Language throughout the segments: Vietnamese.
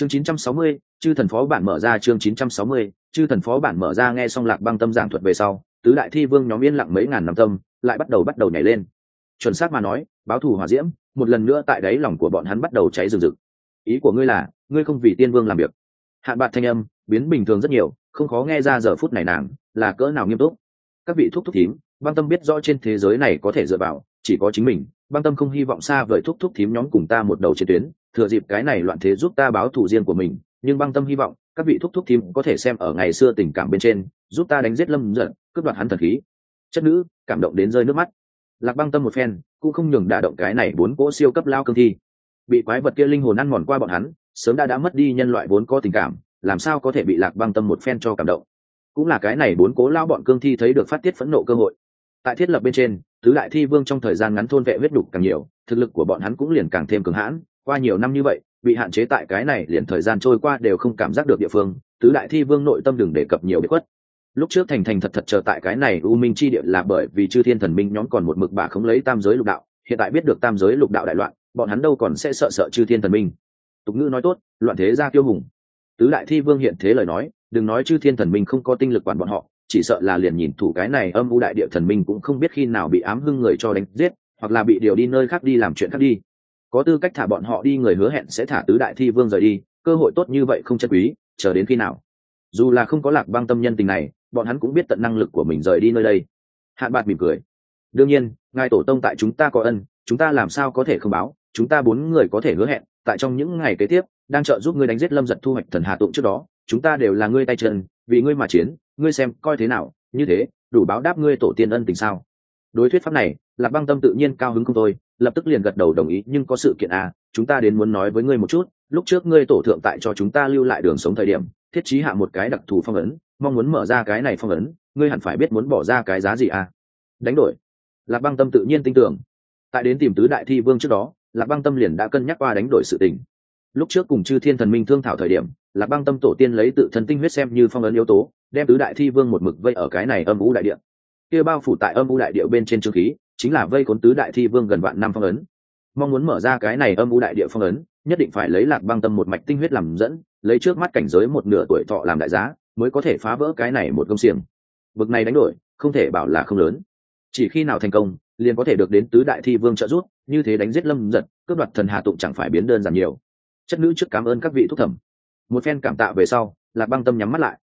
chương 960, chư thần phó bản mở ra chương 960, chư thần phó bản mở ra nghe xong lạc băng tâm giảng thuật về sau tứ đại thi vương nhóm yên lặng mấy ngàn năm tâm lại bắt đầu bắt đầu nhảy lên. Chuẩn xác mà nói báo thù hỏa diễm một lần nữa tại đáy lòng của bọn hắn bắt đầu cháy rừng rực. Ý của ngươi là ngươi không vì tiên vương làm việc. Hạn bạc thanh âm biến bình thường rất nhiều không khó nghe ra giờ phút này nàng là cỡ nào nghiêm túc. Các vị thúc thúc thím băng tâm biết rõ trên thế giới này có thể dựa vào chỉ có chính mình. Băng tâm không hy vọng xa vời thúc thúc thím nhóm cùng ta một đầu trên tuyến thừa dịp cái này loạn thế giúp ta báo thù riêng của mình, nhưng băng tâm hy vọng, các vị thúc thúc thím có thể xem ở ngày xưa tình cảm bên trên, giúp ta đánh giết lâm giận cướp đoạt hắn thần khí. Chất nữ, cảm động đến rơi nước mắt. Lạc băng tâm một phen, cũng không nhường đả động cái này bốn cỗ siêu cấp lao cương thi. Bị quái vật kia linh hồn ăn mòn qua bọn hắn, sớm đã đã mất đi nhân loại vốn có tình cảm, làm sao có thể bị lạc băng tâm một phen cho cảm động. Cũng là cái này bốn cố lao bọn cương thi thấy được phát tiết phẫn nộ cơ hội. Tại thiết lập bên trên, tứ đại thi vương trong thời gian ngắn thôn vệ huyết đục càng nhiều, thực lực của bọn hắn cũng liền càng thêm cường hãn qua nhiều năm như vậy, bị hạn chế tại cái này liền thời gian trôi qua đều không cảm giác được địa phương, tứ đại thi vương nội tâm đừng đề cập nhiều bí khuất. Lúc trước thành thành thật thật chờ tại cái này u minh chi địa là bởi vì chư thiên thần minh nhóm còn một mực bà không lấy tam giới lục đạo, hiện tại biết được tam giới lục đạo đại loạn, bọn hắn đâu còn sẽ sợ sợ chư thiên thần minh. Tục ngữ nói tốt, loạn thế ra tiêu hùng. Tứ đại thi vương hiện thế lời nói, đừng nói chư thiên thần minh không có tinh lực quản bọn họ, chỉ sợ là liền nhìn thủ cái này âm u đại địa thần minh cũng không biết khi nào bị ám hưng người cho đánh giết, hoặc là bị điều đi nơi khác đi làm chuyện khác đi có tư cách thả bọn họ đi, người hứa hẹn sẽ thả tứ đại thi vương rời đi, cơ hội tốt như vậy không chân quý, chờ đến khi nào? Dù là không có lạc băng tâm nhân tình này, bọn hắn cũng biết tận năng lực của mình rời đi nơi đây. Hạn bạc mỉm cười. Đương nhiên, ngài tổ tông tại chúng ta có ân, chúng ta làm sao có thể không báo, chúng ta bốn người có thể hứa hẹn, tại trong những ngày kế tiếp, đang trợ giúp ngươi đánh giết lâm giật thu hoạch thần hà tụng trước đó, chúng ta đều là ngươi tay chân, vì ngươi mà chiến, ngươi xem coi thế nào, như thế, đủ báo đáp ngươi tổ tiên ân tình sao? Đối thuyết pháp này, lạc băng tâm tự nhiên cao hứng không thôi, lập tức liền gật đầu đồng ý, nhưng có sự kiện à chúng ta đến muốn nói với ngươi một chút, lúc trước ngươi tổ thượng tại cho chúng ta lưu lại đường sống thời điểm, thiết trí hạ một cái đặc thù phong ấn, mong muốn mở ra cái này phong ấn, ngươi hẳn phải biết muốn bỏ ra cái giá gì à. Đánh đổi. Lạc băng tâm tự nhiên tin tưởng. Tại đến tìm tứ đại thi vương trước đó, lạc băng tâm liền đã cân nhắc qua đánh đổi sự tình. Lúc trước cùng chư thiên thần minh thương thảo thời điểm, lạc băng tâm tổ tiên lấy tự thân tinh huyết xem như phong ấn yếu tố, đem tứ đại thi vương một mực vây ở cái này âm vũ đại địa kia bao phủ tại âm u đại địa bên trên trương khí chính là vây cuốn tứ đại thi vương gần vạn năm phong ấn. Mong muốn mở ra cái này âm u đại địa phong ấn, nhất định phải lấy lạc băng tâm một mạch tinh huyết làm dẫn, lấy trước mắt cảnh giới một nửa tuổi thọ làm đại giá, mới có thể phá vỡ cái này một công xiềng. Bực này đánh đổi, không thể bảo là không lớn. Chỉ khi nào thành công, liền có thể được đến tứ đại thi vương trợ giúp, như thế đánh giết lâm giật, cướp đoạt thần hà tụng chẳng phải biến đơn giản nhiều. Chất nữ trước cảm ơn các vị thúc thẩm. Một phen cảm tạ về sau, lạc băng tâm nhắm mắt lại.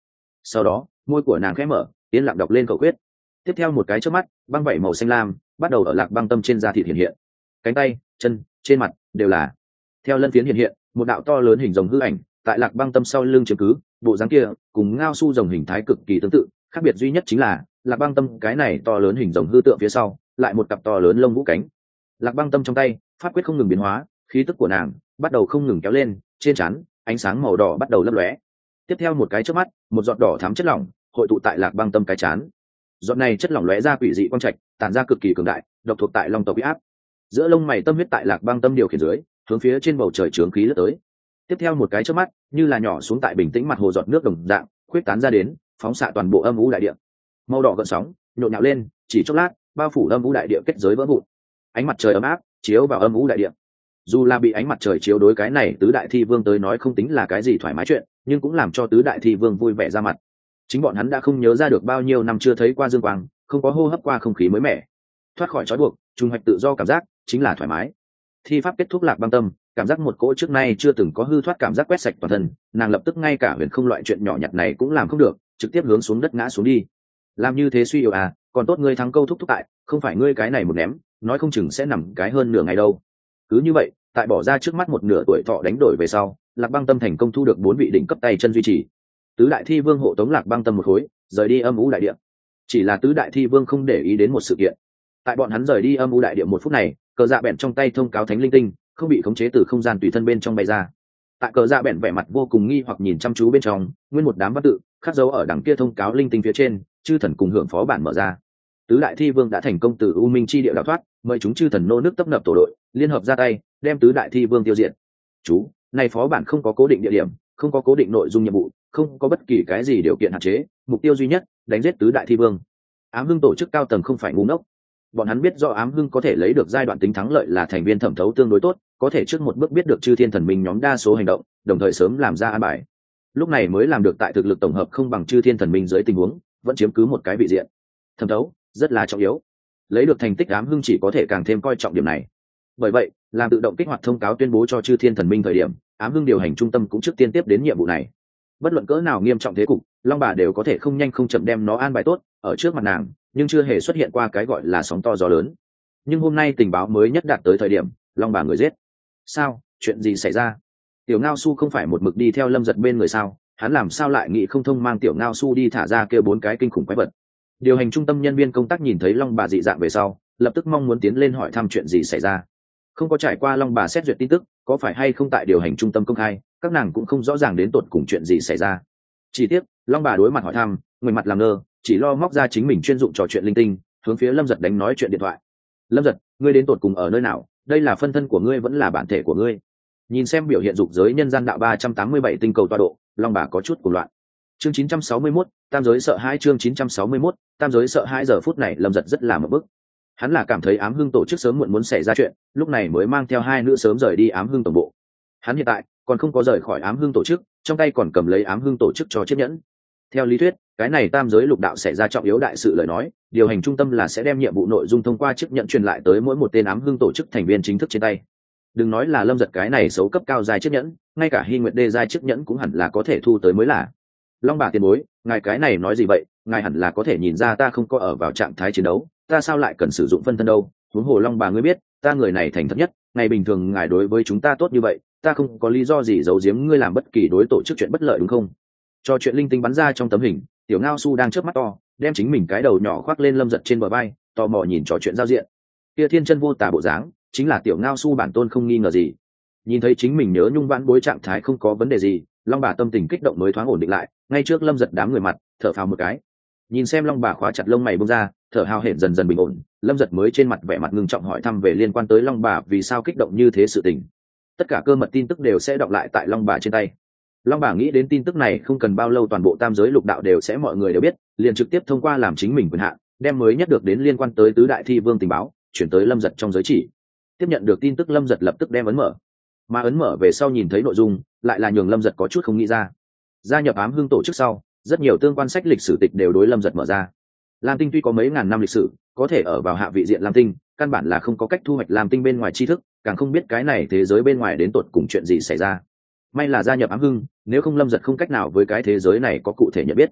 Sau đó, môi của nàng khẽ mở, yên lặng đọc lên cầu quyết tiếp theo một cái trước mắt, băng vẩy màu xanh lam, bắt đầu ở lạc băng tâm trên da thịt hiện hiện. Cánh tay, chân, trên mặt đều là. Theo lân phiến hiện hiện, một đạo to lớn hình rồng hư ảnh, tại lạc băng tâm sau lưng chứng cứ, bộ dáng kia cùng ngao su rồng hình thái cực kỳ tương tự, khác biệt duy nhất chính là, lạc băng tâm cái này to lớn hình rồng hư tượng phía sau, lại một cặp to lớn lông vũ cánh. Lạc băng tâm trong tay, phát quyết không ngừng biến hóa, khí tức của nàng bắt đầu không ngừng kéo lên, trên trán, ánh sáng màu đỏ bắt đầu lấp lóe. Tiếp theo một cái trước mắt, một giọt đỏ thám chất lỏng, hội tụ tại lạc băng tâm cái chán giọt này chất lỏng lóe ra quỷ dị quang trạch tàn ra cực kỳ cường đại, độc thuộc tại long tộc huy áp. Giữa lông mày tâm huyết tại lạc băng tâm điều khiển dưới, hướng phía trên bầu trời trướng khí lướt tới. Tiếp theo một cái trước mắt, như là nhỏ xuống tại bình tĩnh mặt hồ giọt nước đồng dạng, khuyết tán ra đến, phóng xạ toàn bộ âm vũ đại địa. Màu đỏ gợn sóng, nhộn nhạo lên, chỉ chốc lát, bao phủ âm vũ đại địa kết giới vỡ vụn. Ánh mặt trời ấm áp, chiếu vào âm vũ đại địa. Dù là bị ánh mặt trời chiếu đối cái này tứ đại thi vương tới nói không tính là cái gì thoải mái chuyện, nhưng cũng làm cho tứ đại thi vương vui vẻ ra mặt chính bọn hắn đã không nhớ ra được bao nhiêu năm chưa thấy qua dương quang, không có hô hấp qua không khí mới mẻ. Thoát khỏi trói buộc, trùng hoạch tự do cảm giác, chính là thoải mái. Thi pháp kết thúc lạc băng tâm, cảm giác một cỗ trước nay chưa từng có hư thoát cảm giác quét sạch toàn thân, nàng lập tức ngay cả huyền không loại chuyện nhỏ nhặt này cũng làm không được, trực tiếp hướng xuống đất ngã xuống đi. Làm như thế suy yếu à còn tốt ngươi thắng câu thúc thúc tại, không phải ngươi cái này một ném, nói không chừng sẽ nằm cái hơn nửa ngày đâu. Cứ như vậy, tại bỏ ra trước mắt một nửa tuổi thọ đánh đổi về sau, lạc băng tâm thành công thu được bốn vị đỉnh cấp tay chân duy trì tứ đại thi vương hộ tống lạc băng tâm một khối, rời đi âm u đại địa. Chỉ là tứ đại thi vương không để ý đến một sự kiện. Tại bọn hắn rời đi âm u đại địa một phút này, cờ dạ bẹn trong tay thông cáo thánh linh tinh, không bị khống chế từ không gian tùy thân bên trong bay ra. Tại cờ dạ bẹn vẻ mặt vô cùng nghi hoặc nhìn chăm chú bên trong, nguyên một đám văn tự, khắc dấu ở đằng kia thông cáo linh tinh phía trên, chư thần cùng hưởng phó bản mở ra. Tứ đại thi vương đã thành công từ u minh chi địa đào thoát, mời chúng chư thần nô nước tấp nập tổ đội, liên hợp ra tay, đem tứ đại thi vương tiêu diệt. Chú này phó bản không có cố định địa điểm, không có cố định nội dung nhiệm vụ không có bất kỳ cái gì điều kiện hạn chế, mục tiêu duy nhất, đánh giết tứ đại thi vương. Ám hưng tổ chức cao tầng không phải ngu ngốc. Bọn hắn biết do ám hưng có thể lấy được giai đoạn tính thắng lợi là thành viên thẩm thấu tương đối tốt, có thể trước một bước biết được chư thiên thần minh nhóm đa số hành động, đồng thời sớm làm ra an bài. Lúc này mới làm được tại thực lực tổng hợp không bằng chư thiên thần minh dưới tình huống, vẫn chiếm cứ một cái vị diện. Thẩm thấu, rất là trọng yếu. Lấy được thành tích ám hưng chỉ có thể càng thêm coi trọng điểm này. Bởi vậy, làm tự động kích hoạt thông cáo tuyên bố cho chư thiên thần minh thời điểm, ám hưng điều hành trung tâm cũng trước tiên tiếp đến nhiệm vụ này bất luận cỡ nào nghiêm trọng thế cục, long bà đều có thể không nhanh không chậm đem nó an bài tốt ở trước mặt nàng, nhưng chưa hề xuất hiện qua cái gọi là sóng to gió lớn. Nhưng hôm nay tình báo mới nhất đạt tới thời điểm, long bà người giết. Sao? Chuyện gì xảy ra? Tiểu ngao su không phải một mực đi theo lâm giật bên người sao? Hắn làm sao lại nghĩ không thông mang tiểu ngao su đi thả ra kêu bốn cái kinh khủng quái vật? Điều hành trung tâm nhân viên công tác nhìn thấy long bà dị dạng về sau, lập tức mong muốn tiến lên hỏi thăm chuyện gì xảy ra không có trải qua long bà xét duyệt tin tức, có phải hay không tại điều hành trung tâm công khai, các nàng cũng không rõ ràng đến tột cùng chuyện gì xảy ra. Chỉ tiếc, long bà đối mặt hỏi thăm, người mặt làm ngơ, chỉ lo móc ra chính mình chuyên dụng trò chuyện linh tinh, hướng phía lâm giật đánh nói chuyện điện thoại. Lâm giật, ngươi đến tột cùng ở nơi nào? Đây là phân thân của ngươi vẫn là bản thể của ngươi? Nhìn xem biểu hiện dục giới nhân gian đạo ba trăm tám mươi bảy tinh cầu toa độ, long bà có chút cuộc loạn. Chương chín trăm sáu mươi mốt, tam giới sợ hai chương chín trăm sáu mươi mốt, tam giới sợ hai giờ phút này lâm giật rất là một bức hắn là cảm thấy ám hưng tổ chức sớm muộn muốn xảy ra chuyện, lúc này mới mang theo hai nữ sớm rời đi ám hưng tổng bộ. Hắn hiện tại còn không có rời khỏi ám hưng tổ chức, trong tay còn cầm lấy ám hưng tổ chức cho chiếc nhẫn. Theo lý thuyết, cái này tam giới lục đạo xảy ra trọng yếu đại sự lời nói, điều hành trung tâm là sẽ đem nhiệm vụ nội dung thông qua chiếc nhận truyền lại tới mỗi một tên ám hưng tổ chức thành viên chính thức trên tay. Đừng nói là lâm giật cái này xấu cấp cao dài chiếc nhẫn, ngay cả hy nguyện đê dài chiếc nhẫn cũng hẳn là có thể thu tới mới là. Long bà tiền bối, ngài cái này nói gì vậy? Ngài hẳn là có thể nhìn ra ta không có ở vào trạng thái chiến đấu ta sao lại cần sử dụng phân thân đâu? Huống hồ long bà ngươi biết, ta người này thành thật nhất, ngày bình thường ngài đối với chúng ta tốt như vậy, ta không có lý do gì giấu giếm ngươi làm bất kỳ đối tổ chức chuyện bất lợi đúng không? Cho chuyện linh tinh bắn ra trong tấm hình, tiểu ngao su đang chớp mắt to, đem chính mình cái đầu nhỏ khoác lên lâm giật trên bờ bay tò mò nhìn trò chuyện giao diện. Kia thiên chân vô tả bộ dáng, chính là tiểu ngao su bản tôn không nghi ngờ gì. Nhìn thấy chính mình nhớ nhung vãn bối trạng thái không có vấn đề gì, long bà tâm tình kích động mới thoáng ổn định lại, ngay trước lâm giật đám người mặt, thở phào một cái. Nhìn xem long bà khóa chặt lông mày bông ra thở hào hển dần dần bình ổn, lâm giật mới trên mặt vẻ mặt ngưng trọng hỏi thăm về liên quan tới long bà, vì sao kích động như thế sự tình. Tất cả cơ mật tin tức đều sẽ đọc lại tại long bà trên tay. Long bà nghĩ đến tin tức này không cần bao lâu toàn bộ tam giới lục đạo đều sẽ mọi người đều biết, liền trực tiếp thông qua làm chính mình quyền hạn, đem mới nhất được đến liên quan tới tứ đại thi vương tình báo, chuyển tới lâm giật trong giới chỉ. Tiếp nhận được tin tức, lâm giật lập tức đem ấn mở. Mà ấn mở về sau nhìn thấy nội dung, lại là nhường lâm giật có chút không nghĩ ra. Gia nhập ám hưng tổ chức sau, rất nhiều tương quan sách lịch sử tịch đều đối lâm giật mở ra lam tinh tuy có mấy ngàn năm lịch sử, có thể ở vào hạ vị diện lam tinh, căn bản là không có cách thu hoạch lam tinh bên ngoài tri thức, càng không biết cái này thế giới bên ngoài đến tột cùng chuyện gì xảy ra. May là gia nhập ám hưng, nếu không lâm giật không cách nào với cái thế giới này có cụ thể nhận biết.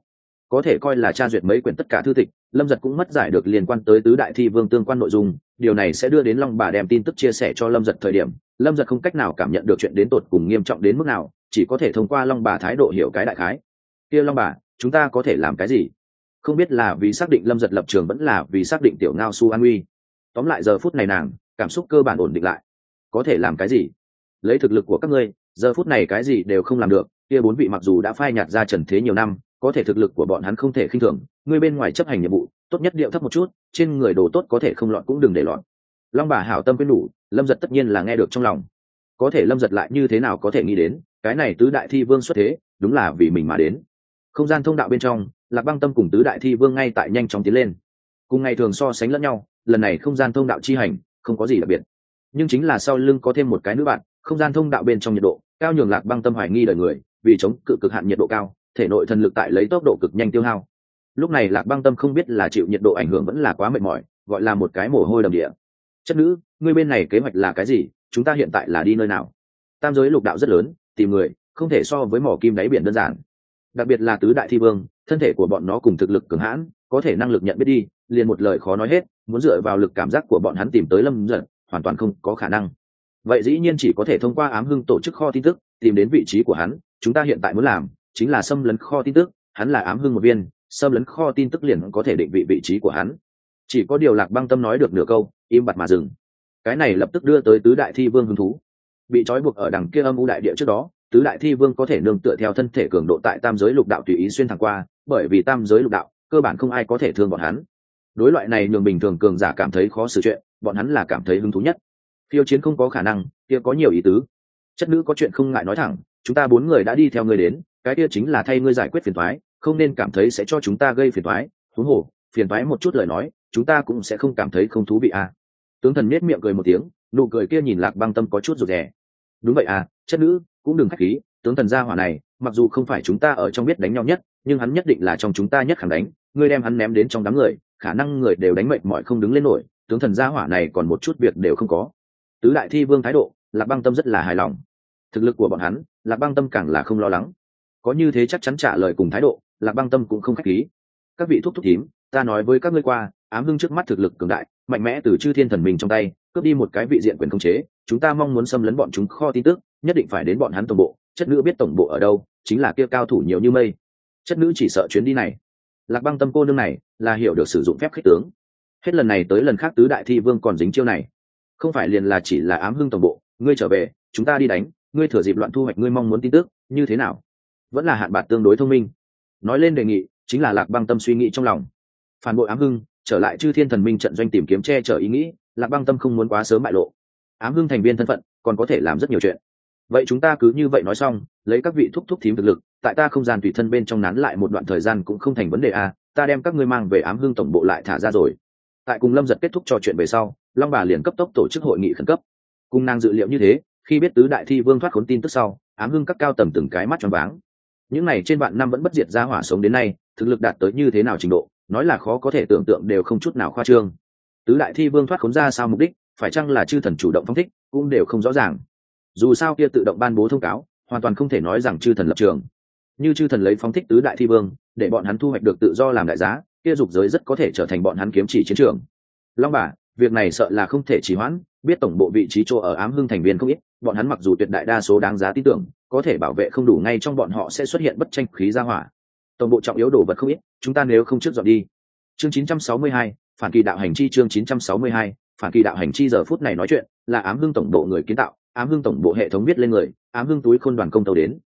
Có thể coi là tra duyệt mấy quyển tất cả thư tịch, lâm giật cũng mất giải được liên quan tới tứ đại thi vương tương quan nội dung, điều này sẽ đưa đến long bà đem tin tức chia sẻ cho lâm giật thời điểm, lâm giật không cách nào cảm nhận được chuyện đến tột cùng nghiêm trọng đến mức nào, chỉ có thể thông qua long bà thái độ hiểu cái đại khái. Kia long bà, chúng ta có thể làm cái gì? Không biết là vì xác định lâm giật lập trường vẫn là vì xác định tiểu ngao su an uy tóm lại giờ phút này nàng, cảm xúc cơ bản ổn định lại. Có thể làm cái gì? Lấy thực lực của các ngươi, giờ phút này cái gì đều không làm được, kia bốn vị mặc dù đã phai nhạt ra trần thế nhiều năm, có thể thực lực của bọn hắn không thể khinh thường, ngươi bên ngoài chấp hành nhiệm vụ, tốt nhất điệu thấp một chút, trên người đồ tốt có thể không lọt cũng đừng để lọt. Long bà hảo tâm quyên đủ, lâm giật tất nhiên là nghe được trong lòng. Có thể lâm giật lại như thế nào có thể nghĩ đến, cái này tứ đại thi vương xuất thế, đúng là vì mình mà đến. Không gian thông đạo bên trong lạc băng tâm cùng tứ đại thi vương ngay tại nhanh chóng tiến lên. Cùng ngày thường so sánh lẫn nhau, lần này không gian thông đạo chi hành, không có gì đặc biệt. Nhưng chính là sau lưng có thêm một cái nữ bạn, không gian thông đạo bên trong nhiệt độ, cao nhường lạc băng tâm hoài nghi đời người, vì chống cự cực hạn nhiệt độ cao, thể nội thần lực tại lấy tốc độ cực nhanh tiêu hao. Lúc này lạc băng tâm không biết là chịu nhiệt độ ảnh hưởng vẫn là quá mệt mỏi, gọi là một cái mồ hôi đầm địa. Chất nữ, ngươi bên này kế hoạch là cái gì? Chúng ta hiện tại là đi nơi nào? Tam giới lục đạo rất lớn, tìm người, không thể so với mỏ kim đáy biển đơn giản. Đặc biệt là tứ đại thi vương thân thể của bọn nó cùng thực lực cường hãn, có thể năng lực nhận biết đi, liền một lời khó nói hết, muốn dựa vào lực cảm giác của bọn hắn tìm tới lâm giật hoàn toàn không có khả năng. Vậy dĩ nhiên chỉ có thể thông qua ám hưng tổ chức kho tin tức, tìm đến vị trí của hắn, chúng ta hiện tại muốn làm chính là xâm lấn kho tin tức, hắn là ám hưng một viên, xâm lấn kho tin tức liền có thể định vị vị trí của hắn. Chỉ có điều lạc băng tâm nói được nửa câu, im bặt mà dừng. Cái này lập tức đưa tới tứ đại thi vương hứng thú. Bị trói buộc ở đằng kia âm u đại địa trước đó tứ đại thi vương có thể nương tựa theo thân thể cường độ tại tam giới lục đạo tùy ý xuyên thẳng qua, bởi vì tam giới lục đạo, cơ bản không ai có thể thương bọn hắn. Đối loại này nhường bình thường cường giả cảm thấy khó xử chuyện, bọn hắn là cảm thấy hứng thú nhất. Phiêu chiến không có khả năng, kia có nhiều ý tứ. Chất nữ có chuyện không ngại nói thẳng, chúng ta bốn người đã đi theo ngươi đến, cái kia chính là thay ngươi giải quyết phiền thoái không nên cảm thấy sẽ cho chúng ta gây phiền thoái thú hồ, phiền thoái một chút lời nói, chúng ta cũng sẽ không cảm thấy không thú vị à. Tướng thần nết miệng cười một tiếng, nụ cười kia nhìn lạc băng tâm có chút rụt rè. Đúng vậy à chất nữ cũng đừng khách khí, tướng thần gia hỏa này, mặc dù không phải chúng ta ở trong biết đánh nhau nhất, nhưng hắn nhất định là trong chúng ta nhất khẳng đánh, ngươi đem hắn ném đến trong đám người, khả năng người đều đánh mệt mỏi không đứng lên nổi, tướng thần gia hỏa này còn một chút việc đều không có. Tứ đại thi vương thái độ, lạc băng tâm rất là hài lòng. Thực lực của bọn hắn, lạc băng tâm càng là không lo lắng. Có như thế chắc chắn trả lời cùng thái độ, lạc băng tâm cũng không khách khí. Các vị thúc thúc thím ta nói với các ngươi qua, ám hưng trước mắt thực lực cường đại, mạnh mẽ từ chư thiên thần mình trong tay, cướp đi một cái vị diện quyền công chế, chúng ta mong muốn xâm lấn bọn chúng kho tin tức nhất định phải đến bọn hắn tổng bộ, chất nữ biết tổng bộ ở đâu, chính là kia cao thủ nhiều như mây. Chất nữ chỉ sợ chuyến đi này. Lạc băng tâm cô nương này là hiểu được sử dụng phép khích tướng. Hết lần này tới lần khác tứ đại thi vương còn dính chiêu này. Không phải liền là chỉ là ám hưng tổng bộ, ngươi trở về, chúng ta đi đánh, ngươi thừa dịp loạn thu hoạch ngươi mong muốn tin tức, như thế nào? Vẫn là hạn bạc tương đối thông minh. Nói lên đề nghị, chính là lạc băng tâm suy nghĩ trong lòng. Phản bội ám hưng trở lại chư thiên thần minh trận doanh tìm kiếm che chở ý nghĩ, lạc băng tâm không muốn quá sớm bại lộ. Ám hưng thành viên thân phận, còn có thể làm rất nhiều chuyện vậy chúng ta cứ như vậy nói xong, lấy các vị thúc thúc thím thực lực, tại ta không gian tùy thân bên trong nán lại một đoạn thời gian cũng không thành vấn đề à ta đem các ngươi mang về ám hưng tổng bộ lại thả ra rồi. Tại cùng lâm giật kết thúc trò chuyện về sau, long bà liền cấp tốc tổ chức hội nghị khẩn cấp. Cung nàng dự liệu như thế, khi biết tứ đại thi vương thoát khốn tin tức sau, ám hưng các cao tầm từng cái mắt tròn váng. Những này trên vạn năm vẫn bất diệt ra hỏa sống đến nay, thực lực đạt tới như thế nào trình độ, nói là khó có thể tưởng tượng đều không chút nào khoa trương. Tứ đại thi vương thoát khốn ra sao mục đích, phải chăng là chư thần chủ động phong thích, cũng đều không rõ ràng dù sao kia tự động ban bố thông cáo hoàn toàn không thể nói rằng chư thần lập trường. Như chư thần lấy phóng thích tứ đại thi vương để bọn hắn thu hoạch được tự do làm đại giá kia dục giới rất có thể trở thành bọn hắn kiếm chỉ chiến trường. Long bà việc này sợ là không thể trì hoãn biết tổng bộ vị trí chỗ ở ám hưng thành viên không ít bọn hắn mặc dù tuyệt đại đa số đáng giá tin tưởng có thể bảo vệ không đủ ngay trong bọn họ sẽ xuất hiện bất tranh khí ra hỏa. Tổng bộ trọng yếu đồ vật không ít chúng ta nếu không trước dọn đi. Chương 962, phản kỳ đạo hành chi chương 962, phản kỳ đạo hành chi giờ phút này nói chuyện là ám hưng tổng bộ người kiến tạo ám hưng tổng bộ hệ thống viết lên người, ám hưng túi khôn đoàn công tàu đến.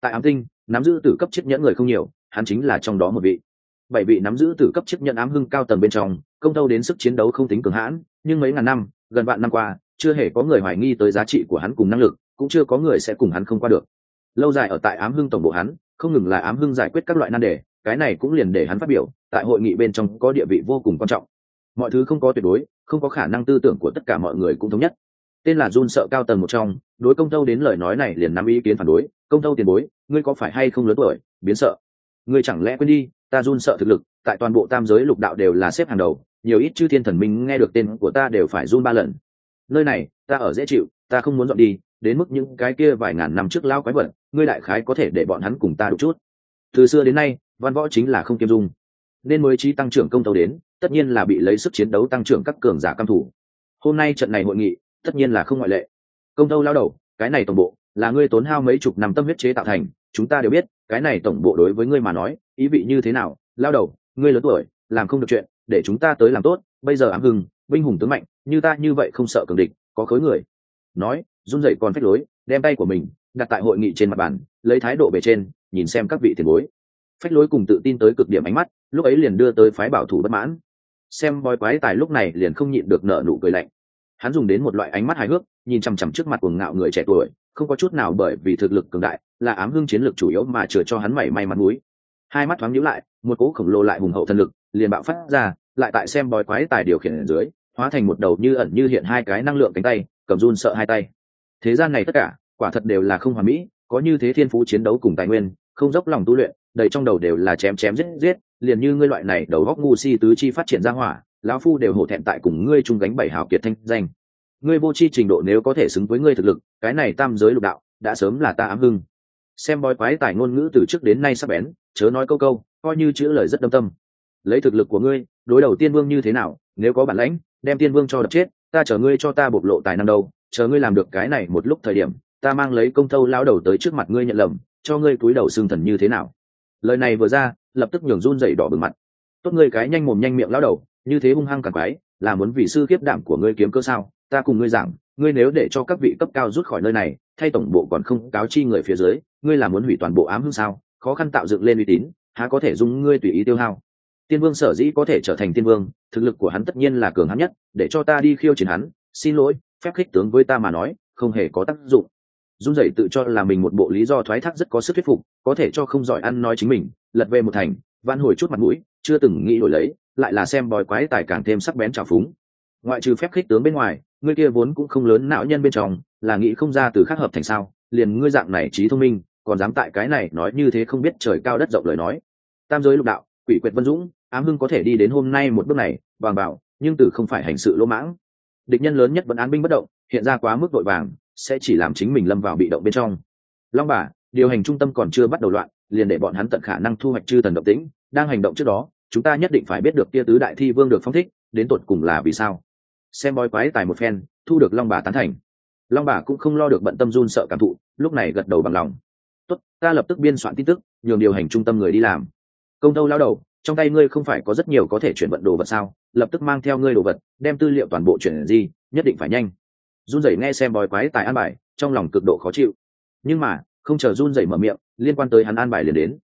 Tại ám tinh, nắm giữ tử cấp chiếc nhẫn người không nhiều, hắn chính là trong đó một vị. Bảy vị nắm giữ tử cấp chiếc nhẫn ám hưng cao tầng bên trong, công tâu đến sức chiến đấu không tính cường hãn, nhưng mấy ngàn năm, gần vạn năm qua, chưa hề có người hoài nghi tới giá trị của hắn cùng năng lực, cũng chưa có người sẽ cùng hắn không qua được. Lâu dài ở tại ám hưng tổng bộ hắn, không ngừng là ám hưng giải quyết các loại nan đề, cái này cũng liền để hắn phát biểu, tại hội nghị bên trong có địa vị vô cùng quan trọng. Mọi thứ không có tuyệt đối, không có khả năng tư tưởng của tất cả mọi người cũng thống nhất tên là run sợ cao tầng một trong, đối công tâu đến lời nói này liền nắm ý kiến phản đối, công tâu tiền bối, ngươi có phải hay không lớn tuổi? Biến sợ. Ngươi chẳng lẽ quên đi, ta run sợ thực lực, tại toàn bộ tam giới lục đạo đều là xếp hàng đầu, nhiều ít chư thiên thần minh nghe được tên của ta đều phải run ba lần. Nơi này, ta ở dễ chịu, ta không muốn dọn đi, đến mức những cái kia vài ngàn năm trước lao quái vật, ngươi đại khái có thể để bọn hắn cùng ta đ chút. Từ xưa đến nay, văn võ chính là không kiêm dung. Nên mới trí tăng trưởng công tâu đến, tất nhiên là bị lấy sức chiến đấu tăng trưởng các cường giả căm thủ. Hôm nay trận này hội nghị tất nhiên là không ngoại lệ. Công tâu lao đầu, cái này tổng bộ là ngươi tốn hao mấy chục năm tâm huyết chế tạo thành, chúng ta đều biết, cái này tổng bộ đối với ngươi mà nói, ý vị như thế nào? Lao đầu, ngươi lớn tuổi, làm không được chuyện, để chúng ta tới làm tốt, bây giờ ám hưng, binh hùng tướng mạnh, như ta như vậy không sợ cường địch, có khối người. Nói, run dậy còn phách lối, đem tay của mình đặt tại hội nghị trên mặt bàn, lấy thái độ bề trên, nhìn xem các vị tiền bối. Phách lối cùng tự tin tới cực điểm ánh mắt, lúc ấy liền đưa tới phái bảo thủ bất mãn. Xem bói quái tài lúc này liền không nhịn được nợ nụ cười lạnh hắn dùng đến một loại ánh mắt hài hước, nhìn chằm chằm trước mặt cuồng ngạo người trẻ tuổi, không có chút nào bởi vì thực lực cường đại, là ám hưng chiến lược chủ yếu mà chừa cho hắn mảy may mặt mũi. Hai mắt thoáng nhíu lại, một cỗ khổng lồ lại hùng hậu thần lực, liền bạo phát ra, lại tại xem bói quái tài điều khiển ở dưới, hóa thành một đầu như ẩn như hiện hai cái năng lượng cánh tay, cầm run sợ hai tay. Thế gian này tất cả, quả thật đều là không hoàn mỹ, có như thế thiên phú chiến đấu cùng tài nguyên, không dốc lòng tu luyện, đầy trong đầu đều là chém chém giết giết, liền như ngươi loại này đầu góc ngu si tứ chi phát triển ra hỏa lão phu đều hổ thẹn tại cùng ngươi chung gánh bảy hào kiệt thanh danh. Ngươi vô chi trình độ nếu có thể xứng với ngươi thực lực, cái này tam giới lục đạo, đã sớm là ta ám hưng. Xem bói quái tài ngôn ngữ từ trước đến nay sắp bén, chớ nói câu câu, coi như chữ lời rất đâm tâm. Lấy thực lực của ngươi, đối đầu tiên vương như thế nào, nếu có bản lãnh, đem tiên vương cho đập chết, ta chờ ngươi cho ta bộc lộ tài năng đâu, chờ ngươi làm được cái này một lúc thời điểm, ta mang lấy công thâu lao đầu tới trước mặt ngươi nhận lầm, cho ngươi cúi đầu xương thần như thế nào. Lời này vừa ra, lập tức nhường run dậy đỏ bừng mặt. Tốt ngươi cái nhanh mồm nhanh miệng lao đầu như thế hung hăng càng quái là muốn vì sư kiếp đảm của ngươi kiếm cơ sao? Ta cùng ngươi giảng, ngươi nếu để cho các vị cấp cao rút khỏi nơi này, thay tổng bộ còn không cáo chi người phía dưới, ngươi là muốn hủy toàn bộ ám hưng sao? Khó khăn tạo dựng lên uy tín, há có thể dùng ngươi tùy ý tiêu hao? Tiên vương sở dĩ có thể trở thành tiên vương, thực lực của hắn tất nhiên là cường hắn nhất, để cho ta đi khiêu chiến hắn, xin lỗi, phép khích tướng với ta mà nói, không hề có tác dụng. Run rẩy tự cho là mình một bộ lý do thoái thác rất có sức thuyết phục, có thể cho không giỏi ăn nói chính mình, lật về một thành van hồi chút mặt mũi, chưa từng nghĩ đổi lấy lại là xem bòi quái tài càng thêm sắc bén trào phúng. Ngoại trừ phép khích tướng bên ngoài, ngươi kia vốn cũng không lớn não nhân bên trong, là nghĩ không ra từ khác hợp thành sao, liền ngươi dạng này trí thông minh, còn dám tại cái này nói như thế không biết trời cao đất rộng lời nói. Tam giới lục đạo, quỷ quyệt vân dũng, ám hưng có thể đi đến hôm nay một bước này vàng bảo nhưng từ không phải hành sự lỗ mãng. Địch nhân lớn nhất vẫn án binh bất động, hiện ra quá mức vội vàng, sẽ chỉ làm chính mình lâm vào bị động bên trong. Long bà, điều hành trung tâm còn chưa bắt đầu loạn, liền để bọn hắn tận khả năng thu hoạch chư thần động tĩnh, đang hành động trước đó chúng ta nhất định phải biết được tia tứ đại thi vương được phong thích, đến tột cùng là vì sao. Xem bói quái tài một phen, thu được long bà tán thành. Long bà cũng không lo được bận tâm run sợ cảm thụ, lúc này gật đầu bằng lòng. Tốt, ta lập tức biên soạn tin tức, nhường điều hành trung tâm người đi làm. Công tâu lao đầu, trong tay ngươi không phải có rất nhiều có thể chuyển vận đồ vật sao? Lập tức mang theo ngươi đồ vật, đem tư liệu toàn bộ chuyển gì nhất định phải nhanh. Run rẩy nghe xem bói quái tài an bài, trong lòng cực độ khó chịu. Nhưng mà, không chờ run rẩy mở miệng, liên quan tới hắn an bài liền đến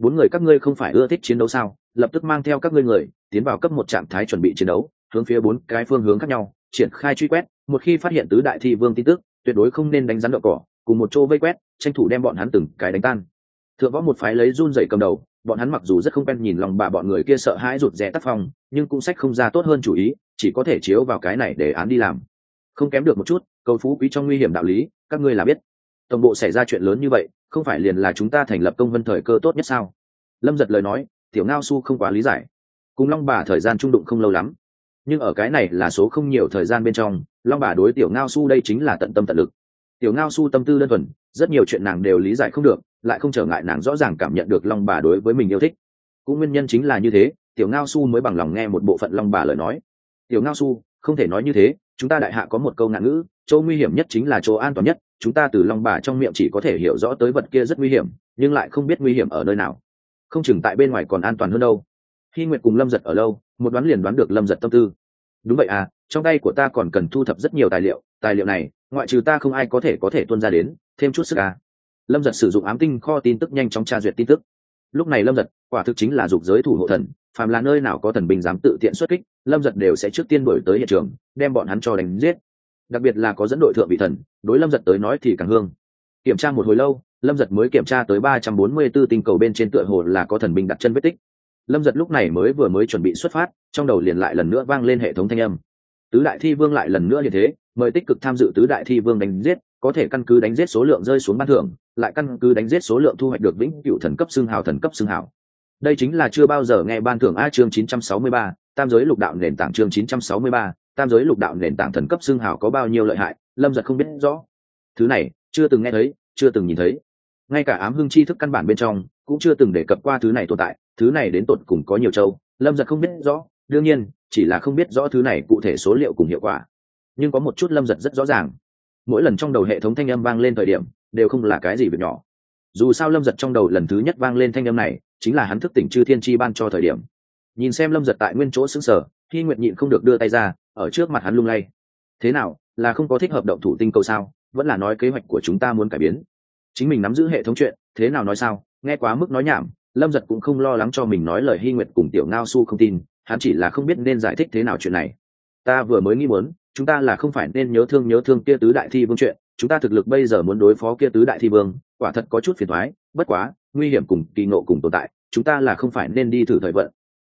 bốn người các ngươi không phải ưa thích chiến đấu sao? Lập tức mang theo các ngươi người, tiến vào cấp một trạng thái chuẩn bị chiến đấu, hướng phía bốn cái phương hướng khác nhau, triển khai truy quét. Một khi phát hiện tứ đại thi vương tin tức, tuyệt đối không nên đánh rắn đậu cỏ, cùng một chỗ vây quét, tranh thủ đem bọn hắn từng cái đánh tan. Thượng võ một phái lấy run dậy cầm đầu, bọn hắn mặc dù rất không quen nhìn lòng bà bọn người kia sợ hãi rụt rè tác phong, nhưng cũng sách không ra tốt hơn chủ ý, chỉ có thể chiếu vào cái này để án đi làm. Không kém được một chút, cầu phú quý trong nguy hiểm đạo lý, các ngươi là biết tổng bộ xảy ra chuyện lớn như vậy, không phải liền là chúng ta thành lập công vân thời cơ tốt nhất sao? Lâm giật lời nói, tiểu ngao su không quá lý giải. Cùng long bà thời gian trung đụng không lâu lắm. Nhưng ở cái này là số không nhiều thời gian bên trong, long bà đối tiểu ngao su đây chính là tận tâm tận lực. Tiểu ngao su tâm tư đơn thuần, rất nhiều chuyện nàng đều lý giải không được, lại không trở ngại nàng rõ ràng cảm nhận được long bà đối với mình yêu thích. Cũng nguyên nhân chính là như thế, tiểu ngao su mới bằng lòng nghe một bộ phận long bà lời nói. Tiểu ngao su, không thể nói như thế, chúng ta đại hạ có một câu ngạn ngữ, chỗ nguy hiểm nhất chính là chỗ an toàn nhất chúng ta từ long bà trong miệng chỉ có thể hiểu rõ tới vật kia rất nguy hiểm, nhưng lại không biết nguy hiểm ở nơi nào. Không chừng tại bên ngoài còn an toàn hơn đâu. Khi nguyệt cùng lâm giật ở lâu, một đoán liền đoán được lâm giật tâm tư. Đúng vậy à trong tay của ta còn cần thu thập rất nhiều tài liệu tài liệu này, ngoại trừ ta không ai có thể có thể tuân ra đến, thêm chút sức à. lâm giật sử dụng ám tinh kho tin tức nhanh chóng tra duyệt tin tức. Lúc này lâm giật, quả thực chính là dục giới thủ hộ thần, phàm là nơi nào có thần binh dám tự tiện xuất kích, lâm giật đều sẽ trước tiên đổi tới hiện trường, đem bọn hắn cho đánh giết đặc biệt là có dẫn đội thượng vị thần đối lâm giật tới nói thì càng hương. Kiểm tra một hồi lâu lâm giật mới kiểm tra tới ba trăm bốn mươi b ố tinh cầu bên trên tựa hồ là có thần binh đặt chân vết tích. Lâm giật lúc này mới vừa mới chuẩn bị xuất phát trong đầu liền lại lần nữa vang lên hệ thống thanh âm. Tứ đại thi vương lại lần nữa như thế mời tích cực tham dự tứ đại thi vương đánh giết có thể căn cứ đánh giết số lượng rơi xuống ban thưởng lại căn cứ đánh giết số lượng thu hoạch được vĩnh cựu thần cấp xương hào thần cấp xương hào. Đây chính là chưa bao giờ nghe ban thưởng a chương 963, tam giới lục đạo nền tảng chương 963, tam giới lục đạo nền tảng thần cấp xương hào có bao nhiêu lợi hại, lâm giật không biết rõ. Thứ này, chưa từng nghe thấy, chưa từng nhìn thấy. Ngay cả ám hưng chi thức căn bản bên trong, cũng chưa từng đề cập qua thứ này tồn tại, thứ này đến tột cùng có nhiều châu, lâm giật không biết rõ. Đương nhiên, chỉ là không biết rõ thứ này cụ thể số liệu cùng hiệu quả. Nhưng có một chút lâm giật rất rõ ràng. Mỗi lần trong đầu hệ thống thanh âm vang lên thời điểm, đều không là cái gì việc nhỏ. Dù sao lâm giật trong đầu lần thứ nhất vang lên thanh âm này, chính là hắn thức tỉnh chư thiên tri ban cho thời điểm. Nhìn xem lâm giật tại nguyên chỗ xứng sở khi Nguyệt nhịn không được đưa tay ra, ở trước mặt hắn lung lay. Thế nào, là không có thích hợp động thủ tinh cầu sao? Vẫn là nói kế hoạch của chúng ta muốn cải biến. Chính mình nắm giữ hệ thống chuyện, thế nào nói sao? Nghe quá mức nói nhảm, lâm giật cũng không lo lắng cho mình nói lời hy Nguyệt cùng tiểu ngao su không tin, hắn chỉ là không biết nên giải thích thế nào chuyện này. Ta vừa mới nghĩ muốn, chúng ta là không phải nên nhớ thương nhớ thương kia tứ đại thi vương chuyện, chúng ta thực lực bây giờ muốn đối phó kia tứ đại thi vương, quả thật có chút phiền thoái bất quá, nguy hiểm cùng kỳ ngộ cùng tồn tại, chúng ta là không phải nên đi thử thời vận.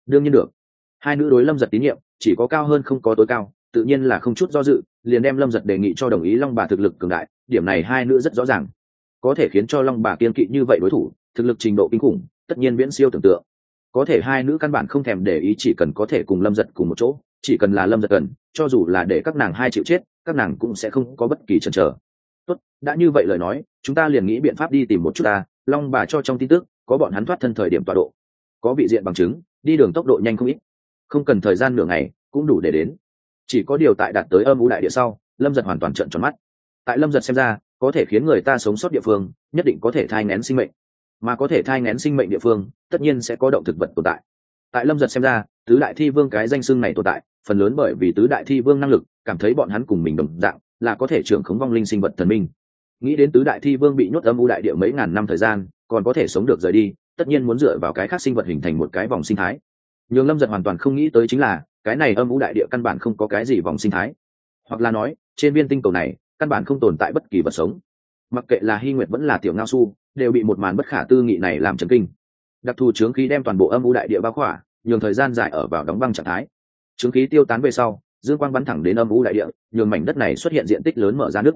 Đương nhiên được hai nữ đối lâm giật tín nhiệm, chỉ có cao hơn không có tối cao, tự nhiên là không chút do dự, liền đem lâm giật đề nghị cho đồng ý long bà thực lực cường đại, điểm này hai nữ rất rõ ràng. Có thể khiến cho long bà kiên kỵ như vậy đối thủ, thực lực trình độ kinh khủng, tất nhiên viễn siêu tưởng tượng. Có thể hai nữ căn bản không thèm để ý chỉ cần có thể cùng lâm giật cùng một chỗ, chỉ cần là lâm giật cần, cho dù là để các nàng hai chịu chết, các nàng cũng sẽ không có bất kỳ chần chờ. Tốt, đã như vậy lời nói, chúng ta liền nghĩ biện pháp đi tìm một chút ta, long bà cho trong tin tức, có bọn hắn thoát thân thời điểm tọa độ. Có vị diện bằng chứng, đi đường tốc độ nhanh không ít không cần thời gian nửa ngày, cũng đủ để đến. Chỉ có điều tại đạt tới âm u đại địa sau, lâm giật hoàn toàn trợn tròn mắt. Tại lâm giật xem ra, có thể khiến người ta sống sót địa phương, nhất định có thể thai ngén sinh mệnh. Mà có thể thai ngén sinh mệnh địa phương, tất nhiên sẽ có động thực vật tồn tại. Tại lâm giật xem ra, tứ đại thi vương cái danh xưng này tồn tại, phần lớn bởi vì tứ đại thi vương năng lực, cảm thấy bọn hắn cùng mình đồng dạng, là có thể trưởng khống vong linh sinh vật thần minh. Nghĩ đến tứ đại thi vương bị nhốt âm u đại địa mấy ngàn năm thời gian, còn có thể sống được rời đi, tất nhiên muốn dựa vào cái khác sinh vật hình thành một cái vòng sinh thái nhường lâm giật hoàn toàn không nghĩ tới chính là, cái này âm vũ đại địa căn bản không có cái gì vòng sinh thái. Hoặc là nói, trên viên tinh cầu này, căn bản không tồn tại bất kỳ vật sống. Mặc kệ là hy nguyệt vẫn là tiểu ngao su, đều bị một màn bất khả tư nghị này làm trần kinh. Đặc thù trướng khí đem toàn bộ âm vũ đại địa bao khỏa, nhường thời gian dài ở vào đóng băng trạng thái. Trướng khí tiêu tán về sau, dương quang bắn thẳng đến âm vũ đại địa, nhường mảnh đất này xuất hiện diện tích lớn mở ra nước.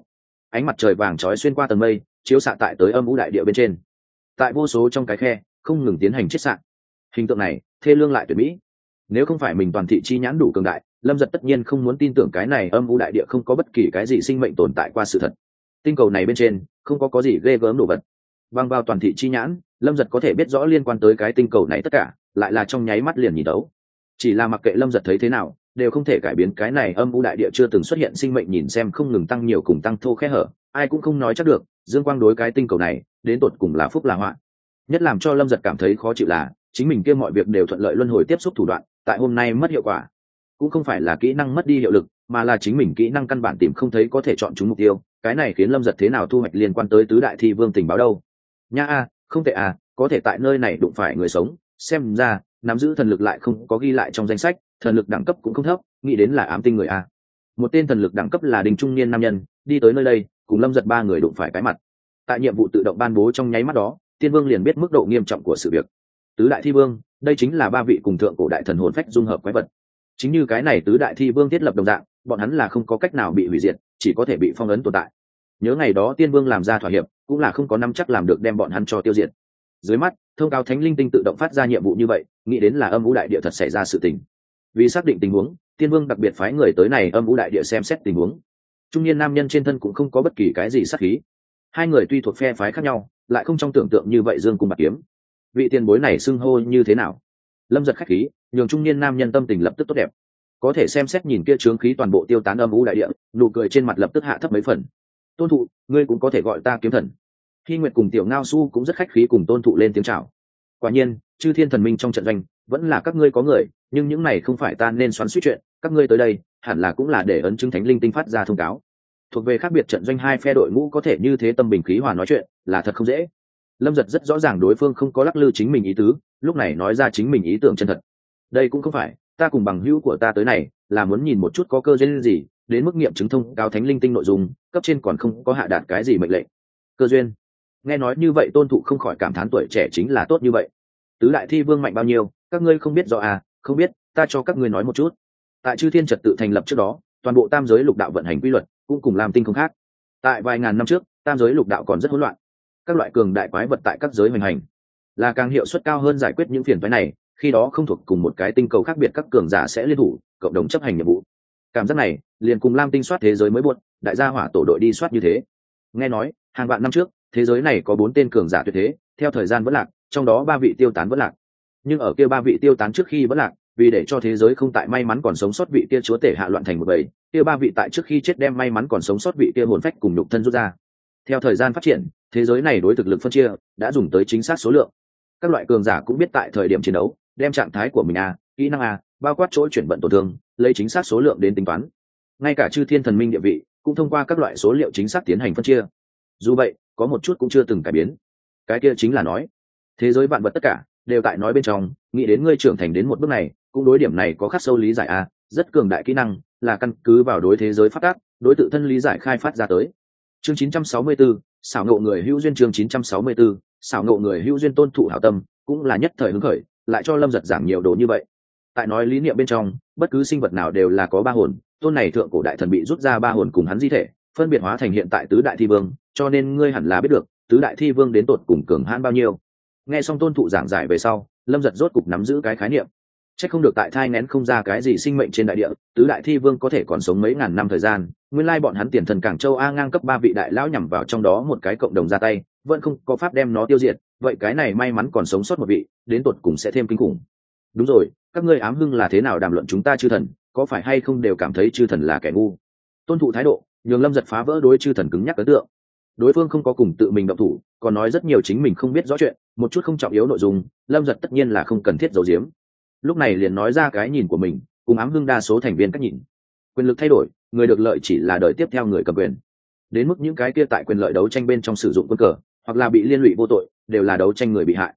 Ánh mặt trời vàng trói xuyên qua tầng mây, chiếu xạ tại tới âm vũ đại địa bên trên. Tại vô số trong cái khe, không ngừng tiến hành chiết sạn hình tượng này, thê lương lại tuyệt mỹ. Nếu không phải mình toàn thị chi nhãn đủ cường đại, lâm giật tất nhiên không muốn tin tưởng cái này âm u đại địa không có bất kỳ cái gì sinh mệnh tồn tại qua sự thật. Tinh cầu này bên trên, không có có gì ghê gớm đồ vật. Băng vào toàn thị chi nhãn, lâm giật có thể biết rõ liên quan tới cái tinh cầu này tất cả, lại là trong nháy mắt liền nhìn đấu chỉ là mặc kệ lâm giật thấy thế nào, đều không thể cải biến cái này âm u đại địa chưa từng xuất hiện sinh mệnh nhìn xem không ngừng tăng nhiều cùng tăng thô khe hở, ai cũng không nói chắc được, dương quang đối cái tinh cầu này, đến tột cùng là phúc là họa. Nhất làm cho lâm giật cảm thấy khó chịu là chính mình kia mọi việc đều thuận lợi luân hồi tiếp xúc thủ đoạn, tại hôm nay mất hiệu quả. Cũng không phải là kỹ năng mất đi hiệu lực, mà là chính mình kỹ năng căn bản tìm không thấy có thể chọn chúng mục tiêu. Cái này khiến lâm giật thế nào thu hoạch liên quan tới tứ đại thi vương tình báo đâu? Nha a, không tệ à có thể tại nơi này đụng phải người sống. Xem ra, nắm giữ thần lực lại không có ghi lại trong danh sách, thần lực đẳng cấp cũng không thấp, nghĩ đến là ám tinh người a. Một tên thần lực đẳng cấp là đình trung niên nam nhân, đi tới nơi đây, cùng lâm giật ba người đụng phải cái mặt. Tại nhiệm vụ tự động ban bố trong nháy mắt đó, tiên vương liền biết mức độ nghiêm trọng của sự việc tứ đại thi vương, đây chính là ba vị cùng thượng cổ đại thần hồn phách dung hợp quái vật. Chính như cái này tứ đại thi vương thiết lập đồng dạng, bọn hắn là không có cách nào bị hủy diệt, chỉ có thể bị phong ấn tồn tại. Nhớ ngày đó tiên vương làm ra thỏa hiệp, cũng là không có năm chắc làm được đem bọn hắn cho tiêu diệt. Dưới mắt, thông cáo thánh linh tinh tự động phát ra nhiệm vụ như vậy, nghĩ đến là âm vũ đại địa thật xảy ra sự tình. Vì xác định tình huống, tiên vương đặc biệt phái người tới này âm vũ đại địa xem xét tình huống. Trung niên nam nhân trên thân cũng không có bất kỳ cái gì sắc khí. Hai người tuy thuộc phe phái khác nhau, lại không trong tưởng tượng như vậy dương cùng bạc kiếm vị tiền bối này xưng hô như thế nào? Lâm giật khách khí, nhường trung niên nam nhân tâm tình lập tức tốt đẹp. Có thể xem xét nhìn kia trướng khí toàn bộ tiêu tán âm u đại địa, nụ cười trên mặt lập tức hạ thấp mấy phần. Tôn thụ, ngươi cũng có thể gọi ta kiếm thần. Khi nguyệt cùng tiểu ngao su cũng rất khách khí cùng tôn thụ lên tiếng chào. Quả nhiên, chư thiên thần minh trong trận doanh, vẫn là các ngươi có người, nhưng những này không phải ta nên xoắn suýt chuyện, các ngươi tới đây, hẳn là cũng là để ấn chứng thánh linh tinh phát ra thông cáo. Thuộc về khác biệt trận doanh hai phe đội ngũ có thể như thế tâm bình khí hòa nói chuyện, là thật không dễ lâm giật rất rõ ràng đối phương không có lắc lư chính mình ý tứ, lúc này nói ra chính mình ý tưởng chân thật. Đây cũng không phải, ta cùng bằng hữu của ta tới này, là muốn nhìn một chút có cơ duyên gì, đến mức nghiệm chứng thông cáo thánh linh tinh nội dung, cấp trên còn không có hạ đạt cái gì mệnh lệnh. Cơ duyên. Nghe nói như vậy tôn thụ không khỏi cảm thán tuổi trẻ chính là tốt như vậy. Tứ đại thi vương mạnh bao nhiêu, các ngươi không biết rõ à không biết, ta cho các ngươi nói một chút. Tại chư thiên trật tự thành lập trước đó, toàn bộ tam giới lục đạo vận hành quy luật cũng cùng làm tinh không khác. Tại vài ngàn năm trước, tam giới lục đạo còn rất hỗn loạn các loại cường đại quái vật tại các giới hoành hành. Là càng hiệu suất cao hơn giải quyết những phiền phái này, khi đó không thuộc cùng một cái tinh cầu khác biệt các cường giả sẽ liên thủ, cộng đồng chấp hành nhiệm vụ. Cảm giác này, liền cùng lam tinh soát thế giới mới buồn đại gia hỏa tổ đội đi soát như thế. Nghe nói, hàng vạn năm trước, thế giới này có bốn tên cường giả tuyệt thế, theo thời gian vẫn lạc, trong đó ba vị tiêu tán vẫn lạc. Nhưng ở kia ba vị tiêu tán trước khi vẫn lạc, vì để cho thế giới không tại may mắn còn sống sót vị kia chúa tể hạ loạn thành một bầy, kia ba vị tại trước khi chết đem may mắn còn sống sót vị kia hồn phách cùng nhục thân rút ra theo thời gian phát triển, thế giới này đối thực lực phân chia đã dùng tới chính xác số lượng. Các loại cường giả cũng biết tại thời điểm chiến đấu, đem trạng thái của mình a, kỹ năng a, bao quát chỗ chuyển vận tổn thương, lấy chính xác số lượng đến tính toán. Ngay cả chư thiên thần minh địa vị cũng thông qua các loại số liệu chính xác tiến hành phân chia. Dù vậy, có một chút cũng chưa từng cải biến. Cái kia chính là nói, thế giới vạn vật tất cả đều tại nói bên trong, nghĩ đến ngươi trưởng thành đến một bước này, cũng đối điểm này có khắc sâu lý giải a, rất cường đại kỹ năng là căn cứ vào đối thế giới phát tác, đối tự thân lý giải khai phát ra tới chương 964, xảo ngộ người hữu duyên chương 964, xảo ngộ người hữu duyên tôn thụ hảo tâm cũng là nhất thời hứng khởi lại cho lâm giật giảng nhiều đồ như vậy. Tại nói lý niệm bên trong bất cứ sinh vật nào đều là có ba hồn tôn này thượng cổ đại thần bị rút ra ba hồn cùng hắn di thể phân biệt hóa thành hiện tại tứ đại thi vương cho nên ngươi hẳn là biết được tứ đại thi vương đến tột cùng cường hãn bao nhiêu. Nghe xong tôn thụ giảng giải về sau lâm giật rốt cục nắm giữ cái khái niệm chắc không được tại thai nén không ra cái gì sinh mệnh trên đại địa, tứ đại thi vương có thể còn sống mấy ngàn năm thời gian, nguyên lai bọn hắn tiền thần cảng châu a ngang cấp ba vị đại lão nhằm vào trong đó một cái cộng đồng ra tay, vẫn không có pháp đem nó tiêu diệt, vậy cái này may mắn còn sống sót một vị, đến tột cùng sẽ thêm kinh khủng. Đúng rồi, các ngươi ám hưng là thế nào đàm luận chúng ta chư thần, có phải hay không đều cảm thấy chư thần là kẻ ngu? Tôn thụ thái độ, nhường lâm giật phá vỡ đối chư thần cứng nhắc ấn tượng. Đối phương không có cùng tự mình động thủ, còn nói rất nhiều chính mình không biết rõ chuyện, một chút không trọng yếu nội dung, lâm giật tất nhiên là không cần thiết giấu giếm lúc này liền nói ra cái nhìn của mình, cùng ám hưng đa số thành viên cách nhìn. Quyền lực thay đổi, người được lợi chỉ là đợi tiếp theo người cầm quyền. Đến mức những cái kia tại quyền lợi đấu tranh bên trong sử dụng quân cờ, hoặc là bị liên lụy vô tội, đều là đấu tranh người bị hại.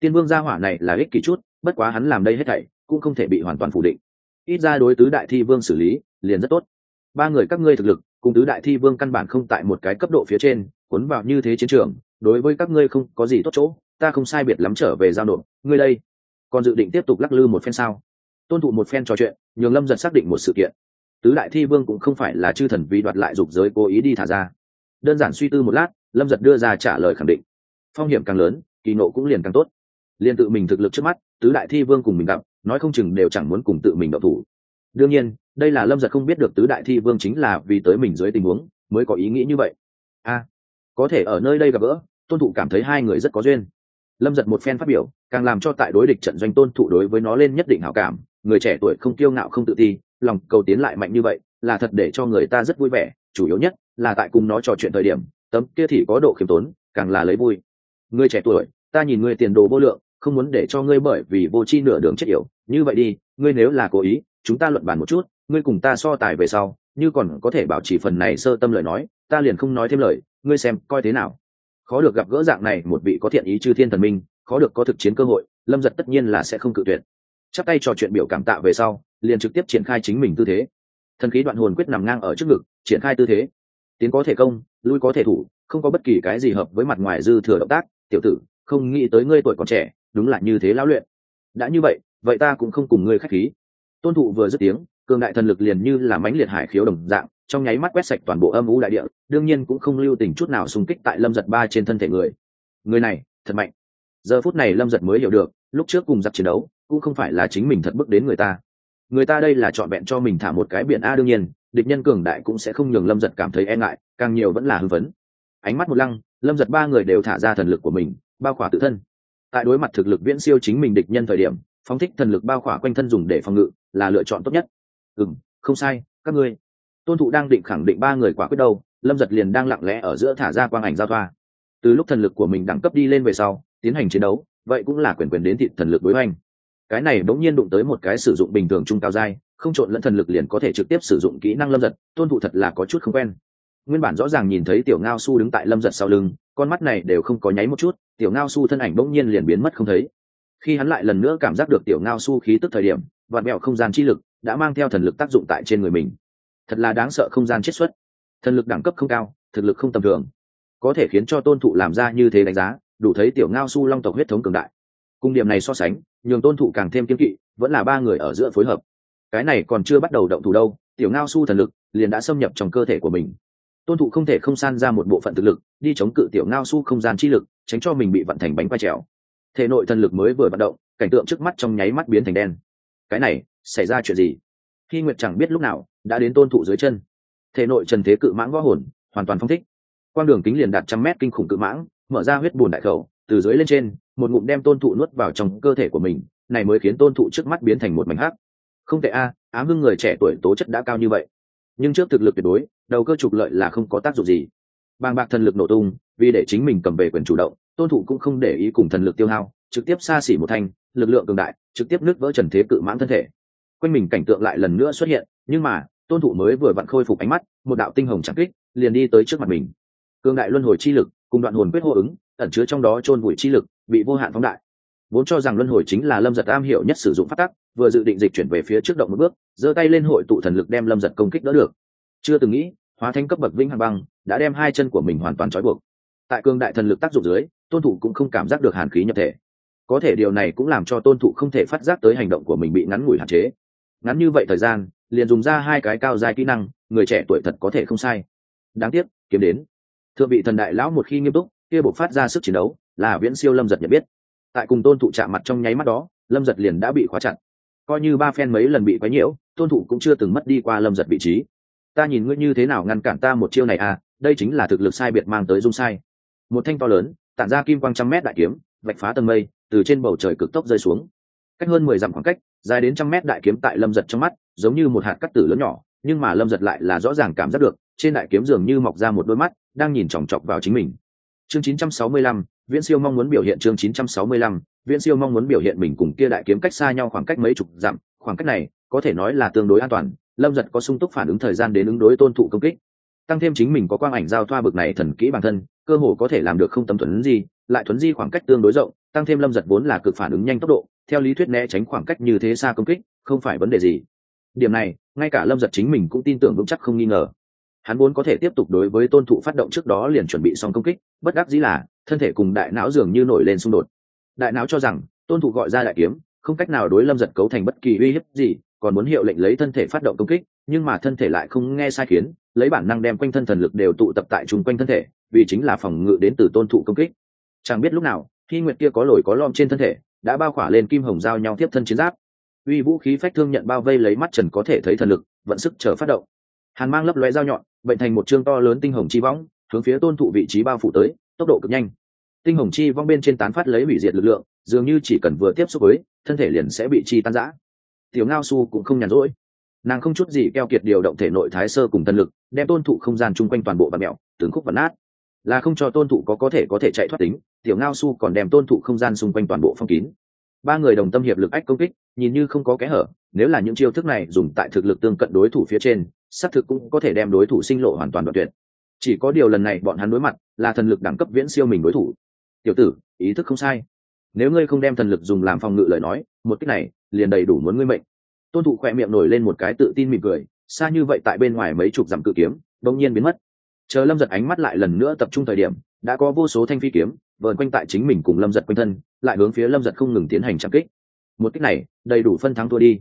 Tiên vương gia hỏa này là ích kỷ chút, bất quá hắn làm đây hết thảy, cũng không thể bị hoàn toàn phủ định. Ít ra đối tứ đại thi vương xử lý, liền rất tốt. Ba người các ngươi thực lực, cùng tứ đại thi vương căn bản không tại một cái cấp độ phía trên, cuốn vào như thế chiến trường, đối với các ngươi không có gì tốt chỗ, ta không sai biệt lắm trở về giao nộp. Ngươi đây còn dự định tiếp tục lắc lư một phen sao? Tôn thụ một phen trò chuyện, nhường lâm giật xác định một sự kiện. Tứ đại thi vương cũng không phải là chư thần vì đoạt lại dục giới cố ý đi thả ra. Đơn giản suy tư một lát, lâm giật đưa ra trả lời khẳng định. Phong hiểm càng lớn, kỳ nộ cũng liền càng tốt. Liền tự mình thực lực trước mắt, tứ đại thi vương cùng mình gặp, nói không chừng đều chẳng muốn cùng tự mình đậu thủ. Đương nhiên, đây là lâm giật không biết được tứ đại thi vương chính là vì tới mình dưới tình huống, mới có ý nghĩ như vậy. A có thể ở nơi đây gặp gỡ, tôn thụ cảm thấy hai người rất có duyên lâm giật một phen phát biểu, càng làm cho tại đối địch trận doanh tôn thụ đối với nó lên nhất định hảo cảm, người trẻ tuổi không kiêu ngạo không tự ti, lòng cầu tiến lại mạnh như vậy, là thật để cho người ta rất vui vẻ, chủ yếu nhất là tại cùng nó trò chuyện thời điểm, tấm kia thì có độ khiêm tốn, càng là lấy vui. Người trẻ tuổi, ta nhìn ngươi tiền đồ vô lượng, không muốn để cho ngươi bởi vì vô chi nửa đường chết yểu, như vậy đi, ngươi nếu là cố ý, chúng ta luận bàn một chút, ngươi cùng ta so tài về sau, như còn có thể bảo trì phần này sơ tâm lời nói, ta liền không nói thêm lời, ngươi xem coi thế nào khó được gặp gỡ dạng này một vị có thiện ý chư thiên thần minh, khó được có thực chiến cơ hội, lâm giật tất nhiên là sẽ không cự tuyệt. Chắp tay trò chuyện biểu cảm tạ về sau, liền trực tiếp triển khai chính mình tư thế. Thần khí đoạn hồn quyết nằm ngang ở trước ngực, triển khai tư thế. Tiến có thể công, lui có thể thủ, không có bất kỳ cái gì hợp với mặt ngoài dư thừa động tác, tiểu tử, không nghĩ tới ngươi tuổi còn trẻ, đúng là như thế lão luyện. Đã như vậy vậy ta cũng không cùng ngươi khách khí. Tôn thụ vừa dứt tiếng, cường đại thần lực liền như là mãnh liệt hải khiếu đồng dạng trong nháy mắt quét sạch toàn bộ âm u đại địa, đương nhiên cũng không lưu tình chút nào xung kích tại lâm giật ba trên thân thể người. Người này, thật mạnh. Giờ phút này lâm giật mới hiểu được, lúc trước cùng giặc chiến đấu, cũng không phải là chính mình thật bước đến người ta. Người ta đây là chọn vẹn cho mình thả một cái biển a đương nhiên, địch nhân cường đại cũng sẽ không nhường lâm giật cảm thấy e ngại, càng nhiều vẫn là hưng vấn ánh mắt một lăng, lâm giật ba người đều thả ra thần lực của mình, bao khỏa tự thân. Tại đối mặt thực lực viễn siêu chính mình địch nhân thời điểm, phóng thích thần lực bao khỏa quanh thân dùng để phòng ngự, là lựa chọn tốt nhất. Ừ n không sai, các ngươi tôn thụ đang định khẳng định ba người quả quyết đâu, lâm giật liền đang lặng lẽ ở giữa thả ra quang ảnh giao thoa. Từ lúc thần lực của mình đẳng cấp đi lên về sau, tiến hành chiến đấu, vậy cũng là quyền quyền đến thị thần lực đối oanh cái này bỗng nhiên đụng tới một cái sử dụng bình thường trung cao dai không trộn lẫn thần lực liền có thể trực tiếp sử dụng kỹ năng lâm giật, tôn thụ thật là có chút không quen. Nguyên bản rõ ràng nhìn thấy tiểu ngao su đứng tại lâm giật sau lưng, con mắt này đều không có nháy một chút, tiểu ngao su thân ảnh bỗng nhiên liền biến mất không thấy. Khi hắn lại lần nữa cảm giác được tiểu ngao su khí tức thời điểm vạt mẹo không gian chi lực đã mang theo thần lực tác dụng tại trên người mình thật là đáng sợ không gian chiết xuất. Thần lực đẳng cấp không cao, thực lực không tầm thường. Có thể khiến cho tôn thụ làm ra như thế đánh giá, đủ thấy tiểu ngao su long tộc huyết thống cường đại. Cung điểm này so sánh, nhường tôn thụ càng thêm kiếm kỵ, vẫn là ba người ở giữa phối hợp. Cái này còn chưa bắt đầu động thủ đâu, tiểu ngao su thần lực liền đã xâm nhập trong cơ thể của mình. Tôn thụ không thể không san ra một bộ phận thực lực, đi chống cự tiểu ngao su không gian chi lực, tránh cho mình bị vận thành bánh quay trèo. Thể nội thần lực mới vừa vận động, cảnh tượng trước mắt trong nháy mắt biến thành đen. Cái này, xảy ra chuyện gì? Khi nguyệt chẳng biết lúc nào, đã đến tôn thụ dưới chân. Thể nội trần thế cự mãng võ hồn, hoàn toàn phong thích. Quang đường kính liền đạt trăm mét kinh khủng cự mãng, mở ra huyết bùn đại khẩu, từ dưới lên trên, một ngụm đem tôn thụ nuốt vào trong cơ thể của mình, này mới khiến tôn thụ trước mắt biến thành một mảnh hắc. Không tệ a, ám hưng người trẻ tuổi tố chất đã cao như vậy. Nhưng trước thực lực tuyệt đối, đầu cơ trục lợi là không có tác dụng gì. Bàng bạc thần lực nổ tung, vì để chính mình cầm về quyền chủ động, tôn thụ cũng không để ý cùng thần lực tiêu hao, trực tiếp xa xỉ một thanh, lực lượng cường đại, trực tiếp nứt vỡ trần thế cự mãng thân thể quanh mình cảnh tượng lại lần nữa xuất hiện, nhưng mà, tôn thụ mới vừa vặn khôi phục ánh mắt, một đạo tinh hồng chẳng kích liền đi tới trước mặt mình. Cương đại luân hồi chi lực cùng đoạn hồn quyết hô ứng, ẩn chứa trong đó chôn vùi chi lực, bị vô hạn phóng đại. Vốn cho rằng luân hồi chính là lâm giật am hiểu nhất sử dụng phát tắc, vừa dự định dịch chuyển về phía trước động một bước, giơ tay lên hội tụ thần lực đem lâm giật công kích đỡ được. Chưa từng nghĩ, hóa thanh cấp bậc vĩnh hằng băng đã đem hai chân của mình hoàn toàn trói buộc. Tại cương đại thần lực tác dụng dưới, tôn thụ cũng không cảm giác được hàn khí nhập thể. Có thể điều này cũng làm cho tôn thụ không thể phát giác tới hành động của mình bị ngắn ngủi hạn chế ngắn như vậy thời gian, liền dùng ra hai cái cao dài kỹ năng, người trẻ tuổi thật có thể không sai. Đáng tiếc, kiếm đến. Thượng vị thần đại lão một khi nghiêm túc, kia buộc phát ra sức chiến đấu, là viễn siêu lâm giật nhận biết. Tại cùng tôn thụ chạm mặt trong nháy mắt đó, lâm giật liền đã bị khóa chặt. Coi như ba phen mấy lần bị quấy nhiễu, tôn thụ cũng chưa từng mất đi qua lâm giật vị trí. Ta nhìn ngươi như thế nào ngăn cản ta một chiêu này à đây chính là thực lực sai biệt mang tới dung sai. Một thanh to lớn, tản ra kim quang trăm mét đại kiếm, vạch phá tầng mây, từ trên bầu trời cực tốc rơi xuống cách hơn mười dặm khoảng cách dài đến trăm mét đại kiếm tại lâm giật trong mắt giống như một hạt cắt tử lớn nhỏ nhưng mà lâm giật lại là rõ ràng cảm giác được trên đại kiếm dường như mọc ra một đôi mắt đang nhìn chòng chọc vào chính mình. Chương 965, viễn siêu mong muốn biểu hiện chương 965, viễn siêu mong muốn biểu hiện mình cùng kia đại kiếm cách xa nhau khoảng cách mấy chục dặm khoảng cách này có thể nói là tương đối an toàn lâm giật có sung túc phản ứng thời gian đến ứng đối tôn thụ công kích. Tăng thêm chính mình có quang ảnh giao thoa bực này thần kỹ bản thân cơ hồ có thể làm được không tấm thuấn gì lại thuấn di khoảng cách tương đối rộng tăng thêm lâm giật vốn là cực phản ứng nhanh tốc độ theo lý thuyết né tránh khoảng cách như thế xa công kích, không phải vấn đề gì. Điểm này, ngay cả lâm giật chính mình cũng tin tưởng vững chắc không nghi ngờ. Hắn vốn có thể tiếp tục đối với tôn thụ phát động trước đó liền chuẩn bị xong công kích, bất đắc dĩ là, thân thể cùng đại não dường như nổi lên xung đột. Đại não cho rằng, tôn thụ gọi ra đại kiếm, không cách nào đối lâm giật cấu thành bất kỳ uy hiếp gì, còn muốn hiệu lệnh lấy thân thể phát động công kích, nhưng mà thân thể lại không nghe sai khiến, lấy bản năng đem quanh thân thần lực đều tụ tập tại chung quanh thân thể, vì chính là phòng ngự đến từ tôn thụ công kích. Chẳng biết lúc nào, khi nguyệt kia có lồi có lom trên thân thể đã bao khỏa lên kim hồng giao nhau tiếp thân chiến giáp. Uy vũ khí phách thương nhận bao vây lấy mắt trần có thể thấy thần lực, vận sức chờ phát động. Hàn mang lấp lóe dao nhọn, bệnh thành một chương to lớn tinh hồng chi võng, hướng phía tôn thụ vị trí bao phủ tới, tốc độ cực nhanh. Tinh hồng chi vong bên trên tán phát lấy hủy diệt lực lượng, dường như chỉ cần vừa tiếp xúc với, thân thể liền sẽ bị chi tan rã. Tiểu ngao su cũng không nhàn rỗi. Nàng không chút gì keo kiệt điều động thể nội thái sơ cùng thân lực, đem tôn thụ không gian chung quanh toàn bộ và mẹo tướng khúc và nát là không cho tôn thụ có có thể có thể chạy thoát tính, tiểu ngao su còn đem tôn thụ không gian xung quanh toàn bộ phong kín. Ba người đồng tâm hiệp lực ách công kích, nhìn như không có kẽ hở, nếu là những chiêu thức này dùng tại thực lực tương cận đối thủ phía trên, xác thực cũng có thể đem đối thủ sinh lộ hoàn toàn đoạn tuyệt. Chỉ có điều lần này bọn hắn đối mặt là thần lực đẳng cấp viễn siêu mình đối thủ. Tiểu tử, ý thức không sai. Nếu ngươi không đem thần lực dùng làm phòng ngự lời nói, một cách này liền đầy đủ muốn ngươi mệnh. Tôn thụ khỏe miệng nổi lên một cái tự tin mỉm cười, xa như vậy tại bên ngoài mấy chục dặm cự kiếm đông nhiên biến mất chờ lâm giật ánh mắt lại lần nữa tập trung thời điểm, đã có vô số thanh phi kiếm, vờn quanh tại chính mình cùng lâm giật quanh thân, lại hướng phía lâm giật không ngừng tiến hành trang kích. Một cách này, đầy đủ phân thắng thua đi.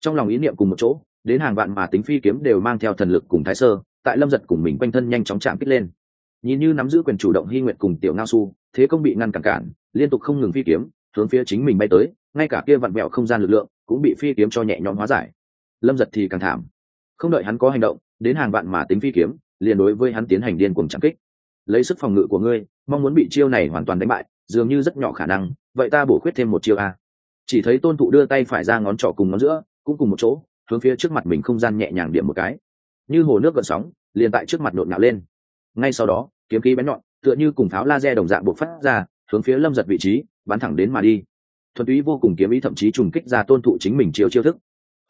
Trong lòng ý niệm cùng một chỗ, đến hàng vạn mà tính phi kiếm đều mang theo thần lực cùng thái sơ, tại lâm giật cùng mình quanh thân nhanh chóng chạm kích lên. Nhìn như nắm giữ quyền chủ động hy nguyện cùng tiểu ngao su, thế công bị ngăn cản cản, liên tục không ngừng phi kiếm, hướng phía chính mình bay tới, ngay cả kia vặn mẹo không gian lực lượng cũng bị phi kiếm cho nhẹ nhõm hóa giải. Lâm giật thì càng thảm. Không đợi hắn có hành động, đến hàng vạn mà tính phi kiếm liền đối với hắn tiến hành điên cuồng trắng kích. Lấy sức phòng ngự của ngươi, mong muốn bị chiêu này hoàn toàn đánh bại, dường như rất nhỏ khả năng, vậy ta bổ khuyết thêm một chiêu a. Chỉ thấy tôn thụ đưa tay phải ra ngón trỏ cùng ngón giữa, cũng cùng một chỗ, hướng phía trước mặt mình không gian nhẹ nhàng điểm một cái. Như hồ nước gợn sóng, liền tại trước mặt nộn nạo lên. Ngay sau đó, kiếm khí bén nhọn, tựa như cùng pháo laser đồng dạng buộc phát ra, hướng phía lâm giật vị trí, bắn thẳng đến mà đi. Thuần túy vô cùng kiếm ý thậm chí trùng kích ra tôn thụ chính mình chiêu chiêu thức.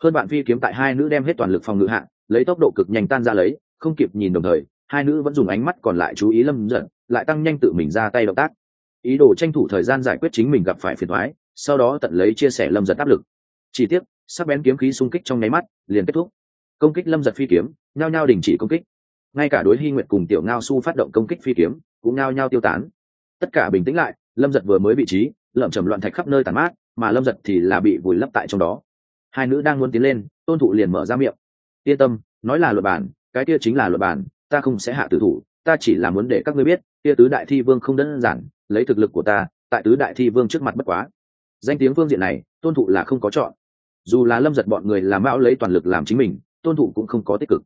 Hơn bạn phi kiếm tại hai nữ đem hết toàn lực phòng ngự hạ, lấy tốc độ cực nhanh tan ra lấy không kịp nhìn đồng thời, hai nữ vẫn dùng ánh mắt còn lại chú ý lâm giật lại tăng nhanh tự mình ra tay động tác. Ý đồ tranh thủ thời gian giải quyết chính mình gặp phải phiền thoái sau đó tận lấy chia sẻ lâm giật áp lực. Chi tiết sắc bén kiếm khí xung kích trong nháy mắt, liền kết thúc. Công kích lâm giật phi kiếm, nhao nhao đình chỉ công kích. Ngay cả đối hy nguyện cùng tiểu ngao su phát động công kích phi kiếm, cũng nhao nhao tiêu tán. Tất cả bình tĩnh lại, lâm giật vừa mới vị trí, lợm trầm loạn thạch khắp nơi tàn mát, mà lâm giật thì là bị vùi lấp tại trong đó. Hai nữ đang muốn tiến lên, tôn thụ liền mở ra miệng. Yên tâm, nói là luật bản cái kia chính là luật bản, ta không sẽ hạ tử thủ, ta chỉ là muốn để các ngươi biết, kia tứ đại thi vương không đơn giản, lấy thực lực của ta, tại tứ đại thi vương trước mặt bất quá. Danh tiếng phương diện này, tôn thụ là không có chọn. Dù là lâm giật bọn người làm mão lấy toàn lực làm chính mình, tôn thụ cũng không có tích cực.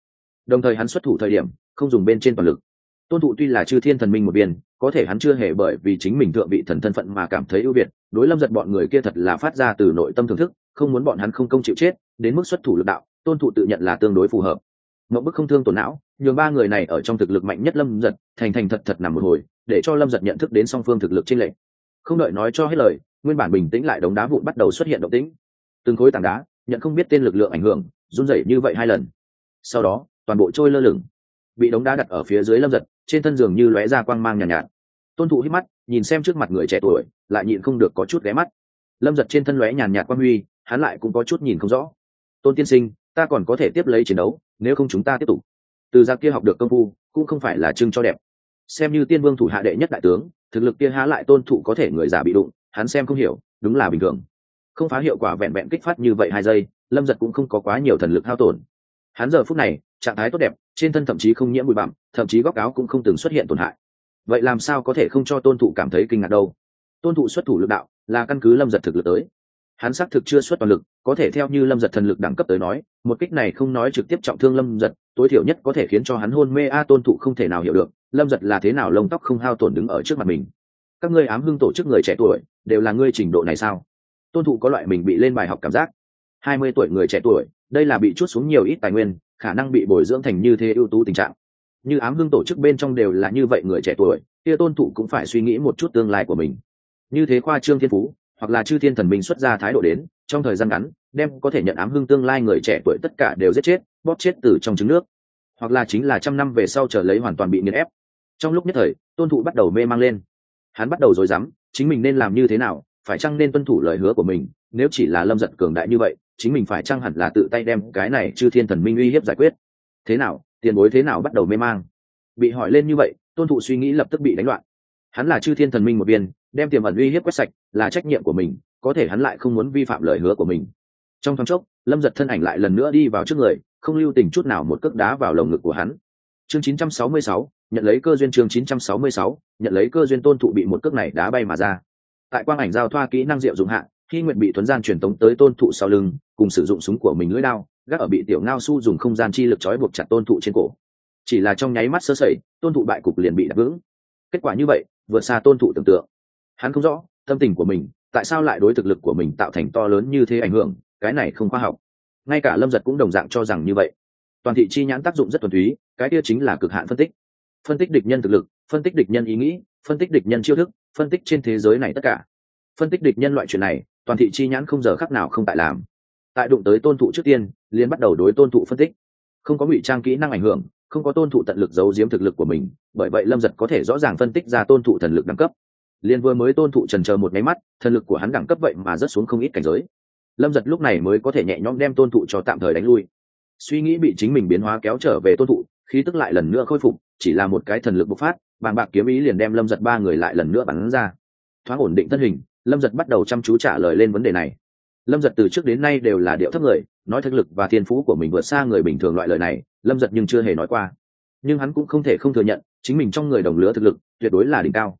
Đồng thời hắn xuất thủ thời điểm, không dùng bên trên toàn lực. Tôn thụ tuy là chư thiên thần minh một viên, có thể hắn chưa hề bởi vì chính mình thượng vị thần thân phận mà cảm thấy ưu việt, đối lâm giật bọn người kia thật là phát ra từ nội tâm thưởng thức, không muốn bọn hắn không công chịu chết, đến mức xuất thủ lực đạo, tôn thụ tự nhận là tương đối phù hợp mậu bức không thương tổn não nhường ba người này ở trong thực lực mạnh nhất lâm giật thành thành thật thật nằm một hồi để cho lâm giật nhận thức đến song phương thực lực trên lệ không đợi nói cho hết lời nguyên bản bình tĩnh lại đống đá vụn bắt đầu xuất hiện động tĩnh. Từng khối tảng đá nhận không biết tên lực lượng ảnh hưởng run rẩy như vậy hai lần. Sau đó toàn bộ trôi lơ lửng. Bị đống đá đặt ở phía dưới lâm giật trên thân giường như lóe ra quang mang nhàn nhạt, nhạt. Tôn thụ hít mắt nhìn xem trước mặt người trẻ tuổi lại nhịn không được có chút ghé mắt. Lâm giật trên thân lóe nhàn nhạt quang huy hắn lại cũng có chút nhìn không rõ. Tôn tiên sinh ta còn có thể tiếp lấy chiến đấu, nếu không chúng ta tiếp tục. Từ giặc kia học được công phu, cũng không phải là trưng cho đẹp. Xem như tiên vương thủ hạ đệ nhất đại tướng, thực lực kia há lại tôn thụ có thể người già bị đụng, hắn xem không hiểu, đúng là bình thường. Không phá hiệu quả vẹn vẹn kích phát như vậy hai giây, lâm giật cũng không có quá nhiều thần lực hao tổn. Hắn giờ phút này, trạng thái tốt đẹp, trên thân thậm chí không nhiễm bụi bặm, thậm chí góc áo cũng không từng xuất hiện tổn hại. Vậy làm sao có thể không cho tôn thụ cảm thấy kinh ngạc đâu? Tôn thụ xuất thủ lực đạo, là căn cứ lâm giật thực lực tới hắn xác thực chưa xuất toàn lực, có thể theo như lâm giật thần lực đẳng cấp tới nói, một kích này không nói trực tiếp trọng thương lâm giật, tối thiểu nhất có thể khiến cho hắn hôn mê a tôn thụ không thể nào hiểu được, lâm giật là thế nào lông tóc không hao tổn đứng ở trước mặt mình. Các ngươi ám hưng tổ chức người trẻ tuổi, đều là ngươi trình độ này sao? Tôn thụ có loại mình bị lên bài học cảm giác. Hai mươi tuổi người trẻ tuổi, đây là bị chút xuống nhiều ít tài nguyên, khả năng bị bồi dưỡng thành như thế ưu tú tình trạng. Như ám hưng tổ chức bên trong đều là như vậy người trẻ tuổi, kia tôn thụ cũng phải suy nghĩ một chút tương lai của mình. Như thế khoa trương thiên phú hoặc là chư thiên thần minh xuất ra thái độ đến, trong thời gian ngắn, đem có thể nhận ám hưng tương lai người trẻ tuổi tất cả đều giết chết, bóp chết từ trong trứng nước. Hoặc là chính là trăm năm về sau trở lấy hoàn toàn bị nghiền ép. Trong lúc nhất thời, tôn thụ bắt đầu mê mang lên. Hắn bắt đầu dối rắm, chính mình nên làm như thế nào, phải chăng nên tuân thủ lời hứa của mình, nếu chỉ là lâm giật cường đại như vậy, chính mình phải chăng hẳn là tự tay đem cái này chư thiên thần minh uy hiếp giải quyết? Thế nào, tiền bối thế nào bắt đầu mê mang? Bị hỏi lên như vậy, tôn thụ suy nghĩ lập tức bị đánh loạn. Hắn là chư thiên thần minh một viên đem tiềm ẩn uy hiếp quét sạch là trách nhiệm của mình có thể hắn lại không muốn vi phạm lời hứa của mình. Trong thoáng chốc lâm giật thân ảnh lại lần nữa đi vào trước người không lưu tình chút nào một cước đá vào lồng ngực của hắn. Chương 966, nhận lấy cơ duyên chương 966, nhận lấy cơ duyên tôn thụ bị một cước này đá bay mà ra. Tại quang ảnh giao thoa kỹ năng diệu dụng hạ khi nguyện bị thuấn gian truyền tống tới tôn thụ sau lưng cùng sử dụng súng của mình lưỡi đao gác ở bị tiểu ngao su dùng không gian chi lực trói buộc chặt tôn thụ trên cổ. Chỉ là trong nháy mắt sơ sẩy tôn thụ bại cục liền bị đặt vững. Kết quả như vậy vượt xa tôn thụ tưởng tượng hắn không rõ tâm tình của mình, tại sao lại đối thực lực của mình tạo thành to lớn như thế ảnh hưởng, cái này không khoa học. Ngay cả lâm giật cũng đồng dạng cho rằng như vậy. Toàn thị chi nhãn tác dụng rất thuần túy, cái kia chính là cực hạn phân tích. Phân tích địch nhân thực lực, phân tích địch nhân ý nghĩ, phân tích địch nhân chiêu thức, phân tích trên thế giới này tất cả. Phân tích địch nhân loại chuyện này, toàn thị chi nhãn không giờ khác nào không tại làm. Tại đụng tới tôn thụ trước tiên liên bắt đầu đối tôn thụ phân tích. Không có ngụy trang kỹ năng ảnh hưởng, không có tôn thụ tận lực giấu giếm thực lực của mình, bởi vậy lâm giật có thể rõ ràng phân tích ra tôn thụ thần lực đẳng cấp liên vừa mới tôn thụ trần chờ một máy mắt, thần lực của hắn đẳng cấp vậy mà rất xuống không ít cảnh giới. Lâm giật lúc này mới có thể nhẹ nhõm đem tôn thụ cho tạm thời đánh lui. Suy nghĩ bị chính mình biến hóa kéo trở về tôn thụ, khí tức lại lần nữa khôi phục, chỉ là một cái thần lực bộc phát, bàng bạc kiếm ý liền đem lâm giật ba người lại lần nữa bắn ra. Thoáng ổn định thân hình, lâm giật bắt đầu chăm chú trả lời lên vấn đề này. Lâm giật từ trước đến nay đều là điệu thấp người, nói thực lực và thiên phú của mình vượt xa người bình thường loại lời này, lâm giật nhưng chưa hề nói qua. Nhưng hắn cũng không thể không thừa nhận, chính mình trong người đồng lứa thực lực, tuyệt đối là đỉnh cao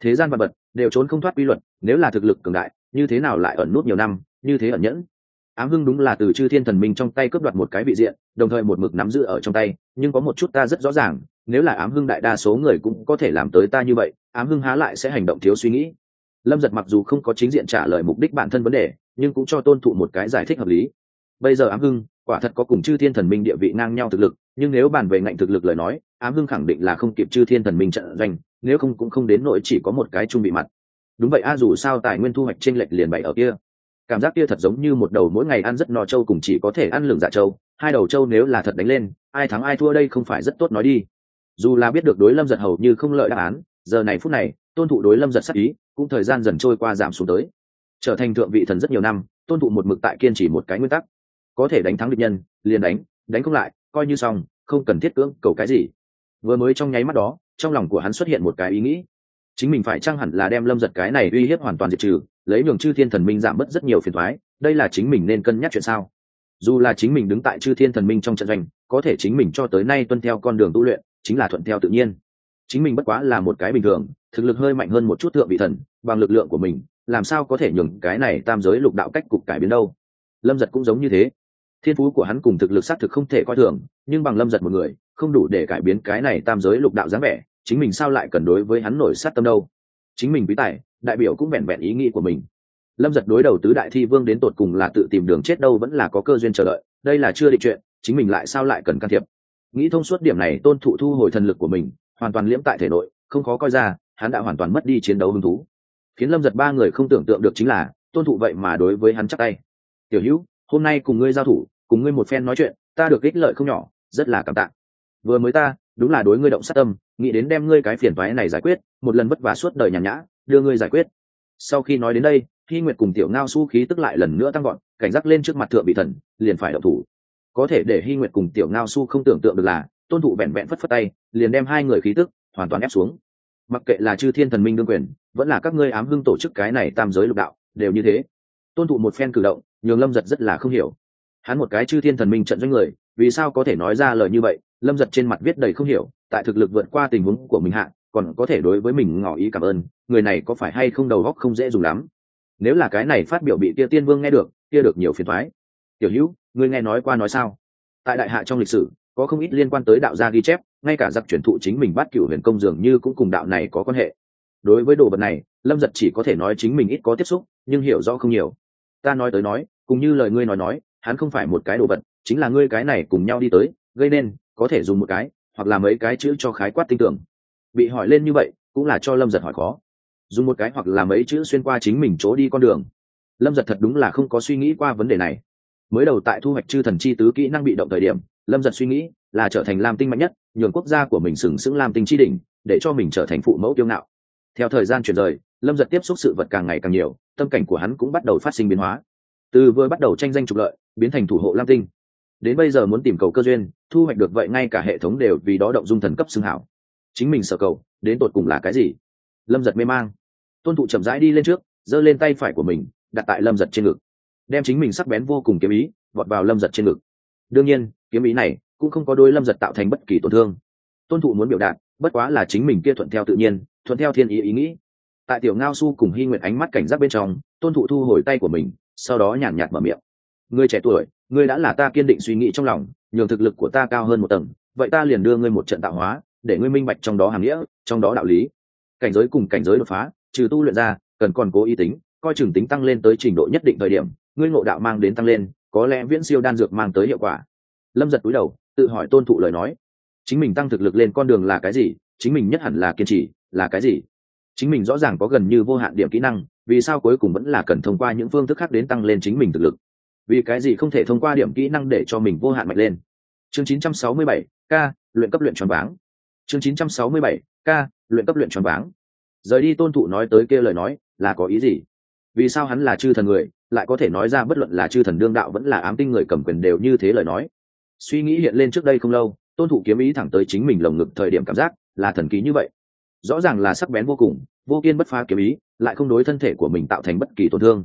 thế gian vật vật đều trốn không thoát quy luật, nếu là thực lực cường đại, như thế nào lại ẩn nút nhiều năm, như thế ẩn nhẫn? Ám hưng đúng là từ chư thiên thần minh trong tay cướp đoạt một cái vị diện, đồng thời một mực nắm giữ ở trong tay, nhưng có một chút ta rất rõ ràng, nếu là ám hưng đại đa số người cũng có thể làm tới ta như vậy, ám hưng há lại sẽ hành động thiếu suy nghĩ. Lâm giật mặc dù không có chính diện trả lời mục đích bản thân vấn đề, nhưng cũng cho tôn thụ một cái giải thích hợp lý. Bây giờ ám hưng quả thật có cùng chư thiên thần minh địa vị ngang nhau thực lực, nhưng nếu bàn về ngạnh thực lực lời nói, ám hưng khẳng định là không kịp chư thiên thần minh trận doanh, nếu không cũng không đến nỗi chỉ có một cái chung bị mặt. Đúng vậy, a, dù sao tài nguyên thu hoạch t r ê n lệch liền bày ở kia. Cảm giác kia thật giống như một đầu mỗi ngày ăn rất no trâu cùng chỉ có thể ăn lường dạ trâu, hai đầu trâu nếu là thật đánh lên, ai thắng ai thua đây không phải rất tốt nói đi. Dù là biết được đối lâm giật hầu như không lợi đáp án, giờ này phút này, tôn thụ đối lâm giật sắc ý, cũng thời gian dần trôi qua giảm xuống tới. Trở thành thượng vị thần rất nhiều năm, tôn thụ một mực tại kiên trì một cái nguyên tắc có thể đánh thắng địch nhân, liền đánh đánh không lại, coi như xong, không cần thiết cưỡng cầu cái gì. Vừa mới trong nháy mắt đó, trong lòng của hắn xuất hiện một cái ý nghĩ. Chính mình phải chăng hẳn là đem lâm giật cái này uy hiếp hoàn toàn diệt trừ, lấy nhường chư thiên thần minh giảm bớt rất nhiều phiền thoái đây là chính mình nên cân nhắc chuyện sao? Dù là chính mình đứng tại chư thiên thần minh trong trận doanh, có thể chính mình cho tới nay tuân theo con đường tu luyện, chính là thuận theo tự nhiên. Chính mình bất quá là một cái bình thường, thực lực hơi mạnh hơn một chút thượng vị thần, bằng lực lượng của mình, làm sao có thể nhường cái này tam giới lục đạo cách cục cải biến đâu? Lâm giật cũng giống như thế thiên phú của hắn cùng thực lực xác thực không thể coi thường, nhưng bằng lâm giật một người, không đủ để cải biến cái này tam giới lục đạo dáng vẻ, chính mình sao lại cần đối với hắn nổi sát tâm đâu? Chính mình quý tài, đại biểu cũng vẹn vẹn ý nghĩ của mình. Lâm giật đối đầu tứ đại thi vương đến tột cùng là tự tìm đường chết đâu vẫn là có cơ duyên chờ đợi, đây là chưa định chuyện, chính mình lại sao lại cần can thiệp? Nghĩ thông suốt điểm này, tôn thụ thu hồi thần lực của mình, hoàn toàn liễm tại thể nội, không khó coi ra, hắn đã hoàn toàn mất đi chiến đấu hứng thú. Khiến lâm giật ba người không tưởng tượng được chính là, tôn thụ vậy mà đối với hắn chắc tay. Tiểu hữu, hôm nay cùng ngươi giao thủ cùng ngươi một phen nói chuyện, ta được ích lợi không nhỏ, rất là cảm tạ. Vừa mới ta, đúng là đối ngươi động sát tâm, nghĩ đến đem ngươi cái phiền toái này giải quyết, một lần vất vả suốt đời nhàn nhã, đưa ngươi giải quyết. Sau khi nói đến đây khi nguyệt cùng tiểu ngao su khí tức lại lần nữa tăng gọn cảnh giác lên trước mặt thượng vị thần, liền phải đậu thủ. Có thể để hy nguyệt cùng tiểu ngao su không tưởng tượng được là, tôn thụ vẹn vẹn phất phất tay, liền đem hai người khí tức hoàn toàn ép xuống. Mặc kệ là chư thiên thần minh đương quyền, vẫn là các ngươi ám hưng tổ chức cái này tam giới lục đạo, đều như thế. Tôn thụ một phen cử động, nhường lâm giật rất là không hiểu hắn một cái chư thiên thần minh trận doanh người, vì sao có thể nói ra lời như vậy? Lâm giật trên mặt viết đầy không hiểu, tại thực lực vượt qua tình huống của mình hạ, còn có thể đối với mình ngỏ ý cảm ơn, người này có phải hay không đầu góc không dễ dùng lắm? Nếu là cái này phát biểu bị tia tiên vương nghe được tia được nhiều phiền thoái tiểu hữu, ngươi nghe nói qua nói sao? Tại đại hạ trong lịch sử, có không ít liên quan tới đạo gia ghi chép, ngay cả giặc chuyển thụ chính mình bắt cựu huyền công dường như cũng cùng đạo này có quan hệ. Đối với đồ vật này, lâm giật chỉ có thể nói chính mình ít có tiếp xúc, nhưng hiểu rõ không nhiều. Ta nói tới nói, cùng như lời ngươi nói nói hắn không phải một cái đồ vật, chính là ngươi cái này cùng nhau đi tới, gây nên, có thể dùng một cái, hoặc là mấy cái chữ cho khái quát tinh tưởng. Bị hỏi lên như vậy, cũng là cho lâm giật hỏi khó. Dùng một cái hoặc là mấy chữ xuyên qua chính mình chỗ đi con đường. Lâm giật thật đúng là không có suy nghĩ qua vấn đề này. Mới đầu tại thu hoạch chư thần chi tứ kỹ năng bị động thời điểm, lâm giật suy nghĩ là trở thành lam tinh mạnh nhất, nhường quốc gia của mình sừng sững lam tinh chi đỉnh, để cho mình trở thành phụ mẫu kiêu ngạo. Theo thời gian chuyển rời, lâm giật tiếp xúc sự vật càng ngày càng nhiều, tâm cảnh của hắn cũng bắt đầu phát sinh biến hóa. Từ vừa bắt đầu tranh danh trục lợi biến thành thủ hộ lam tinh. Đến bây giờ muốn tìm cầu cơ duyên, thu hoạch được vậy ngay cả hệ thống đều vì đó động dung thần cấp xưng hảo. Chính mình sở cầu, đến tột cùng là cái gì? Lâm giật mê mang. Tôn thụ chậm rãi đi lên trước, giơ lên tay phải của mình, đặt tại lâm giật trên ngực. Đem chính mình sắc bén vô cùng kiếm ý, vọt vào lâm giật trên ngực. Đương nhiên, kiếm ý này cũng không có đôi lâm giật tạo thành bất kỳ tổn thương. Tôn thụ muốn biểu đạt, bất quá là chính mình kia thuận theo tự nhiên, thuận theo thiên ý ý nghĩ. Tại tiểu ngao su cùng hy nguyện ánh mắt cảnh giác bên trong, tôn thụ thu hồi tay của mình, sau đó nhàn nhạt mở miệng. Ngươi trẻ tuổi, ngươi đã là ta kiên định suy nghĩ trong lòng, nhường thực lực của ta cao hơn một tầng, vậy ta liền đưa ngươi một trận tạo hóa, để ngươi minh bạch trong đó hàm nghĩa, trong đó đạo lý. Cảnh giới cùng cảnh giới đột phá, trừ tu luyện ra, cần còn cố ý tính, coi chừng tính tăng lên tới trình độ nhất định thời điểm, ngươi ngộ đạo mang đến tăng lên, có lẽ viễn siêu đan dược mang tới hiệu quả. Lâm giật cúi đầu, tự hỏi tôn thụ lời nói. Chính mình tăng thực lực lên con đường là cái gì? Chính mình nhất hẳn là kiên trì, là cái gì? Chính mình rõ ràng có gần như vô hạn điểm kỹ năng, vì sao cuối cùng vẫn là cần thông qua những phương thức khác đến tăng lên chính mình thực lực? Vì cái gì không thể thông qua điểm kỹ năng để cho mình vô hạn mạnh lên? Chương 967, k luyện cấp luyện tròn váng. Chương 967, k luyện cấp luyện tròn váng. Rời đi tôn thụ nói tới kia lời nói là có ý gì? Vì sao hắn là chư thần người lại có thể nói ra bất luận là chư thần đương đạo vẫn là ám tinh người cầm quyền đều như thế lời nói? Suy nghĩ hiện lên trước đây không lâu tôn thụ kiếm ý thẳng tới chính mình lồng ngực thời điểm cảm giác là thần ký như vậy. Rõ ràng là sắc bén vô cùng vô kiên bất phá kiếm ý lại không đối thân thể của mình tạo thành bất kỳ tổn thương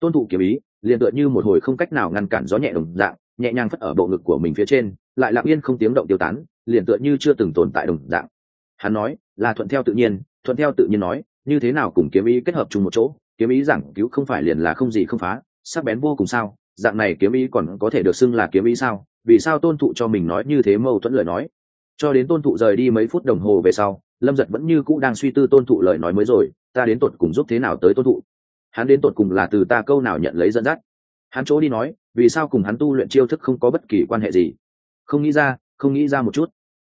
tôn thụ kiếm ý, liền tựa như một hồi không cách nào ngăn cản gió nhẹ đồng dạng, nhẹ nhàng phất ở bộ ngực của mình phía trên, lại lặng yên không tiếng động tiêu tán, liền tựa như chưa từng tồn tại đồng dạng. Hắn nói, là thuận theo tự nhiên, thuận theo tự nhiên nói, như thế nào cùng kiếm ý kết hợp chung một chỗ, kiếm ý giảng cứu không phải liền là không gì không phá, sắc bén vô cùng sao, dạng này kiếm ý còn có thể được xưng là kiếm ý sao, vì sao tôn thụ cho mình nói như thế mâu thuẫn lời nói? Cho đến tôn thụ rời đi mấy phút đồng hồ về sau, lâm giật vẫn như cũ đang suy tư tôn thụ lời nói mới rồi, ta đến tột cùng giúp thế nào tới tôn thụ? Hắn đến tột cùng là từ ta câu nào nhận lấy dẫn dắt. Hắn chỗ đi nói, vì sao cùng hắn tu luyện chiêu thức không có bất kỳ quan hệ gì? Không nghĩ ra, không nghĩ ra một chút.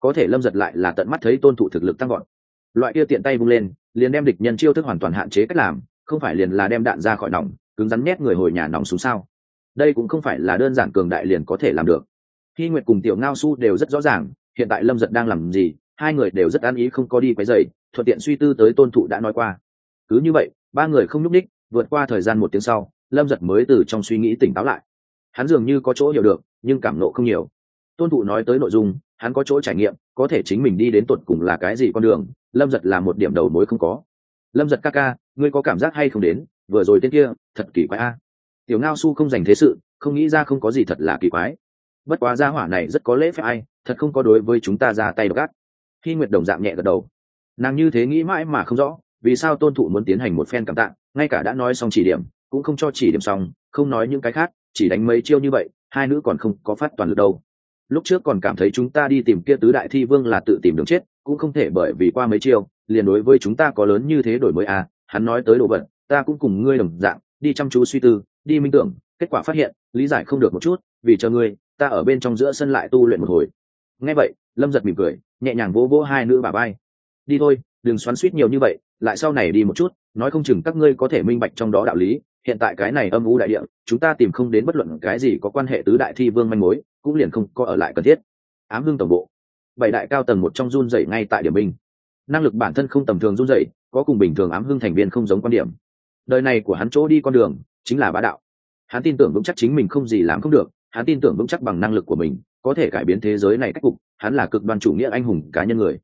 Có thể lâm giật lại là tận mắt thấy tôn thụ thực lực tăng gọn loại kia tiện tay vung lên, liền đem địch nhân chiêu thức hoàn toàn hạn chế cách làm, không phải liền là đem đạn ra khỏi nòng, cứng rắn nhét người hồi nhà nòng xuống sao? Đây cũng không phải là đơn giản cường đại liền có thể làm được. Khi nguyệt cùng tiểu ngao su đều rất rõ ràng, hiện tại lâm giật đang làm gì, hai người đều rất an ý không có đi quấy dày thuận tiện suy tư tới tôn thụ đã nói qua. Cứ như vậy, ba người không nhúc ních vượt qua thời gian một tiếng sau, lâm giật mới từ trong suy nghĩ tỉnh táo lại. Hắn dường như có chỗ hiểu được, nhưng cảm nộ không nhiều. Tôn thụ nói tới nội dung, hắn có chỗ trải nghiệm, có thể chính mình đi đến tột cùng là cái gì con đường, lâm giật là một điểm đầu mối không có. Lâm giật ca ca, ngươi có cảm giác hay không đến? Vừa rồi tên kia, thật kỳ quái a. Tiểu ngao su không dành thế sự, không nghĩ ra không có gì thật là kỳ quái. Bất quá gia hỏa này rất có lễ phép ai, thật không có đối với chúng ta ra tay gắt khi nguyệt đồng dạng nhẹ gật đầu. Nàng như thế nghĩ mãi mà không rõ vì sao tôn thụ muốn tiến hành một phen cảm tạ, ngay cả đã nói xong chỉ điểm cũng không cho chỉ điểm xong không nói những cái khác chỉ đánh mấy chiêu như vậy hai nữ còn không có phát toàn lực đâu. Lúc trước còn cảm thấy chúng ta đi tìm kia tứ đại thi vương là tự tìm đường chết cũng không thể bởi vì qua mấy chiêu liền đối với chúng ta có lớn như thế đổi mới à hắn nói tới đồ vật ta cũng cùng ngươi đồng dạng đi chăm chú suy tư đi minh tưởng kết quả phát hiện lý giải không được một chút vì cho ngươi ta ở bên trong giữa sân lại tu luyện một hồi. Nghe vậy lâm giật mỉm cười nhẹ nhàng vỗ vỗ hai nữ bà bay đi thôi đừng xoắn suýt nhiều như vậy lại sau này đi một chút, nói không chừng các ngươi có thể minh bạch trong đó đạo lý, hiện tại cái này âm u đại địa, chúng ta tìm không đến bất luận cái gì có quan hệ tứ đại thi vương manh mối, cũng liền không có ở lại cần thiết. Ám hưng tổng bộ. Bảy đại cao tầng một trong run dậy ngay tại điểm binh. Năng lực bản thân không tầm thường run dậy có cùng bình thường ám hưng thành viên không giống quan điểm. Đời này của hắn chỗ đi con đường, chính là bá đạo. Hắn tin tưởng vững chắc chính mình không gì làm không được, hắn tin tưởng vững chắc bằng năng lực của mình, có thể cải biến thế giới này cách cục, hắn là cực đoan chủ nghĩa anh hùng cá nhân người.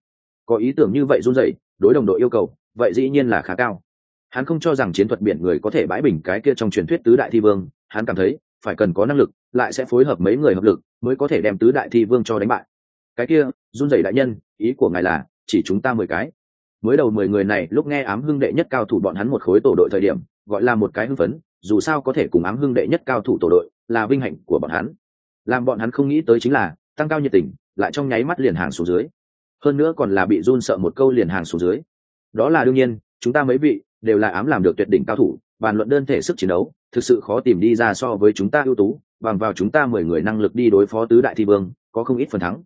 Có ý tưởng như vậy run rẩy, đối đồng đội yêu cầu vậy dĩ nhiên là khá cao. Hắn không cho rằng chiến thuật biển người có thể bãi bình cái kia trong truyền thuyết tứ đại thi vương, hắn cảm thấy, phải cần có năng lực, lại sẽ phối hợp mấy người hợp lực, mới có thể đem tứ đại thi vương cho đánh bại. Cái kia, run rẩy đại nhân, ý của ngài là, chỉ chúng ta mười cái. Mới đầu mười người này, lúc nghe ám hưng đệ nhất cao thủ bọn hắn một khối tổ đội thời điểm, gọi là một cái hưng phấn, dù sao có thể cùng ám hưng đệ nhất cao thủ tổ đội, là vinh hạnh của bọn hắn. Làm bọn hắn không nghĩ tới chính là, tăng cao nhiệt tình, lại trong nháy mắt liền hàng xuống dưới. Hơn nữa còn là bị run sợ một câu liền hàng xuống dưới đó là đương nhiên, chúng ta mấy vị đều là ám làm được tuyệt đỉnh cao thủ, bàn luận đơn thể sức chiến đấu, thực sự khó tìm đi ra so với chúng ta ưu tú, bằng vào chúng ta mười người năng lực đi đối phó tứ đại thi vương, có không ít phần thắng.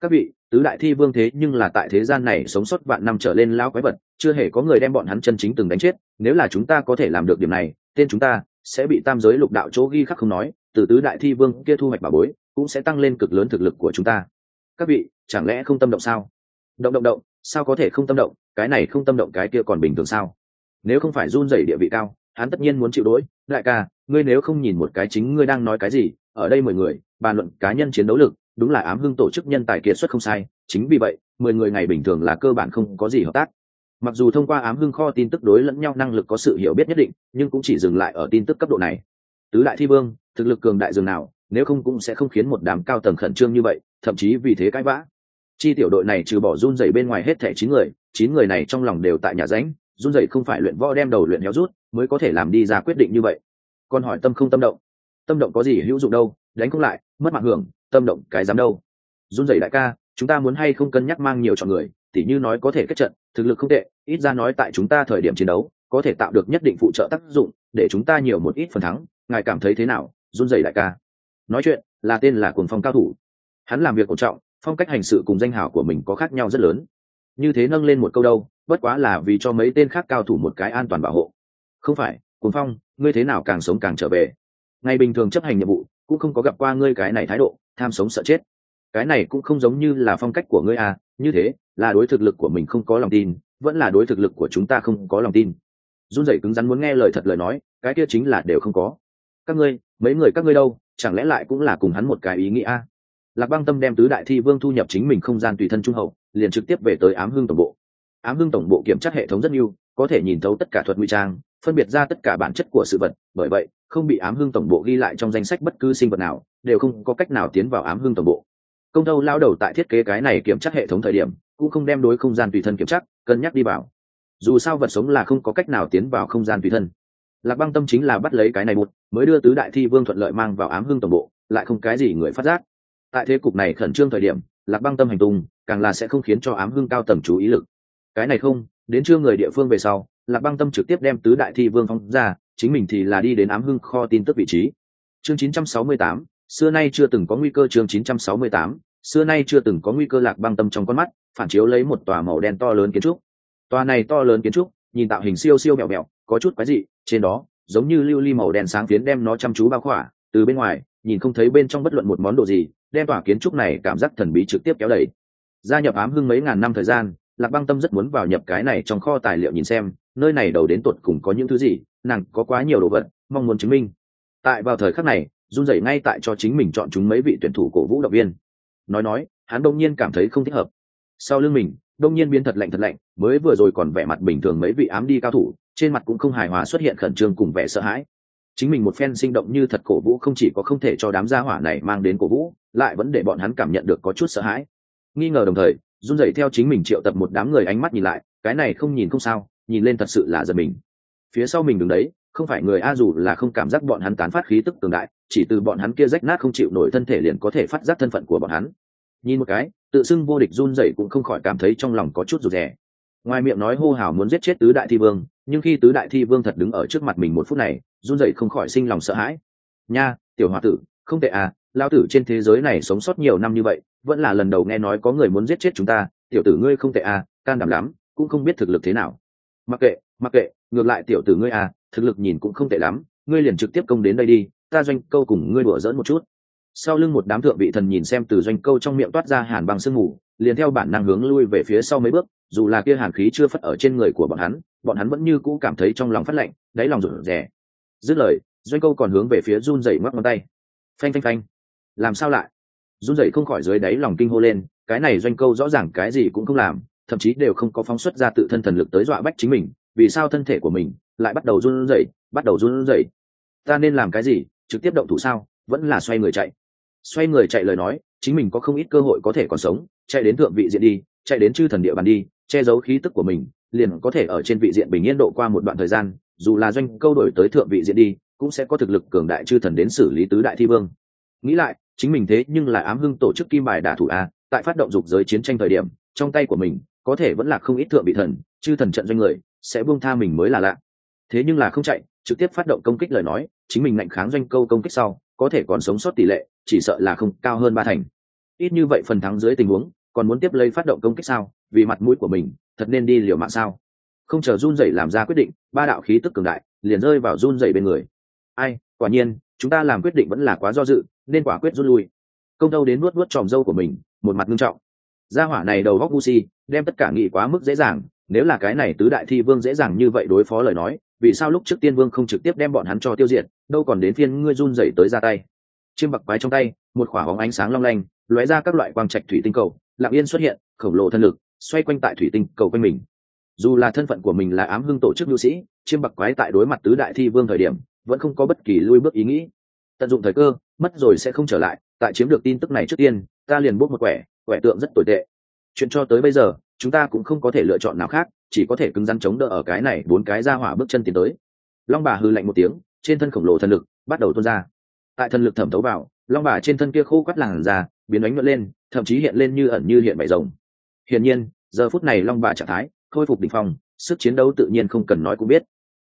Các vị, tứ đại thi vương thế nhưng là tại thế gian này sống sót vạn năm trở lên lao quái vật, chưa hề có người đem bọn hắn chân chính từng đánh chết, nếu là chúng ta có thể làm được điểm này, tên chúng ta sẽ bị tam giới lục đạo chỗ ghi khắc không nói, từ tứ đại thi vương kia thu hoạch bà bối cũng sẽ tăng lên cực lớn thực lực của chúng ta. Các vị, chẳng lẽ không tâm động sao? Động động động sao có thể không tâm động, cái này không tâm động cái kia còn bình thường sao? Nếu không phải run rẩy địa vị cao, hắn tất nhiên muốn chịu đỗi. Đại ca, ngươi nếu không nhìn một cái chính ngươi đang nói cái gì, ở đây mười người, bàn luận cá nhân chiến đấu lực, đúng là ám hưng tổ chức nhân tài kiệt xuất không sai. Chính vì vậy, mười người ngày bình thường là cơ bản không có gì hợp tác. Mặc dù thông qua ám hưng kho tin tức đối lẫn nhau năng lực có sự hiểu biết nhất định, nhưng cũng chỉ dừng lại ở tin tức cấp độ này. Tứ đại thi vương, thực lực cường đại dường nào, nếu không cũng sẽ không khiến một đám cao tầng khẩn trương như vậy, thậm chí vì thế cãi vã chi tiểu đội này trừ bỏ run dày bên ngoài hết thẻ chín người chín người này trong lòng đều tại nhà ránh, run dày không phải luyện võ đem đầu luyện héo rút mới có thể làm đi ra quyết định như vậy. Còn hỏi tâm không tâm động. Tâm động có gì hữu dụng đâu, đánh không lại, mất mạng hưởng, tâm động cái dám đâu. Run dày đại ca, chúng ta muốn hay không cân nhắc mang nhiều chọn người, tỉ như nói có thể kết trận, thực lực không tệ, ít ra nói tại chúng ta thời điểm chiến đấu, có thể tạo được nhất định phụ trợ tác dụng, để chúng ta nhiều một ít phần thắng, ngài cảm thấy thế nào, run dày đại ca? Nói chuyện, là tên là cuồng phong cao thủ. Hắn làm việc cổ trọng phong cách hành sự cùng danh hào của mình có khác nhau rất lớn. Như thế nâng lên một câu đâu, bất quá là vì cho mấy tên khác cao thủ một cái an toàn bảo hộ. Không phải, cuồng phong, ngươi thế nào càng sống càng trở về? Ngày bình thường chấp hành nhiệm vụ, cũng không có gặp qua ngươi cái này thái độ, tham sống sợ chết. Cái này cũng không giống như là phong cách của ngươi à như thế, là đối thực lực của mình không có lòng tin, vẫn là đối thực lực của chúng ta không có lòng tin. Run rẩy cứng rắn muốn nghe lời thật lời nói, cái kia chính là đều không có. Các ngươi, mấy người các ngươi đâu, chẳng lẽ lại cũng là cùng hắn một cái ý nghĩa à? Lạc băng tâm đem tứ đại thi vương thu nhập chính mình không gian tùy thân trung hậu, liền trực tiếp về tới ám hưng tổng bộ. Ám hưng tổng bộ kiểm tra hệ thống rất nhiều, có thể nhìn thấu tất cả thuật nguy trang, phân biệt ra tất cả bản chất của sự vật, bởi vậy, không bị ám hưng tổng bộ ghi lại trong danh sách bất cứ sinh vật nào, đều không có cách nào tiến vào ám hưng tổng bộ. Công tâu lao đầu tại thiết kế cái này kiểm tra hệ thống thời điểm, cũng không đem đối không gian tùy thân kiểm tra, cân nhắc đi vào. Dù sao vật sống là không có cách nào tiến vào không gian tùy thân. Lạc băng tâm chính là bắt lấy cái này một, mới đưa tứ đại thi vương thuận lợi mang vào ám hưng tổng bộ, lại không cái gì người phát giác tại thế cục này khẩn trương thời điểm lạc băng tâm hành tung càng là sẽ không khiến cho ám hưng cao tầm chú ý lực. Cái này không đến trưa người địa phương về sau lạc băng tâm trực tiếp đem tứ đại thi vương phong ra chính mình thì là đi đến ám hưng kho tin tức vị trí. Chương 968, xưa nay chưa từng có nguy cơ chương 968, xưa nay chưa từng có nguy cơ lạc băng tâm trong con mắt phản chiếu lấy một tòa màu đen to lớn kiến trúc. Tòa này to lớn kiến trúc nhìn tạo hình siêu siêu mẹo mẹo có chút quái dị trên đó giống như lưu ly màu đen sáng phiến đem nó chăm chú bao khỏa từ bên ngoài nhìn không thấy bên trong bất luận một món đồ gì đem tòa kiến trúc này cảm giác thần bí trực tiếp kéo đẩy gia nhập ám hưng mấy ngàn năm thời gian, lạc băng tâm rất muốn vào nhập cái này trong kho tài liệu nhìn xem, nơi này đầu đến tột cùng có những thứ gì, nàng có quá nhiều đồ vật, mong muốn chứng minh. Tại vào thời khắc này, run rẩy ngay tại cho chính mình chọn chúng mấy vị tuyển thủ cổ vũ động viên. Nói nói, hắn đông nhiên cảm thấy không thích hợp. Sau lưng mình đông nhiên biến thật lạnh thật lạnh, mới vừa rồi còn vẻ mặt bình thường mấy vị ám đi cao thủ, trên mặt cũng không hài hòa xuất hiện khẩn trương cùng vẻ sợ hãi chính mình một phen sinh động như thật cổ vũ không chỉ có không thể cho đám gia hỏa này mang đến cổ vũ, lại vẫn để bọn hắn cảm nhận được có chút sợ hãi. Nghi ngờ đồng thời, run rẩy theo chính mình triệu tập một đám người ánh mắt nhìn lại, cái này không nhìn không sao, nhìn lên thật sự là giật mình. Phía sau mình đứng đấy, không phải người a dù là không cảm giác bọn hắn tán phát khí tức tương đại, chỉ từ bọn hắn kia rách nát không chịu nổi thân thể liền có thể phát giác thân phận của bọn hắn. Nhìn một cái, tự xưng vô địch run rẩy cũng không khỏi cảm thấy trong lòng có chút rụt rè ngoài miệng nói hô hào muốn giết chết tứ đại thi vương, nhưng khi tứ đại thi vương thật đứng ở trước mặt mình một phút này, run rẩy không khỏi sinh lòng sợ hãi. Nha, tiểu h tử, không tệ à lao tử trên thế giới này sống sót nhiều năm như vậy, vẫn là lần đầu nghe nói có người muốn giết chết chúng ta, tiểu tử ngươi không tệ à can đảm lắm, cũng không biết thực lực thế nào. Mặc kệ mặc kệ, ngược lại tiểu tử ngươi à thực lực nhìn cũng không tệ lắm, ngươi liền trực tiếp công đến đây đi, ta doanh câu cùng ngươi đùa dỡn một chút. Sau lưng một đám thượng vị thần nhìn xem từ doanh câu trong miệng toát ra hàn bằng sương mù, liền theo bản năng hướng lui về phía sau mấy bước dù là kia hàn khí chưa phất ở trên người của bọn hắn bọn hắn vẫn như cũ cảm thấy trong lòng phát lạnh, đáy lòng rủ rẻ dứt lời, doanh câu còn hướng về phía run dậy ngoắc ngón tay. Phanh phanh phanh. Làm sao lại? Run dậy không khỏi dưới đáy lòng kinh hô lên, cái này doanh câu rõ ràng cái gì cũng không làm, thậm chí đều không có phóng xuất ra tự thân thần lực tới dọa bách chính mình, vì sao thân thể của mình lại bắt đầu run rẩy, bắt đầu run rẩy? Ta nên làm cái gì, trực tiếp động thủ sao? Vẫn là xoay người chạy. Xoay người chạy lời nói, chính mình có không ít cơ hội có thể còn sống, chạy đến thượng vị diện đi, chạy đến chư thần địa bàn đi che giấu khí tức của mình, liền có thể ở trên vị diện bình yên độ qua một đoạn thời gian, dù là doanh câu đổi tới thượng vị diện đi, cũng sẽ có thực lực cường đại chư thần đến xử lý tứ đại thi vương. Nghĩ lại, chính mình thế nhưng là ám hưng tổ chức kim bài đả thủ a, tại phát động dục giới chiến tranh thời điểm, trong tay của mình, có thể vẫn là không ít thượng vị thần, chư thần trận doanh người, sẽ buông tha mình mới là lạ. Thế nhưng là không chạy, trực tiếp phát động công kích lời nói, chính mình ngạnh kháng doanh câu công kích sau, có thể còn sống sót tỷ lệ, chỉ sợ là không cao hơn ba thành. Ít như vậy phần thắng dưới tình huống còn muốn tiếp lấy phát động công kích sao? Vì mặt mũi của mình, thật nên đi liều mạng sao? Không chờ run dậy làm ra quyết định, ba đạo khí tức cường đại liền rơi vào run dậy bên người. Ai, quả nhiên, chúng ta làm quyết định vẫn là quá do dự, nên quả quyết rút lui. Công tâu đến nuốt nuốt tròm dâu của mình, một mặt ngưng trọng. Gia hỏa này đầu góc u si, đem tất cả nghị quá mức dễ dàng, nếu là cái này tứ đại thi vương dễ dàng như vậy đối phó lời nói, vì sao lúc trước tiên vương không trực tiếp đem bọn hắn cho tiêu diệt, đâu còn đến phiên ngươi run dậy tới ra tay. Chiêm bạc quái trong tay, một khỏa bóng ánh sáng long lanh, lóe ra các loại quang trạch thủy tinh cầu lặng yên xuất hiện, khổng lồ thân lực, xoay quanh tại thủy tinh cầu quanh mình. Dù là thân phận của mình là ám hưng tổ chức nhu sĩ, chiêm bạc quái tại đối mặt tứ đại thi vương thời điểm, vẫn không có bất kỳ lui bước ý nghĩ. Tận dụng thời cơ, mất rồi sẽ không trở lại, tại chiếm được tin tức này trước tiên, ta liền bút một quẻ quẻ tượng rất tồi tệ. Chuyện cho tới bây giờ, chúng ta cũng không có thể lựa chọn nào khác, chỉ có thể cứng rắn chống đỡ ở cái này bốn cái ra hỏa bước chân tiến tới. Long bà hư lạnh một tiếng, trên thân khổng lồ thần lực bắt đầu tuôn ra. Tại thần lực thẩm tấu vào, long bà trên thân kia khô quắt làn ra biến ánh ngựa lên, thậm chí hiện lên như ẩn như hiện bảy rồng. Hiển nhiên, giờ phút này long bà trạng thái, khôi phục đỉnh phong, sức chiến đấu tự nhiên không cần nói cũng biết.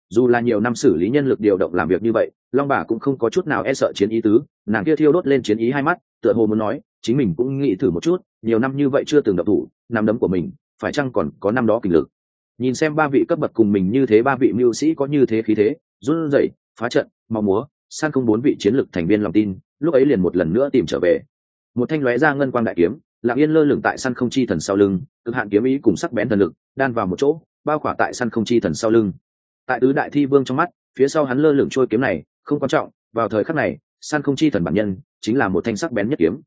Dù là nhiều năm xử lý nhân lực điều động làm việc như vậy, long bà cũng không có chút nào e sợ chiến ý tứ, nàng kia thiêu đốt lên chiến ý hai mắt, tựa hồ muốn nói, chính mình cũng nghĩ thử một chút, nhiều năm như vậy chưa từng đập thủ, năm đấm của mình, phải chăng còn có năm đó kình lực. Nhìn xem ba vị cấp bậc cùng mình như thế, ba vị mưu sĩ có như thế khí thế, run rẩy, phá trận, mau múa, san không bốn vị chiến lực thành viên lòng tin, lúc ấy liền một lần nữa tìm trở về một thanh lóe ra ngân quang đại kiếm, lặng yên lơ lửng tại săn không chi thần sau lưng, cực hạn kiếm ý cùng sắc bén thần lực, đan vào một chỗ, bao khỏa tại săn không chi thần sau lưng. Tại tứ đại thi vương trong mắt, phía sau hắn lơ lửng trôi kiếm này, không quan trọng, vào thời khắc này, săn không chi thần bản nhân, chính là một thanh sắc bén nhất kiếm.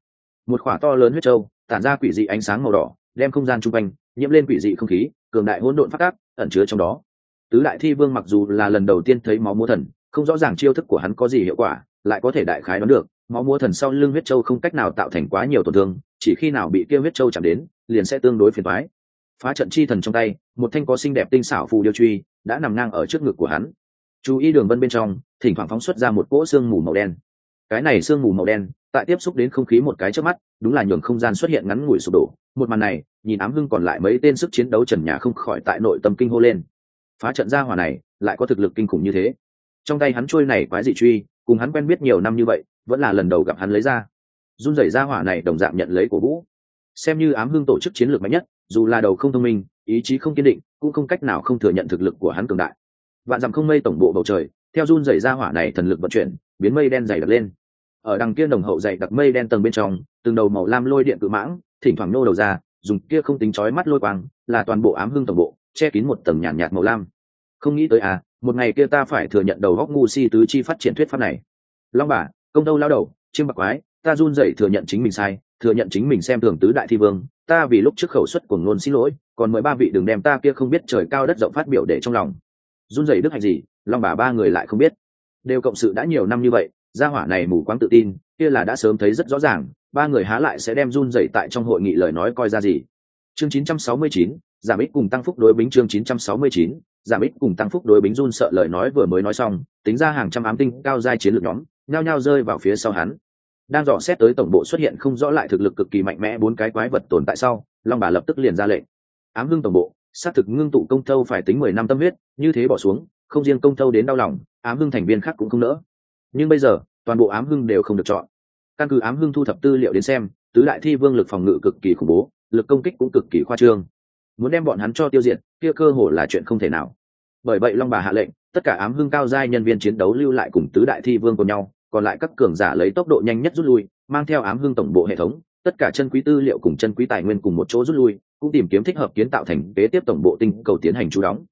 Một khỏa to lớn huyết trâu tản ra quỷ dị ánh sáng màu đỏ, đem không gian chung quanh, nhiễm lên quỷ dị không khí, cường đại hỗn độn phát tác, ẩn chứa trong đó. Tứ đại thi vương mặc dù là lần đầu tiên thấy máu múa thần, không rõ ràng chiêu thức của hắn có gì hiệu quả, lại có thể đại khái đoán được máu múa thần sau lưng huyết châu không cách nào tạo thành quá nhiều tổn thương, chỉ khi nào bị kia huyết châu chạm đến, liền sẽ tương đối phiền thoái phá trận chi thần trong tay, một thanh có xinh đẹp tinh xảo phù điêu truy, đã nằm ngang ở trước ngực của hắn. Chú ý đường vân bên trong, thỉnh thoảng phóng xuất ra một cỗ xương mù màu đen. Cái này xương mù màu đen, tại tiếp xúc đến không khí một cái trước mắt, đúng là nhường không gian xuất hiện ngắn ngủi sụp đổ. Một màn này, nhìn ám hưng còn lại mấy tên sức chiến đấu trần nhà không khỏi tại nội tâm kinh hô lên. Phá trận gia hỏa này, lại có thực lực kinh khủng như thế. Trong tay hắn trôi này quái dị truy, cùng hắn quen biết nhiều năm như vậy vẫn là lần đầu gặp hắn lấy ra. Run rẩy ra hỏa này đồng dạng nhận lấy của vũ. Xem như ám hưng tổ chức chiến lược mạnh nhất dù là đầu không thông minh ý chí không kiên định cũng không cách nào không thừa nhận thực lực của hắn cường đại. Vạn dặm không mây tổng bộ bầu trời theo run rẩy ra hỏa này thần lực vận chuyển biến mây đen dày đặc lên. Ở đằng kia đồng hậu dày đặc mây đen tầng bên trong từng đầu màu lam lôi điện cự mãng thỉnh thoảng nô đầu ra dùng kia không tính chói mắt lôi quang là toàn bộ ám hưng tổng bộ che kín một tầng nhàn nhạt, nhạt màu lam. Không nghĩ tới à một ngày kia ta phải thừa nhận đầu góc ngu si tứ chi phát triển thuyết pháp này. Long bà công đâu lao đầu chiêm bạc quái ta run rẩy thừa nhận chính mình sai thừa nhận chính mình xem thường tứ đại thi vương ta vì lúc trước khẩu suất của ngôn xin lỗi còn mười ba vị đừng đem ta kia không biết trời cao đất rộng phát biểu để trong lòng. Run rẩy đức hạnh gì long bà ba người lại không biết. Đều cộng sự đã nhiều năm như vậy gia hỏa này mù quáng tự tin kia là đã sớm thấy rất rõ ràng ba người há lại sẽ đem run rẩy tại trong hội nghị lời nói coi ra gì. Chương 969, giảm ích cùng tăng phúc đối bính chương 969, giảm ích cùng tăng phúc đối bính run sợ lời nói vừa mới nói xong tính ra hàng trăm ám tinh cao giai chiến lược nhóm nhao nhao rơi vào phía sau hắn. Đang dò xét tới tổng bộ xuất hiện không rõ lại thực lực cực kỳ mạnh mẽ bốn cái quái vật tồn tại sau, long bà lập tức liền ra lệnh. Ám hưng tổng bộ, xác thực ngưng tụ công thâu phải tính mười năm tâm huyết, như thế bỏ xuống, không riêng công thâu đến đau lòng, ám hưng thành viên khác cũng không nỡ. Nhưng bây giờ, toàn bộ ám hưng đều không được chọn. Căn cứ ám hưng thu thập tư liệu đến xem, tứ đại thi vương lực phòng ngự cực kỳ khủng bố, lực công kích cũng cực kỳ khoa trương. Muốn đem bọn hắn cho tiêu diệt, kia cơ hồ là chuyện không thể nào. Bởi vậy long bà hạ lệnh, tất cả ám hưng cao giai nhân viên chiến đấu lưu lại cùng tứ đại thi vương của nhau còn lại các cường giả lấy tốc độ nhanh nhất rút lui, mang theo ám hưng tổng bộ hệ thống, tất cả chân quý tư liệu cùng chân quý tài nguyên cùng một chỗ rút lui, cũng tìm kiếm thích hợp kiến tạo thành kế tiếp tổng bộ tinh cầu tiến hành chú đóng.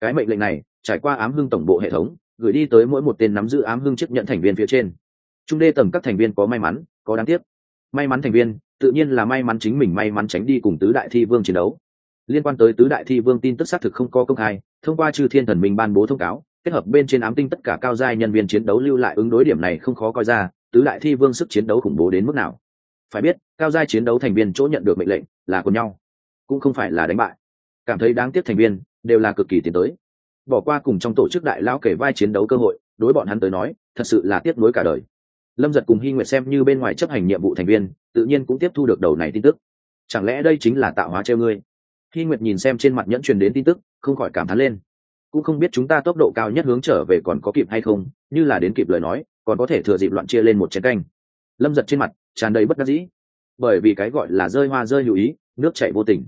Cái mệnh lệnh này, trải qua ám hưng tổng bộ hệ thống, gửi đi tới mỗi một tên nắm giữ ám hưng chấp nhận thành viên phía trên. Trung đê tầng các thành viên có may mắn, có đáng tiếc. May mắn thành viên, tự nhiên là may mắn chính mình may mắn tránh đi cùng tứ đại thi vương chiến đấu. Liên quan tới tứ đại thi vương tin tức xác thực không có công khai, thông qua chư thiên thần minh ban bố thông cáo kết hợp bên trên ám tinh tất cả cao giai nhân viên chiến đấu lưu lại ứng đối điểm này không khó coi ra, tứ đại thi vương sức chiến đấu khủng bố đến mức nào. Phải biết, cao giai chiến đấu thành viên chỗ nhận được mệnh lệnh là của nhau, cũng không phải là đánh bại. Cảm thấy đáng tiếc thành viên đều là cực kỳ tiến tới. Bỏ qua cùng trong tổ chức đại lao kể vai chiến đấu cơ hội, đối bọn hắn tới nói, thật sự là tiếc nuối cả đời. Lâm giật cùng hy nguyệt xem như bên ngoài chấp hành nhiệm vụ thành viên, tự nhiên cũng tiếp thu được đầu này tin tức. Chẳng lẽ đây chính là tạo hóa treo ngươi? Hy nguyệt nhìn xem trên mặt nhẫn truyền đến tin tức, không khỏi cảm thán lên cũng không biết chúng ta tốc độ cao nhất hướng trở về còn có kịp hay không, như là đến kịp lời nói, còn có thể thừa dịp loạn chia lên một chén canh. Lâm giật trên mặt, tràn đầy bất đắc dĩ. Bởi vì cái gọi là rơi hoa rơi hữu ý, nước chảy vô tình.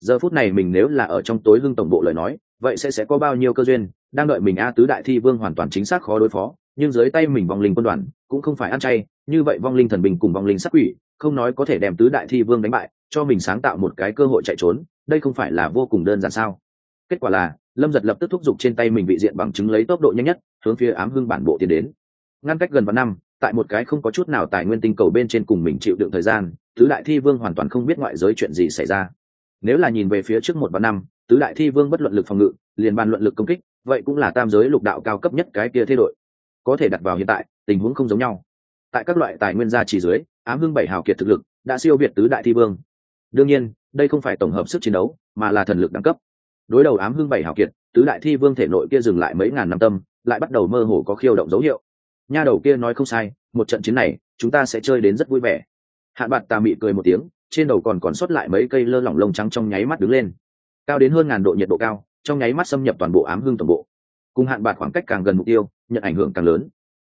Giờ phút này mình nếu là ở trong tối hưng tổng bộ lời nói, vậy sẽ sẽ có bao nhiêu cơ duyên, đang đợi mình a tứ đại thi vương hoàn toàn chính xác khó đối phó, nhưng dưới tay mình vong linh quân đoàn cũng không phải ăn chay, như vậy vong linh thần bình cùng vong linh sắc quỷ, không nói có thể đem tứ đại thi vương đánh bại, cho mình sáng tạo một cái cơ hội chạy trốn, đây không phải là vô cùng đơn giản sao? Kết quả là lâm giật lập tức thúc giục trên tay mình bị diện bằng chứng lấy tốc độ nhanh nhất, hướng phía ám hưng bản bộ tiến đến. Ngăn cách gần vào năm, tại một cái không có chút nào tài nguyên tinh cầu bên trên cùng mình chịu đựng thời gian, tứ đại thi vương hoàn toàn không biết ngoại giới chuyện gì xảy ra. Nếu là nhìn về phía trước một và năm, tứ đại thi vương bất luận lực phòng ngự, liền bàn luận lực công kích, vậy cũng là tam giới lục đạo cao cấp nhất cái kia thế đội. Có thể đặt vào hiện tại, tình huống không giống nhau. Tại các loại tài nguyên gia chỉ dưới, ám hưng bảy hào kiệt thực lực đã siêu việt tứ đại thi vương. Đương nhiên, đây không phải tổng hợp sức chiến đấu, mà là thần lực đẳng cấp đối đầu ám hưng bảy hào kiệt, tứ đại thi vương thể nội kia dừng lại mấy ngàn năm tâm, lại bắt đầu mơ hồ có khiêu động dấu hiệu. Nha đầu kia nói không sai, một trận chiến này, chúng ta sẽ chơi đến rất vui vẻ. Hạn bạt tà mị cười một tiếng, trên đầu còn còn sót lại mấy cây lơ lỏng lông trắng trong nháy mắt đứng lên. Cao đến hơn ngàn độ nhiệt độ cao, trong nháy mắt xâm nhập toàn bộ ám hưng toàn bộ. Cùng hạn bạt khoảng cách càng gần mục tiêu, nhận ảnh hưởng càng lớn.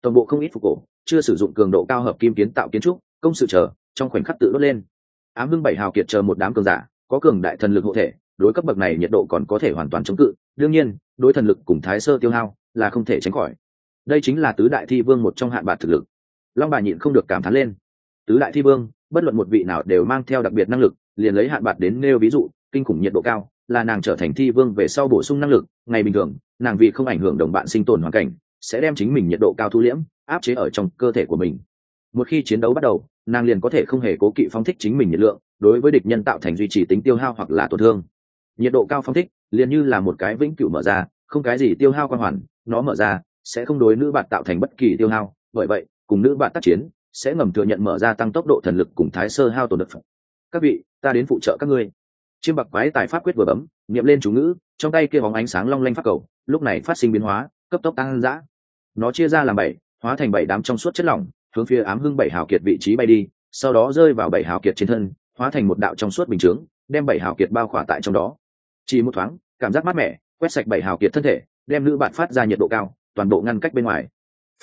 Toàn bộ không ít phục cổ, chưa sử dụng cường độ cao hợp kim kiến tạo kiến trúc, công sự chờ, trong khoảnh khắc tự đốt lên. Ám hưng bảy hào kiệt chờ một đám cường giả, có cường đại thần lực hộ thể đối cấp bậc này nhiệt độ còn có thể hoàn toàn chống cự. Đương nhiên, đối thần lực cùng thái sơ tiêu hao là không thể tránh khỏi. Đây chính là tứ đại thi vương một trong hạn bạc thực lực. Long bà nhịn không được cảm thán lên. Tứ đại thi vương, bất luận một vị nào đều mang theo đặc biệt năng lực, liền lấy hạn bạc đến nêu ví dụ, kinh khủng nhiệt độ cao, là nàng trở thành thi vương về sau bổ sung năng lực, ngày bình thường, nàng vì không ảnh hưởng đồng bạn sinh tồn hoàn cảnh, sẽ đem chính mình nhiệt độ cao thu liễm, áp chế ở trong cơ thể của mình. Một khi chiến đấu bắt đầu, nàng liền có thể không hề cố kỵ phóng thích chính mình nhiệt lượng, đối với địch nhân tạo thành duy trì tính tiêu hao hoặc là tổn thương nhiệt độ cao phóng thích, liền như là một cái vĩnh cửu mở ra, không cái gì tiêu hao quan hoàn, nó mở ra, sẽ không đối nữ bạn tạo thành bất kỳ tiêu hao. Bởi vậy, cùng nữ bạn tác chiến, sẽ ngầm thừa nhận mở ra tăng tốc độ thần lực cùng thái sơ hao tổn lực. Các vị, ta đến phụ trợ các ngươi. Chiêm bạc quái tài pháp quyết vừa bấm nghiệm lên chú ngữ, trong tay kia bóng ánh sáng long lanh phát cầu, lúc này phát sinh biến hóa, cấp tốc tăng dã. Nó chia ra làm bảy, hóa thành bảy đám trong suốt chất lỏng, hướng phía ám hưng bảy hào kiệt vị trí bay đi, sau đó rơi vào bảy hào kiệt trên thân, hóa thành một đạo trong suốt bình chướng, đem bảy hào kiệt bao khỏa tại trong đó chỉ một thoáng, cảm giác mát mẻ, quét sạch bảy hào kiệt thân thể, đem nữ bạn phát ra nhiệt độ cao, toàn bộ ngăn cách bên ngoài.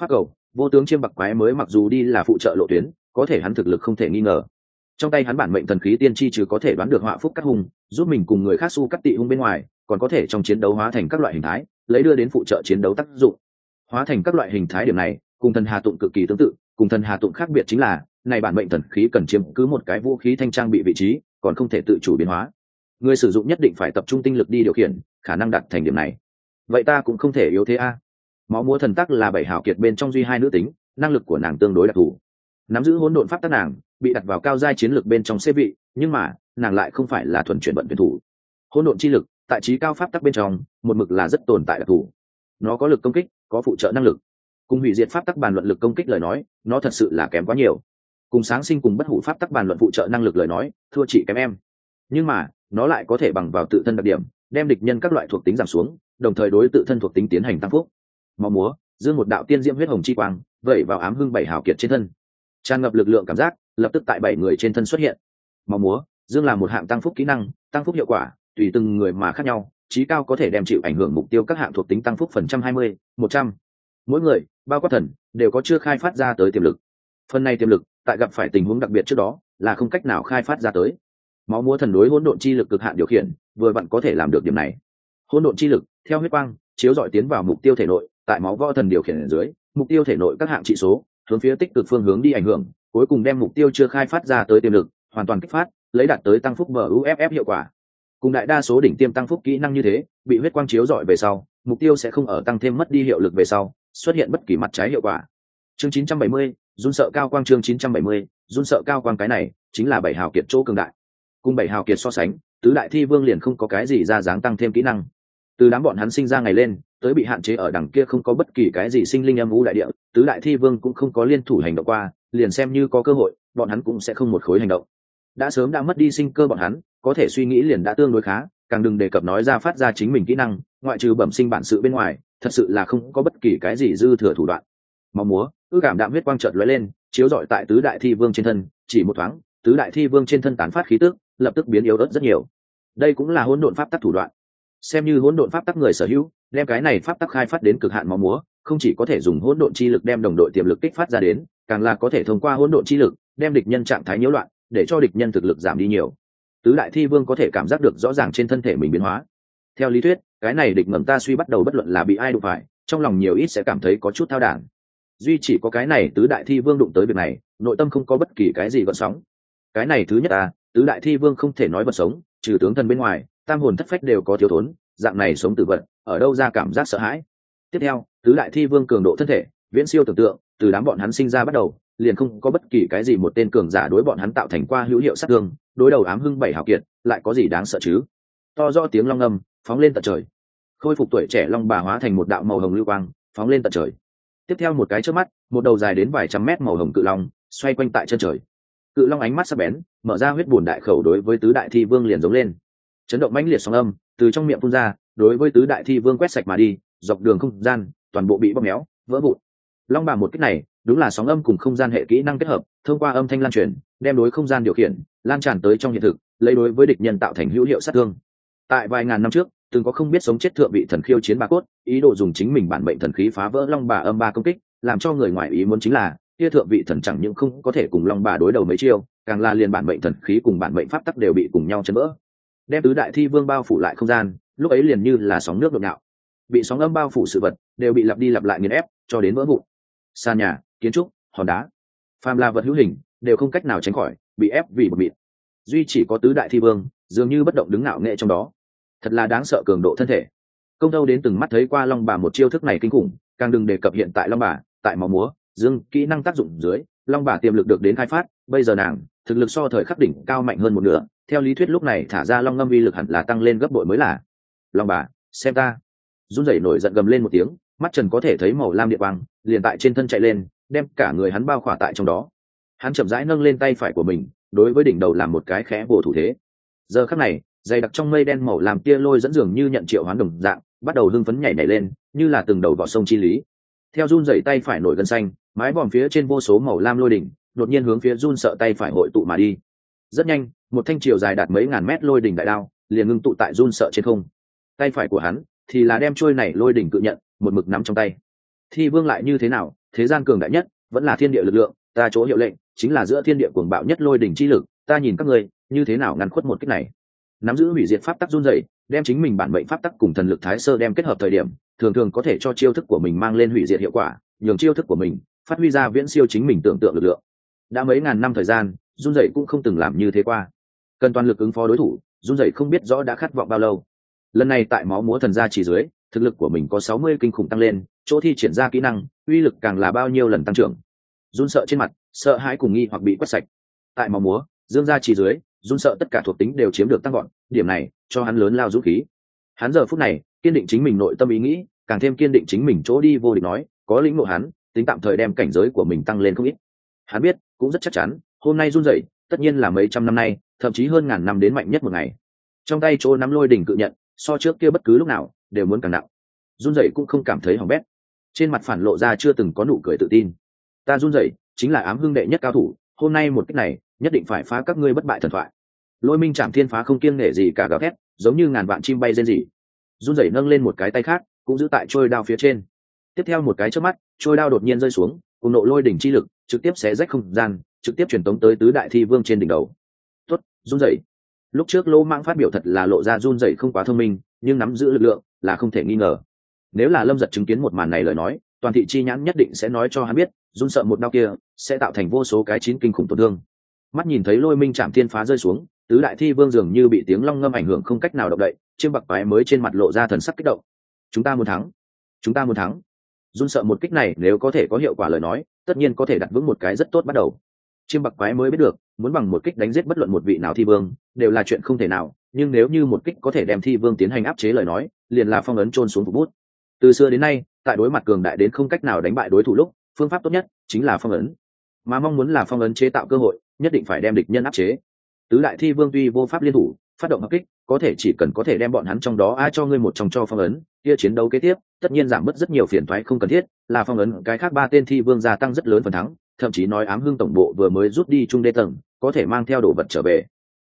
Phát cầu, vô tướng chiêm bạc quái mới mặc dù đi là phụ trợ lộ tuyến, có thể hắn thực lực không thể nghi ngờ. Trong tay hắn bản mệnh thần khí tiên tri trừ có thể đoán được họa phúc cắt hung giúp mình cùng người khác su cắt tị hung bên ngoài, còn có thể trong chiến đấu hóa thành các loại hình thái, lấy đưa đến phụ trợ chiến đấu tác dụng. Hóa thành các loại hình thái điểm này, cùng thần hà tụng cực kỳ tương tự, cùng thần hà tụng khác biệt chính là, này bản mệnh thần khí cần chiếm cứ một cái vũ khí thanh trang bị vị trí, còn không thể tự chủ biến hóa người sử dụng nhất định phải tập trung tinh lực đi điều khiển, khả năng đạt thành điểm này. Vậy ta cũng không thể yếu thế a. Máu múa thần tắc là bảy hảo kiệt bên trong duy hai nữ tính, năng lực của nàng tương đối đặc thù. Nắm giữ hỗn độn pháp tắc nàng, bị đặt vào cao giai chiến lược bên trong xếp vị, nhưng mà, nàng lại không phải là thuần chuyển vận tuyển thủ. Hỗn độn chi lực, tại trí cao pháp tắc bên trong, một mực là rất tồn tại đặc thù. Nó có lực công kích, có phụ trợ năng lực. Cùng hủy diệt pháp tắc bàn luận lực công kích lời nói, nó thật sự là kém quá nhiều. Cùng sáng sinh cùng bất hủ pháp tắc bàn luận phụ trợ năng lực lời nói, thua chị kém em. Nhưng mà nó lại có thể bằng vào tự thân đặc điểm, đem địch nhân các loại thuộc tính giảm xuống, đồng thời đối tự thân thuộc tính tiến hành tăng phúc. Máu múa, dương một đạo tiên diễm huyết hồng chi quang, vẩy vào ám hưng bảy hào kiệt trên thân. Tràn ngập lực lượng cảm giác, lập tức tại bảy người trên thân xuất hiện. Máu múa, dương là một hạng tăng phúc kỹ năng, tăng phúc hiệu quả, tùy từng người mà khác nhau trí cao có thể đem chịu ảnh hưởng mục tiêu các hạng thuộc tính tăng phúc phần trăm hai mươi, một trăm. Mỗi người, bao quát thần, đều có chưa khai phát ra tới tiềm lực. Phần này tiềm lực, tại gặp phải tình huống đặc biệt trước đó, là không cách nào khai phát ra tới máu múa thần đối hỗn độn chi lực cực hạn điều khiển vừa vặn có thể làm được điểm này. Hỗn độn chi lực theo huyết quang chiếu dọi tiến vào mục tiêu thể nội tại máu võ thần điều khiển ở dưới mục tiêu thể nội các hạng trị số hướng phía tích cực phương hướng đi ảnh hưởng cuối cùng đem mục tiêu chưa khai phát ra tới tiềm lực hoàn toàn kích phát lấy đạt tới tăng phúc muff hiệu quả. Cùng đại đa số đỉnh tiêm tăng phúc kỹ năng như thế bị huyết quang chiếu dọi về sau mục tiêu sẽ không ở tăng thêm mất đi hiệu lực về sau xuất hiện bất kỳ mặt trái hiệu quả. Chương 970, run sợ cao quang chương 970, run sợ cao quang cái này chính là bảy hào kiệt chỗ cường đại cùng bảy hào kiệt so sánh, tứ đại thi vương liền không có cái gì ra dáng tăng thêm kỹ năng. Từ đám bọn hắn sinh ra ngày lên, tới bị hạn chế ở đằng kia không có bất kỳ cái gì sinh linh âm vũ đại địa, tứ đại thi vương cũng không có liên thủ hành động qua, liền xem như có cơ hội, bọn hắn cũng sẽ không một khối hành động. Đã sớm đã mất đi sinh cơ bọn hắn, có thể suy nghĩ liền đã tương đối khá, càng đừng đề cập nói ra phát ra chính mình kỹ năng, ngoại trừ bẩm sinh bản sự bên ngoài, thật sự là không có bất kỳ cái gì dư thừa thủ đoạn. Máu múa, ư cảm đạm huyết quang trợt lóe lên, chiếu rọi tại tứ đại thi vương trên thân, chỉ một thoáng, tứ đại thi vương trên thân tán phát khí tức lập tức biến yếu ớt rất nhiều. Đây cũng là hỗn độn pháp tắc thủ đoạn. Xem như hỗn độn pháp tắc người sở hữu, đem cái này pháp tắc khai phát đến cực hạn máu múa, không chỉ có thể dùng hỗn độn chi lực đem đồng đội tiềm lực kích phát ra đến, càng là có thể thông qua hỗn độn chi lực đem địch nhân trạng thái nhiễu loạn, để cho địch nhân thực lực giảm đi nhiều. Tứ đại thi vương có thể cảm giác được rõ ràng trên thân thể mình biến hóa. Theo lý thuyết, cái này địch ngầm ta suy bắt đầu bất luận là bị ai đụng phải, trong lòng nhiều ít sẽ cảm thấy có chút thao đản. Duy chỉ có cái này tứ đại thi vương đụng tới việc này, nội tâm không có bất kỳ cái gì gợn sóng. Cái này thứ nhất à tứ đại thi vương không thể nói vật sống, trừ tướng thần bên ngoài, tam hồn thất phách đều có thiếu thốn, dạng này sống từ vật, ở đâu ra cảm giác sợ hãi. Tiếp theo, tứ đại thi vương cường độ thân thể, viễn siêu tưởng tượng, từ đám bọn hắn sinh ra bắt đầu, liền không có bất kỳ cái gì một tên cường giả đối bọn hắn tạo thành qua hữu hiệu sát thương, đối đầu ám hưng bảy hào kiệt, lại có gì đáng sợ chứ? To do tiếng long âm, phóng lên tận trời. Khôi phục tuổi trẻ long bà hóa thành một đạo màu hồng lưu quang, phóng lên tận trời. Tiếp theo một cái trước mắt, một đầu dài đến vài trăm mét màu hồng cự long, xoay quanh tại chân trời cự long ánh mắt sắc bén, mở ra huyết bùn đại khẩu đối với tứ đại thi vương liền giống lên. Chấn động mãnh liệt sóng âm, từ trong miệng phun ra, đối với tứ đại thi vương quét sạch mà đi, dọc đường không gian, toàn bộ bị bóp méo, vỡ vụn. Long bà một cách này, đúng là sóng âm cùng không gian hệ kỹ năng kết hợp, thông qua âm thanh lan truyền, đem đối không gian điều khiển, lan tràn tới trong hiện thực, lấy đối với địch nhân tạo thành hữu hiệu sát thương. Tại vài ngàn năm trước, từng có không biết sống chết thượng vị thần khiêu chiến ba cốt, ý đồ dùng chính mình bản mệnh thần khí phá vỡ long bà âm ba công kích, làm cho người ngoài ý muốn chính là kia thượng vị thần chẳng những không có thể cùng long bà đối đầu mấy chiêu, càng là liền bản mệnh thần khí cùng bản mệnh pháp tắc đều bị cùng nhau chấn vỡ. Đem tứ đại thi vương bao phủ lại không gian, lúc ấy liền như là sóng nước đột ngạo bị sóng âm bao phủ sự vật, đều bị lặp đi lặp lại nghiền ép, cho đến vỡ vụn. Sàn nhà, kiến trúc, hòn đá, phàm là vật hữu hình, đều không cách nào tránh khỏi, bị ép vì bột mịn duy chỉ có tứ đại thi vương, dường như bất động đứng ngạo nghệ trong đó. Thật là đáng sợ cường độ thân thể. Công tâu đến từng mắt thấy qua long bà một chiêu thức này kinh khủng, càng đừng đề cập hiện tại long bà, tại máu múa dương kỹ năng tác dụng dưới, long bà tiềm lực được đến khai phát, bây giờ nàng, thực lực so thời khắc đỉnh cao mạnh hơn một nửa, theo lý thuyết lúc này thả ra long ngâm vi lực hẳn là tăng lên gấp bội mới là. Long bà, xem ta. Run rẩy nổi giận gầm lên một tiếng, mắt trần có thể thấy màu lam địa quang, liền tại trên thân chạy lên, đem cả người hắn bao khỏa tại trong đó. Hắn chậm rãi nâng lên tay phải của mình, đối với đỉnh đầu làm một cái khẽ bổ thủ thế. Giờ khắc này, dày đặc trong mây đen màu làm tia lôi dẫn dường như nhận triệu hoán đồng dạng, bắt đầu hưng phấn nhảy nhảy lên, như là từng đầu vỏ sông chi lý. Theo run dày tay phải nổi gân xanh mái vòm phía trên vô số màu lam lôi đỉnh, đột nhiên hướng phía run sợ tay phải hội tụ mà đi. Rất nhanh, một thanh chiều dài đạt mấy ngàn mét lôi đỉnh đại đao, liền ngưng tụ tại run sợ trên không. Tay phải của hắn thì là đem trôi này lôi đỉnh cự nhận, một mực nắm trong tay. Thi vương lại như thế nào? Thế gian cường đại nhất vẫn là thiên địa lực lượng, ta chỗ hiệu lệnh chính là giữa thiên địa cuồng bạo nhất lôi đỉnh chi lực, ta nhìn các ngươi, như thế nào ngăn khuất một cách này? Nắm giữ hủy diệt pháp tắc run dậy đem chính mình bản mệnh pháp tắc cùng thần lực thái sơ đem kết hợp thời điểm, thường thường có thể cho chiêu thức của mình mang lên hủy diệt hiệu quả, nhường chiêu thức của mình phát huy ra viễn siêu chính mình tưởng tượng lực lượng. Đã mấy ngàn năm thời gian, run dậy cũng không từng làm như thế qua. Cần toàn lực ứng phó đối thủ, run dậy không biết rõ đã khát vọng bao lâu. Lần này tại máu múa thần gia chỉ dưới, thực lực của mình có sáu mươi kinh khủng tăng lên, chỗ thi triển ra kỹ năng, uy lực càng là bao nhiêu lần tăng trưởng. Run sợ trên mặt, sợ hãi cùng nghi hoặc bị quét sạch. Tại máu múa, dương gia chỉ dưới, run sợ tất cả thuộc tính đều chiếm được tăng gọn điểm này, cho hắn lớn lao dũng khí. Hắn giờ phút này, kiên định chính mình nội tâm ý nghĩ, càng thêm kiên định chính mình chỗ đi vô địch nói, có lĩnh ngộ hắn tính tạm thời đem cảnh giới của mình tăng lên không ít. Hắn biết cũng rất chắc chắn hôm nay run rẩy, tất nhiên là mấy trăm năm nay thậm chí hơn ngàn năm đến mạnh nhất một ngày. Trong tay chỗ nắm lôi đỉnh cự nhận so trước kia bất cứ lúc nào đều muốn càng nặng. Run rẩy cũng không cảm thấy hỏng bét. Trên mặt phản lộ ra chưa từng có nụ cười tự tin. Ta run rẩy, chính là ám hưng đệ nhất cao thủ hôm nay một cách này nhất định phải phá các ngươi bất bại thần thoại. Lôi minh chạm thiên phá không kiêng nể gì cả gào thét giống như ngàn vạn chim bay rên rỉ. Run rẩy nâng lên một cái tay khác cũng giữ tại trôi đao phía trên tiếp theo một cái trước mắt, trôi đao đột nhiên rơi xuống, cùng nộ lôi đỉnh chi lực trực tiếp xé rách không gian, trực tiếp truyền tống tới tứ đại thi vương trên đỉnh đầu. Tuất run rẩy. Lúc trước lô mạng phát biểu thật là lộ ra run rẩy không quá thông minh, nhưng nắm giữ lực lượng là không thể nghi ngờ. Nếu là lâm giật chứng kiến một màn này lời nói, toàn thị chi nhãn nhất định sẽ nói cho hắn biết, run sợ một đau kia sẽ tạo thành vô số cái chín kinh khủng tổn thương. Mắt nhìn thấy lôi minh chạm thiên phá rơi xuống, tứ đại thi vương dường như bị tiếng long ngâm ảnh hưởng không cách nào động đậy, chiêm bạc quái mới trên mặt lộ ra thần sắc kích động. Chúng ta muốn thắng. Chúng ta muốn thắng run sợ một kích này nếu có thể có hiệu quả lời nói, tất nhiên có thể đặt vững một cái rất tốt bắt đầu. Chiêm bạc quái mới biết được, muốn bằng một kích đánh giết bất luận một vị nào thi vương, đều là chuyện không thể nào, nhưng nếu như một kích có thể đem thi vương tiến hành áp chế lời nói, liền là phong ấn trôn xuống phục bút. Từ xưa đến nay, tại đối mặt cường đại đến không cách nào đánh bại đối thủ lúc, phương pháp tốt nhất chính là phong ấn. Mà mong muốn là phong ấn chế tạo cơ hội, nhất định phải đem địch nhân áp chế. Tứ đại thi vương tuy vô pháp liên thủ, phát động hợp kích có thể chỉ cần có thể đem bọn hắn trong đó ai cho ngươi một trong cho phong ấn kia chiến đấu kế tiếp tất nhiên giảm bớt rất nhiều phiền thoái không cần thiết là phong ấn cái khác ba tên thi vương gia tăng rất lớn phần thắng thậm chí nói ám hưng tổng bộ vừa mới rút đi trung đê tầng có thể mang theo đồ vật trở về.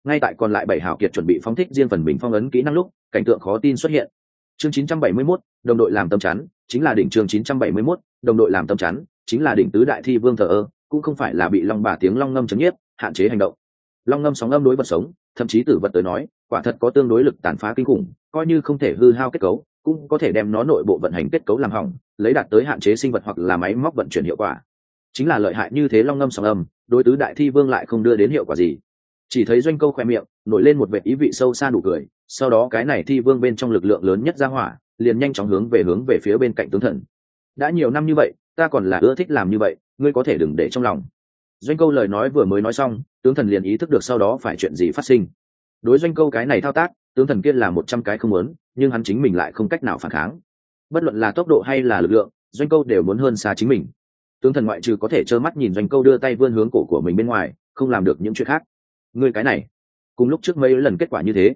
Ngay tại còn lại bảy hào kiệt chuẩn bị phóng thích riêng phần mình phong ấn kỹ năng lúc cảnh tượng khó tin xuất hiện. Chương 971, đồng đội làm tâm chắn chính là đỉnh chương 971, đồng đội làm tâm chắn chính là đỉnh tứ đại thi vương thờ ơ cũng không phải là bị long bà tiếng long ngâm chấm nhiếp hạn chế hành động. Long ngâm sóng âm đối vật sống thậm chí tử vật tới nói quả thật có tương đối lực tàn phá kinh khủng, coi như không thể hư hao kết cấu, cũng có thể đem nó nội bộ vận hành kết cấu làm hỏng, lấy đạt tới hạn chế sinh vật hoặc là máy móc vận chuyển hiệu quả. Chính là lợi hại như thế long ngâm sóng âm, đối tứ đại thi vương lại không đưa đến hiệu quả gì. Chỉ thấy doanh câu khoe miệng, nổi lên một vệ ý vị sâu xa đủ cười, sau đó cái này thi vương bên trong lực lượng lớn nhất ra hỏa, liền nhanh chóng hướng về hướng về phía bên cạnh tướng thần. Đã nhiều năm như vậy, ta còn là ưa thích làm như vậy, ngươi có thể đừng để trong lòng. Doanh câu lời nói vừa mới nói xong, tướng thần liền ý thức được sau đó phải chuyện gì phát sinh đối doanh câu cái này thao tác, tướng thần kia là một trăm cái không muốn, nhưng hắn chính mình lại không cách nào phản kháng. Bất luận là tốc độ hay là lực lượng, doanh câu đều muốn hơn xa chính mình. Tướng thần ngoại trừ có thể trơ mắt nhìn doanh câu đưa tay vươn hướng cổ của mình bên ngoài, không làm được những chuyện khác. Người cái này, cùng lúc trước mấy lần kết quả như thế.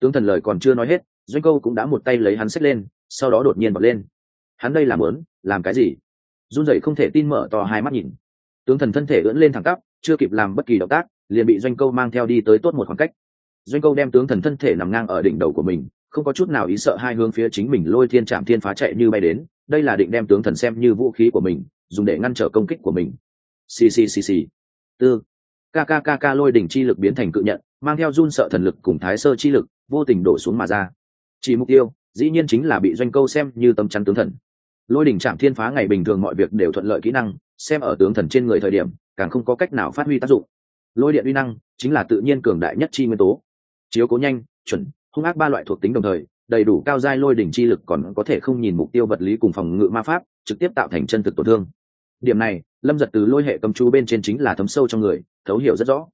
Tướng thần lời còn chưa nói hết, doanh câu cũng đã một tay lấy hắn xách lên, sau đó đột nhiên bật lên. Hắn đây làm lớn làm cái gì? Run rẩy không thể tin mở to hai mắt nhìn. Tướng thần thân thể ưỡn lên thẳng tắp, chưa kịp làm bất kỳ động tác, liền bị doanh câu mang theo đi tới tốt một khoảng cách doanh câu đem tướng thần thân thể nằm ngang ở đỉnh đầu của mình, không có chút nào ý sợ hai hướng phía chính mình lôi thiên trạm thiên phá chạy như bay đến, đây là định đem tướng thần xem như vũ khí của mình, dùng để ngăn trở công kích của mình. Ccc tư. Kkkk lôi đỉnh chi lực biến thành cự nhận, mang theo run sợ thần lực cùng thái sơ chi lực, vô tình đổ xuống mà ra. Chỉ mục tiêu, dĩ nhiên chính là bị doanh câu xem như tâm chắn tướng thần. Lôi đỉnh trạm thiên phá ngày bình thường mọi việc đều thuận lợi kỹ năng, xem ở tướng thần trên người thời điểm, càng không có cách nào phát huy tác dụng. Lôi điện uy năng, chính là tự nhiên cường đại nhất chi nguyên tố chiếu cố nhanh, chuẩn, hung ác ba loại thuộc tính đồng thời, đầy đủ cao giai lôi đỉnh chi lực còn có thể không nhìn mục tiêu vật lý cùng phòng ngự ma pháp, trực tiếp tạo thành chân thực tổn thương. Điểm này, lâm giật từ lôi hệ cầm chú bên trên chính là thấm sâu trong người, thấu hiểu rất rõ.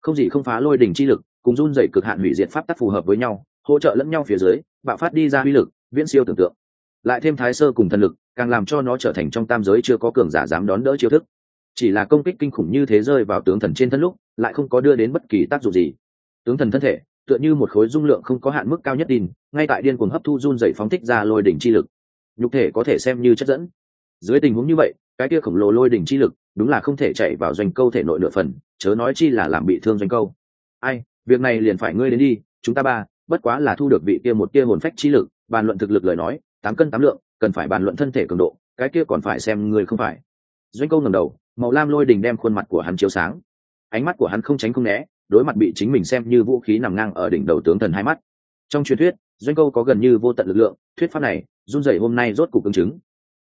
Không gì không phá lôi đỉnh chi lực, cùng run dậy cực hạn hủy diệt pháp tắc phù hợp với nhau, hỗ trợ lẫn nhau phía dưới, bạo phát đi ra uy lực, viễn siêu tưởng tượng. Lại thêm thái sơ cùng thần lực, càng làm cho nó trở thành trong tam giới chưa có cường giả dám đón đỡ chiêu thức. Chỉ là công kích kinh khủng như thế rơi vào tướng thần trên thân lúc, lại không có đưa đến bất kỳ tác dụng gì. Tướng thần thân thể tựa như một khối dung lượng không có hạn mức cao nhất tin ngay tại điên cuồng hấp thu run dày phóng thích ra lôi đỉnh chi lực. Nhục thể có thể xem như chất dẫn. Dưới tình huống như vậy, cái kia khổng lồ lôi đỉnh chi lực, đúng là không thể chạy vào doanh câu thể nội nửa phần, chớ nói chi là làm bị thương doanh câu. Ai, việc này liền phải ngươi đến đi, chúng ta ba, bất quá là thu được vị kia một kia hồn phách chi lực, bàn luận thực lực lời nói, tám cân tám lượng, cần phải bàn luận thân thể cường độ, cái kia còn phải xem người không phải. Doanh câu ngầm đầu, màu lam lôi đình đem khuôn mặt của hắn chiếu sáng. Ánh mắt của hắn không tránh không né đối mặt bị chính mình xem như vũ khí nằm ngang ở đỉnh đầu tướng thần hai mắt. Trong truyền thuyết, doanh câu có gần như vô tận lực lượng, thuyết pháp này, run rẩy hôm nay rốt cục ứng chứng.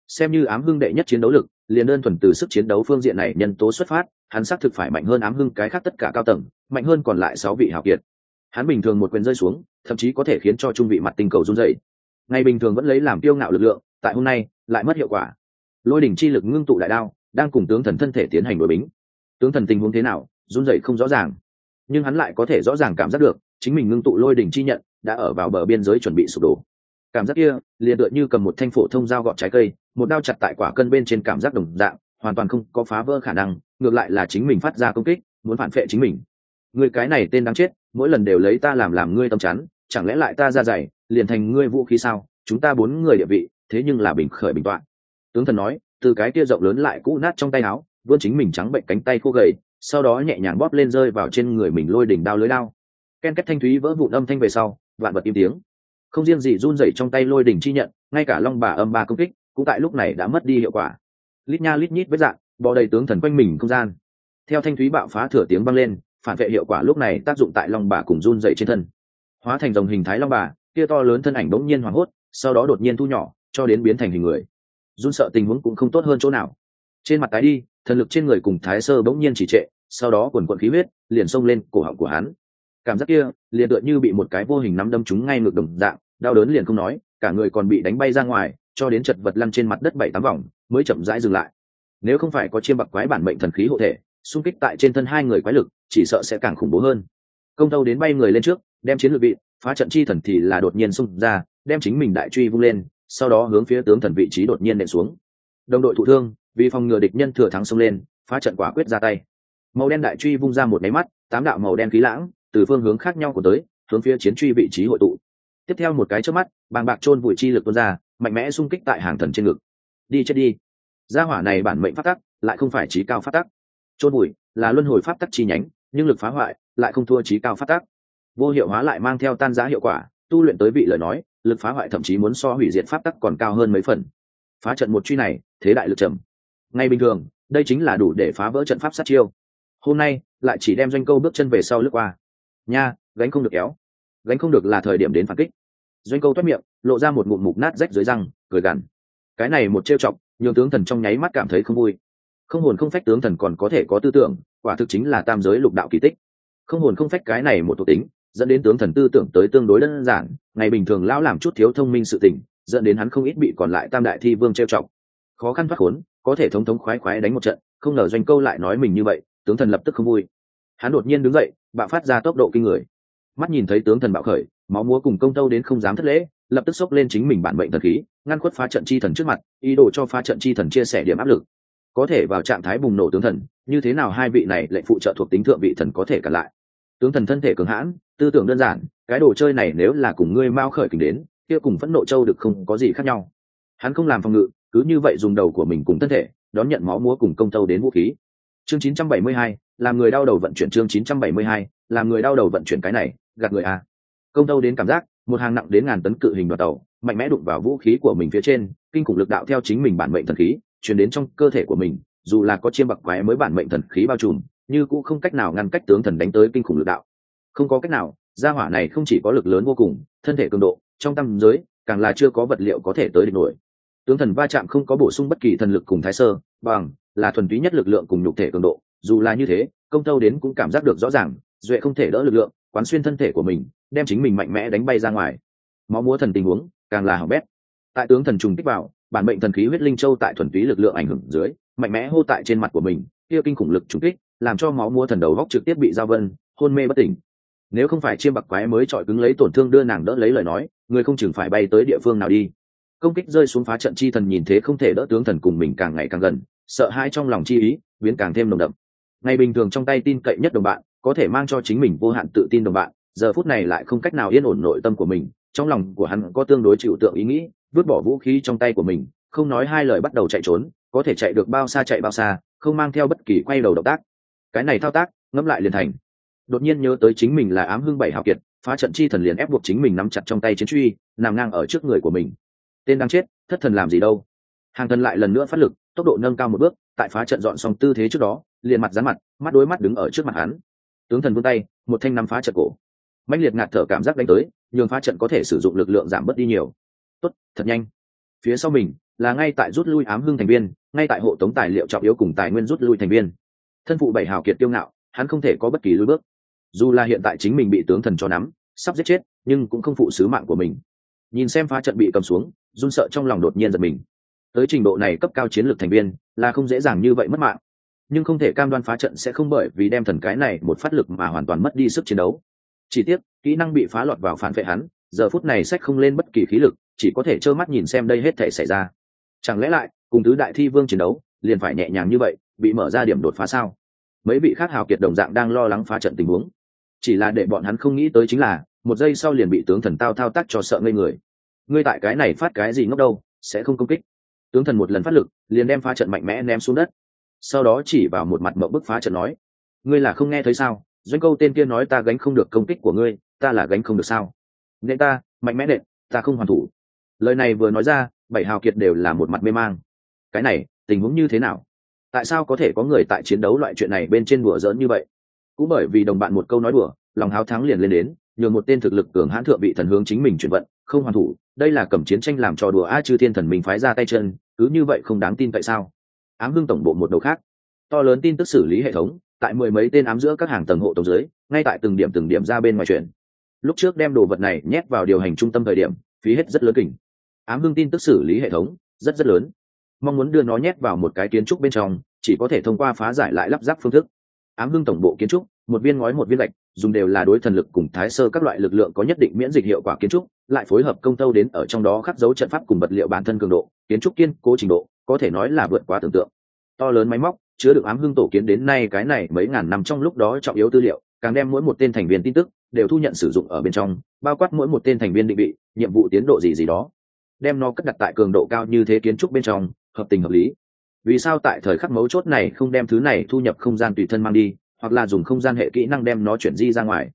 Xem như ám hưng đệ nhất chiến đấu lực, liền đơn thuần từ sức chiến đấu phương diện này nhân tố xuất phát, hắn xác thực phải mạnh hơn ám hưng cái khác tất cả cao tầng, mạnh hơn còn lại sáu vị hào kiệt. Hắn bình thường một quyền rơi xuống, thậm chí có thể khiến cho trung vị mặt tinh cầu run rẩy. Ngày bình thường vẫn lấy làm tiêu ngạo lực lượng, tại hôm nay, lại mất hiệu quả. Lôi đỉnh chi lực ngưng tụ đại đao, đang cùng tướng thần thân thể tiến hành đội bính. Tướng thần tình huống thế nào, run rẩy không rõ ràng nhưng hắn lại có thể rõ ràng cảm giác được, chính mình ngưng tụ lôi đỉnh chi nhận, đã ở vào bờ biên giới chuẩn bị sụp đổ. Cảm giác kia, liền tựa như cầm một thanh phổ thông dao gọt trái cây, một đao chặt tại quả cân bên trên cảm giác đồng dạng, hoàn toàn không có phá vỡ khả năng, ngược lại là chính mình phát ra công kích, muốn phản phệ chính mình. Người cái này tên đáng chết, mỗi lần đều lấy ta làm làm ngươi tâm chắn chẳng lẽ lại ta ra dày liền thành ngươi vũ khí sao? Chúng ta bốn người địa vị, thế nhưng là bình khởi bình toạn. Tướng thần nói, từ cái kia rộng lớn lại cũ nát trong tay áo, vươn chính mình trắng bệnh cánh tay khô gầy sau đó nhẹ nhàng bóp lên rơi vào trên người mình lôi đỉnh đao lưới đao. Ken két thanh thúy vỡ vụn âm thanh về sau, vạn vật im tiếng. Không riêng gì run rẩy trong tay lôi đỉnh chi nhận, ngay cả long bà âm ba công kích, cũng tại lúc này đã mất đi hiệu quả. Lít nha lít nhít vết dạng, bò đầy tướng thần quanh mình không gian. Theo thanh thúy bạo phá thửa tiếng vang lên, phản vệ hiệu quả lúc này tác dụng tại long bà cùng run dậy trên thân. Hóa thành dòng hình thái long bà, kia to lớn thân ảnh bỗng nhiên hoảng hốt, sau đó đột nhiên thu nhỏ, cho đến biến thành hình người. Run sợ tình huống cũng không tốt hơn chỗ nào trên mặt tái đi, thần lực trên người cùng thái sơ bỗng nhiên chỉ trệ, sau đó quần quận khí huyết liền xông lên cổ họng của hắn. Cảm giác kia liền tựa như bị một cái vô hình nắm đâm chúng ngay ngược đồng dạng, đau đớn liền không nói, cả người còn bị đánh bay ra ngoài, cho đến chật vật lăn trên mặt đất bảy tám vòng, mới chậm rãi dừng lại. Nếu không phải có chiêm bạc quái bản mệnh thần khí hộ thể, xung kích tại trên thân hai người quái lực, chỉ sợ sẽ càng khủng bố hơn. Công tâu đến bay người lên trước, đem chiến lược vị, phá trận chi thần thì là đột nhiên xung ra, đem chính mình đại truy vung lên, sau đó hướng phía tướng thần vị trí đột nhiên nện xuống. Đồng đội thụ thương vì phòng ngừa địch nhân thừa thắng xông lên, phá trận quả quyết ra tay. Màu đen đại truy vung ra một máy mắt, tám đạo màu đen khí lãng từ phương hướng khác nhau của tới, hướng phía chiến truy vị trí hội tụ. Tiếp theo một cái trước mắt, bàng bạc chôn vùi chi lực tuôn ra, mạnh mẽ xung kích tại hàng thần trên ngực. Đi chết đi. Gia hỏa này bản mệnh phát tắc, lại không phải trí cao phát tắc. Chôn vùi là luân hồi pháp tắc chi nhánh, nhưng lực phá hoại lại không thua trí cao phát tắc. Vô hiệu hóa lại mang theo tan giá hiệu quả, tu luyện tới vị lời nói, lực phá hoại thậm chí muốn so hủy diệt pháp tắc còn cao hơn mấy phần. Phá trận một truy này, thế đại lực trầm ngay bình thường, đây chính là đủ để phá vỡ trận pháp sát chiêu. Hôm nay, lại chỉ đem doanh câu bước chân về sau lướt qua. Nha, gánh không được kéo. Gánh không được là thời điểm đến phản kích. Doanh câu toát miệng, lộ ra một ngụm mục nát rách dưới răng, cười gằn. Cái này một trêu chọc, nhường tướng thần trong nháy mắt cảm thấy không vui. Không hồn không phách tướng thần còn có thể có tư tưởng, quả thực chính là tam giới lục đạo kỳ tích. Không hồn không phách cái này một thuộc tính, dẫn đến tướng thần tư tưởng tới tương đối đơn giản, ngày bình thường lão làm chút thiếu thông minh sự tình, dẫn đến hắn không ít bị còn lại tam đại thi vương trêu chọc. Khó khăn thoát khốn có thể thống thống khoái khoái đánh một trận, không ngờ doanh câu lại nói mình như vậy, tướng thần lập tức không vui. Hắn đột nhiên đứng dậy, bạo phát ra tốc độ kinh người. Mắt nhìn thấy tướng thần bạo khởi, máu múa cùng công tâu đến không dám thất lễ, lập tức xốc lên chính mình bản mệnh thần khí, ngăn khuất phá trận chi thần trước mặt, ý đồ cho phá trận chi thần chia sẻ điểm áp lực. Có thể vào trạng thái bùng nổ tướng thần, như thế nào hai vị này lệnh phụ trợ thuộc tính thượng vị thần có thể cản lại? Tướng thần thân thể cường hãn, tư tưởng đơn giản, cái đồ chơi này nếu là cùng ngươi mao khởi kình đến, kia cùng phẫn nộ châu được không có gì khác nhau. Hắn không làm phòng ngự cứ như vậy dùng đầu của mình cùng thân thể đón nhận máu múa cùng công tâu đến vũ khí. Chương 972, làm người đau đầu vận chuyển chương 972, làm người đau đầu vận chuyển cái này gạt người à. Công tâu đến cảm giác một hàng nặng đến ngàn tấn cự hình đoạt tàu mạnh mẽ đụng vào vũ khí của mình phía trên kinh khủng lực đạo theo chính mình bản mệnh thần khí chuyển đến trong cơ thể của mình dù là có chiêm bạc quái mới bản mệnh thần khí bao trùm như cũng không cách nào ngăn cách tướng thần đánh tới kinh khủng lực đạo. Không có cách nào gia hỏa này không chỉ có lực lớn vô cùng thân thể cường độ trong tâm giới càng là chưa có vật liệu có thể tới địch nổi tướng thần va chạm không có bổ sung bất kỳ thần lực cùng thái sơ, bằng, là thuần túy nhất lực lượng cùng nhục thể cường độ. Dù là như thế, công tâu đến cũng cảm giác được rõ ràng, duệ không thể đỡ lực lượng, quán xuyên thân thể của mình, đem chính mình mạnh mẽ đánh bay ra ngoài. Máu múa thần tình huống, càng là hỏng bét. Tại tướng thần trùng kích vào, bản mệnh thần khí huyết linh châu tại thuần túy lực lượng ảnh hưởng dưới, mạnh mẽ hô tại trên mặt của mình, kia kinh khủng lực trùng kích, làm cho máu múa thần đầu góc trực tiếp bị giao vân, hôn mê bất tỉnh. Nếu không phải chiêm bạc quái mới chọi cứng lấy tổn thương đưa nàng đỡ lấy lời nói, người không chừng phải bay tới địa phương nào đi công kích rơi xuống phá trận chi thần nhìn thế không thể đỡ tướng thần cùng mình càng ngày càng gần, sợ hãi trong lòng chi ý, biến càng thêm nồng đậm. Ngày bình thường trong tay tin cậy nhất đồng bạn, có thể mang cho chính mình vô hạn tự tin đồng bạn, giờ phút này lại không cách nào yên ổn nội tâm của mình, trong lòng của hắn có tương đối chịu tượng ý nghĩ, vứt bỏ vũ khí trong tay của mình, không nói hai lời bắt đầu chạy trốn, có thể chạy được bao xa chạy bao xa, không mang theo bất kỳ quay đầu động tác. Cái này thao tác, ngẫm lại liền thành. Đột nhiên nhớ tới chính mình là ám hưng bảy hào kiệt, phá trận chi thần liền ép buộc chính mình nắm chặt trong tay chiến truy, nằm ngang ở trước người của mình tên đang chết, thất thần làm gì đâu. Hàng thần lại lần nữa phát lực, tốc độ nâng cao một bước, tại phá trận dọn xong tư thế trước đó, liền mặt dán mặt, mắt đối mắt đứng ở trước mặt hắn. Tướng thần vươn tay, một thanh nắm phá trận cổ. Mạnh liệt ngạt thở cảm giác đánh tới, nhường phá trận có thể sử dụng lực lượng giảm bớt đi nhiều. Tốt, thật nhanh. Phía sau mình, là ngay tại rút lui ám hưng thành viên, ngay tại hộ tống tài liệu trọng yếu cùng tài nguyên rút lui thành viên. Thân phụ bảy hào kiệt tiêu ngạo, hắn không thể có bất kỳ lối bước. Dù là hiện tại chính mình bị tướng thần cho nắm, sắp giết chết, nhưng cũng không phụ sứ mạng của mình. Nhìn xem phá trận bị cầm xuống run sợ trong lòng đột nhiên giật mình. Tới trình độ này cấp cao chiến lược thành viên là không dễ dàng như vậy mất mạng. Nhưng không thể cam đoan phá trận sẽ không bởi vì đem thần cái này một phát lực mà hoàn toàn mất đi sức chiến đấu. Chỉ tiếc, kỹ năng bị phá lọt vào phản vệ hắn, giờ phút này sách không lên bất kỳ khí lực, chỉ có thể trơ mắt nhìn xem đây hết thể xảy ra. Chẳng lẽ lại, cùng tứ đại thi vương chiến đấu, liền phải nhẹ nhàng như vậy, bị mở ra điểm đột phá sao? Mấy vị khác hào kiệt đồng dạng đang lo lắng phá trận tình huống. Chỉ là để bọn hắn không nghĩ tới chính là, một giây sau liền bị tướng thần tao thao tác cho sợ ngây người ngươi tại cái này phát cái gì ngốc đâu, sẽ không công kích. Tướng thần một lần phát lực, liền đem phá trận mạnh mẽ ném xuống đất. Sau đó chỉ vào một mặt mậu bức phá trận nói, ngươi là không nghe thấy sao? Doanh câu tên kia nói ta gánh không được công kích của ngươi, ta là gánh không được sao? Nên ta, mạnh mẽ nện, ta không hoàn thủ. Lời này vừa nói ra, bảy hào kiệt đều là một mặt mê mang. Cái này, tình huống như thế nào? Tại sao có thể có người tại chiến đấu loại chuyện này bên trên đùa giỡn như vậy? Cũng bởi vì đồng bạn một câu nói đùa, lòng háo thắng liền lên đến nhường một tên thực lực cường hãn thượng bị thần hướng chính mình chuyển vận không hoàn thủ, đây là cầm chiến tranh làm trò đùa a chư thiên thần mình phái ra tay chân, cứ như vậy không đáng tin tại sao? Ám hưng tổng bộ một đầu khác. To lớn tin tức xử lý hệ thống, tại mười mấy tên ám giữa các hàng tầng hộ tổng dưới, ngay tại từng điểm từng điểm ra bên ngoài chuyển lúc trước đem đồ vật này nhét vào điều hành trung tâm thời điểm, phí hết rất lớn kỉnh. Ám hưng tin tức xử lý hệ thống, rất rất lớn. Mong muốn đưa nó nhét vào một cái kiến trúc bên trong, chỉ có thể thông qua phá giải lại lắp ráp phương thức. Ám hưng tổng bộ kiến trúc, một viên ngói một viên lạch dùng đều là đối thần lực cùng thái sơ các loại lực lượng có nhất định miễn dịch hiệu quả kiến trúc, lại phối hợp công tâu đến ở trong đó khắc dấu trận pháp cùng vật liệu bản thân cường độ, kiến trúc kiên cố trình độ, có thể nói là vượt quá tưởng tượng. To lớn máy móc, chứa được ám hưng tổ kiến đến nay cái này mấy ngàn năm trong lúc đó trọng yếu tư liệu, càng đem mỗi một tên thành viên tin tức đều thu nhận sử dụng ở bên trong, bao quát mỗi một tên thành viên định vị, nhiệm vụ tiến độ gì gì đó. Đem nó cất đặt tại cường độ cao như thế kiến trúc bên trong, hợp tình hợp lý. Vì sao tại thời khắc mấu chốt này không đem thứ này thu nhập không gian tùy thân mang đi hoặc là dùng không gian hệ kỹ năng đem nó chuyển di ra ngoài.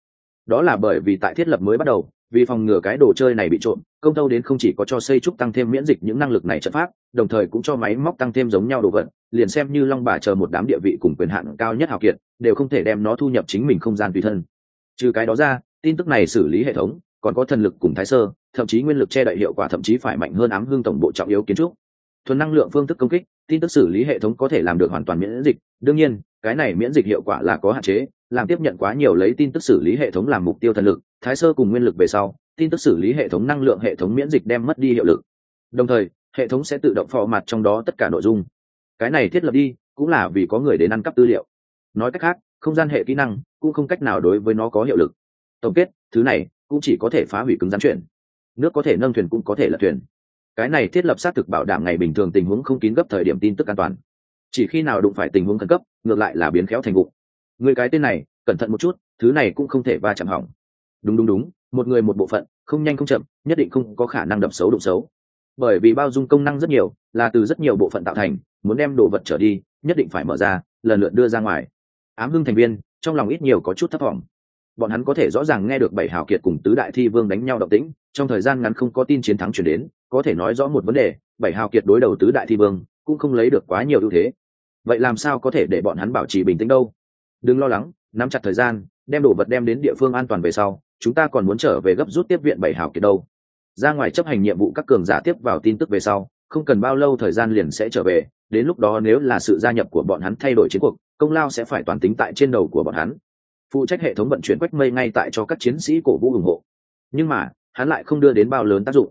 Đó là bởi vì tại thiết lập mới bắt đầu, vì phòng ngừa cái đồ chơi này bị trộm, công tâu đến không chỉ có cho xây trúc tăng thêm miễn dịch những năng lực này trận pháp, đồng thời cũng cho máy móc tăng thêm giống nhau đồ vật, liền xem như long bà chờ một đám địa vị cùng quyền hạn cao nhất hào kiệt, đều không thể đem nó thu nhập chính mình không gian tùy thân. Trừ cái đó ra, tin tức này xử lý hệ thống, còn có thần lực cùng thái sơ, thậm chí nguyên lực che đậy hiệu quả thậm chí phải mạnh hơn ám hương tổng bộ trọng yếu kiến trúc. Thuần năng lượng phương thức công kích, tin tức xử lý hệ thống có thể làm được hoàn toàn miễn dịch, đương nhiên cái này miễn dịch hiệu quả là có hạn chế, làm tiếp nhận quá nhiều lấy tin tức xử lý hệ thống làm mục tiêu thần lực, thái sơ cùng nguyên lực về sau, tin tức xử lý hệ thống năng lượng hệ thống miễn dịch đem mất đi hiệu lực. Đồng thời, hệ thống sẽ tự động phò mặt trong đó tất cả nội dung. Cái này thiết lập đi, cũng là vì có người đến ăn cắp tư liệu. Nói cách khác, không gian hệ kỹ năng cũng không cách nào đối với nó có hiệu lực. Tổng kết, thứ này cũng chỉ có thể phá hủy cứng rắn chuyển. Nước có thể nâng thuyền cũng có thể là thuyền. Cái này thiết lập xác thực bảo đảm ngày bình thường tình huống không kín gấp thời điểm tin tức an toàn chỉ khi nào đụng phải tình huống khẩn cấp, ngược lại là biến khéo thành vụ. Người cái tên này, cẩn thận một chút, thứ này cũng không thể va chạm hỏng. Đúng đúng đúng, một người một bộ phận, không nhanh không chậm, nhất định không có khả năng đập xấu đụng xấu. Bởi vì bao dung công năng rất nhiều, là từ rất nhiều bộ phận tạo thành, muốn đem đồ vật trở đi, nhất định phải mở ra, lần lượt đưa ra ngoài. Ám hưng thành viên, trong lòng ít nhiều có chút thấp thỏm. Bọn hắn có thể rõ ràng nghe được bảy hào kiệt cùng tứ đại thi vương đánh nhau động tĩnh, trong thời gian ngắn không có tin chiến thắng chuyển đến, có thể nói rõ một vấn đề, bảy hào kiệt đối đầu tứ đại thi vương, cũng không lấy được quá nhiều ưu thế vậy làm sao có thể để bọn hắn bảo trì bình tĩnh đâu? Đừng lo lắng, nắm chặt thời gian, đem đồ vật đem đến địa phương an toàn về sau, chúng ta còn muốn trở về gấp rút tiếp viện bảy hào kiệt đâu. Ra ngoài chấp hành nhiệm vụ các cường giả tiếp vào tin tức về sau, không cần bao lâu thời gian liền sẽ trở về, đến lúc đó nếu là sự gia nhập của bọn hắn thay đổi chiến cuộc, công lao sẽ phải toàn tính tại trên đầu của bọn hắn. Phụ trách hệ thống vận chuyển quách mây ngay tại cho các chiến sĩ cổ vũ ủng hộ. Nhưng mà, hắn lại không đưa đến bao lớn tác dụng.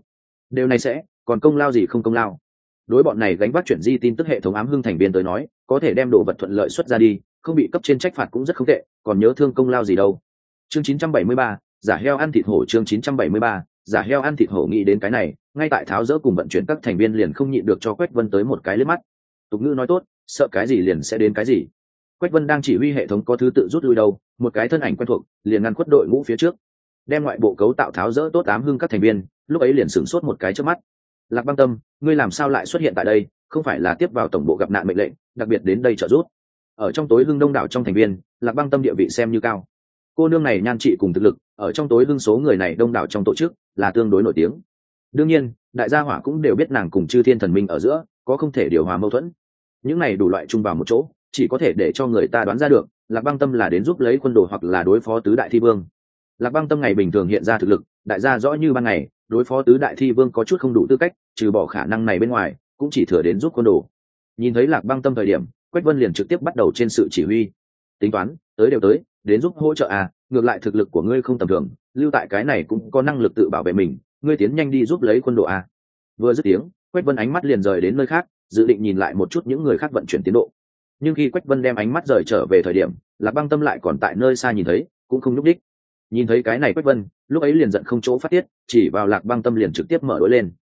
Điều này sẽ, còn công lao gì không công lao? Đối bọn này gánh vác chuyển di tin tức hệ thống ám hưng thành viên tới nói có thể đem đồ vật thuận lợi xuất ra đi không bị cấp trên trách phạt cũng rất không tệ còn nhớ thương công lao gì đâu. Chương 973, giả heo ăn thịt hổ chương 973, giả heo ăn thịt hổ nghĩ đến cái này ngay tại tháo rỡ cùng vận chuyển các thành viên liền không nhịn được cho quách vân tới một cái lướt mắt. Tục ngữ nói tốt sợ cái gì liền sẽ đến cái gì. Quách vân đang chỉ huy hệ thống có thứ tự rút lui đâu một cái thân ảnh quen thuộc liền ngăn khuất đội ngũ phía trước. Đem ngoại bộ cấu tạo tháo rỡ tốt ám hưng các thành viên lúc ấy liền sửng sốt một cái trước mắt lạc băng tâm, ngươi làm sao lại xuất hiện tại đây? Không phải là tiếp vào tổng bộ gặp nạn mệnh lệnh, đặc biệt đến đây trợ giúp. Ở trong tối hưng đông đảo trong thành viên, lạc băng tâm địa vị xem như cao. Cô nương này nhan trị cùng thực lực, ở trong tối hưng số người này đông đảo trong tổ chức, là tương đối nổi tiếng. Đương nhiên, đại gia hỏa cũng đều biết nàng cùng chư thiên thần minh ở giữa, có không thể điều hòa mâu thuẫn. Những này đủ loại chung vào một chỗ, chỉ có thể để cho người ta đoán ra được, lạc băng tâm là đến giúp lấy quân đồ hoặc là đối phó tứ đại thi vương. Lạc băng tâm ngày bình thường hiện ra thực lực, đại gia rõ như ban ngày đối phó tứ đại thi vương có chút không đủ tư cách, trừ bỏ khả năng này bên ngoài, cũng chỉ thừa đến giúp quân đồ. Nhìn thấy lạc băng tâm thời điểm, quách vân liền trực tiếp bắt đầu trên sự chỉ huy. Tính toán, tới đều tới, đến giúp hỗ trợ à ngược lại thực lực của ngươi không tầm thường, lưu tại cái này cũng có năng lực tự bảo vệ mình, ngươi tiến nhanh đi giúp lấy quân đồ à. vừa dứt tiếng, quách vân ánh mắt liền rời đến nơi khác, dự định nhìn lại một chút những người khác vận chuyển tiến độ. Nhưng khi quách vân đem ánh mắt rời trở về thời điểm, lạc băng tâm lại còn tại nơi xa nhìn thấy, cũng không nhúc đích nhìn thấy cái này quách vân, lúc ấy liền giận không chỗ phát tiết, chỉ vào lạc băng tâm liền trực tiếp mở đ lên.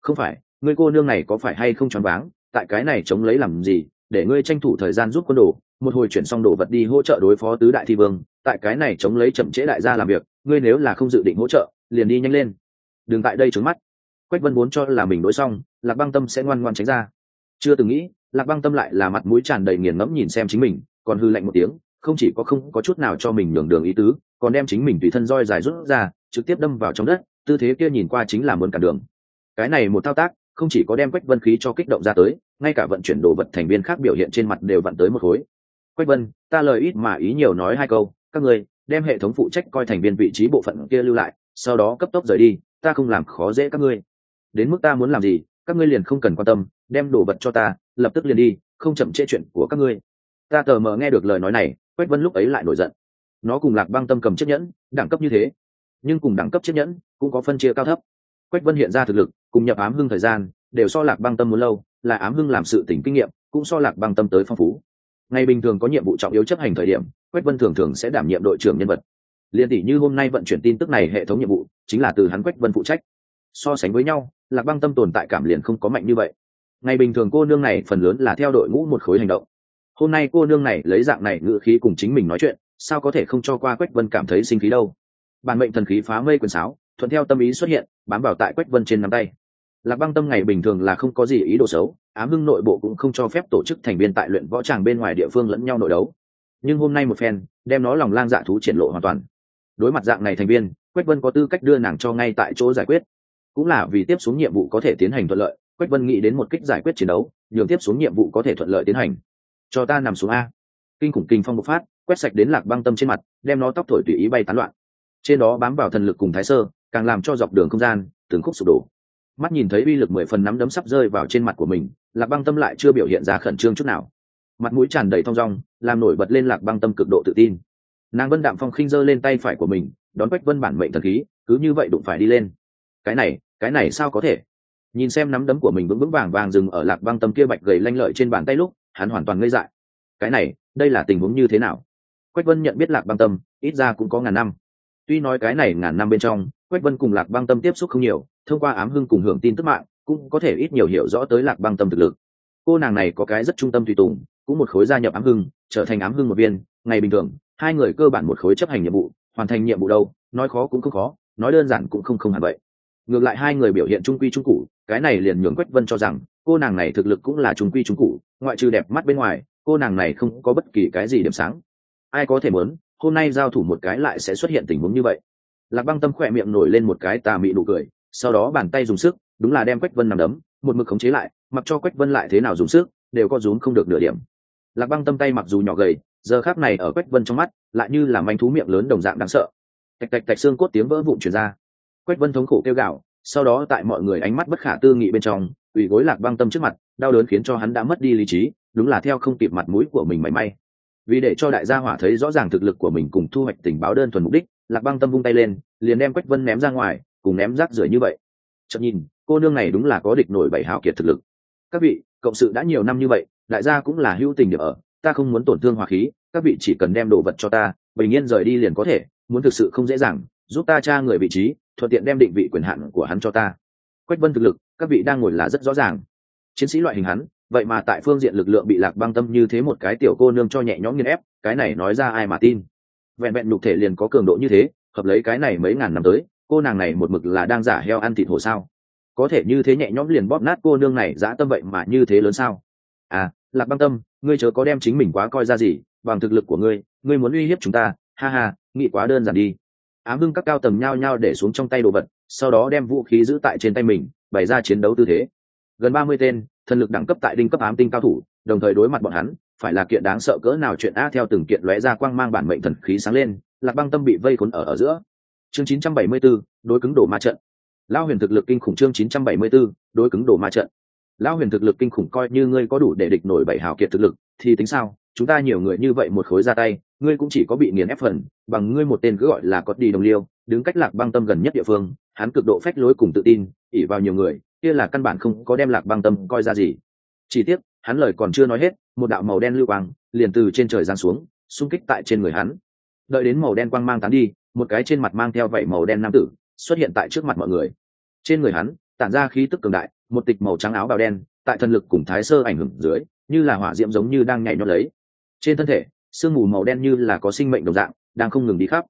Không phải, ngươi cô nương này có phải hay không choáng váng? Tại cái này chống lấy làm gì? Để ngươi tranh thủ thời gian giúp quân đồ, một hồi chuyển xong đồ vật đi hỗ trợ đối phó tứ đại thi vương, tại cái này chống lấy chậm trễ đại gia làm việc, ngươi nếu là không dự định hỗ trợ, liền đi nhanh lên. Đừng tại đây trứng mắt. Quách vân vốn cho là mình đối xong, lạc băng tâm sẽ ngoan ngoan tránh ra. Chưa từng nghĩ, lạc băng tâm lại là mặt mũi tràn đầy nghiền ngẫm nhìn xem chính mình, còn hư lạnh một tiếng không chỉ có không có chút nào cho mình nhường đường ý tứ, còn đem chính mình tùy thân roi dài rút ra, trực tiếp đâm vào trong đất, tư thế kia nhìn qua chính là muốn cản đường. Cái này một thao tác, không chỉ có đem quách vân khí cho kích động ra tới, ngay cả vận chuyển đồ vật thành viên khác biểu hiện trên mặt đều vặn tới một khối. Quách vân, ta lời ít mà ý nhiều nói hai câu, các người đem hệ thống phụ trách coi thành viên vị trí bộ phận kia lưu lại, sau đó cấp tốc rời đi, ta không làm khó dễ các ngươi. Đến mức ta muốn làm gì, các ngươi liền không cần quan tâm, đem đồ vật cho ta, lập tức liền đi, không chậm trễ chuyện của các ngươi ta tờ mờ nghe được lời nói này, quách vân lúc ấy lại nổi giận. Nó cùng lạc băng tâm cầm chiếc nhẫn, đẳng cấp như thế. Nhưng cùng đẳng cấp chiếc nhẫn cũng có phân chia cao thấp. Quách vân hiện ra thực lực, cùng nhập ám hưng thời gian, đều so lạc băng tâm muốn lâu, là ám hưng làm sự tỉnh kinh nghiệm, cũng so lạc băng tâm tới phong phú. Ngày bình thường có nhiệm vụ trọng yếu chấp hành thời điểm, quách vân thường thường sẽ đảm nhiệm đội trưởng nhân vật. Liên tỷ như hôm nay vận chuyển tin tức này hệ thống nhiệm vụ, chính là từ hắn quách vân phụ trách. So sánh với nhau, lạc băng tâm tồn tại cảm liền không có mạnh như vậy. Ngày bình thường cô nương này phần lớn là theo đội ngũ một khối hành động hôm nay cô nương này lấy dạng này ngữ khí cùng chính mình nói chuyện, sao có thể không cho qua quách vân cảm thấy sinh khí đâu? Bản mệnh thần khí phá mây quần sáo, thuận theo tâm ý xuất hiện, bám vào tại quách vân trên nắm tay. Lạc băng tâm ngày bình thường là không có gì ý đồ xấu, ám hưng nội bộ cũng không cho phép tổ chức thành viên tại luyện võ tràng bên ngoài địa phương lẫn nhau nội đấu. Nhưng hôm nay một phen, đem nó lòng lang dạ thú triển lộ hoàn toàn. Đối mặt dạng này thành viên, quách vân có tư cách đưa nàng cho ngay tại chỗ giải quyết. Cũng là vì tiếp xuống nhiệm vụ có thể tiến hành thuận lợi, quách vân nghĩ đến một kích giải quyết chiến đấu, nhường tiếp xuống nhiệm vụ có thể thuận lợi tiến hành cho ta nằm xuống a. Kinh khủng kinh phong bộc phát, quét sạch đến lạc băng tâm trên mặt, đem nó tóc thổi tùy ý bay tán loạn. Trên đó bám vào thần lực cùng thái sơ, càng làm cho dọc đường không gian, từng khúc sụp đổ. Mắt nhìn thấy uy lực mười phần nắm đấm sắp rơi vào trên mặt của mình, lạc băng tâm lại chưa biểu hiện ra khẩn trương chút nào. Mặt mũi tràn đầy thong dong, làm nổi bật lên lạc băng tâm cực độ tự tin. Nàng vân đạm phong khinh giơ lên tay phải của mình, đón quách vân bản mệnh thần khí, cứ như vậy đụng phải đi lên. Cái này cái này sao có thể? Nhìn xem nắm đấm của mình vững vững vàng vàng dừng ở lạc băng tâm kia bạch gầy lanh lợi trên bàn tay lúc hắn hoàn toàn ngây dại. Cái này, đây là tình huống như thế nào? Quách vân nhận biết lạc băng tâm, ít ra cũng có ngàn năm. Tuy nói cái này ngàn năm bên trong, quách vân cùng lạc băng tâm tiếp xúc không nhiều, thông qua ám hưng cùng hưởng tin tức mạng, cũng có thể ít nhiều hiểu rõ tới lạc băng tâm thực lực. Cô nàng này có cái rất trung tâm tùy tùng, cũng một khối gia nhập ám hưng, trở thành ám hưng một viên, ngày bình thường, hai người cơ bản một khối chấp hành nhiệm vụ, hoàn thành nhiệm vụ đâu, nói khó cũng không khó, nói đơn giản cũng không không hẳn vậy. Ngược lại hai người biểu hiện trung quy trung cụ cái này liền nhường quách vân cho rằng cô nàng này thực lực cũng là trung quy trung cụ, ngoại trừ đẹp mắt bên ngoài, cô nàng này không có bất kỳ cái gì điểm sáng. Ai có thể muốn, hôm nay giao thủ một cái lại sẽ xuất hiện tình huống như vậy. Lạc băng tâm khỏe miệng nổi lên một cái tà mị nụ cười, sau đó bàn tay dùng sức, đúng là đem quách vân nằm đấm, một mực khống chế lại, mặc cho quách vân lại thế nào dùng sức, đều có rún không được nửa điểm. Lạc băng tâm tay mặc dù nhỏ gầy, giờ khác này ở quách vân trong mắt, lại như là manh thú miệng lớn đồng dạng đáng sợ. Tạch tạch tạch xương cốt tiếng vỡ vụn chuyển ra. Quách vân thống khổ kêu gạo sau đó tại mọi người ánh mắt bất khả tư nghị bên trong ủy gối lạc băng tâm trước mặt, đau đớn khiến cho hắn đã mất đi lý trí, đúng là theo không kịp mặt mũi của mình mảy may. Vì để cho đại gia hỏa thấy rõ ràng thực lực của mình cùng thu hoạch tình báo đơn thuần mục đích, lạc băng tâm vung tay lên, liền đem quách vân ném ra ngoài, cùng ném rác rưởi như vậy. Chậm nhìn, cô nương này đúng là có địch nổi bảy hào kiệt thực lực. Các vị, cộng sự đã nhiều năm như vậy, đại gia cũng là hữu tình được ở, ta không muốn tổn thương hòa khí, các vị chỉ cần đem đồ vật cho ta, bình yên rời đi liền có thể, muốn thực sự không dễ dàng, giúp ta tra người vị trí thuận tiện đem định vị quyền hạn của hắn cho ta. Quách vân thực lực, các vị đang ngồi là rất rõ ràng. Chiến sĩ loại hình hắn, vậy mà tại phương diện lực lượng bị lạc băng tâm như thế một cái tiểu cô nương cho nhẹ nhõm nghiên ép, cái này nói ra ai mà tin? Vẹn vẹn nhục thể liền có cường độ như thế, hợp lấy cái này mấy ngàn năm tới, cô nàng này một mực là đang giả heo ăn thịt hồ sao? Có thể như thế nhẹ nhõm liền bóp nát cô nương này dã tâm vậy mà như thế lớn sao? À lạc băng tâm, ngươi chớ có đem chính mình quá coi ra gì, bằng thực lực của ngươi ngươi muốn uy hiếp chúng ta, ha ha, nghĩ quá đơn giản đi ám hưng các cao tầng nhao nhao để xuống trong tay đồ vật sau đó đem vũ khí giữ tại trên tay mình bày ra chiến đấu tư thế. Gần ba mươi tên thần lực đẳng cấp tại đinh cấp ám tinh cao thủ đồng thời đối mặt bọn hắn phải là kiện đáng sợ cỡ nào chuyện a theo từng kiện lóe ra quang mang bản mệnh thần khí sáng lên lạc băng tâm bị vây khốn ở ở giữa. Chương 974, đối cứng đổ ma trận. Lao huyền thực lực kinh khủng chương 974, đối cứng đổ ma trận. Lao huyền thực lực kinh khủng coi như ngươi có đủ để địch nổi bảy hào kiệt thực lực thì tính sao? Chúng ta nhiều người như vậy một khối ra tay ngươi cũng chỉ có bị nghiền ép phần, bằng ngươi một tên cứ gọi là có đi đồng liêu, đứng cách lạc băng tâm gần nhất địa phương, hắn cực độ phách lối cùng tự tin ỉ vào nhiều người, kia là căn bản không có đem lạc băng tâm coi ra gì. Chỉ tiếc, hắn lời còn chưa nói hết, một đạo màu đen lưu quang liền từ trên trời giáng xuống, xung kích tại trên người hắn. Đợi đến màu đen quang mang tán đi, một cái trên mặt mang theo vảy màu đen nam tử xuất hiện tại trước mặt mọi người. Trên người hắn, tản ra khí tức cường đại, một tịch màu trắng áo bào đen, tại thần lực cùng thái sơ ảnh hưởng dưới, như là hỏa diễm giống như đang nhảy nhót lấy. Trên thân thể sương mù màu đen như là có sinh mệnh đồng dạng, đang không ngừng đi khắp.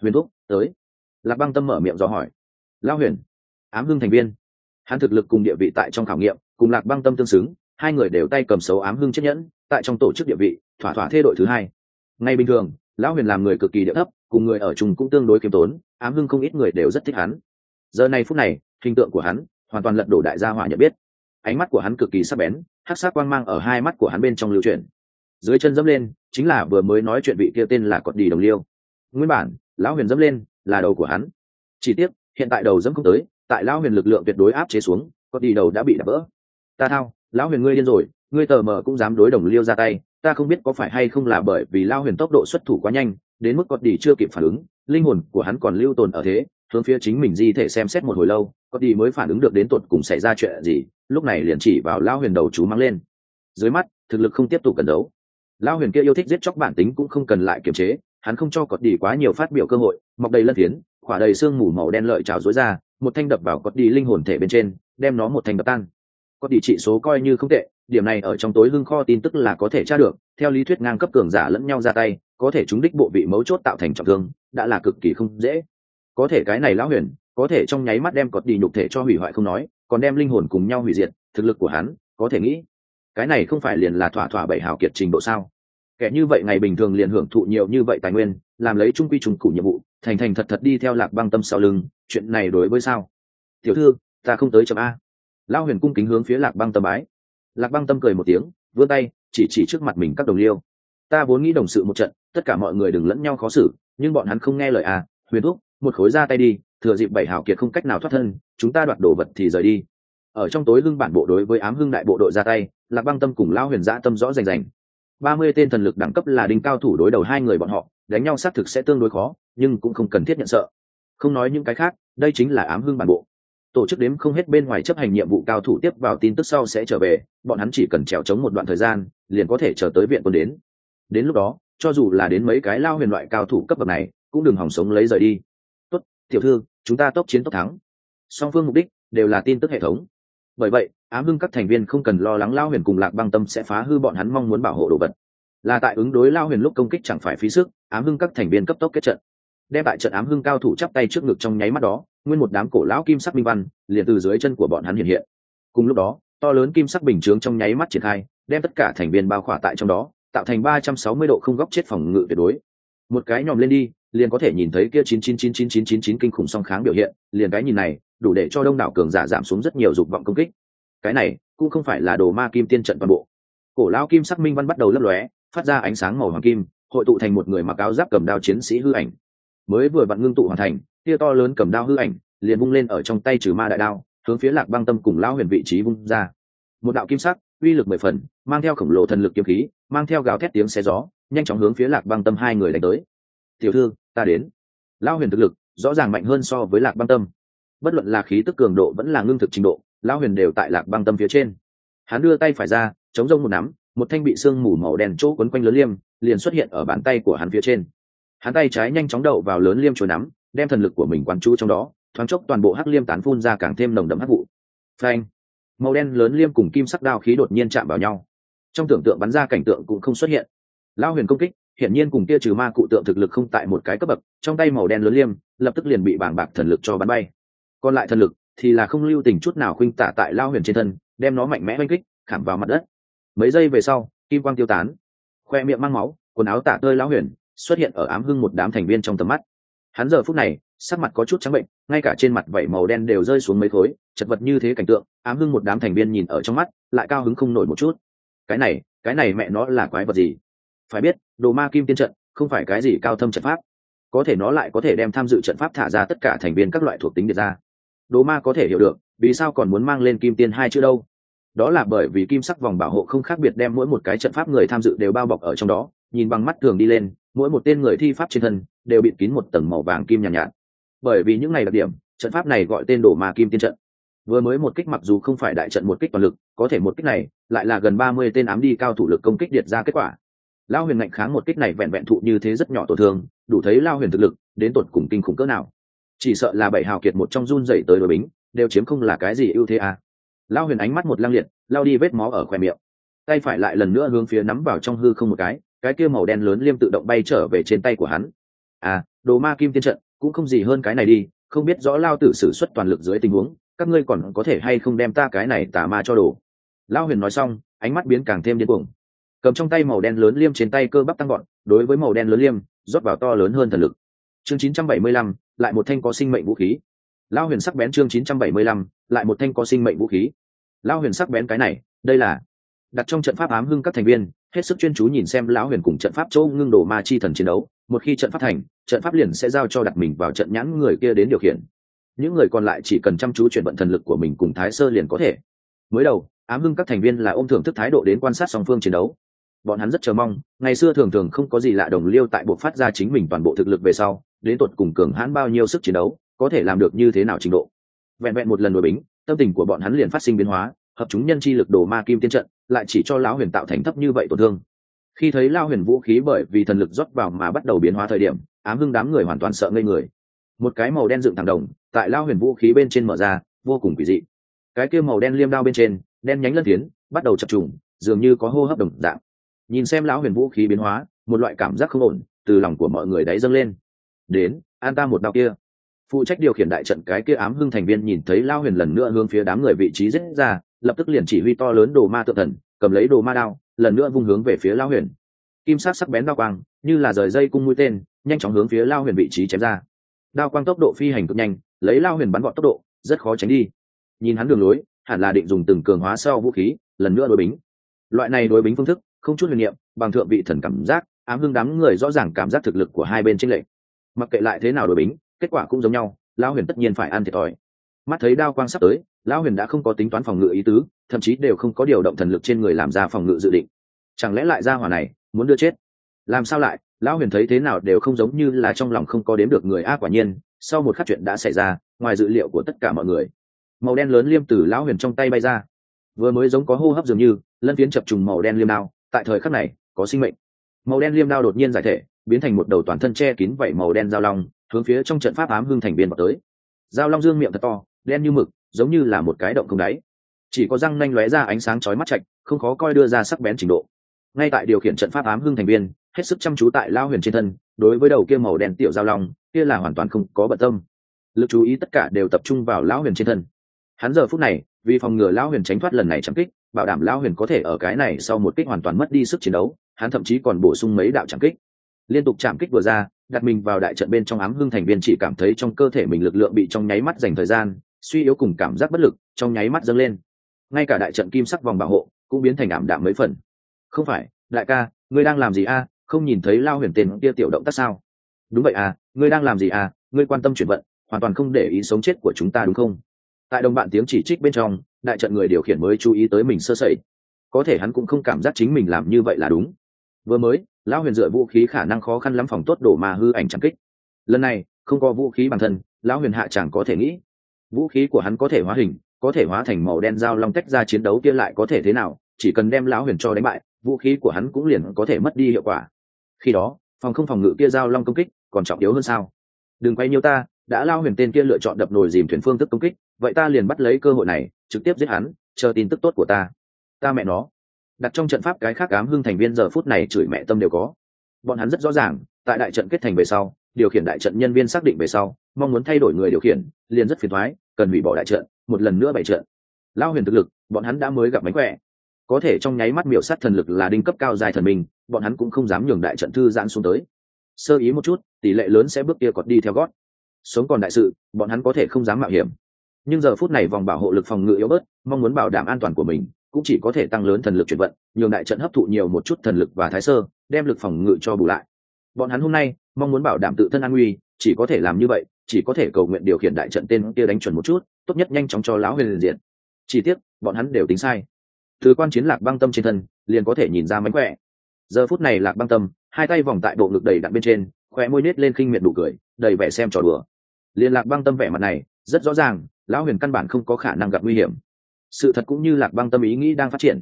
Huyền thúc, tới. Lạc băng tâm mở miệng dò hỏi. Lão huyền, ám hưng thành viên. Hắn thực lực cùng địa vị tại trong khảo nghiệm, cùng lạc băng tâm tương xứng, hai người đều tay cầm xấu ám hưng chiếc nhẫn, tại trong tổ chức địa vị, thỏa thỏa thê đội thứ hai. Ngay bình thường, lão huyền làm người cực kỳ địa thấp, cùng người ở chung cũng tương đối kiêm tốn, ám hưng không ít người đều rất thích hắn. Giờ này phút này, hình tượng của hắn hoàn toàn lật đổ đại gia hỏa nhận biết. Ánh mắt của hắn cực kỳ sắc bén, hắc sắc quang mang ở hai mắt của hắn bên trong lưu chuyển dưới chân dẫm lên, chính là vừa mới nói chuyện vị kia tên là cọt đi đồng liêu. Nguyên bản, lão huyền dẫm lên, là đầu của hắn. Chỉ tiếc, hiện tại đầu dẫm không tới, tại lão huyền lực lượng tuyệt đối áp chế xuống, cọt đi đầu đã bị đập vỡ. Ta thao, lão huyền ngươi điên rồi, ngươi tờ mờ cũng dám đối đồng liêu ra tay, ta không biết có phải hay không là bởi vì lão huyền tốc độ xuất thủ quá nhanh, đến mức cọt đi chưa kịp phản ứng, linh hồn của hắn còn lưu tồn ở thế, hướng phía chính mình di thể xem xét một hồi lâu, cọt đi mới phản ứng được đến tột cùng xảy ra chuyện gì, lúc này liền chỉ vào lao huyền đầu chú mang lên. Dưới mắt, thực lực không tiếp tục cẩn đấu lao huyền kia yêu thích giết chóc bản tính cũng không cần lại kiềm chế, hắn không cho cọt đi quá nhiều phát biểu cơ hội, mọc đầy lân thiến khỏa đầy sương mù màu đen lợi trào dối ra, một thanh đập vào cọt đi linh hồn thể bên trên, đem nó một thanh đập tan. Cọt đi trị số coi như không tệ, điểm này ở trong tối hưng kho tin tức là có thể tra được, theo lý thuyết ngang cấp cường giả lẫn nhau ra tay, có thể chúng đích bộ vị mấu chốt tạo thành trọng thương, đã là cực kỳ không dễ. Có thể cái này lão huyền, có thể trong nháy mắt đem cọt đi nhục thể cho hủy hoại không nói, còn đem linh hồn cùng nhau hủy diệt, thực lực của hắn, có thể nghĩ cái này không phải liền là thỏa thỏa bảy hào kiệt trình độ sao? Kẻ như vậy ngày bình thường liền hưởng thụ nhiều như vậy tài nguyên, làm lấy trung quy trùng cụ nhiệm vụ, thành thành thật thật đi theo lạc băng tâm sau lưng, chuyện này đối với sao? Tiểu thư, ta không tới chậm a. Lao huyền cung kính hướng phía lạc băng tâm bái. Lạc băng tâm cười một tiếng, vươn tay, chỉ chỉ trước mặt mình các đồng liêu. Ta vốn nghĩ đồng sự một trận, tất cả mọi người đừng lẫn nhau khó xử, nhưng bọn hắn không nghe lời à huyền thúc, một khối ra tay đi, thừa dịp bảy hào kiệt không cách nào thoát thân, chúng ta đoạt đồ vật thì rời đi ở trong tối hưng bản bộ đối với ám hưng đại bộ đội ra tay, lạc băng tâm cùng lao huyền giã tâm rõ rành rành. Ba mươi tên thần lực đẳng cấp là đinh cao thủ đối đầu hai người bọn họ, đánh nhau xác thực sẽ tương đối khó, nhưng cũng không cần thiết nhận sợ. Không nói những cái khác, đây chính là ám hưng bản bộ. Tổ chức đếm không hết bên ngoài chấp hành nhiệm vụ cao thủ tiếp vào tin tức sau sẽ trở về, bọn hắn chỉ cần trèo trống một đoạn thời gian, liền có thể chờ tới viện quân đến. Đến lúc đó, cho dù là đến mấy cái lao huyền loại cao thủ cấp bậc này, cũng đừng hỏng sống lấy rời đi. Tiểu thư, chúng ta tốc chiến tốc thắng. Song phương mục đích đều là tin tức hệ thống bởi vậy ám hưng các thành viên không cần lo lắng lao huyền cùng lạc băng tâm sẽ phá hư bọn hắn mong muốn bảo hộ đồ vật. Là tại ứng đối lao huyền lúc công kích chẳng phải phí sức ám hưng các thành viên cấp tốc kết trận. Đem tại trận ám hưng cao thủ chắp tay trước ngực trong nháy mắt đó, nguyên một đám cổ lão kim sắc minh văn, liền từ dưới chân của bọn hắn hiện hiện. Cùng lúc đó, to lớn kim sắc bình chướng trong nháy mắt triển khai, đem tất cả thành viên bao khỏa tại trong đó, tạo thành ba trăm sáu mươi độ không góc chết phòng ngự tuyệt đối. Một cái nhòm lên đi liền có thể nhìn thấy kia chín chín chín chín chín chín chín kinh khủng song kháng biểu hiện, liền cái nhìn này, đủ để cho đông đảo cường giả giảm xuống rất nhiều dục vọng công kích. Cái này, cũng không phải là đồ ma kim tiên trận toàn bộ. Cổ lão kim sắc minh văn bắt đầu lấp lóe, phát ra ánh sáng màu hoàng kim, hội tụ thành một người mặc áo giáp cầm đao chiến sĩ hư ảnh. Mới vừa vặn ngưng tụ hoàn thành, tia to lớn cầm đao hư ảnh, liền vung lên ở trong tay trừ ma đại đao, hướng phía lạc băng tâm cùng lão huyền vị trí vung ra. Một đạo kim sắc, uy lực mười phần, mang theo khổng lồ thần lực kiếm khí, mang theo gào thét tiếng xe gió, nhanh chóng hướng phía lạc băng tâm hai người đánh tới tiểu thư, ta đến. Lão huyền thực lực, rõ ràng mạnh hơn so với lạc băng tâm. Bất luận là khí tức cường độ vẫn là ngưng thực trình độ, lão huyền đều tại lạc băng tâm phía trên. Hắn đưa tay phải ra, chống rông một nắm, một thanh bị sương mù màu đen chỗ quấn quanh lớn liêm, liền xuất hiện ở bàn tay của hắn phía trên. Hắn tay trái nhanh chóng đậu vào lớn liêm chồi nắm, đem thần lực của mình quán chú trong đó, thoáng chốc toàn bộ hắc liêm tán phun ra càng thêm nồng đậm hắc vụ. Phanh! Màu đen lớn liêm cùng kim sắc đao khí đột nhiên chạm vào nhau. Trong tưởng tượng bắn ra cảnh tượng cũng không xuất hiện. Lao huyền công kích hiển nhiên cùng kia trừ ma cụ tượng thực lực không tại một cái cấp bậc, trong tay màu đen lớn liêm, lập tức liền bị bảng bạc thần lực cho bắn bay. Còn lại thần lực thì là không lưu tình chút nào khuynh tả tại lao huyền trên thân, đem nó mạnh mẽ oanh kích, khảm vào mặt đất. Mấy giây về sau, kim quang tiêu tán, khoe miệng mang máu, quần áo tả tơi lao huyền xuất hiện ở ám hưng một đám thành viên trong tầm mắt. Hắn giờ phút này, sắc mặt có chút trắng bệnh, ngay cả trên mặt vảy màu đen đều rơi xuống mấy khối, chật vật như thế cảnh tượng, ám hưng một đám thành viên nhìn ở trong mắt, lại cao hứng không nổi một chút. Cái này cái này mẹ nó là quái vật gì? Phải biết đồ ma kim tiên trận không phải cái gì cao thâm trận pháp. Có thể nó lại có thể đem tham dự trận pháp thả ra tất cả thành viên các loại thuộc tính được ra. Đồ ma có thể hiểu được vì sao còn muốn mang lên kim tiên hai chữ đâu? Đó là bởi vì kim sắc vòng bảo hộ không khác biệt đem mỗi một cái trận pháp người tham dự đều bao bọc ở trong đó nhìn bằng mắt thường đi lên mỗi một tên người thi pháp trên thân đều bịt kín một tầng màu vàng kim nhàn nhạt, nhạt. Bởi vì những ngày đặc điểm trận pháp này gọi tên đổ ma kim tiên trận. Vừa mới một kích mặc dù không phải đại trận một kích toàn lực có thể một kích này lại là gần ba mươi tên ám đi cao thủ lực công kích điệt ra kết quả lao huyền ngạnh kháng một kích này vẹn vẹn thụ như thế rất nhỏ tổn thương, đủ thấy lao huyền thực lực, đến tột cùng kinh khủng cỡ nào. Chỉ sợ là bảy hào kiệt một trong run dậy tới đội bính, đều chiếm không là cái gì ưu thế à. lao huyền ánh mắt một lang liệt lao đi vết máu ở khoe miệng. Tay phải lại lần nữa hướng phía nắm vào trong hư không một cái cái kia màu đen lớn liêm tự động bay trở về trên tay của hắn. À đồ ma kim tiên trận, cũng không gì hơn cái này đi, không biết rõ lao tử xử xuất toàn lực dưới tình huống, các ngươi còn có thể hay không đem ta cái này tà ma cho đồ. Lao huyền nói xong, ánh mắt biến càng thêm điên cuồng cầm trong tay màu đen lớn liêm trên tay cơ bắp tăng gọn đối với màu đen lớn liêm rót vào to lớn hơn thần lực. Chương 975, lại một thanh có sinh mệnh vũ khí. Lao huyền sắc bén chương 975, lại một thanh có sinh mệnh vũ khí. Lao huyền sắc bén cái này đây là đặt trong trận pháp ám hưng các thành viên hết sức chuyên chú nhìn xem lão huyền cùng trận pháp châu ngưng đồ ma chi thần chiến đấu. Một khi trận pháp thành trận pháp liền sẽ giao cho đặt mình vào trận nhãn người kia đến điều khiển. Những người còn lại chỉ cần chăm chú chuyển vận thần lực của mình cùng thái sơ liền có thể. Mới đầu ám hưng các thành viên là ôm thưởng thức thái độ đến quan sát song phương chiến đấu bọn hắn rất chờ mong, ngày xưa thường thường không có gì lạ đồng liêu tại buộc phát ra chính mình toàn bộ thực lực về sau, đến tột cùng cường hãn bao nhiêu sức chiến đấu, có thể làm được như thế nào trình độ. Vẹn vẹn một lần đổi bính, tâm tình của bọn hắn liền phát sinh biến hóa, hợp chúng nhân chi lực đồ ma kim tiên trận, lại chỉ cho lão huyền tạo thành thấp như vậy tổn thương. Khi thấy lao huyền vũ khí bởi vì thần lực rót vào mà bắt đầu biến hóa thời điểm, ám hưng đám người hoàn toàn sợ ngây người. Một cái màu đen dựng thẳng đồng, tại lao huyền vũ khí bên trên mở ra, vô cùng quỷ dị. Cái kia màu đen liêm đao bên trên, đen nhánh lân tiến bắt đầu chập trùng, dường như có hô hấp đồng dạng nhìn xem lão huyền vũ khí biến hóa, một loại cảm giác không ổn, từ lòng của mọi người đáy dâng lên. Đến, an ta một đạo kia. Phụ trách điều khiển đại trận cái kia ám hưng thành viên nhìn thấy lao huyền lần nữa hướng phía đám người vị trí rết ra, lập tức liền chỉ huy to lớn đồ ma tự thần, cầm lấy đồ ma đao, lần nữa vung hướng về phía lao huyền. Kim sắc sắc bén đao quang, như là rời dây cung mũi tên, nhanh chóng hướng phía lao huyền vị trí chém ra. Đao quang tốc độ phi hành cực nhanh, lấy lao huyền bắn gọn tốc độ, rất khó tránh đi. Nhìn hắn đường lối, hẳn là định dùng từng cường hóa sau vũ khí, lần nữa đối bính. Loại này đối bính phương thức không chút huyền niệm, bằng thượng vị thần cảm giác, ám hưng đám người rõ ràng cảm giác thực lực của hai bên tranh lệch. Mặc kệ lại thế nào đối bính, kết quả cũng giống nhau lao huyền tất nhiên phải ăn thiệt thòi. Mắt thấy đao quang sắp tới, lão huyền đã không có tính toán phòng ngự ý tứ, thậm chí đều không có điều động thần lực trên người làm ra phòng ngự dự định. Chẳng lẽ lại ra hỏa này muốn đưa chết? Làm sao lại, lão huyền thấy thế nào đều không giống như là trong lòng không có đếm được người a, quả nhiên, sau một khắc chuyện đã xảy ra, ngoài dự liệu của tất cả mọi người, màu đen lớn liêm từ lão huyền trong tay bay ra. Vừa mới giống có hô hấp dường như, lân phiến chập trùng màu đen liêm đao tại thời khắc này, có sinh mệnh. Màu đen liêm đao đột nhiên giải thể, biến thành một đầu toàn thân che kín vảy màu đen dao long, hướng phía trong trận pháp ám hưng thành viên vào tới. Giao long dương miệng thật to, đen như mực, giống như là một cái động không đáy. Chỉ có răng nanh lóe ra ánh sáng chói mắt chạch không khó coi đưa ra sắc bén trình độ. Ngay tại điều khiển trận pháp ám hưng thành viên, hết sức chăm chú tại lao huyền trên thân, đối với đầu kia màu đen tiểu giao long, kia là hoàn toàn không có bận tâm. Lực chú ý tất cả đều tập trung vào lão huyền trên thân. Hắn giờ phút này, vì phòng ngừa lão huyền tránh thoát lần này chạm kích bảo đảm lão huyền có thể ở cái này sau một kích hoàn toàn mất đi sức chiến đấu, hắn thậm chí còn bổ sung mấy đạo chạm kích. Liên tục chạm kích vừa ra, đặt mình vào đại trận bên trong ám hưng thành viên chỉ cảm thấy trong cơ thể mình lực lượng bị trong nháy mắt dành thời gian, suy yếu cùng cảm giác bất lực, trong nháy mắt dâng lên. Ngay cả đại trận kim sắc vòng bảo hộ cũng biến thành ảm đạm mấy phần. Không phải, đại ca, ngươi đang làm gì a? Không nhìn thấy lao huyền tên kia tiểu động tác sao? Đúng vậy à ngươi đang làm gì à? Ngươi quan tâm chuyển vận, hoàn toàn không để ý sống chết của chúng ta đúng không? Tại đồng bạn tiếng chỉ trích bên trong đại trận người điều khiển mới chú ý tới mình sơ sẩy. Có thể hắn cũng không cảm giác chính mình làm như vậy là đúng. Vừa mới, lão huyền dựa vũ khí khả năng khó khăn lắm phòng tốt đổ mà hư ảnh trang kích. Lần này, không có vũ khí bản thân, lão huyền hạ chẳng có thể nghĩ. Vũ khí của hắn có thể hóa hình, có thể hóa thành màu đen dao long tách ra chiến đấu kia lại có thể thế nào, chỉ cần đem lão huyền cho đánh bại, vũ khí của hắn cũng liền có thể mất đi hiệu quả. Khi đó, phòng không phòng ngự kia dao long công kích còn trọng yếu hơn sao? Đừng quay nhiều ta, đã lao huyền tên kia lựa chọn đập nồi dìm thuyền phương thức công kích vậy ta liền bắt lấy cơ hội này, trực tiếp giết hắn, chờ tin tức tốt của ta. Ta mẹ nó. Đặt trong trận pháp cái khác ám hưng thành viên giờ phút này chửi mẹ tâm đều có. Bọn hắn rất rõ ràng, tại đại trận kết thành về sau, điều khiển đại trận nhân viên xác định về sau, mong muốn thay đổi người điều khiển, liền rất phiền thoái cần hủy bỏ đại trận, một lần nữa bày trận. Lao huyền thực lực, bọn hắn đã mới gặp mánh khỏe. Có thể trong nháy mắt miểu sát thần lực là đinh cấp cao dài thần mình, bọn hắn cũng không dám nhường đại trận thư giãn xuống tới. Sơ ý một chút, tỷ lệ lớn sẽ bước kia còn đi theo gót. Sống còn đại sự, bọn hắn có thể không dám mạo hiểm nhưng giờ phút này vòng bảo hộ lực phòng ngự yếu bớt, mong muốn bảo đảm an toàn của mình, cũng chỉ có thể tăng lớn thần lực chuyển vận, nhường đại trận hấp thụ nhiều một chút thần lực và thái sơ, đem lực phòng ngự cho bù lại. Bọn hắn hôm nay mong muốn bảo đảm tự thân an nguy, chỉ có thể làm như vậy, chỉ có thể cầu nguyện điều khiển đại trận tên kia đánh chuẩn một chút, tốt nhất nhanh chóng cho lão huyền liền diện. Chi tiết bọn hắn đều tính sai. Từ quan chiến lạc băng tâm trên thân, liền có thể nhìn ra mánh khỏe. Giờ phút này lạc băng tâm, hai tay vòng tại bộ ngực đầy đặn bên trên khoe môi nết lên khinh miệt đủ cười, đầy vẻ xem trò đùa. Liên lạc băng tâm vẻ mặt này, rất rõ ràng lão huyền căn bản không có khả năng gặp nguy hiểm. Sự thật cũng như lạc băng tâm ý nghĩ đang phát triển.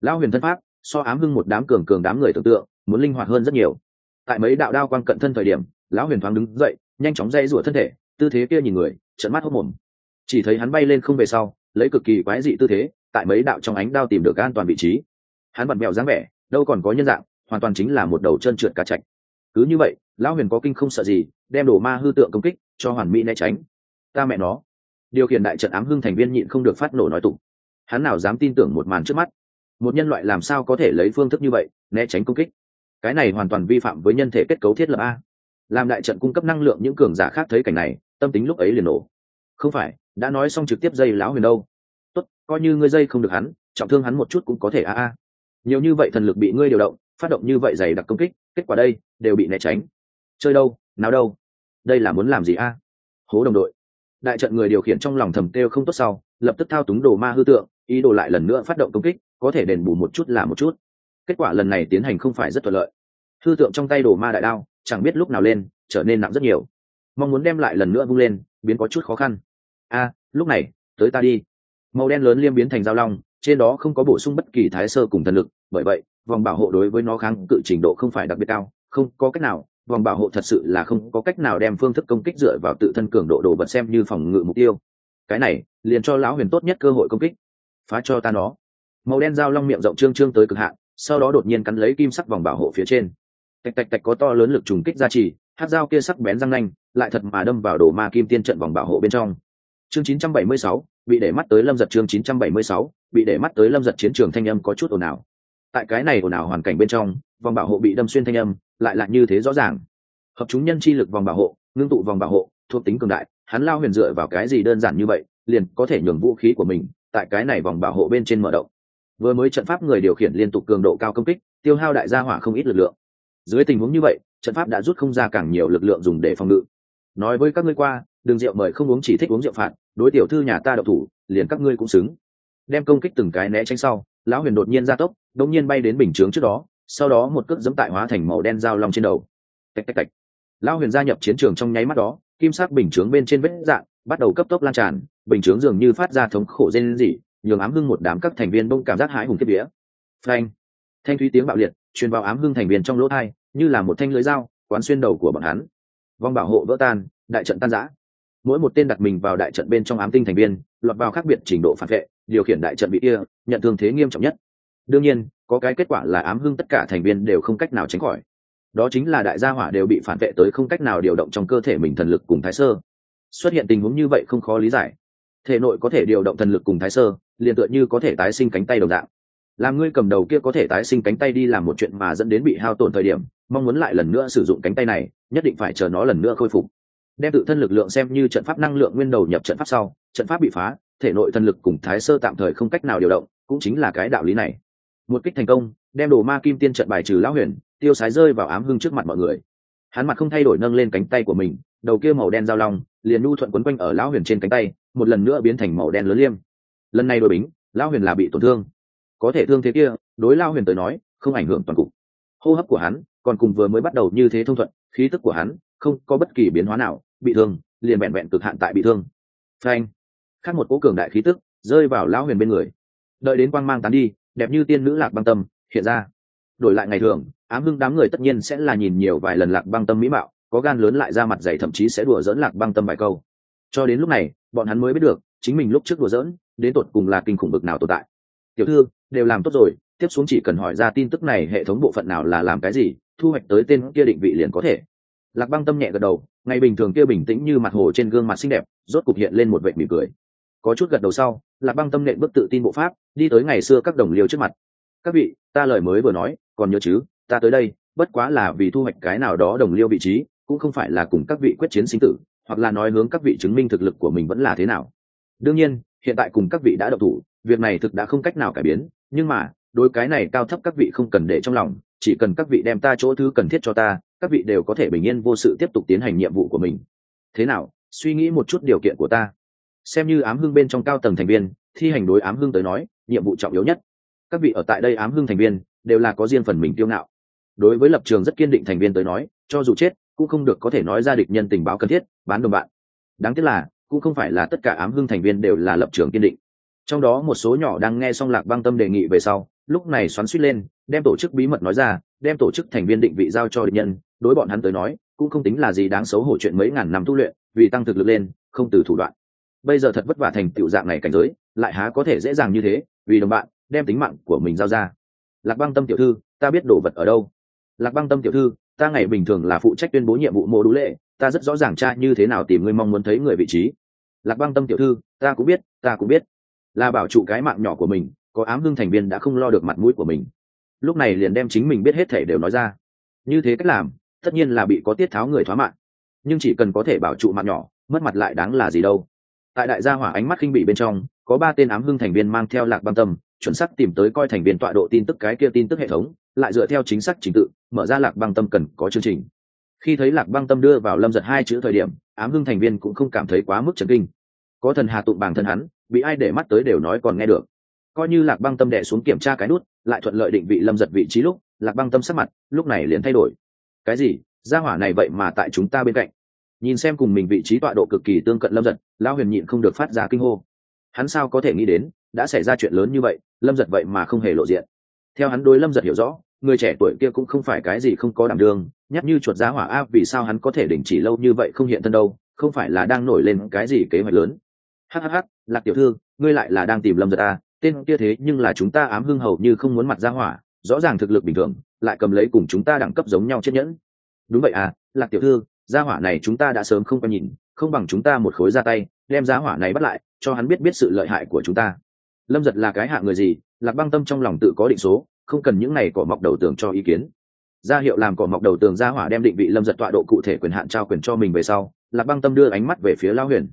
Lão huyền thân pháp, so ám hưng một đám cường cường đám người tưởng tượng, muốn linh hoạt hơn rất nhiều. Tại mấy đạo đao quang cận thân thời điểm, lão huyền thoáng đứng dậy, nhanh chóng dây rủa thân thể, tư thế kia nhìn người trận mắt hốc mồm. Chỉ thấy hắn bay lên không về sau, lấy cực kỳ quái dị tư thế, tại mấy đạo trong ánh đao tìm được an toàn vị trí. Hắn bật mèo dáng vẻ, đâu còn có nhân dạng, hoàn toàn chính là một đầu chân trượt cá chạch. Cứ như vậy, lão huyền có kinh không sợ gì, đem đổ ma hư tượng công kích, cho hoàn mỹ né tránh. Ta mẹ nó điều khiển đại trận ám hưng thành viên nhịn không được phát nổ nói tụng. Hắn nào dám tin tưởng một màn trước mắt? Một nhân loại làm sao có thể lấy phương thức như vậy, né tránh công kích? Cái này hoàn toàn vi phạm với nhân thể kết cấu thiết lập a. Làm đại trận cung cấp năng lượng những cường giả khác thấy cảnh này, tâm tính lúc ấy liền nổ. Không phải, đã nói xong trực tiếp dây lão huyền đâu. Tốt, coi như ngươi dây không được hắn, trọng thương hắn một chút cũng có thể a a. Nhiều như vậy thần lực bị ngươi điều động, phát động như vậy dày đặc công kích, kết quả đây, đều bị né tránh. Chơi đâu, nào đâu. Đây là muốn làm gì a? Hố đồng đội đại trận người điều khiển trong lòng thầm kêu không tốt sau, lập tức thao túng đồ ma hư tượng, ý đồ lại lần nữa phát động công kích, có thể đền bù một chút là một chút. Kết quả lần này tiến hành không phải rất thuận lợi. Hư tượng trong tay đồ ma đại đao, chẳng biết lúc nào lên, trở nên nặng rất nhiều. Mong muốn đem lại lần nữa vung lên, biến có chút khó khăn. A, lúc này, tới ta đi. Màu đen lớn liêm biến thành dao long, trên đó không có bổ sung bất kỳ thái sơ cùng thần lực, bởi vậy, vòng bảo hộ đối với nó kháng cự trình độ không phải đặc biệt cao, không có cách nào vòng bảo hộ thật sự là không có cách nào đem phương thức công kích dựa vào tự thân cường độ đồ vật xem như phòng ngự mục tiêu. Cái này liền cho lão huyền tốt nhất cơ hội công kích. Phá cho ta nó. Màu đen dao long miệng rộng trương trương tới cực hạn sau đó đột nhiên cắn lấy kim sắc vòng bảo hộ phía trên. Tạch tạch tạch có to lớn lực trùng kích ra trì hát dao kia sắc bén răng nanh lại thật mà đâm vào đồ ma kim tiên trận vòng bảo hộ bên trong. Chương 976, bị để mắt tới lâm giật chương 976, bị để mắt tới lâm giật chiến trường thanh âm có chút ồn ào. Tại cái này ồn ào hoàn cảnh bên trong vòng bảo hộ bị đâm xuyên thanh âm lại là như thế rõ ràng. Hợp chúng nhân chi lực vòng bảo hộ, ngưng tụ vòng bảo hộ, thuộc tính cường đại, hắn lao huyền dựa vào cái gì đơn giản như vậy, liền có thể nhường vũ khí của mình tại cái này vòng bảo hộ bên trên mở động. Vừa mới trận pháp người điều khiển liên tục cường độ cao công kích, tiêu hao đại gia hỏa không ít lực lượng. Dưới tình huống như vậy, trận pháp đã rút không ra càng nhiều lực lượng dùng để phòng ngự. Nói với các ngươi qua đường rượu mời không uống chỉ thích uống rượu phạt, đối tiểu thư nhà ta đậu thủ, liền các ngươi cũng xứng. Đem công kích từng cái né tránh sau, lão huyền đột nhiên ra tốc, đột nhiên bay đến bình chướng trước đó sau đó một cước dẫm tại hóa thành màu đen dao long trên đầu. Tạch tạch tạch. Lao huyền gia nhập chiến trường trong nháy mắt đó, kim sắc bình chướng bên trên vết dạng bắt đầu cấp tốc lan tràn, bình chướng dường như phát ra thống khổ rên rỉ, nhường ám hưng một đám các thành viên bông cảm giác hãi hùng kiếp vía. Phanh. Thanh thúy tiếng bạo liệt, truyền vào ám hưng thành viên trong lỗ thai như là một thanh lưới dao, quán xuyên đầu của bọn hắn. Vong bảo hộ vỡ tan, đại trận tan giã mỗi một tên đặt mình vào đại trận bên trong ám tinh thành viên, lọt vào khác biệt trình độ phản vệ, điều khiển đại trận bị kia, nhận thương thế nghiêm trọng nhất đương nhiên, có cái kết quả là ám hưng tất cả thành viên đều không cách nào tránh khỏi. Đó chính là đại gia hỏa đều bị phản vệ tới không cách nào điều động trong cơ thể mình thần lực cùng thái sơ. Xuất hiện tình huống như vậy không khó lý giải. Thể nội có thể điều động thần lực cùng thái sơ, liền tựa như có thể tái sinh cánh tay đồng dạng. Làm ngươi cầm đầu kia có thể tái sinh cánh tay đi làm một chuyện mà dẫn đến bị hao tổn thời điểm, mong muốn lại lần nữa sử dụng cánh tay này, nhất định phải chờ nó lần nữa khôi phục. Đem tự thân lực lượng xem như trận pháp năng lượng nguyên đầu nhập trận pháp sau, trận pháp bị phá, thể nội thần lực cùng thái sơ tạm thời không cách nào điều động, cũng chính là cái đạo lý này một kích thành công, đem đồ ma kim tiên trận bài trừ lão huyền, tiêu sái rơi vào ám hưng trước mặt mọi người. Hắn mặt không thay đổi nâng lên cánh tay của mình, đầu kia màu đen giao long, liền nhu thuận quấn quanh ở lão huyền trên cánh tay, một lần nữa biến thành màu đen lớn liêm. Lần này đội bính, lão huyền là bị tổn thương. Có thể thương thế kia, đối Lão huyền tới nói, không ảnh hưởng toàn cục. Hô hấp của hắn còn cùng vừa mới bắt đầu như thế thông thuận, khí tức của hắn không có bất kỳ biến hóa nào, bị thương, liền vẹn vẹn cực hạn tại bị thương. Phanh. Khác một cố cường đại khí tức rơi vào lão huyền bên người. Đợi đến quang mang tán đi đẹp như tiên nữ lạc băng tâm, hiện ra. Đổi lại ngày thường, ám hưng đám người tất nhiên sẽ là nhìn nhiều vài lần lạc băng tâm mỹ mạo, có gan lớn lại ra mặt dày thậm chí sẽ đùa dỡn lạc băng tâm vài câu. Cho đến lúc này, bọn hắn mới biết được, chính mình lúc trước đùa dỡn đến tột cùng là kinh khủng bực nào tồn tại. Tiểu thư, đều làm tốt rồi, tiếp xuống chỉ cần hỏi ra tin tức này hệ thống bộ phận nào là làm cái gì, thu hoạch tới tên kia định vị liền có thể. Lạc băng tâm nhẹ gật đầu, ngày bình thường kia bình tĩnh như mặt hồ trên gương mặt xinh đẹp, rốt cục hiện lên một vệ mỉm cười có chút gật đầu sau, lạc băng tâm nện bước tự tin bộ pháp, đi tới ngày xưa các đồng liêu trước mặt. Các vị, ta lời mới vừa nói, còn nhớ chứ, ta tới đây, bất quá là vì thu hoạch cái nào đó đồng liêu vị trí, cũng không phải là cùng các vị quyết chiến sinh tử, hoặc là nói hướng các vị chứng minh thực lực của mình vẫn là thế nào. Đương nhiên, hiện tại cùng các vị đã độc thủ, việc này thực đã không cách nào cải biến, nhưng mà, đối cái này cao thấp các vị không cần để trong lòng, chỉ cần các vị đem ta chỗ thứ cần thiết cho ta, các vị đều có thể bình yên vô sự tiếp tục tiến hành nhiệm vụ của mình. Thế nào, suy nghĩ một chút điều kiện của ta xem như ám hưng bên trong cao tầng thành viên, thi hành đối ám hưng tới nói, nhiệm vụ trọng yếu nhất. Các vị ở tại đây ám hưng thành viên, đều là có riêng phần mình tiêu ngạo. Đối với lập trường rất kiên định thành viên tới nói, cho dù chết, cũng không được có thể nói ra địch nhân tình báo cần thiết, bán đồng bạn. Đáng tiếc là, cũng không phải là tất cả ám hưng thành viên đều là lập trường kiên định. Trong đó một số nhỏ đang nghe xong lạc băng tâm đề nghị về sau, lúc này xoắn suýt lên, đem tổ chức bí mật nói ra, đem tổ chức thành viên định vị giao cho địch nhân. Đối bọn hắn tới nói, cũng không tính là gì đáng xấu hổ chuyện mấy ngàn năm tu luyện, vì tăng thực lực lên, không từ thủ đoạn bây giờ thật vất vả thành tiểu dạng này cảnh giới, lại há có thể dễ dàng như thế, vì đồng bạn, đem tính mạng của mình giao ra. Lạc băng tâm tiểu thư, ta biết đồ vật ở đâu. Lạc băng tâm tiểu thư, ta ngày bình thường là phụ trách tuyên bố nhiệm vụ mô đũ lệ, ta rất rõ ràng cha như thế nào tìm ngươi mong muốn thấy người vị trí. Lạc băng tâm tiểu thư, ta cũng biết, ta cũng biết. Là bảo trụ cái mạng nhỏ của mình, có ám hưng thành viên đã không lo được mặt mũi của mình. Lúc này liền đem chính mình biết hết thể đều nói ra. Như thế cách làm, tất nhiên là bị có tiết tháo người thoá mạng. Nhưng chỉ cần có thể bảo trụ mạng nhỏ, mất mặt lại đáng là gì đâu tại đại gia hỏa ánh mắt khinh bị bên trong, có ba tên ám hưng thành viên mang theo lạc băng tâm, chuẩn xác tìm tới coi thành viên tọa độ tin tức cái kia tin tức hệ thống, lại dựa theo chính xác trình tự, mở ra lạc băng tâm cần có chương trình. Khi thấy lạc băng tâm đưa vào lâm giật hai chữ thời điểm, ám hưng thành viên cũng không cảm thấy quá mức trần kinh. Có thần hà tụng bảng thân hắn, bị ai để mắt tới đều nói còn nghe được. Coi như lạc băng tâm đẻ xuống kiểm tra cái nút, lại thuận lợi định vị lâm giật vị trí lúc, lạc băng tâm sắc mặt, lúc này liền thay đổi. Cái gì? Gia hỏa này vậy mà tại chúng ta bên cạnh nhìn xem cùng mình vị trí tọa độ cực kỳ tương cận lâm giật lão huyền nhịn không được phát ra kinh hô. Hắn sao có thể nghĩ đến đã xảy ra chuyện lớn như vậy lâm giật vậy mà không hề lộ diện. Theo hắn đối lâm giật hiểu rõ người trẻ tuổi kia cũng không phải cái gì không có đảm đương nhắc như chuột giá hỏa áp vì sao hắn có thể đình chỉ lâu như vậy không hiện thân đâu không phải là đang nổi lên cái gì kế hoạch lớn. Hhh lạc tiểu thư ngươi lại là đang tìm lâm giật à, tên kia thế nhưng là chúng ta ám hưng hầu như không muốn mặt ra hỏa rõ ràng thực lực bình thường lại cầm lấy cùng chúng ta đẳng cấp giống nhau chiếc nhẫn. Đúng vậy à lạc tiểu thư gia hỏa này chúng ta đã sớm không có nhìn, không bằng chúng ta một khối ra tay, đem gia hỏa này bắt lại, cho hắn biết biết sự lợi hại của chúng ta. Lâm giật là cái hạ người gì, lạc băng tâm trong lòng tự có định số, không cần những này cỏ mọc đầu tường cho ý kiến. Ra hiệu làm cỏ mọc đầu tường, gia hỏa đem định vị lâm giật tọa độ cụ thể quyền hạn trao quyền cho mình về sau, lạc băng tâm đưa ánh mắt về phía lao huyền.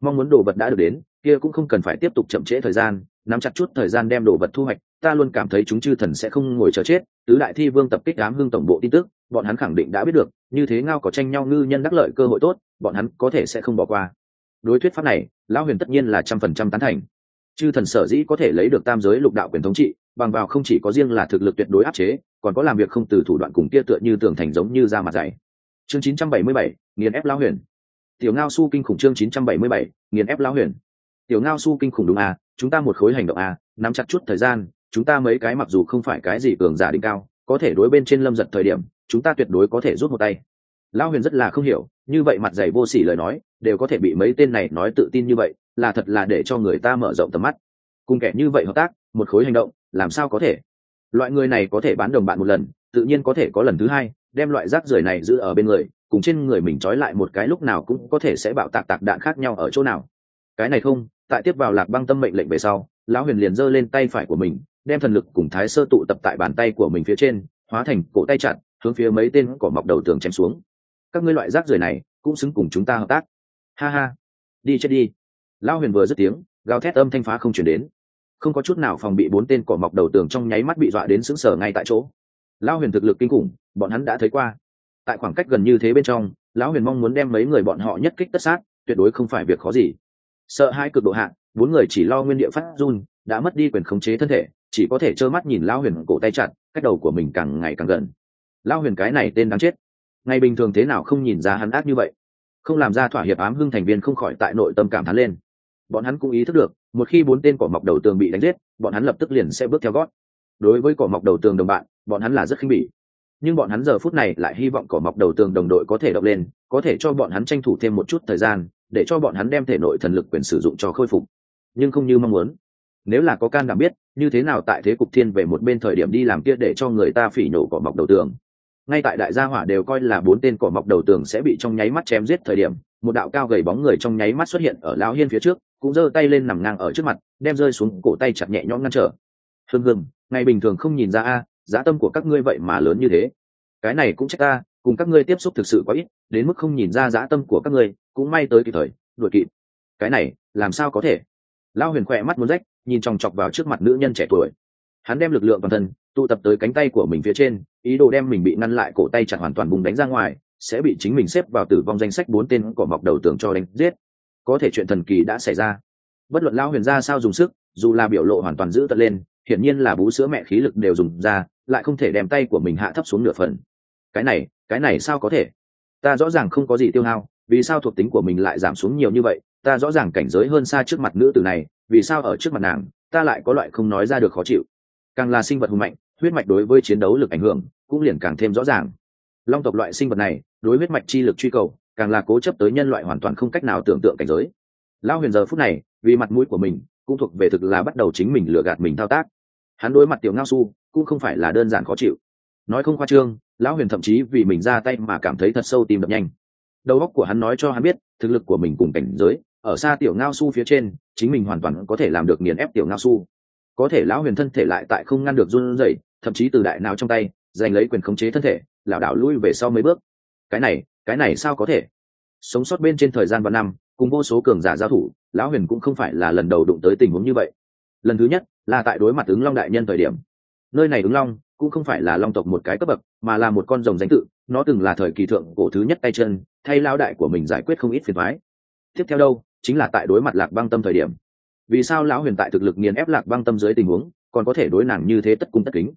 Mong muốn đồ vật đã được đến, kia cũng không cần phải tiếp tục chậm trễ thời gian, nắm chặt chút thời gian đem đồ vật thu hoạch ta luôn cảm thấy chúng chư thần sẽ không ngồi chờ chết tứ đại thi vương tập kích đám hương tổng bộ tin tức bọn hắn khẳng định đã biết được như thế ngao có tranh nhau ngư nhân đắc lợi cơ hội tốt bọn hắn có thể sẽ không bỏ qua. Đối thuyết pháp này lão huyền tất nhiên là trăm phần trăm tán thành. Chư thần sở dĩ có thể lấy được tam giới lục đạo quyền thống trị bằng vào không chỉ có riêng là thực lực tuyệt đối áp chế còn có làm việc không từ thủ đoạn cùng kia tựa như tường thành giống như ra mặt dày chương 977, nghiền ép lão huyền. Tiểu ngao su kinh khủng chương 977, nghiền ép lão huyền. Tiểu ngao su kinh khủng đúng à chúng ta một khối hành động à nắm chặt chút thời gian chúng ta mấy cái mặc dù không phải cái gì cường giả đỉnh cao, có thể đối bên trên lâm giật thời điểm, chúng ta tuyệt đối có thể rút một tay. Lão huyền rất là không hiểu, như vậy mặt dày vô sỉ lời nói, đều có thể bị mấy tên này nói tự tin như vậy, là thật là để cho người ta mở rộng tầm mắt. Cùng kẻ như vậy hợp tác, một khối hành động, làm sao có thể? Loại người này có thể bán đồng bạn một lần, tự nhiên có thể có lần thứ hai, đem loại rác rưởi này giữ ở bên người, cùng trên người mình trói lại một cái lúc nào cũng có thể sẽ bạo tạc tạc đạn khác nhau ở chỗ nào. Cái này không, tại tiếp vào lạc băng tâm mệnh lệnh về sau, lão huyền liền giơ lên tay phải của mình đem thần lực cùng thái sơ tụ tập tại bàn tay của mình phía trên, hóa thành cổ tay chặt hướng phía mấy tên cỏ mọc đầu tường chém xuống. Các ngươi loại rác rưởi này cũng xứng cùng chúng ta hợp tác. Ha ha. Đi chết đi. Lão huyền vừa dứt tiếng, gào thét âm thanh phá không chuyển đến. Không có chút nào phòng bị bốn tên cỏ mọc đầu tường trong nháy mắt bị dọa đến sững sờ ngay tại chỗ. Lão huyền thực lực kinh khủng, bọn hắn đã thấy qua. Tại khoảng cách gần như thế bên trong, lão huyền mong muốn đem mấy người bọn họ nhất kích tất sát, tuyệt đối không phải việc khó gì. Sợ hai cực độ hạn bốn người chỉ lo nguyên địa phát run, đã mất đi quyền khống chế thân thể chỉ có thể trơ mắt nhìn lão huyền cổ tay chặt, cách đầu của mình càng ngày càng gần. Lão huyền cái này tên đáng chết. Ngày bình thường thế nào không nhìn ra hắn ác như vậy? Không làm ra thỏa hiệp ám hưng thành viên không khỏi tại nội tâm cảm thán lên. Bọn hắn cũng ý thức được, một khi bốn tên cỏ mọc đầu tường bị đánh giết, bọn hắn lập tức liền sẽ bước theo gót. Đối với cỏ mọc đầu tường đồng bạn, bọn hắn là rất khinh bỉ. Nhưng bọn hắn giờ phút này lại hy vọng cỏ mọc đầu tường đồng đội có thể động lên, có thể cho bọn hắn tranh thủ thêm một chút thời gian, để cho bọn hắn đem thể nội thần lực quyền sử dụng cho khôi phục. Nhưng không như mong muốn nếu là có can đảm biết, như thế nào tại thế cục thiên về một bên thời điểm đi làm kia để cho người ta phỉ nhổ cỏ mọc đầu tường. Ngay tại đại gia hỏa đều coi là bốn tên cỏ mọc đầu tường sẽ bị trong nháy mắt chém giết thời điểm, một đạo cao gầy bóng người trong nháy mắt xuất hiện ở lao hiên phía trước, cũng giơ tay lên nằm ngang ở trước mặt, đem rơi xuống cổ tay chặt nhẹ nhõm ngăn trở. Hưng hưng ngày bình thường không nhìn ra a, giá tâm của các ngươi vậy mà lớn như thế. Cái này cũng trách ta, cùng các ngươi tiếp xúc thực sự quá ít, đến mức không nhìn ra giá tâm của các ngươi, cũng may tới kịp thời, đuổi kịp. Cái này, làm sao có thể? Lao huyền khỏe mắt muốn rách, nhìn chòng chọc vào trước mặt nữ nhân trẻ tuổi. Hắn đem lực lượng toàn thân tụ tập tới cánh tay của mình phía trên, ý đồ đem mình bị ngăn lại cổ tay chặt hoàn toàn bùng đánh ra ngoài, sẽ bị chính mình xếp vào tử vong danh sách bốn tên cỏ mọc đầu tường cho đánh giết. Có thể chuyện thần kỳ đã xảy ra. Bất luận lao huyền ra sao dùng sức, dù là biểu lộ hoàn toàn giữ tận lên, hiển nhiên là bú sữa mẹ khí lực đều dùng ra, lại không thể đem tay của mình hạ thấp xuống nửa phần. Cái này cái này sao có thể? Ta rõ ràng không có gì tiêu hao vì sao thuộc tính của mình lại giảm xuống nhiều như vậy? Ta rõ ràng cảnh giới hơn xa trước mặt nữ tử này, vì sao ở trước mặt nàng, ta lại có loại không nói ra được khó chịu? Càng là sinh vật hùng mạnh, huyết mạch đối với chiến đấu lực ảnh hưởng cũng liền càng thêm rõ ràng. Long tộc loại sinh vật này, đối huyết mạch chi lực truy cầu, càng là cố chấp tới nhân loại hoàn toàn không cách nào tưởng tượng cảnh giới. Lao huyền giờ phút này, vì mặt mũi của mình, cũng thuộc về thực là bắt đầu chính mình lừa gạt mình thao tác. Hắn đối mặt tiểu ngao su, cũng không phải là đơn giản khó chịu. Nói không khoa trương, lão huyền thậm chí vì mình ra tay mà cảm thấy thật sâu tìm đập nhanh đầu óc của hắn nói cho hắn biết, thực lực của mình cùng cảnh giới, ở xa tiểu ngao su phía trên, chính mình hoàn toàn có thể làm được nghiền ép tiểu ngao su. Có thể lão huyền thân thể lại tại không ngăn được run rẩy, thậm chí từ đại nào trong tay, giành lấy quyền khống chế thân thể, lảo đảo lui về sau mấy bước. Cái này cái này sao có thể? Sống sót bên trên thời gian và năm, cùng vô số cường giả giao thủ, lão huyền cũng không phải là lần đầu đụng tới tình huống như vậy. Lần thứ nhất, là tại đối mặt ứng long đại nhân thời điểm. Nơi này ứng long cũng không phải là long tộc một cái cấp bậc, mà là một con rồng danh tự, nó từng là thời kỳ thượng cổ thứ nhất tay chân, thay lao đại của mình giải quyết không ít phiền thoái tiếp theo đâu, chính là tại đối mặt lạc băng tâm thời điểm. Vì sao lão huyền tại thực lực nghiền ép lạc băng tâm dưới tình huống, còn có thể đối nàng như thế tất cung tất kính?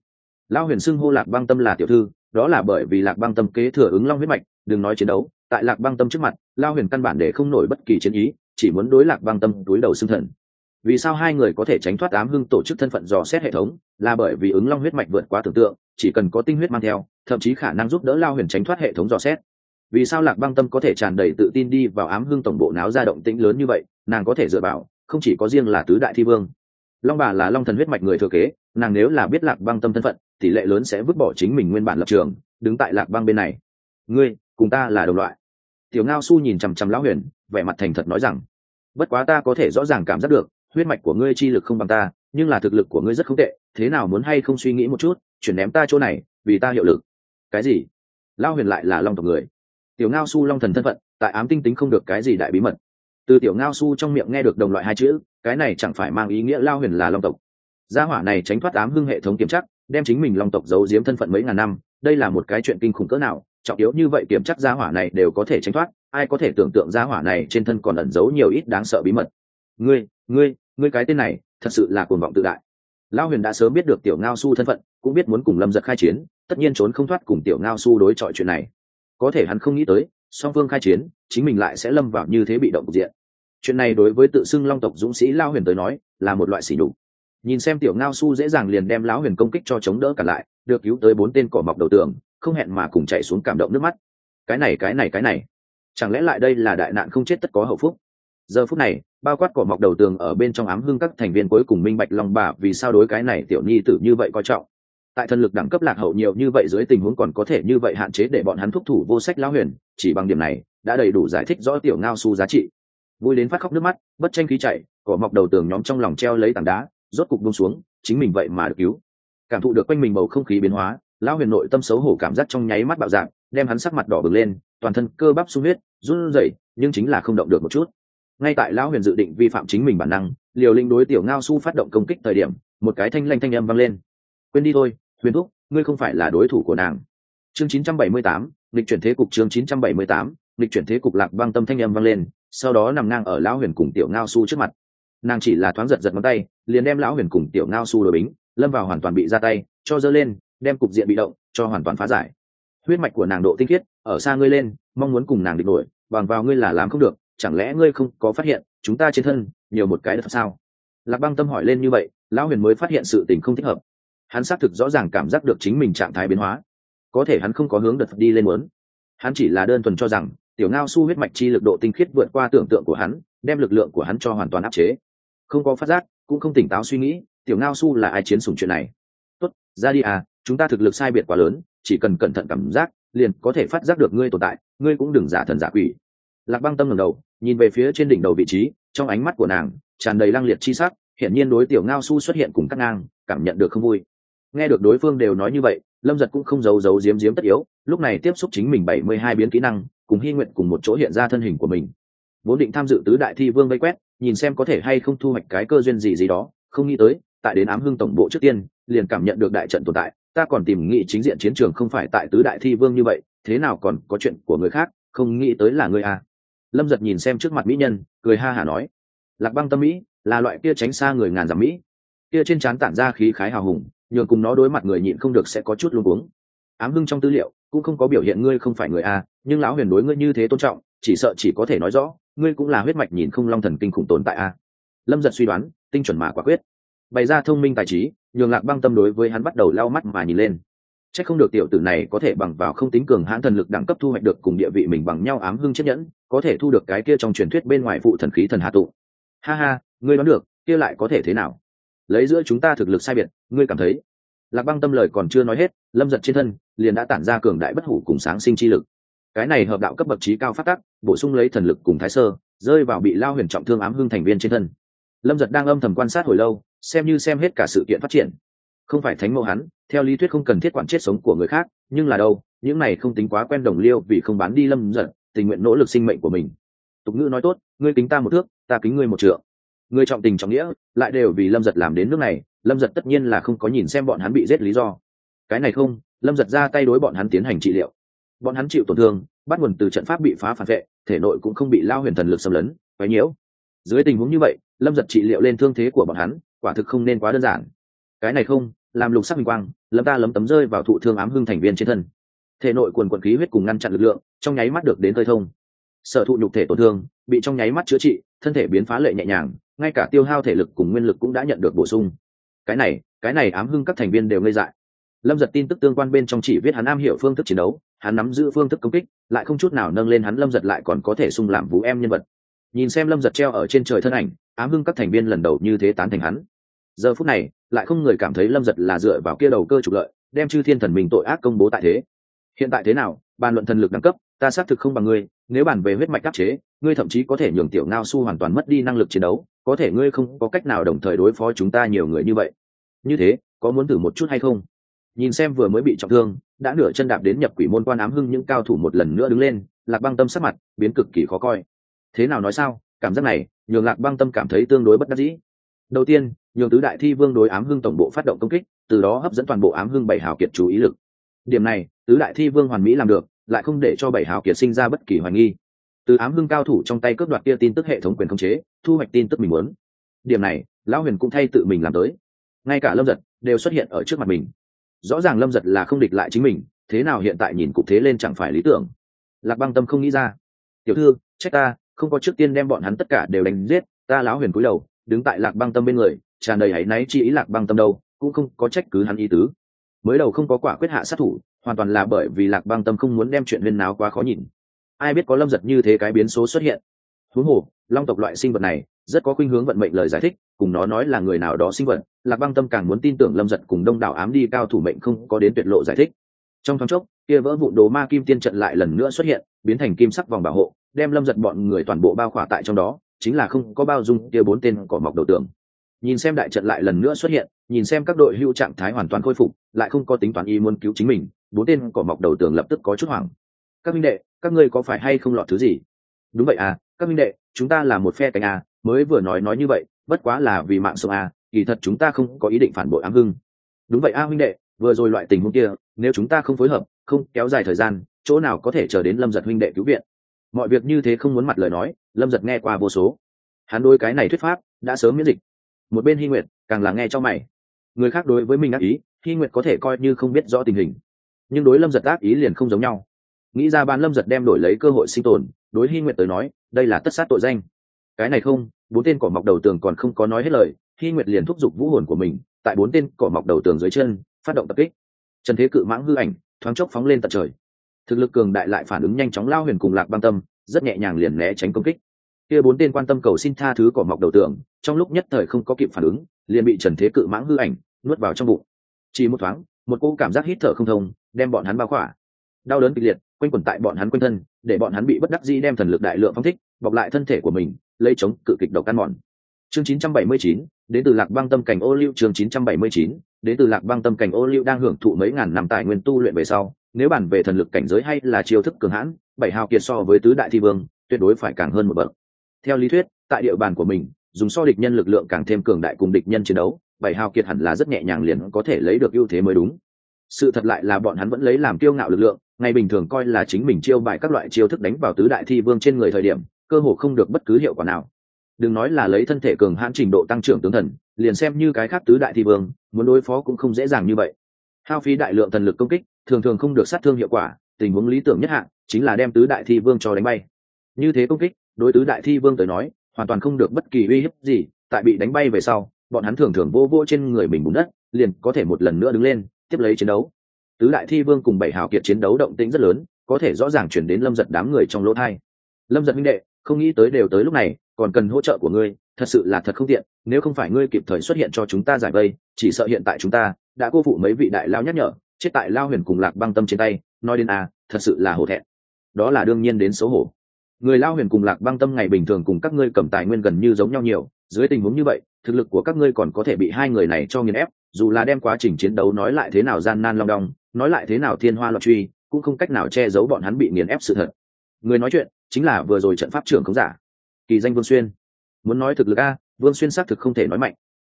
Lão huyền xưng hô lạc băng tâm là tiểu thư, đó là bởi vì lạc băng tâm kế thừa ứng long huyết mạch, đừng nói chiến đấu, tại lạc băng tâm trước mặt lao huyền căn bản để không nổi bất kỳ chiến ý, chỉ muốn đối lạc băng tâm túi đầu xưng thần vì sao hai người có thể tránh thoát ám hưng tổ chức thân phận dò xét hệ thống? Là bởi vì ứng long huyết mạch vượt quá tưởng tượng, chỉ cần có tinh huyết mang theo, thậm chí khả năng giúp đỡ lao huyền tránh thoát hệ thống dò xét. Vì sao lạc băng tâm có thể tràn đầy tự tin đi vào ám hưng tổng bộ náo ra động tĩnh lớn như vậy, nàng có thể dựa vào, không chỉ có riêng là tứ đại thi vương. Long bà là long thần huyết mạch người thừa kế, nàng nếu là biết lạc băng tâm thân phận, tỷ lệ lớn sẽ vứt bỏ chính mình nguyên bản lập trường, đứng tại lạc băng bên này. Ngươi, cùng ta là đồng loại. Tiểu ngao su nhìn chằm chằm lão huyền, vẻ mặt thành thật nói rằng, bất quá ta có thể rõ ràng cảm giác được huyết mạch của ngươi chi lực không bằng ta, nhưng là thực lực của ngươi rất không tệ, thế nào muốn hay không suy nghĩ một chút, chuyển ném ta chỗ này, vì ta hiệu lực. Cái gì? Lao huyền lại là long tộc người. Tiểu ngao su long thần thân phận, tại ám tinh tính không được cái gì đại bí mật. Từ tiểu ngao su trong miệng nghe được đồng loại hai chữ, cái này chẳng phải mang ý nghĩa lao huyền là long tộc. Gia hỏa này tránh thoát ám hưng hệ thống kiểm chắc đem chính mình long tộc giấu giếm thân phận mấy ngàn năm, đây là một cái chuyện kinh khủng cỡ nào, trọng yếu như vậy kiểm chắc gia hỏa này đều có thể tránh thoát, ai có thể tưởng tượng gia hỏa này trên thân còn ẩn giấu nhiều ít đáng sợ bí mật. Ngươi ngươi ngươi cái tên này, thật sự là cuồng vọng tự đại. Lao huyền đã sớm biết được tiểu ngao su thân phận, cũng biết muốn cùng lâm giật khai chiến, tất nhiên trốn không thoát cùng tiểu ngao su đối chọi chuyện này. Có thể hắn không nghĩ tới, song phương khai chiến, chính mình lại sẽ lâm vào như thế bị động cục diện. Chuyện này đối với tự xưng long tộc dũng sĩ lao huyền tới nói, là một loại sỉ nhục. Nhìn xem tiểu ngao su dễ dàng liền đem lão huyền công kích cho chống đỡ cả lại, được cứu tới bốn tên cỏ mọc đầu tường, không hẹn mà cùng chạy xuống cảm động nước mắt. Cái này cái này cái này. Chẳng lẽ lại đây là đại nạn không chết tất có hậu phúc? Giờ phút này, bao quát cỏ mọc đầu tường ở bên trong ám hưng các thành viên cuối cùng minh bạch lòng bà vì sao đối cái này tiểu nhi tử như vậy coi trọng. Tại thần lực đẳng cấp lạc hậu nhiều như vậy dưới tình huống còn có thể như vậy hạn chế để bọn hắn thúc thủ vô sách lão huyền, chỉ bằng điểm này, đã đầy đủ giải thích rõ tiểu ngao su giá trị. Vui đến phát khóc nước mắt, bất tranh khí chạy, cỏ mọc đầu tường nhóm trong lòng treo lấy tảng đá, rốt cục bông xuống, chính mình vậy mà được cứu. Cảm thụ được quanh mình bầu không khí biến hóa, lão huyền nội tâm xấu hổ cảm giác trong nháy mắt bạo dạng, đem hắn sắc mặt đỏ bừng lên, toàn thân cơ bắp sung huyết, run rẩy, nhưng chính là không động được một chút ngay tại lão huyền dự định vi phạm chính mình bản năng liều linh đối tiểu ngao su phát động công kích thời điểm một cái thanh lanh thanh âm vang lên. Quên đi thôi huyền thúc ngươi không phải là đối thủ của nàng. Chương 978, lịch chuyển thế cục chương 978, lịch chuyển thế cục lạc băng tâm thanh âm vang lên sau đó nằm ngang ở lão huyền cùng tiểu ngao su trước mặt. Nàng chỉ là thoáng giật giật ngón tay liền đem lão huyền cùng tiểu ngao su đổi bính lâm vào hoàn toàn bị ra tay cho dơ lên đem cục diện bị động cho hoàn toàn phá giải. Huyết mạch của nàng độ tinh khiết ở xa ngươi lên mong muốn cùng nàng địch nổi bằng vào ngươi là làm không được chẳng lẽ ngươi không có phát hiện chúng ta trên thân nhiều một cái đợt sao? Lạc băng tâm hỏi lên như vậy, lão huyền mới phát hiện sự tình không thích hợp. Hắn xác thực rõ ràng cảm giác được chính mình trạng thái biến hóa. Có thể hắn không có hướng đợt đi lên muốn. Hắn chỉ là đơn thuần cho rằng, tiểu ngao su huyết mạch chi lực độ tinh khiết vượt qua tưởng tượng của hắn, đem lực lượng của hắn cho hoàn toàn áp chế. Không có phát giác, cũng không tỉnh táo suy nghĩ, tiểu ngao su là ai chiến sủng chuyện này? Tốt, ra đi à chúng ta thực lực sai biệt quá lớn, chỉ cần cẩn thận cảm giác, liền có thể phát giác được ngươi tồn tại, ngươi cũng đừng giả thần giả quỷ. Lạc băng tâm ngầm đầu nhìn về phía trên đỉnh đầu vị trí, trong ánh mắt của nàng, tràn đầy lăng liệt chi sắc, hiển nhiên đối tiểu ngao su xuất hiện cùng cắt ngang, cảm nhận được không vui nghe được đối phương đều nói như vậy, lâm giật cũng không giấu giấu giếm giếm tất yếu, lúc này tiếp xúc chính mình bảy mươi hai biến kỹ năng, cùng hy nguyện cùng một chỗ hiện ra thân hình của mình vốn định tham dự tứ đại thi vương vây quét, nhìn xem có thể hay không thu hoạch cái cơ duyên gì gì đó, không nghĩ tới, tại đến ám hưng tổng bộ trước tiên, liền cảm nhận được đại trận tồn tại, ta còn tìm nghĩ chính diện chiến trường không phải tại tứ đại thi vương như vậy, thế nào còn có chuyện của người khác, không nghĩ tới là người à lâm giật nhìn xem trước mặt mỹ nhân, cười ha hả nói, lạc băng tâm mỹ, là loại kia tránh xa người ngàn dặm mỹ. Kia trên trán tản ra khí khái hào hùng, nhường cùng nó đối mặt người nhịn không được sẽ có chút luôn uống ám hưng trong tư liệu, cũng không có biểu hiện ngươi không phải người a, nhưng lão huyền đối ngươi như thế tôn trọng, chỉ sợ chỉ có thể nói rõ, ngươi cũng là huyết mạch nhìn không long thần kinh khủng tồn tại a. Lâm giật suy đoán, tinh chuẩn mà quả quyết. Bày ra thông minh tài trí, nhường lạc băng tâm đối với hắn bắt đầu lau mắt mà nhìn lên. C h ắ c không được tiểu tử này có thể bằng vào không tính cường hãn thần lực đẳng cấp thu hoạch được cùng địa vị mình bằng nhau ám hưng chiếc nhẫn có thể thu được cái kia trong truyền thuyết bên ngoài phụ thần khí thần hạ tụ. Ha ha, ngươi đoán được, kia lại có thể thế nào? Lấy giữa chúng ta thực lực sai biệt, ngươi cảm thấy? Lạc băng tâm lời còn chưa nói hết, lâm giật trên thân liền đã tản ra cường đại bất hủ cùng sáng sinh chi lực. Cái này hợp đạo cấp bậc trí cao phát tắc bổ sung lấy thần lực cùng thái sơ, rơi vào bị lao huyền trọng thương ám hưng thành viên trên thân. Lâm giật đang âm thầm quan sát hồi lâu, xem như xem hết cả sự kiện phát triển. Không phải thánh mộ hắn, theo lý thuyết không cần thiết quản chết sống của người khác, nhưng là đâu, những này không tính quá quen đồng liêu vì không bán đi lâm giật tình nguyện nỗ lực sinh mệnh của mình. Tục ngữ nói tốt, ngươi kính ta một thước, ta kính ngươi một trượng. Người trọng tình trọng nghĩa, lại đều vì lâm giật làm đến nước này, lâm giật tất nhiên là không có nhìn xem bọn hắn bị giết lý do. Cái này không, lâm giật ra tay đối bọn hắn tiến hành trị liệu. Bọn hắn chịu tổn thương, bắt nguồn từ trận pháp bị phá phản vệ, thể nội cũng không bị lao huyền thần lực xâm lấn, quấy nhiễu. Dưới tình huống như vậy, lâm giật trị liệu lên thương thế của bọn hắn, quả thực không nên quá đơn giản. Cái này không, làm lục sắc minh quang lâm ta lấm tấm rơi vào thụ thương ám hưng thành viên trên thân thể nội quần quần khí huyết cùng ngăn chặn lực lượng, trong nháy mắt được đến tơi thông. Sở thụ nhục thể tổn thương, bị trong nháy mắt chữa trị, thân thể biến phá lệ nhẹ nhàng, ngay cả tiêu hao thể lực cùng nguyên lực cũng đã nhận được bổ sung. Cái này cái này ám hưng các thành viên đều ngây dại. Lâm giật tin tức tương quan bên trong chỉ viết hắn am hiểu phương thức chiến đấu, hắn nắm giữ phương thức công kích, lại không chút nào nâng lên hắn lâm giật lại còn có thể sung làm vũ em nhân vật. Nhìn xem lâm giật treo ở trên trời thân ảnh, ám hưng các thành viên lần đầu như thế tán thành hắn. Giờ phút này, lại không người cảm thấy lâm giật là dựa vào kia đầu cơ trục lợi, đem chư thiên thần mình tội ác công bố tại thế hiện tại thế nào? Bàn luận thần lực đẳng cấp, ta xác thực không bằng ngươi, nếu bàn về huyết mạch đắc chế, ngươi thậm chí có thể nhường tiểu ngao su hoàn toàn mất đi năng lực chiến đấu, có thể ngươi không có cách nào đồng thời đối phó chúng ta nhiều người như vậy. Như thế, có muốn thử một chút hay không? Nhìn xem vừa mới bị trọng thương, đã nửa chân đạp đến nhập quỷ môn quan ám hưng những cao thủ một lần nữa đứng lên, lạc băng tâm sắc mặt biến cực kỳ khó coi. Thế nào nói sao? Cảm giác này, nhường lạc băng tâm cảm thấy tương đối bất đắc dĩ. Đầu tiên, nhường tứ đại thi vương đối ám hưng tổng bộ phát động công kích, từ đó hấp dẫn toàn bộ ám hưng bảy hào kiệt chú ý lực điểm này, tứ đại thi vương hoàn mỹ làm được, lại không để cho bảy hào kiệt sinh ra bất kỳ hoài nghi. Từ ám hưng cao thủ trong tay cướp đoạt kia tin tức hệ thống quyền khống chế, thu hoạch tin tức mình muốn. Điểm này, lão huyền cũng thay tự mình làm tới. Ngay cả lâm giật đều xuất hiện ở trước mặt mình. Rõ ràng lâm giật là không địch lại chính mình, thế nào hiện tại nhìn cục thế lên chẳng phải lý tưởng. Lạc băng tâm không nghĩ ra. Tiểu thư, trách ta, không có trước tiên đem bọn hắn tất cả đều đánh giết, ta lão huyền cúi đầu, đứng tại lạc băng tâm bên người, tràn đầy hãy náy chi ý lạc băng tâm đâu, cũng không có trách cứ hắn ý tứ mới đầu không có quả quyết hạ sát thủ, hoàn toàn là bởi vì lạc băng tâm không muốn đem chuyện huyên náo quá khó nhìn. Ai biết có lâm giật như thế cái biến số xuất hiện. Huống hồ, long tộc loại sinh vật này, rất có khuynh hướng vận mệnh lời giải thích, cùng nó nói là người nào đó sinh vật, lạc băng tâm càng muốn tin tưởng lâm giật cùng đông đảo ám đi cao thủ mệnh không có đến tuyệt lộ giải thích. Trong thoáng chốc, kia vỡ vụ đồ ma kim tiên trận lại lần nữa xuất hiện, biến thành kim sắc vòng bảo hộ, đem lâm giật bọn người toàn bộ bao khỏa tại trong đó, chính là không có bao dung kia bốn tên cỏ mọc đầu tường nhìn xem đại trận lại lần nữa xuất hiện nhìn xem các đội hưu trạng thái hoàn toàn khôi phục lại không có tính toán ý muốn cứu chính mình bốn tên cỏ mọc đầu tường lập tức có chút hoảng. Các minh đệ các ngươi có phải hay không lọt thứ gì? Đúng vậy à các minh đệ chúng ta là một phe cánh à mới vừa nói nói như vậy bất quá là vì mạng sống à kỳ thật chúng ta không có ý định phản bội ám hưng. Đúng vậy a à, huynh đệ vừa rồi loại tình huống kia nếu chúng ta không phối hợp không kéo dài thời gian chỗ nào có thể chờ đến lâm giật huynh đệ cứu viện? Mọi việc như thế không muốn mặt lời nói lâm giật nghe qua vô số. Hắn đôi cái này thuyết pháp đã sớm miễn dịch một bên hy nguyệt, càng là nghe cho mày. Người khác đối với mình ác ý hy nguyệt có thể coi như không biết rõ tình hình. Nhưng đối lâm giật ác ý liền không giống nhau. Nghĩ ra ban lâm giật đem đổi lấy cơ hội sinh tồn, đối hy nguyệt tới nói, đây là tất sát tội danh. Cái này không, bốn tên cỏ mọc đầu tường còn không có nói hết lời hy nguyệt liền thúc giục vũ hồn của mình, tại bốn tên cỏ mọc đầu tường dưới chân, phát động tập kích. Trần thế cự mãng hư ảnh, thoáng chốc phóng lên tận trời. Thực lực cường đại lại phản ứng nhanh chóng lao huyền cùng lạc băng tâm, rất nhẹ nhàng liền né tránh công kích kia bốn tên quan tâm cầu xin tha thứ cỏ mọc đầu tường trong lúc nhất thời không có kịp phản ứng liền bị trần thế cự mãng hư ảnh nuốt vào trong bụng. Chỉ một thoáng một cô cảm giác hít thở không thông đem bọn hắn bao khỏa. Đau đớn kịch liệt quanh quẩn tại bọn hắn quanh thân để bọn hắn bị bất đắc dĩ đem thần lực đại lượng phong thích bọc lại thân thể của mình lấy chống cự kịch độc ăn mòn. Chương 979, đến từ lạc băng tâm cảnh ô liu chương 979, đến từ lạc băng tâm cảnh ô liu đang hưởng thụ mấy ngàn năm tài nguyên tu luyện về sau nếu bản về thần lực cảnh giới hay là chiêu thức cường hãn bảy hào kiệt so với tứ đại thi vương tuyệt đối phải càng hơn một bậc theo lý thuyết, tại địa bàn của mình, dùng so địch nhân lực lượng càng thêm cường đại cùng địch nhân chiến đấu, bảy hào kiệt hẳn là rất nhẹ nhàng liền có thể lấy được ưu thế mới đúng. Sự thật lại là bọn hắn vẫn lấy làm kiêu ngạo lực lượng, ngày bình thường coi là chính mình chiêu bài các loại chiêu thức đánh vào tứ đại thi vương trên người thời điểm, cơ hồ không được bất cứ hiệu quả nào. Đừng nói là lấy thân thể cường hãn trình độ tăng trưởng tướng thần, liền xem như cái khác tứ đại thi vương, muốn đối phó cũng không dễ dàng như vậy. Hao phí đại lượng thần lực công kích, thường thường không được sát thương hiệu quả, tình huống lý tưởng nhất hạn chính là đem tứ đại thi vương cho đánh bay. Như thế công kích đối tứ đại thi vương tới nói hoàn toàn không được bất kỳ uy hiếp gì tại bị đánh bay về sau bọn hắn thường thường vô vô trên người mình bùn đất liền có thể một lần nữa đứng lên tiếp lấy chiến đấu. Tứ đại thi vương cùng bảy hào kiệt chiến đấu động tĩnh rất lớn có thể rõ ràng chuyển đến lâm giật đám người trong lỗ thai. Lâm giật minh đệ không nghĩ tới đều tới lúc này còn cần hỗ trợ của ngươi thật sự là thật không tiện nếu không phải ngươi kịp thời xuất hiện cho chúng ta giải vây chỉ sợ hiện tại chúng ta đã cô phụ mấy vị đại lao nhắc nhở chết tại lao huyền cùng lạc băng tâm trên tay nói đến a à, thật sự là hổ thẹn. Đó là đương nhiên đến xấu hổ người lao huyền cùng lạc băng tâm ngày bình thường cùng các ngươi cầm tài nguyên gần như giống nhau nhiều, dưới tình huống như vậy, thực lực của các ngươi còn có thể bị hai người này cho nghiền ép, dù là đem quá trình chiến đấu nói lại thế nào gian nan long đong, nói lại thế nào thiên hoa loạn truy, cũng không cách nào che giấu bọn hắn bị nghiền ép sự thật. Người nói chuyện chính là vừa rồi trận pháp trưởng không giả, kỳ danh vương xuyên. Muốn nói thực lực a, vương xuyên xác thực không thể nói mạnh.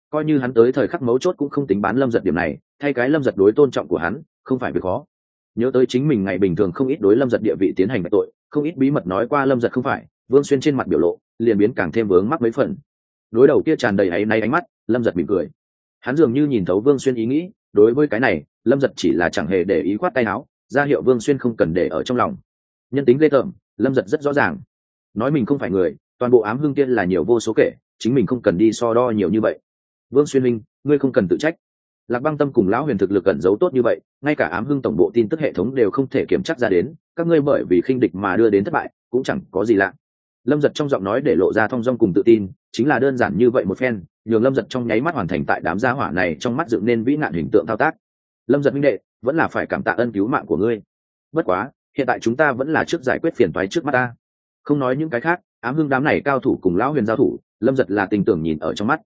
Coi như hắn tới thời khắc mấu chốt cũng không tính bán lâm giật điểm này, thay cái lâm giật đối tôn trọng của hắn, không phải việc khó. Nhớ tới chính mình ngày bình thường không ít đối lâm giật địa vị tiến hành tội không ít bí mật nói qua lâm giật không phải, vương xuyên trên mặt biểu lộ liền biến càng thêm vướng mắc mấy phần. Đối đầu kia tràn đầy áy náy ánh mắt, lâm giật mỉm cười. Hắn dường như nhìn thấu vương xuyên ý nghĩ, đối với cái này, lâm giật chỉ là chẳng hề để ý khoát tay áo, ra hiệu vương xuyên không cần để ở trong lòng. Nhân tính ghê tởm, lâm giật rất rõ ràng. Nói mình không phải người, toàn bộ ám hương tiên là nhiều vô số kể, chính mình không cần đi so đo nhiều như vậy. Vương xuyên minh ngươi không cần tự trách lạc băng tâm cùng lão huyền thực lực cẩn giấu tốt như vậy, ngay cả ám hưng tổng bộ tin tức hệ thống đều không thể kiểm chắc ra đến, các ngươi bởi vì khinh địch mà đưa đến thất bại, cũng chẳng có gì lạ. Lâm giật trong giọng nói để lộ ra thong dong cùng tự tin, chính là đơn giản như vậy một phen, nhường lâm giật trong nháy mắt hoàn thành tại đám gia hỏa này trong mắt dựng nên vĩ nạn hình tượng thao tác. Lâm giật minh đệ, vẫn là phải cảm tạ ân cứu mạng của ngươi. Bất quá, hiện tại chúng ta vẫn là trước giải quyết phiền toái trước mắt ta. Không nói những cái khác, ám hưng đám này cao thủ cùng lão huyền giao thủ, lâm giật là tình tưởng nhìn ở trong mắt.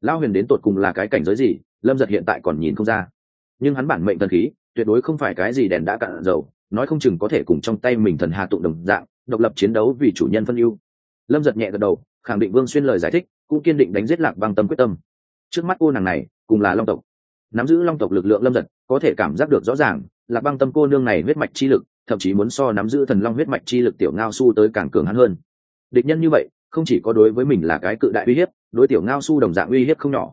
Lão huyền đến tột cùng là cái cảnh giới gì? Lâm giật hiện tại còn nhìn không ra. Nhưng hắn bản mệnh thần khí, tuyệt đối không phải cái gì đèn đã cạn dầu, nói không chừng có thể cùng trong tay mình thần hà tụng đồng dạng, độc lập chiến đấu vì chủ nhân phân ưu. Lâm giật nhẹ gật đầu, khẳng định vương xuyên lời giải thích, cũng kiên định đánh giết lạc băng tâm quyết tâm. Trước mắt cô nàng này, cùng là long tộc. Nắm giữ long tộc lực lượng lâm giật, có thể cảm giác được rõ ràng, lạc băng tâm cô nương này huyết mạch chi lực, thậm chí muốn so nắm giữ thần long huyết mạch chi lực tiểu ngao su tới càng cường hắn hơn. Địch nhân như vậy, không chỉ có đối với mình là cái cự đại uy hiếp, đối tiểu ngao su đồng dạng uy hiếp không nhỏ.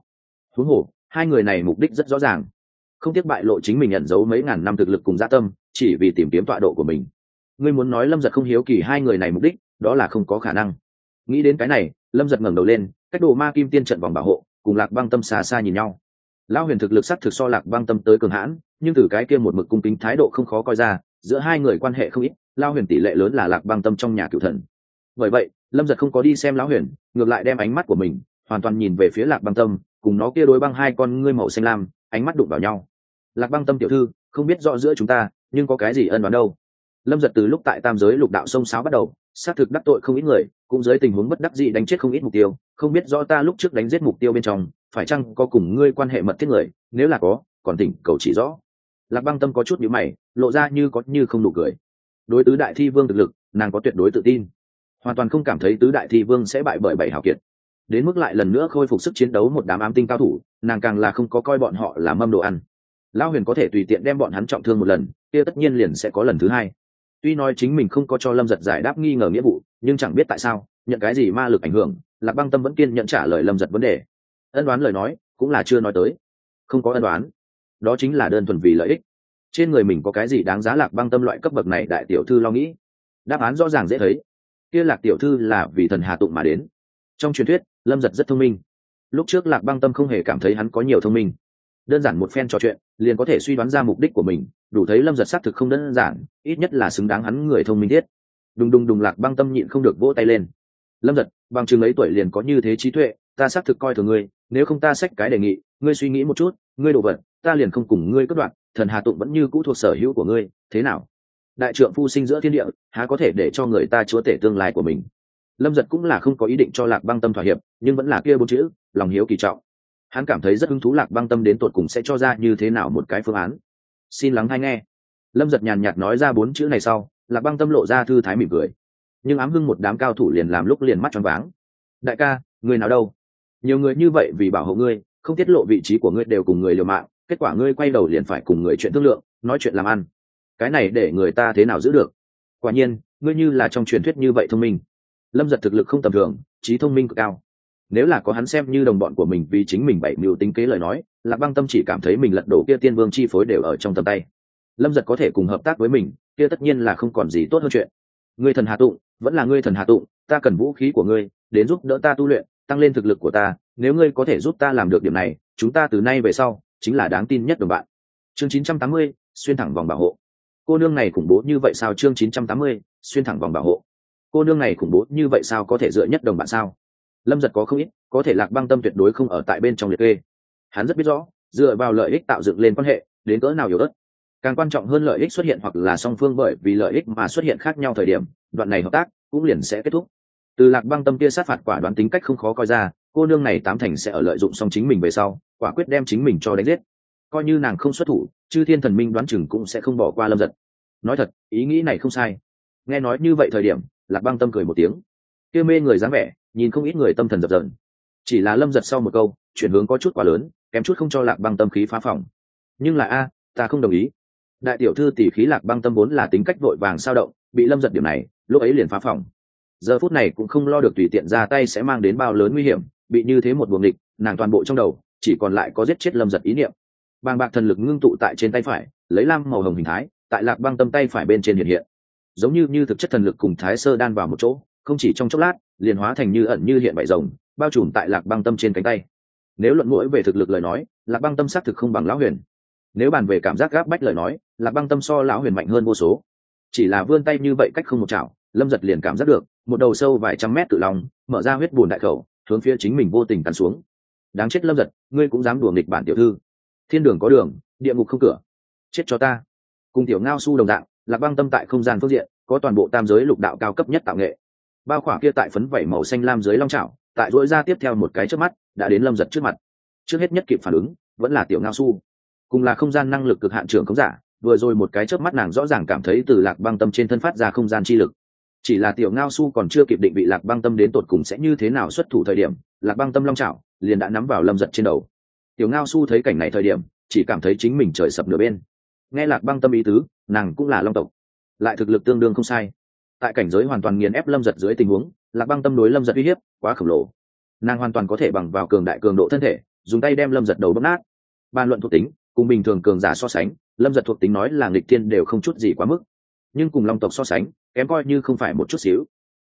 Thú hổ hai người này mục đích rất rõ ràng. Không tiếc bại lộ chính mình nhận dấu mấy ngàn năm thực lực cùng gia tâm, chỉ vì tìm kiếm tọa độ của mình. Ngươi muốn nói lâm giật không hiếu kỳ hai người này mục đích, đó là không có khả năng. Nghĩ đến cái này, lâm giật ngẩng đầu lên, cách đồ ma kim tiên trận vòng bảo hộ, cùng lạc băng tâm xa xa nhìn nhau. Lão huyền thực lực sắc thực so lạc băng tâm tới cường hãn, nhưng từ cái kia một mực cung kính thái độ không khó coi ra, giữa hai người quan hệ không ít lao huyền tỷ lệ lớn là lạc băng tâm trong nhà cựu thần. Bởi vậy, lâm giật không có đi xem lão huyền, ngược lại đem ánh mắt của mình, hoàn toàn nhìn về phía lạc băng tâm cùng nó kia đối băng hai con ngươi màu xanh lam, ánh mắt đụng vào nhau. Lạc băng tâm tiểu thư, không biết rõ giữa chúng ta, nhưng có cái gì ân đoán đâu. Lâm giật từ lúc tại tam giới lục đạo sông sáo bắt đầu, xác thực đắc tội không ít người, cũng dưới tình huống bất đắc dĩ đánh chết không ít mục tiêu. Không biết rõ ta lúc trước đánh giết mục tiêu bên trong, phải chăng có cùng ngươi quan hệ mật thiết người, nếu là có, còn tỉnh, cầu chỉ rõ. Lạc băng tâm có chút nhữ mày, lộ ra như có như không đủ cười. Đối tứ đại thi vương thực lực, nàng có tuyệt đối tự tin. Hoàn toàn không cảm thấy tứ đại thi vương sẽ bại bởi bảy hào kiệt đến mức lại lần nữa khôi phục sức chiến đấu một đám ám tinh cao thủ, nàng càng là không có coi bọn họ là mâm đồ ăn. Lão huyền có thể tùy tiện đem bọn hắn trọng thương một lần, kia tất nhiên liền sẽ có lần thứ hai. Tuy nói chính mình không có cho lâm giật giải đáp nghi ngờ nghĩa vụ, nhưng chẳng biết tại sao, nhận cái gì ma lực ảnh hưởng, lạc băng tâm vẫn kiên nhận trả lời lâm giật vấn đề. Ân đoán lời nói, cũng là chưa nói tới. Không có ân đoán. Đó chính là đơn thuần vì lợi ích. Trên người mình có cái gì đáng giá lạc băng tâm loại cấp bậc này đại tiểu thư lo nghĩ? Đáp án rõ ràng dễ thấy. Kia lạc tiểu thư là vì thần hà tụng mà đến. Trong truyền thuyết lâm giật rất thông minh. Lúc trước lạc băng tâm không hề cảm thấy hắn có nhiều thông minh. Đơn giản một phen trò chuyện, liền có thể suy đoán ra mục đích của mình, đủ thấy lâm giật xác thực không đơn giản, ít nhất là xứng đáng hắn người thông minh thiết. Đùng đùng đùng lạc băng tâm nhịn không được vỗ tay lên. Lâm giật, bằng chừng ấy tuổi liền có như thế trí tuệ, ta xác thực coi thường ngươi, nếu không ta xách cái đề nghị, ngươi suy nghĩ một chút, ngươi đồ vật, ta liền không cùng ngươi cất đoạn thần hà tụng vẫn như cũ thuộc sở hữu của ngươi, thế nào? Đại trượng phu sinh giữa thiên địa, há có thể để cho người ta chúa tể tương lai của mình? Lâm giật cũng là không có ý định cho lạc băng tâm thỏa hiệp, nhưng vẫn là kia bốn chữ, lòng hiếu kỳ trọng. Hắn cảm thấy rất hứng thú lạc băng tâm đến tột cùng sẽ cho ra như thế nào một cái phương án. Xin lắng hay nghe. Lâm giật nhàn nhạt nói ra bốn chữ này sau, lạc băng tâm lộ ra thư thái mỉm cười. Nhưng ám hưng một đám cao thủ liền làm lúc liền mắt tròn váng. Đại ca, người nào đâu? Nhiều người như vậy vì bảo hộ ngươi, không tiết lộ vị trí của ngươi đều cùng người liều mạng, kết quả ngươi quay đầu liền phải cùng người chuyện thương lượng, nói chuyện làm ăn. Cái này để người ta thế nào giữ được? Quả nhiên, ngươi như là trong truyền thuyết như vậy thông minh lâm giật thực lực không tầm thường trí thông minh cực cao. Nếu là có hắn xem như đồng bọn của mình vì chính mình bảy mưu tính kế lời nói lạc băng tâm chỉ cảm thấy mình lật đổ kia tiên vương chi phối đều ở trong tầm tay. Lâm giật có thể cùng hợp tác với mình kia tất nhiên là không còn gì tốt hơn chuyện. Ngươi thần hà tụng vẫn là ngươi thần hà tụng ta cần vũ khí của ngươi đến giúp đỡ ta tu luyện tăng lên thực lực của ta nếu ngươi có thể giúp ta làm được điểm này chúng ta từ nay về sau chính là đáng tin nhất đồng bạn. Chương 980, xuyên thẳng vòng bảo hộ. Cô nương này khủng bố như vậy sao? Chương 980, xuyên thẳng vòng bảo hộ cô nương này khủng bố như vậy sao có thể dựa nhất đồng bạn sao? Lâm giật có không ít, có thể lạc băng tâm tuyệt đối không ở tại bên trong liệt kê. Hắn rất biết rõ, dựa vào lợi ích tạo dựng lên quan hệ, đến cỡ nào yếu ớt. Càng quan trọng hơn lợi ích xuất hiện hoặc là song phương bởi vì lợi ích mà xuất hiện khác nhau thời điểm, đoạn này hợp tác cũng liền sẽ kết thúc. Từ lạc băng tâm kia sát phạt quả đoán tính cách không khó coi ra, cô nương này tám thành sẽ ở lợi dụng xong chính mình về sau, quả quyết đem chính mình cho đánh giết. Coi như nàng không xuất thủ, chư thiên thần minh đoán chừng cũng sẽ không bỏ qua lâm giật. Nói thật, ý nghĩ này không sai. Nghe nói như vậy thời điểm lạc băng tâm cười một tiếng. Kia mê người dáng vẻ, nhìn không ít người tâm thần dập dần chỉ là lâm giật sau một câu, chuyển hướng có chút quá lớn, kém chút không cho lạc băng tâm khí phá phòng. Nhưng là a, ta không đồng ý. Đại tiểu thư tỷ khí lạc băng tâm vốn là tính cách vội vàng sao động, bị lâm giật điểm này, lúc ấy liền phá phòng. Giờ phút này cũng không lo được tùy tiện ra tay sẽ mang đến bao lớn nguy hiểm, bị như thế một buồng địch, nàng toàn bộ trong đầu, chỉ còn lại có giết chết lâm giật ý niệm. Bàng bạc thần lực ngưng tụ tại trên tay phải, lấy lam màu hồng hình thái, tại lạc băng tâm tay phải bên trên hiện hiện giống như như thực chất thần lực cùng thái sơ đan vào một chỗ, không chỉ trong chốc lát, liền hóa thành như ẩn như hiện vải rồng, bao trùm tại lạc băng tâm trên cánh tay. Nếu luận mũi về thực lực lời nói, lạc băng tâm xác thực không bằng lão huyền. Nếu bàn về cảm giác gáp bách lời nói, lạc băng tâm so lão huyền mạnh hơn vô số. Chỉ là vươn tay như vậy cách không một chảo, lâm giật liền cảm giác được, một đầu sâu vài trăm mét tự lòng mở ra huyết bùn đại khẩu, hướng phía chính mình vô tình cắn xuống. Đáng chết lâm giật, ngươi cũng dám đùa nghịch bản tiểu thư. Thiên đường có đường, địa ngục không cửa. Chết cho ta. Cùng tiểu ngao su đồng dạng lạc băng tâm tại không gian phương diện, có toàn bộ tam giới lục đạo cao cấp nhất tạo nghệ. Bao khỏa kia tại phấn vẩy màu xanh lam dưới long trào tại dỗi ra tiếp theo một cái trước mắt, đã đến lâm giật trước mặt. Trước hết nhất kịp phản ứng, vẫn là tiểu ngao su. Cùng là không gian năng lực cực hạn trưởng không giả, vừa rồi một cái chớp mắt nàng rõ ràng cảm thấy từ lạc băng tâm trên thân phát ra không gian chi lực. Chỉ là tiểu ngao su còn chưa kịp định vị lạc băng tâm đến tột cùng sẽ như thế nào xuất thủ thời điểm, lạc băng tâm long trào liền đã nắm vào lâm giật trên đầu. Tiểu ngao su thấy cảnh này thời điểm, chỉ cảm thấy chính mình trời sập nửa bên. Nghe lạc băng tâm ý tứ nàng cũng là long tộc. Lại thực lực tương đương không sai. Tại cảnh giới hoàn toàn nghiền ép lâm giật dưới tình huống, lạc băng tâm đối lâm giật uy hiếp quá khổng lồ. Nàng hoàn toàn có thể bằng vào cường đại cường độ thân thể, dùng tay đem lâm giật đầu bóp nát. Bàn luận thuộc tính, cùng bình thường cường giả so sánh, lâm giật thuộc tính nói là nghịch thiên đều không chút gì quá mức. Nhưng cùng long tộc so sánh, kém coi như không phải một chút xíu.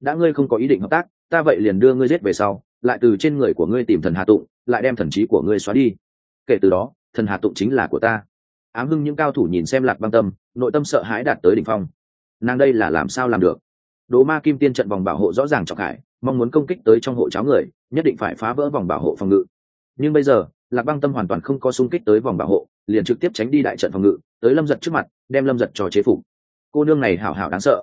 Đã ngươi không có ý định hợp tác, ta vậy liền đưa ngươi giết về sau, lại từ trên người của ngươi tìm thần hà tụng, lại đem thần trí của ngươi xóa đi. Kể từ đó, thần hà tụng chính là của ta. Ám hưng những cao thủ nhìn xem lạc băng tâm nội tâm sợ hãi đạt tới đỉnh phong. Nàng đây là làm sao làm được? Đồ ma kim tiên trận vòng bảo hộ rõ ràng trọng hải mong muốn công kích tới trong hộ cháo người, nhất định phải phá vỡ vòng bảo hộ phòng ngự. Nhưng bây giờ, lạc băng tâm hoàn toàn không có xung kích tới vòng bảo hộ, liền trực tiếp tránh đi đại trận phòng ngự, tới lâm giật trước mặt, đem lâm giật cho chế phục. Cô nương này hảo hảo đáng sợ.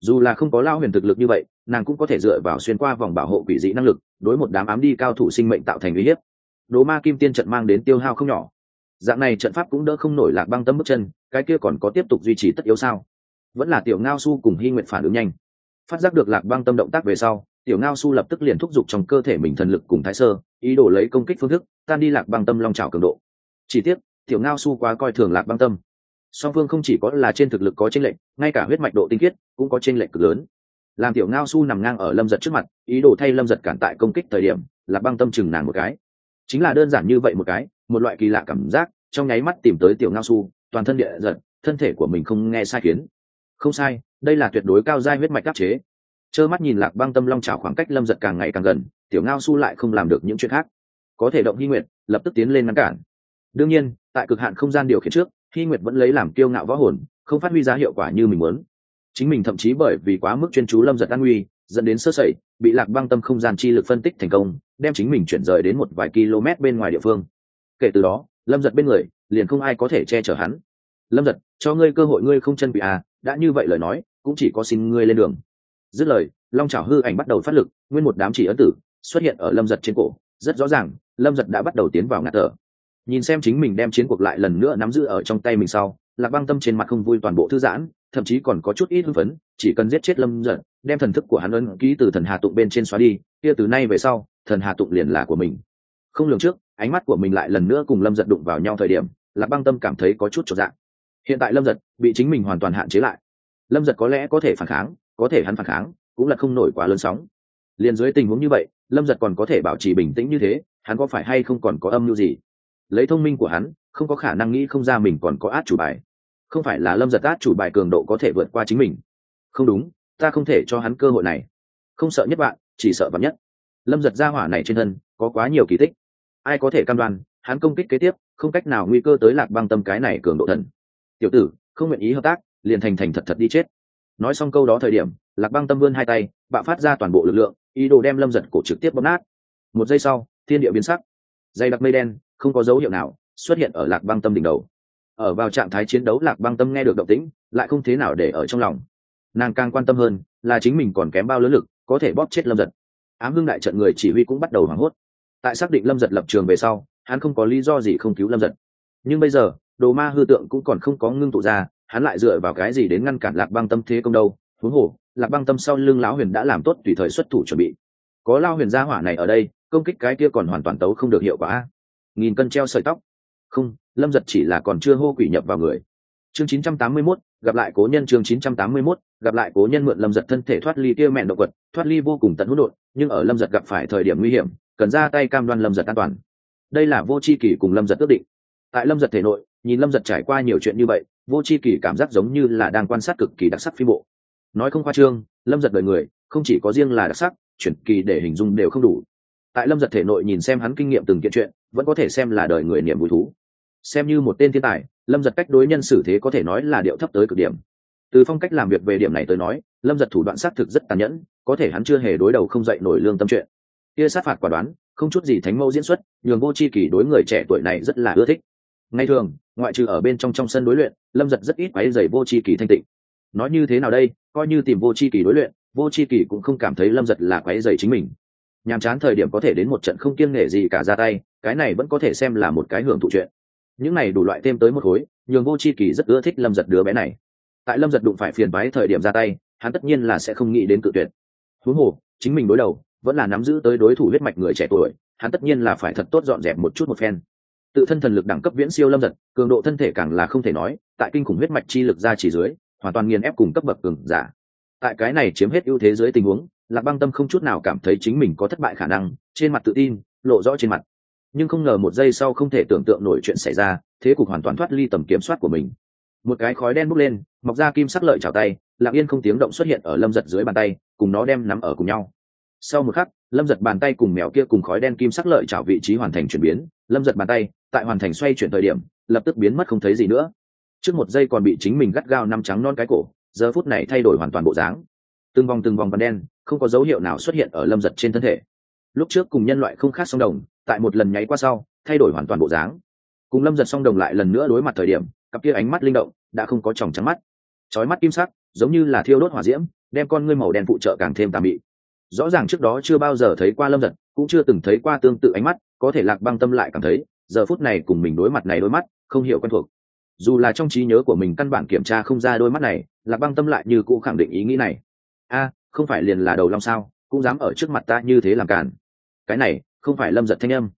Dù là không có lao huyền thực lực như vậy, nàng cũng có thể dựa vào xuyên qua vòng bảo hộ quỷ dị năng lực, đối một đám ám đi cao thủ sinh mệnh tạo thành uy hiếp. Đố ma kim tiên trận mang đến tiêu hao không nhỏ dạng này trận pháp cũng đỡ không nổi lạc băng tâm bước chân, cái kia còn có tiếp tục duy trì tất yếu sao? Vẫn là tiểu ngao su cùng hy nguyện phản ứng nhanh. Phát giác được lạc băng tâm động tác về sau, tiểu ngao su lập tức liền thúc giục trong cơ thể mình thần lực cùng thái sơ, ý đồ lấy công kích phương thức, tan đi lạc băng tâm long trào cường độ. Chỉ tiếc, tiểu ngao su quá coi thường lạc băng tâm. Song phương không chỉ có là trên thực lực có tranh lệch, ngay cả huyết mạch độ tinh khiết cũng có tranh lệch cực lớn. Làm tiểu ngao su nằm ngang ở lâm giật trước mặt, ý đồ thay lâm giật cản tại công kích thời điểm, lạc băng tâm chừng nàng một cái. Chính là đơn giản như vậy một cái một loại kỳ lạ cảm giác, trong nháy mắt tìm tới tiểu ngao su, toàn thân địa giật, thân thể của mình không nghe sai khiến. Không sai, đây là tuyệt đối cao giai huyết mạch đắc chế. Trơ mắt nhìn lạc băng tâm long trào khoảng cách lâm giật càng ngày càng gần, tiểu ngao su lại không làm được những chuyện khác. Có thể động hy nguyệt, lập tức tiến lên ngăn cản. Đương nhiên, tại cực hạn không gian điều khiển trước, hy nguyệt vẫn lấy làm kiêu ngạo võ hồn, không phát huy ra hiệu quả như mình muốn. Chính mình thậm chí bởi vì quá mức chuyên chú lâm giật an nguy, dẫn đến sơ sẩy, bị lạc băng tâm không gian chi lực phân tích thành công, đem chính mình chuyển rời đến một vài km bên ngoài địa phương kể từ đó, lâm giật bên người, liền không ai có thể che chở hắn. Lâm giật, cho ngươi cơ hội ngươi không chân bị à đã như vậy lời nói, cũng chỉ có xin ngươi lên đường. Dứt lời, long trào hư ảnh bắt đầu phát lực, nguyên một đám chỉ ấn tử xuất hiện ở lâm giật trên cổ. Rất rõ ràng, lâm giật đã bắt đầu tiến vào ngạt thở. Nhìn xem chính mình đem chiến cuộc lại lần nữa nắm giữ ở trong tay mình sau, lạc băng tâm trên mặt không vui toàn bộ thư giãn, thậm chí còn có chút ít hưng phấn, chỉ cần giết chết lâm giật, đem thần thức của hắn ấn ký từ thần hà tụng bên trên xóa đi, kia từ nay về sau, thần hà tụng liền là của mình. Không lường trước ánh mắt của mình lại lần nữa cùng lâm giật đụng vào nhau thời điểm, lạc băng tâm cảm thấy có chút trọn dạng hiện tại lâm giật bị chính mình hoàn toàn hạn chế lại. Lâm giật có lẽ có thể phản kháng, có thể hắn phản kháng, cũng là không nổi quá lớn sóng. Liền dưới tình huống như vậy, lâm giật còn có thể bảo trì bình tĩnh như thế, hắn có phải hay không còn có âm mưu gì? Lấy thông minh của hắn, không có khả năng nghĩ không ra mình còn có át chủ bài. Không phải là lâm giật át chủ bài cường độ có thể vượt qua chính mình. Không đúng, ta không thể cho hắn cơ hội này. Không sợ nhất bạn, chỉ sợ vắn nhất. Lâm giật ra hỏa này trên thân, có quá nhiều kỳ tích ai có thể cam đoan, hắn công kích kế tiếp, không cách nào nguy cơ tới lạc băng tâm cái này cường độ thần. Tiểu tử, không nguyện ý hợp tác, liền thành thành thật thật đi chết. Nói xong câu đó thời điểm, lạc băng tâm vươn hai tay, bạo phát ra toàn bộ lực lượng, ý đồ đem lâm giật cổ trực tiếp bóp nát. Một giây sau, thiên địa biến sắc. Dây đặc mây đen, không có dấu hiệu nào xuất hiện ở lạc băng tâm đỉnh đầu. Ở vào trạng thái chiến đấu, lạc băng tâm nghe được động tĩnh, lại không thế nào để ở trong lòng. Nàng càng quan tâm hơn là chính mình còn kém bao lớn lực, có thể bóp chết lâm giật. Ám hưng đại trận người chỉ huy cũng bắt đầu hoảng hốt tại xác định lâm giật lập trường về sau hắn không có lý do gì không cứu lâm giật. Nhưng bây giờ đồ ma hư tượng cũng còn không có ngưng tụ ra hắn lại dựa vào cái gì đến ngăn cản lạc băng tâm thế công đâu? Huống hồ lạc băng tâm sau lưng lão huyền đã làm tốt tùy thời xuất thủ chuẩn bị. Có lao huyền gia hỏa này ở đây công kích cái kia còn hoàn toàn tấu không được hiệu quả. Nghìn cân treo sợi tóc. Không lâm giật chỉ là còn chưa hô quỷ nhập vào người. Chương 981, gặp lại cố nhân chương 981, gặp lại cố nhân mượn lâm giật thân thể thoát ly kia mẹn động vật thoát ly vô cùng tận hỗn độn nhưng ở lâm giật gặp phải thời điểm nguy hiểm cần ra tay cam đoan lâm giật an toàn. Đây là vô c h i kỷ cùng lâm giật ước định. Tại lâm giật thể nội, nhìn lâm giật trải qua nhiều chuyện như vậy, vô c h i kỷ cảm giác giống như là đang quan sát cực kỳ đặc sắc phi bộ. Nói không khoa trương, lâm giật đời người, không chỉ có riêng là đặc sắc, chuyển kỳ để hình dung đều không đủ. Tại lâm giật thể nội nhìn xem hắn kinh nghiệm từng kiện chuyện, vẫn có thể xem là đời người niềm vui thú. Xem như một tên thiên tài, lâm giật cách đối nhân xử thế có thể nói là điệu thấp tới cực điểm. Từ phong cách làm việc về điểm này tới nói, lâm giật thủ đoạn xác thực rất tàn nhẫn, có thể hắn chưa hề đối đầu không dậy nổi lương tâm chuyện kia sát phạt quả đoán, không chút gì thánh mẫu diễn xuất, nhường vô c h i kỳ đối người trẻ tuổi này rất là ưa thích. Ngay thường, ngoại trừ ở bên trong trong sân đối luyện, lâm giật rất ít quáy dày vô c h i kỳ thanh tịnh. Nói như thế nào đây, coi như tìm vô c h i kỳ đối luyện, vô c h i kỳ cũng không cảm thấy lâm giật là quáy dày chính mình. Nhàm chán thời điểm có thể đến một trận không kiêng nể gì cả ra tay, cái này vẫn có thể xem là một cái hưởng thụ chuyện. Những này đủ loại thêm tới một khối, nhường vô c h i kỳ rất ưa thích lâm giật đứa bé này. Tại lâm giật đụng phải phiền váy thời điểm ra tay, hắn tất nhiên là sẽ không nghĩ đến cự tuyệt. Huống hồ, chính mình đối đầu vẫn là nắm giữ tới đối thủ huyết mạch người trẻ tuổi, hắn tất nhiên là phải thật tốt dọn dẹp một chút một phen. Tự thân thần lực đẳng cấp viễn siêu lâm giật, cường độ thân thể càng là không thể nói, tại kinh khủng huyết mạch chi lực ra chỉ dưới, hoàn toàn nghiền ép cùng cấp bậc cường giả. Tại cái này chiếm hết ưu thế dưới tình huống, lạc băng tâm không chút nào cảm thấy chính mình có thất bại khả năng, trên mặt tự tin, lộ rõ trên mặt. Nhưng không ngờ một giây sau không thể tưởng tượng nổi chuyện xảy ra, thế cục hoàn toàn thoát ly tầm kiểm soát của mình. Một cái khói đen bốc lên, mọc ra kim sắc lợi chảo tay lạc yên không tiếng động xuất hiện ở lâm giật dưới bàn tay, cùng nó đem nắm ở cùng nhau sau một khắc, lâm giật bàn tay cùng mèo kia cùng khói đen kim sắc lợi chảo vị trí hoàn thành chuyển biến. Lâm giật bàn tay, tại hoàn thành xoay chuyển thời điểm, lập tức biến mất không thấy gì nữa. Trước một giây còn bị chính mình gắt gao năm trắng non cái cổ, giờ phút này thay đổi hoàn toàn bộ dáng. Từng vòng từng vòng bàn đen, không có dấu hiệu nào xuất hiện ở lâm giật trên thân thể. Lúc trước cùng nhân loại không khác song đồng, tại một lần nháy qua sau, thay đổi hoàn toàn bộ dáng. Cùng lâm giật song đồng lại lần nữa đối mặt thời điểm, cặp kia ánh mắt linh động, đã không có tròng trắng mắt. Trói mắt kim sắc, giống như là thiêu đốt hỏa diễm, đem con ngươi màu đen phụ trợ càng thêm tà mị rõ ràng trước đó chưa bao giờ thấy qua lâm giật, cũng chưa từng thấy qua tương tự ánh mắt, có thể lạc băng tâm lại cảm thấy, giờ phút này cùng mình đối mặt này đôi mắt, không hiểu quen thuộc. Dù là trong trí nhớ của mình căn bản kiểm tra không ra đôi mắt này, lạc băng tâm lại như cũ khẳng định ý nghĩ này. A, không phải liền là đầu long sao, cũng dám ở trước mặt ta như thế làm cản cái này, không phải lâm giật thanh âm.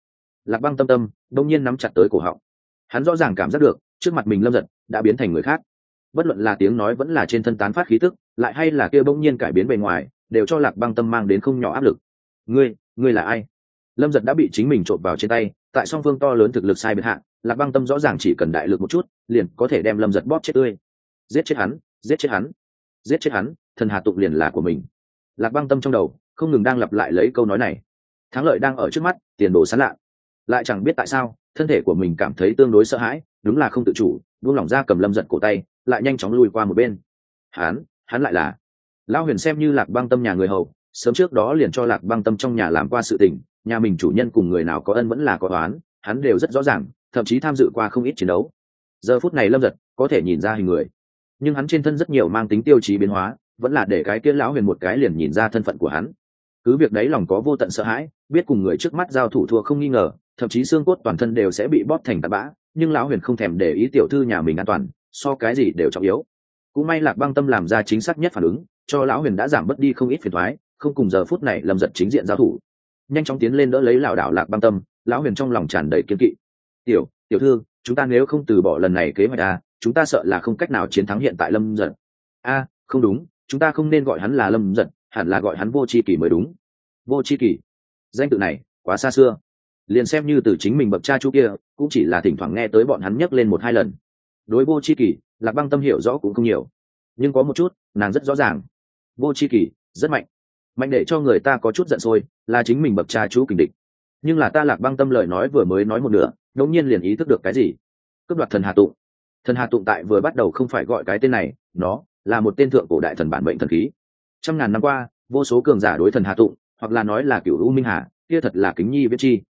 Lạc băng tâm tâm, đông nhiên nắm chặt tới cổ họng. Hắn rõ ràng cảm giác được, trước mặt mình lâm giật đã biến thành người khác. Bất luận là tiếng nói vẫn là trên thân tán phát khí tức, lại hay là kia bỗng nhiên cải biến bề ngoài đều cho lạc băng tâm mang đến không nhỏ áp lực. Ngươi ngươi là ai? Lâm giật đã bị chính mình trộm vào trên tay, tại song phương to lớn thực lực sai biệt hạ, lạc băng tâm rõ ràng chỉ cần đại lực một chút, liền có thể đem lâm giật bóp chết tươi. Giết chết hắn, giết chết hắn, giết chết hắn, thần hà tụng liền là của mình. Lạc băng tâm trong đầu không ngừng đang lặp lại lấy câu nói này. Thắng lợi đang ở trước mắt, tiền đồ sán lạ. Lại chẳng biết tại sao, thân thể của mình cảm thấy tương đối sợ hãi, đúng là không tự chủ, buông lỏng ra cầm lâm giật cổ tay, lại nhanh chóng lui qua một bên. Hắn hắn lại là lão huyền xem như lạc băng tâm nhà người hầu, sớm trước đó liền cho lạc băng tâm trong nhà làm qua sự tình, nhà mình chủ nhân cùng người nào có ân vẫn là có toán hắn đều rất rõ ràng, thậm chí tham dự qua không ít chiến đấu. Giờ phút này lâm giật có thể nhìn ra hình người. Nhưng hắn trên thân rất nhiều mang tính tiêu chí biến hóa, vẫn là để cái kia lão huyền một cái liền nhìn ra thân phận của hắn. Cứ việc đấy lòng có vô tận sợ hãi, biết cùng người trước mắt giao thủ thua không nghi ngờ, thậm chí xương cốt toàn thân đều sẽ bị bóp thành tạt bã, nhưng lão huyền không thèm để ý tiểu thư nhà mình an toàn, so cái gì đều trọng yếu. Cũng may lạc băng tâm làm ra chính xác nhất phản ứng cho lão huyền đã giảm bớt đi không ít phiền thoái, không cùng giờ phút này lâm giật chính diện giao thủ. Nhanh chóng tiến lên đỡ lấy lảo đảo lạc băng tâm, lão huyền trong lòng tràn đầy kiên kỵ. Tiểu tiểu thư, chúng ta nếu không từ bỏ lần này kế hoạch a chúng ta sợ là không cách nào chiến thắng hiện tại lâm giật. A, không đúng, chúng ta không nên gọi hắn là lâm giật, hẳn là gọi hắn vô c h i kỷ mới đúng. Vô c h i kỷ? Danh tự này, quá xa xưa. Liền xem như từ chính mình bậc cha chú kia, cũng chỉ là thỉnh thoảng nghe tới bọn hắn nhắc lên một hai lần. Đối vô c h i kỷ, lạc băng tâm hiểu rõ cũng không nhiều. Nhưng có một chút, nàng rất rõ ràng vô c h i kỳ rất mạnh. Mạnh để cho người ta có chút giận sôi, là chính mình bậc cha chú kình địch. Nhưng là ta lạc băng tâm lời nói vừa mới nói một nửa đống nhiên liền ý thức được cái gì? Cướp đoạt thần hà tụng. Thần hà tụng tại vừa bắt đầu không phải gọi cái tên này, nó là một tên thượng cổ đại thần bản bệnh thần khí. Trăm ngàn năm qua, vô số cường giả đối thần hà tụng, hoặc là nói là cựu u minh hà, kia thật là kính nhi biết chi.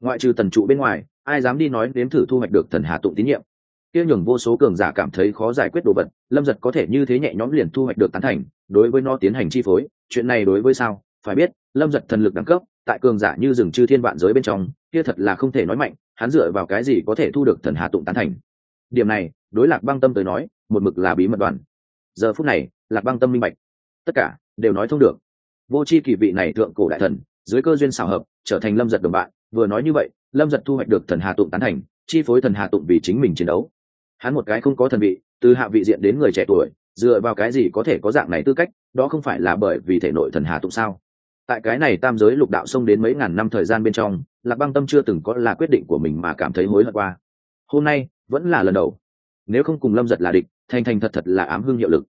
Ngoại trừ tần trụ bên ngoài, ai dám đi nói nếm thử thu hoạch được thần hà tụng tín nhiệm? Kia nhường vô số cường giả cảm thấy khó giải quyết đồ vật, lâm giật có thể như thế nhẹ nhõm liền thu hoạch được tán thành đối với nó tiến hành chi phối, chuyện này đối với sao? Phải biết, lâm giật thần lực đẳng cấp, tại cường giả như rừng chư thiên vạn giới bên trong, kia thật là không thể nói mạnh, hắn dựa vào cái gì có thể thu được thần hà tụng tán thành? Điểm này, đối lạc băng tâm tới nói, một mực là bí mật đoàn giờ phút này, lạc băng tâm minh bạch. Tất cả đều nói thông được. Vô c h i kỳ vị này thượng cổ đại thần, dưới cơ duyên xảo hợp, trở thành lâm giật đồng bạn, vừa nói như vậy, lâm giật thu hoạch được thần hà tụng tán thành, chi phối thần hà tụng vì chính mình chiến đấu. Hắn một cái không có thần vị, từ hạ vị diện đến người trẻ tuổi dựa vào cái gì có thể có dạng này tư cách, đó không phải là bởi vì thể nội thần hà tụng sao? Tại cái này tam giới lục đạo xông đến mấy ngàn năm thời gian bên trong, lạc băng tâm chưa từng có là quyết định của mình mà cảm thấy hối hận qua. Hôm nay, vẫn là lần đầu. Nếu không cùng lâm giật là địch thành thành thật thật là ám hưng hiệu lực.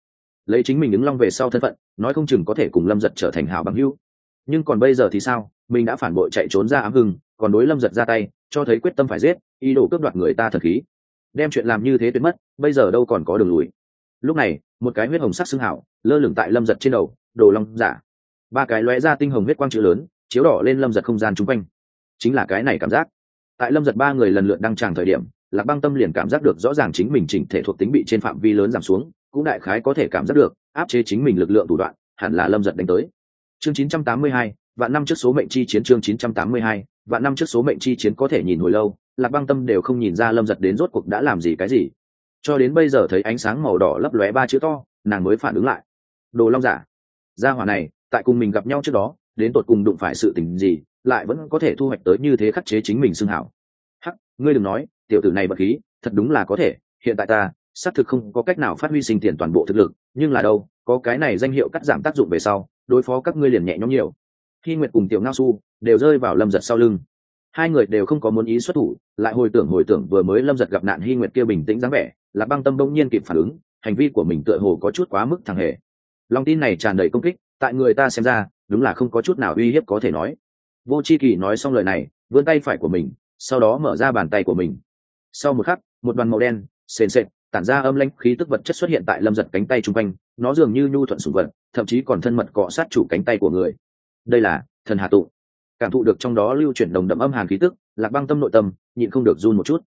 Lấy chính mình ứng long về sau thân phận, nói không chừng có thể cùng lâm giật trở thành hảo bằng hữu. Nhưng còn bây giờ thì sao? Mình đã phản bội chạy trốn ra ám hưng còn đối lâm giật ra tay, cho thấy quyết tâm phải giết, ý đồ cướp đoạt người ta thật khí. Đem chuyện làm như thế tuyệt mất, bây giờ đâu còn có đường lùi lúc này một cái huyết hồng sắc xương hảo lơ lửng tại lâm giật trên đầu đồ long giả. Ba cái lóe ra tinh hồng huyết quang chữ lớn chiếu đỏ lên lâm giật không gian chung quanh. Chính là cái này cảm giác. Tại lâm giật ba người lần lượt đăng tràng thời điểm lạc băng tâm liền cảm giác được rõ ràng chính mình chỉnh thể thuộc tính bị trên phạm vi lớn giảm xuống cũng đại khái có thể cảm giác được áp chế chính mình lực lượng thủ đoạn hẳn là lâm giật đánh tới. Chương 982, vạn năm trước số mệnh chi chiến chương 982, vạn năm trước số mệnh chi chiến có thể nhìn hồi lâu lạc băng tâm đều không nhìn ra lâm giật đến rốt cuộc đã làm gì cái gì cho đến bây giờ thấy ánh sáng màu đỏ lấp lóe ba chữ to, nàng mới phản ứng lại. Đồ long giả, gia hỏa này, tại cùng mình gặp nhau trước đó, đến tột cùng đụng phải sự tình gì, lại vẫn có thể thu hoạch tới như thế khắc chế chính mình xưng hảo. Hắc, ngươi đừng nói, tiểu tử này bật khí, thật đúng là có thể, hiện tại ta, xác thực không có cách nào phát huy sinh tiền toàn bộ thực lực, nhưng là đâu, có cái này danh hiệu cắt giảm tác dụng về sau, đối phó các ngươi liền nhẹ nhõm nhiều. Khi nguyệt cùng tiểu ngao su, đều rơi vào lâm giật sau lưng hai người đều không có muốn ý xuất thủ, lại hồi tưởng hồi tưởng vừa mới lâm giật gặp nạn hy nguyệt kia bình tĩnh dáng vẻ là băng tâm đông nhiên kịp phản ứng, hành vi của mình tựa hồ có chút quá mức thằng hề. Lòng tin này tràn đầy công kích, tại người ta xem ra, đúng là không có chút nào uy hiếp có thể nói. Vô c h i kỳ nói xong lời này, vươn tay phải của mình, sau đó mở ra bàn tay của mình. Sau một khắc, một đoàn màu đen, sền sệt, tản ra âm lãnh khí tức vật chất xuất hiện tại lâm giật cánh tay chung quanh, nó dường như nhu thuận sủng vật, thậm chí còn thân mật cọ sát chủ cánh tay của người. Đây là thần hà tụ cảm thụ được trong đó lưu chuyển đồng đậm âm hàn khí tức, lạc băng tâm nội tâm nhịn không được run một chút.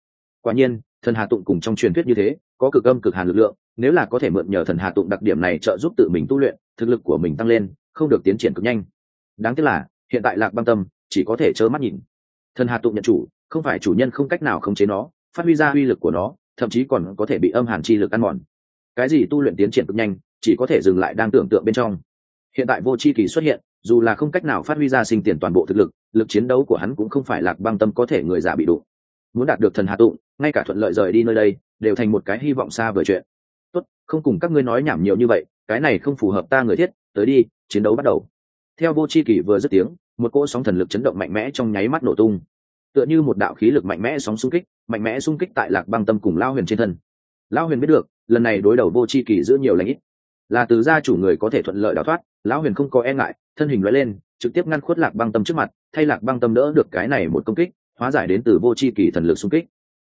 Quả nhiên, thần hà tụng cùng trong truyền thuyết như thế, có cực âm cực hàn lực lượng, nếu là có thể mượn nhờ thần hà tụng đặc điểm này trợ giúp tự mình tu luyện, thực lực của mình tăng lên, không được tiến triển cực nhanh. Đáng tiếc là, hiện tại lạc băng tâm chỉ có thể trơ mắt nhìn. Thần hà tụng nhận chủ, không phải chủ nhân không cách nào khống chế nó, phát huy ra uy lực của nó, thậm chí còn có thể bị âm hàn chi lực ăn mòn. Cái gì tu luyện tiến triển cực nhanh, chỉ có thể dừng lại đang tưởng tượng bên trong. Hiện tại vô c h i kỳ xuất hiện dù là không cách nào phát huy ra sinh tiền toàn bộ thực lực lực chiến đấu của hắn cũng không phải lạc băng tâm có thể người giả bị đụng. Muốn đạt được thần hạ tụng, ngay cả thuận lợi rời đi nơi đây, đều thành một cái hy vọng xa vời chuyện. Tốt, không cùng các ngươi nói nhảm nhiều như vậy, cái này không phù hợp ta người thiết, tới đi, chiến đấu bắt đầu. Theo vô c h i kỷ vừa dứt tiếng, một cỗ sóng thần lực chấn động mạnh mẽ trong nháy mắt nổ tung. Tựa như một đạo khí lực mạnh mẽ sóng xung kích, mạnh mẽ xung kích tại lạc băng tâm cùng lao huyền trên thân. Lao huyền biết được, lần này đối đầu vô c h i kỷ giữ nhiều lãnh ít là từ gia chủ người có thể thuận lợi đào thoát, lão huyền không có e ngại, thân hình loại lên, trực tiếp ngăn khuất lạc băng tâm trước mặt, thay lạc băng tâm đỡ được cái này một công kích, hóa giải đến từ vô c h i kỳ thần lực xung kích.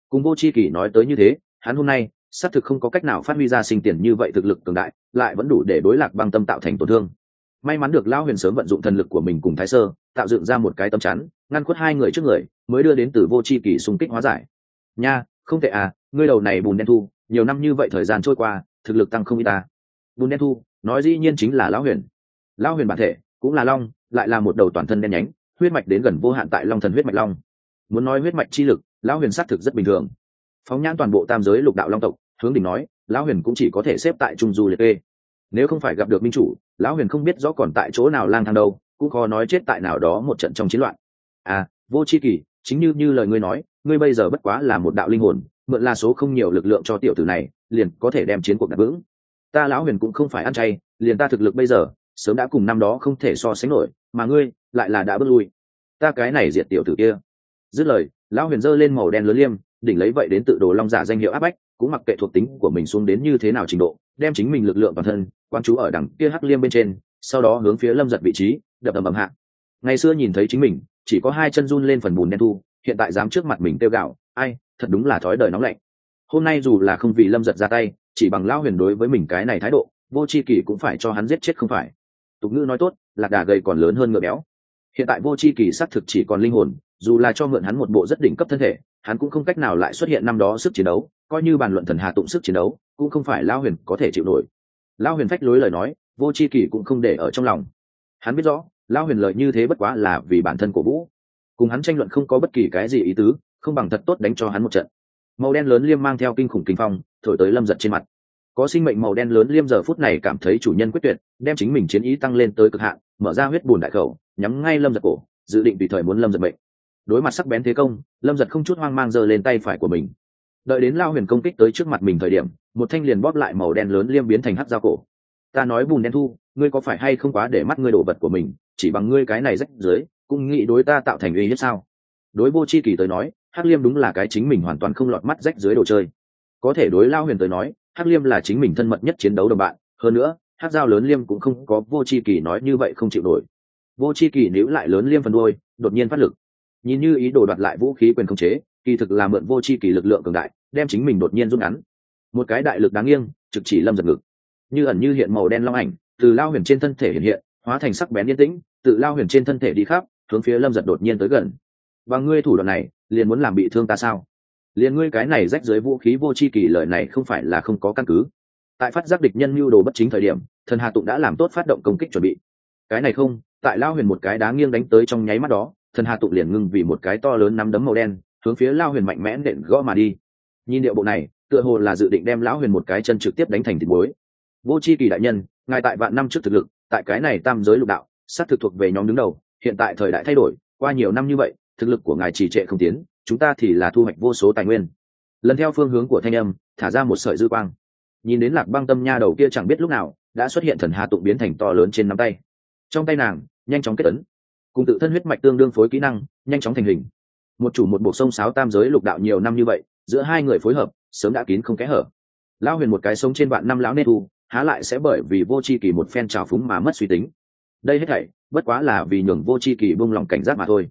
Cùng vô c h i kỳ nói tới như thế, hắn hôm nay, xác thực không có cách nào phát huy ra sinh tiền như vậy thực lực cường đại, lại vẫn đủ để đối lạc băng tâm tạo thành tổn thương. May mắn được lão huyền sớm vận dụng thần lực của mình cùng thái sơ, tạo dựng ra một cái tấm chắn, ngăn khuất hai người trước người, mới đưa đến từ vô c h i kỳ xung kích hóa giải. Nha, không tệ à ngươi đầu này bùn đen thu, nhiều năm như vậy thời gian trôi qua, thực lực tăng không y ta bùn đen thu, nói dĩ nhiên chính là lão huyền. Lão huyền bản thể cũng là long, lại là một đầu toàn thân đen nhánh, huyết mạch đến gần vô hạn tại long thần huyết mạch long. Muốn nói huyết mạch chi lực, lão huyền xác thực rất bình thường. Phóng nhãn toàn bộ tam giới lục đạo long tộc, hướng đình nói, lão huyền cũng chỉ có thể xếp tại trung du liệt kê. Nếu không phải gặp được minh chủ, lão huyền không biết rõ còn tại chỗ nào lang thang đâu, cũng khó nói chết tại nào đó một trận trong chiến loạn. À vô c h i kỳ chính như như lời ngươi nói, ngươi bây giờ bất quá là một đạo linh hồn, mượn là số không nhiều lực lượng cho tiểu tử này, liền có thể đem chiến cuộc đặt vững ta lão huyền cũng không phải ăn chay, liền ta thực lực bây giờ, sớm đã cùng năm đó không thể so sánh nổi, mà ngươi lại là đã bước lui. Ta cái này diệt tiểu tử kia. Dứt lời, lão huyền giơ lên màu đen lớn liêm, đỉnh lấy vậy đến tự đồ long giả danh hiệu áp bách, cũng mặc kệ thuộc tính của mình xuống đến như thế nào trình độ, đem chính mình lực lượng toàn thân quan chú ở đằng kia hắc liêm bên trên, sau đó hướng phía lâm giật vị trí, đập ầm ầm hạ. Ngày xưa nhìn thấy chính mình, chỉ có hai chân run lên phần bùn đen thu, hiện tại dám trước mặt mình tiêu gạo ai, thật đúng là thói đời nóng lạnh. Hôm nay dù là không vì lâm giật ra tay chỉ bằng lao huyền đối với mình cái này thái độ, vô c h i kỳ cũng phải cho hắn giết chết không phải. Tục ngữ nói tốt, lạc đà gầy còn lớn hơn ngựa béo. Hiện tại vô c h i kỳ xác thực chỉ còn linh hồn, dù là cho mượn hắn một bộ rất đỉnh cấp thân thể, hắn cũng không cách nào lại xuất hiện năm đó sức chiến đấu, coi như bàn luận thần hà tụng sức chiến đấu, cũng không phải lao huyền có thể chịu nổi. Lao huyền phách lối lời nói, vô c h i kỳ cũng không để ở trong lòng. Hắn biết rõ lao huyền lợi như thế bất quá là vì bản thân của vũ. Cùng hắn tranh luận không có bất kỳ cái gì ý tứ, không bằng thật tốt đánh cho hắn một trận. Màu đen lớn liêm mang theo kinh khủng kinh phong thổi tới lâm giật trên mặt. Có sinh mệnh màu đen lớn liêm giờ phút này cảm thấy chủ nhân quyết tuyệt, đem chính mình chiến ý tăng lên tới cực hạn, mở ra huyết bùn đại khẩu, nhắm ngay lâm giật cổ, dự định tùy thời muốn lâm giật bệnh đối mặt sắc bén thế công, lâm giật không chút hoang mang giơ lên tay phải của mình. Đợi đến lao huyền công kích tới trước mặt mình thời điểm, một thanh liền bóp lại màu đen lớn liêm biến thành hát dao cổ. Ta nói bùn đen thu, ngươi có phải hay không quá để mắt ngươi đổ vật của mình, chỉ bằng ngươi cái này rách dưới, cũng nghĩ đối ta tạo thành uy hiếp sao? Đối vô c h i kỳ tới nói, hắc liêm đúng là cái chính mình hoàn toàn không lọt mắt rách dưới đồ chơi có thể đối lao huyền tới nói, hắc liêm là chính mình thân mật nhất chiến đấu đồng bạn, hơn nữa, hắc dao lớn liêm cũng không có vô c h i kỳ nói như vậy không chịu nổi. Vô c h i kỳ níu lại lớn liêm phần đôi đột nhiên phát lực. Nhìn như ý đồ đoạt lại vũ khí quyền khống chế, kỳ thực là mượn vô c h i kỳ lực lượng cường đại, đem chính mình đột nhiên rút ngắn. Một cái đại lực đáng nghiêng, trực chỉ lâm giật ngực. Như ẩn như hiện màu đen long ảnh, từ lao huyền trên thân thể hiện hiện, hóa thành sắc bén yên tĩnh, tự lao huyền trên thân thể đi khắp, hướng phía lâm giật đột nhiên tới gần. Và ngươi thủ đoạn này, liền muốn làm bị thương ta sao? Liền ngươi cái này rách dưới vũ khí vô tri kỳ lời này không phải là không có căn cứ. Tại phát giác địch nhân mưu đồ bất chính thời điểm, thần hà tụng đã làm tốt phát động công kích chuẩn bị. Cái này không, tại lao huyền một cái đá nghiêng đánh tới trong nháy mắt đó, thần hà tụng liền ngưng vì một cái to lớn nắm đấm màu đen, hướng phía lao huyền mạnh mẽ nện gõ mà đi. Nhìn điệu bộ này, tựa hồ là dự định đem lão huyền một cái chân trực tiếp đánh thành thịt bối vô c h i kỳ đại nhân, ngài tại vạn năm trước thực lực, tại cái này tam giới lục đạo sát thực thuộc về nhóm đứng đầu, hiện tại thời đại thay đổi, qua nhiều năm như vậy, thực lực của ngài trì trệ không tiến chúng ta thì là thu hoạch vô số tài nguyên. Lần theo phương hướng của thanh âm thả ra một sợi dư quang. Nhìn đến lạc băng tâm nha đầu kia chẳng biết lúc nào đã xuất hiện thần hà tụng biến thành to lớn trên nắm tay. Trong tay nàng nhanh chóng kết ấn. Cùng tự thân huyết mạch tương đương phối kỹ năng nhanh chóng thành hình. Một chủ một bộ sông sáo tam giới lục đạo nhiều năm như vậy giữa hai người phối hợp sớm đã kín không kẽ hở. Lao huyền một cái sống trên vạn năm lão nê thu há lại sẽ bởi vì vô c h i kỳ một phen trào phúng mà mất suy tính. Đây hết thảy bất quá là vì nhường vô c h i kỳ bung lòng cảnh giác mà thôi.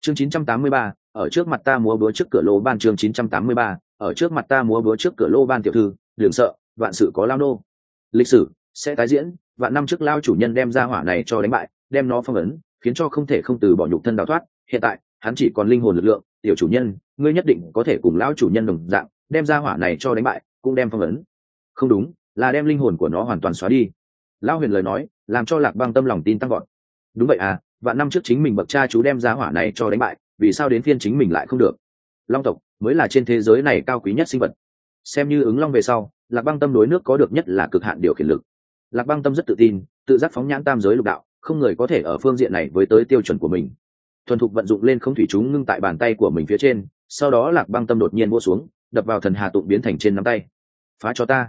Chương 983, ở trước mặt ta múa búa trước cửa lô ban chương 983, ở trước mặt ta múa búa trước cửa lô ban tiểu thư đừng sợ vạn sự có lao nô. Lịch sử sẽ tái diễn vạn năm trước lao chủ nhân đem ra hỏa này cho đánh bại đem nó phong ấn khiến cho không thể không từ bỏ nhục thân đào thoát. Hiện tại hắn chỉ còn linh hồn lực lượng tiểu chủ nhân ngươi nhất định có thể cùng lão chủ nhân đồng dạng đem ra hỏa này cho đánh bại cũng đem phong ấn. Không đúng là đem linh hồn của nó hoàn toàn xóa đi. Lao huyền lời nói làm cho lạc băng tâm lòng tin tăng vọt. đúng vậy à vạn năm trước chính mình bậc cha chú đem ra hỏa này cho đánh bại vì sao đến phiên chính mình lại không được? Long tộc mới là trên thế giới này cao quý nhất sinh vật. Xem như ứng long về sau, lạc băng tâm đối nước có được nhất là cực hạn điều khiển lực. Lạc băng tâm rất tự tin, tự giác phóng nhãn tam giới lục đạo, không người có thể ở phương diện này với tới tiêu chuẩn của mình. Thuần thục vận dụng lên không thủy chúng ngưng tại bàn tay của mình phía trên, sau đó lạc băng tâm đột nhiên vô xuống, đập vào thần hà tụng biến thành trên nắm tay. Phá cho ta.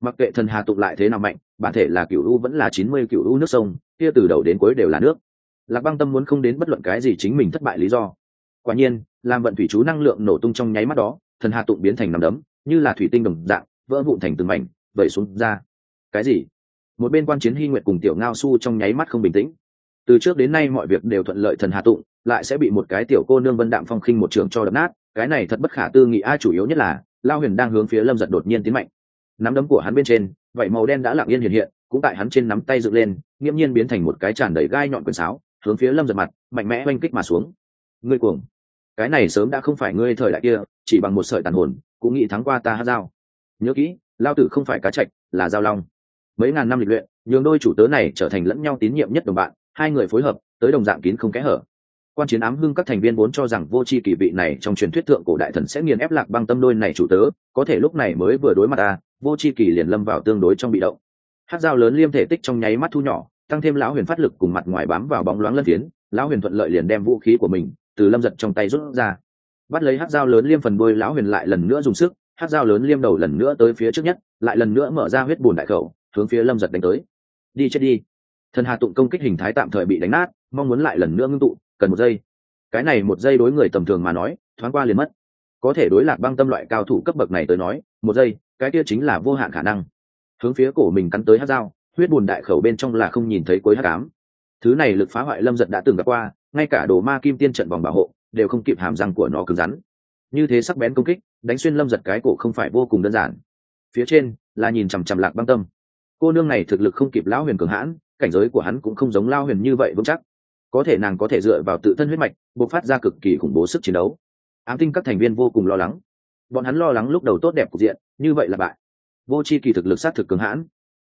Mặc kệ thần hà tụng lại thế nào mạnh, bản thể là cựu u vẫn là chín mươi cựu u nước sông, kia từ đầu đến cuối đều là nước. Lạc băng tâm muốn không đến bất luận cái gì chính mình thất bại lý do quả nhiên, làm vận thủy chú năng lượng nổ tung trong nháy mắt đó, thần hà tụng biến thành nằm đấm, như là thủy tinh đồng dạng, vỡ vụn thành từng mảnh, vẩy xuống ra. Cái gì? Một bên quan chiến hy nguyệt cùng tiểu ngao su trong nháy mắt không bình tĩnh. Từ trước đến nay mọi việc đều thuận lợi thần hà tụng, lại sẽ bị một cái tiểu cô nương vân đạm phong khinh một trường cho đập nát. Cái này thật bất khả tư nghị, a, chủ yếu nhất là, lao huyền đang hướng phía lâm giật đột nhiên tiến mạnh. Nắm đấm của hắn bên trên vậy màu đen đã lặng yên hiện hiện, cũng tại hắn trên nắm tay dựng lên, nghiễm nhiên biến thành một cái tràn đầy gai nhọn quyền sáo, hướng phía lâm giật mặt, mạnh mẽ oanh kích mà xuống. Ngươi cuồng cái này sớm đã không phải ngươi thời đại kia, chỉ bằng một sợi tàn hồn, cũng nghĩ thắng qua ta hát dao. Nhớ kỹ, lao tử không phải cá trạch là giao long. Mấy ngàn năm lịch luyện, nhường đôi chủ tớ này trở thành lẫn nhau tín nhiệm nhất đồng bạn, hai người phối hợp, tới đồng dạng kín không kẽ hở. Quan chiến ám hưng các thành viên vốn cho rằng vô c h i kỳ vị này trong truyền thuyết thượng cổ đại thần sẽ nghiền ép lạc băng tâm đôi này chủ tớ, có thể lúc này mới vừa đối mặt ta, vô c h i kỳ liền lâm vào tương đối trong bị động. Hát dao lớn liêm thể tích trong nháy mắt thu nhỏ, tăng thêm lão huyền phát lực cùng mặt ngoài bám vào bóng loáng lân tiến lão huyền thuận lợi liền đem vũ khí của mình từ lâm giật trong tay rút ra. Bắt lấy hát dao lớn liêm phần đôi lão huyền lại lần nữa dùng sức hát dao lớn liêm đầu lần nữa tới phía trước nhất, lại lần nữa mở ra huyết bùn đại khẩu, hướng phía lâm giật đánh tới. Đi chết đi. Thần hà tụng công kích hình thái tạm thời bị đánh nát, mong muốn lại lần nữa ngưng tụ, cần một giây. Cái này một giây đối người tầm thường mà nói, thoáng qua liền mất. Có thể đối lạc băng tâm loại cao thủ cấp bậc này tới nói, một giây, cái kia chính là vô hạn khả năng. Hướng phía cổ mình cắn tới hát dao, huyết bùn đại khẩu bên trong là không nhìn thấy cuối hát cám thứ này lực phá hoại lâm giật đã từng gặp qua, ngay cả đồ ma kim tiên trận vòng bảo hộ đều không kịp hàm răng của nó cứng rắn. Như thế sắc bén công kích, đánh xuyên lâm giật cái cổ không phải vô cùng đơn giản. Phía trên là nhìn chằm chằm lạc băng tâm. Cô nương này thực lực không kịp lão huyền cường hãn, cảnh giới của hắn cũng không giống lao huyền như vậy vững chắc. Có thể nàng có thể dựa vào tự thân huyết mạch, bộc phát ra cực kỳ khủng bố sức chiến đấu. Ám tinh các thành viên vô cùng lo lắng. Bọn hắn lo lắng lúc đầu tốt đẹp cục diện, như vậy là bại. Vô c h i kỳ thực lực sát thực cường hãn.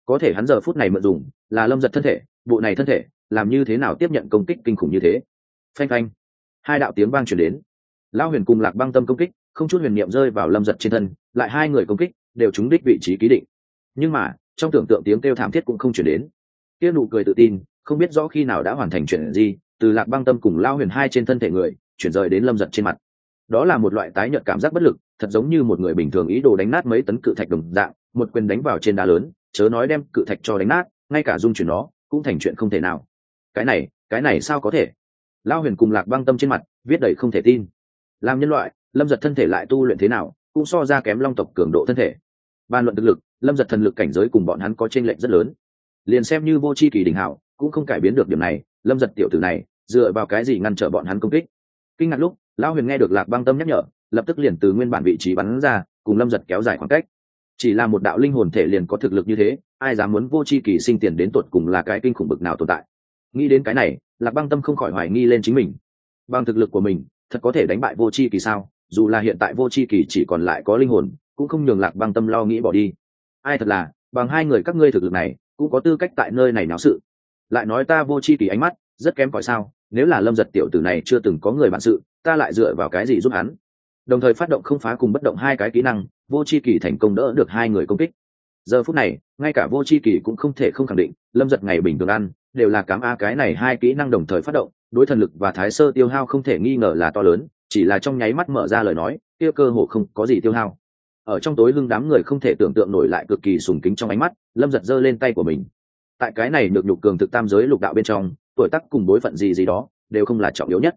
Có thể hắn giờ phút này mượn dùng là lâm giật thân thể, bộ này thân thể làm như thế nào tiếp nhận công kích kinh khủng như thế? Phanh phanh. Hai đạo tiếng vang chuyển đến. Lao huyền cùng lạc băng tâm công kích, không chút huyền n i ệ m rơi vào lâm giật trên thân, lại hai người công kích đều trúng đích vị trí ký định. Nhưng mà, trong tưởng tượng tiếng kêu thảm thiết cũng không chuyển đến. Kia nụ cười tự tin, không biết rõ khi nào đã hoàn thành chuyện gì, từ lạc băng tâm cùng lao huyền hai trên thân thể người, chuyển rời đến lâm giật trên mặt. Đó là một loại tái nhợt cảm giác bất lực, thật giống như một người bình thường ý đồ đánh nát mấy tấn cự thạch đồng dạng, một quyền đánh vào trên đá lớn, chớ nói đem cự thạch cho đánh nát, ngay cả dung chuyển nó cũng thành chuyện không thể nào cái này cái này sao có thể? Lao huyền cùng lạc băng tâm trên mặt, viết đầy không thể tin. Làm nhân loại, lâm giật thân thể lại tu luyện thế nào, cũng so ra kém long tộc cường độ thân thể. Bàn luận thực lực, lâm giật thần lực cảnh giới cùng bọn hắn có t r ê n lệch rất lớn. Liền xem như vô c h i kỳ đình hảo, cũng không cải biến được điểm này, lâm giật tiểu tử này, dựa vào cái gì ngăn trở bọn hắn công kích? Kinh ngạc lúc, lão huyền nghe được lạc băng tâm nhắc nhở, lập tức liền từ nguyên bản vị trí bắn ra, cùng lâm giật kéo dài khoảng cách. Chỉ là một đạo linh hồn thể liền có thực lực như thế, ai dám muốn vô c h i kỳ sinh tiền đến tột cùng là cái kinh khủng bực nào tồn tại? Nghĩ đến cái này, lạc băng tâm không khỏi hoài nghi lên chính mình. Bằng thực lực của mình, thật có thể đánh bại vô c h i kỳ sao? Dù là hiện tại vô c h i kỳ chỉ còn lại có linh hồn, cũng không nhường lạc băng tâm lo nghĩ bỏ đi. Ai thật là, bằng hai người các ngươi thực lực này, cũng có tư cách tại nơi này náo sự. Lại nói ta vô c h i kỳ ánh mắt, rất kém cỏi sao? Nếu là lâm giật tiểu tử này chưa từng có người bạn sự, ta lại dựa vào cái gì giúp hắn? Đồng thời phát động không phá cùng bất động hai cái kỹ năng, vô c h i kỳ thành công đỡ được hai người công kích. Giờ phút này, ngay cả vô c h i kỳ cũng không thể không khẳng định, lâm giật ngày bình thường ăn đều là cám a, cái này hai kỹ năng đồng thời phát động, đối thần lực và thái sơ tiêu hao không thể nghi ngờ là to lớn, chỉ là trong nháy mắt mở ra lời nói, kia cơ hồ không có gì tiêu hao. Ở trong tối lưng đám người không thể tưởng tượng nổi lại cực kỳ sùng kính trong ánh mắt, lâm giật giơ lên tay của mình. Tại cái này được nhục cường thực tam giới lục đạo bên trong, tuổi tắc cùng bối phận gì gì đó, đều không là trọng yếu nhất.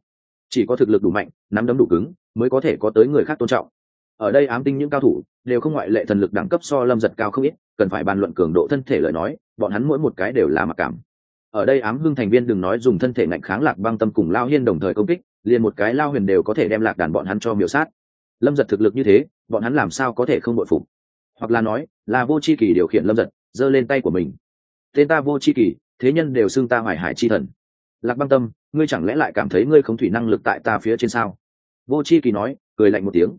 Chỉ có thực lực đủ mạnh, nắm đấm đủ cứng, mới có thể có tới người khác tôn trọng. Ở đây ám tinh những cao thủ, đều không ngoại lệ thần lực đẳng cấp so lâm giật cao không ít, cần phải bàn luận cường độ thân thể lời nói, bọn hắn mỗi một cái đều là mặc cảm ở đây ám hưng thành viên đừng nói dùng thân thể ngạnh kháng lạc băng tâm cùng lao hiên đồng thời công kích, liền một cái lao huyền đều có thể đem lạc đàn bọn hắn cho miểu sát. Lâm giật thực lực như thế, bọn hắn làm sao có thể không bội phục? Hoặc là nói, là vô c h i kỳ điều khiển lâm giật, giơ lên tay của mình. Tên ta vô c h i kỳ, thế nhân đều xưng ta hoài hải chi thần. Lạc băng tâm, ngươi chẳng lẽ lại cảm thấy ngươi không thủy năng lực tại ta phía trên sao? Vô c h i kỳ nói, cười lạnh một tiếng.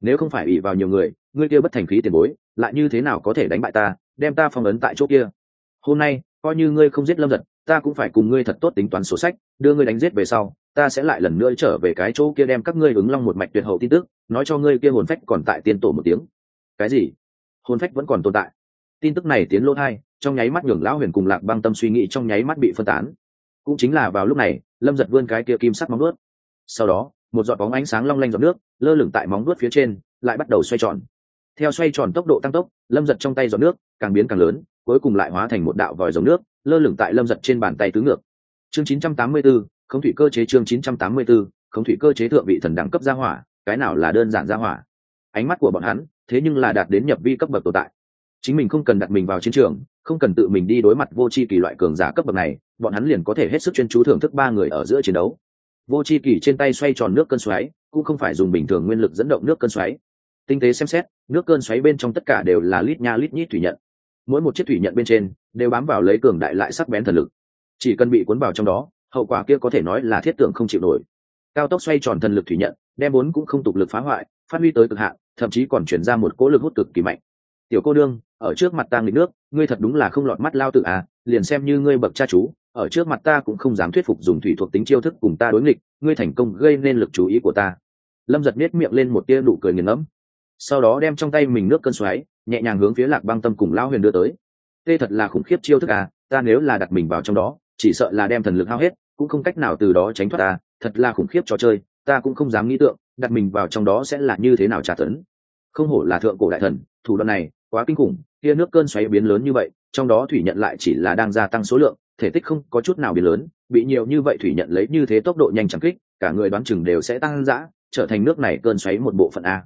Nếu không phải ủy vào nhiều người, ngươi kia bất thành khí tiền bối, lại như thế nào có thể đánh bại ta, đem ta phong ấn tại chỗ kia? Hôm nay, coi như ngươi không giết lâm giật ta cũng phải cùng ngươi thật tốt tính toán sổ sách, đưa ngươi đánh giết về sau, ta sẽ lại lần nữa trở về cái chỗ kia đem các ngươi ứng long một mạch tuyệt hậu tin tức, nói cho ngươi kia hồn phách còn tại tiên tổ một tiếng. Cái gì? Hồn phách vẫn còn tồn tại? Tin tức này tiến lỗ hai trong nháy mắt nhường lão huyền cùng lạc băng tâm suy nghĩ trong nháy mắt bị phân tán. Cũng chính là vào lúc này, lâm giật vươn cái kia kim sắt móng ướt sau đó, một giọt bóng ánh sáng long lanh giọt nước, lơ lửng tại móng ướt phía trên, lại bắt đầu xoay tròn. Theo xoay tròn tốc độ tăng tốc, lâm giật trong tay giọt nước càng biến càng lớn, cuối cùng lại hóa thành một đạo vòi dòng nước lơ lửng tại lâm giật trên bàn tay tứ ngược. Chương 984, không thủy cơ chế chương 984, không thủy cơ chế thượng vị thần đẳng cấp gia hỏa cái nào là đơn giản gia hỏa? Ánh mắt của bọn hắn thế nhưng là đạt đến nhập vi cấp bậc tồn tại. Chính mình không cần đặt mình vào chiến trường không cần tự mình đi đối mặt vô c h i kỳ loại cường giả cấp bậc này bọn hắn liền có thể hết sức chuyên chú thưởng thức ba người ở giữa chiến đấu. Vô c h i kỳ trên tay xoay tròn nước cơn xoáy cũng không phải dùng bình thường nguyên lực dẫn động nước cơn xoáy. Tinh tế xem xét nước cơn xoáy bên trong tất cả đều là lít nha lít nhít thủy nhận mỗi một chiếc thủy nhận bên trên đều bám vào lấy cường đại lại sắc bén thần lực. Chỉ cần bị cuốn vào trong đó, hậu quả kia có thể nói là thiết tưởng không chịu nổi. Cao tốc xoay tròn thần lực thủy nhận, đem vốn cũng không tục lực phá hoại, phát huy tới cực hạn, thậm chí còn chuyển ra một cỗ lực hút cực kỳ mạnh. Tiểu cô đương ở trước mặt ta nghịch nước, ngươi thật đúng là không lọt mắt lao tự à liền xem như ngươi bậc cha chú, ở trước mặt ta cũng không dám thuyết phục dùng thủy thuộc tính chiêu thức cùng ta đối nghịch, ngươi thành công gây nên lực chú ý của ta. Lâm giật miết miệng lên một tia nụ cười nghiền ngẫm. Sau đó đem trong tay mình nước cơn xoáy nhẹ nhàng hướng phía lạc băng tâm cùng lao huyền đưa tới. Tê thật là khủng khiếp chiêu thức à ta nếu là đặt mình vào trong đó, chỉ sợ là đem thần lực hao hết, cũng không cách nào từ đó tránh thoát ta, thật là khủng khiếp trò chơi, ta cũng không dám nghĩ tượng, đặt mình vào trong đó sẽ là như thế nào trả tấn. Không hổ là thượng cổ đại thần, thủ đoạn này, quá kinh khủng kia nước cơn xoáy biến lớn như vậy, trong đó thủy nhận lại chỉ là đang gia tăng số lượng, thể tích không có chút nào biến lớn, bị nhiều như vậy thủy nhận lấy như thế tốc độ nhanh chẳng kích, cả người đoán chừng đều sẽ tăng dã, trở thành nước này cơn xoáy một bộ phận a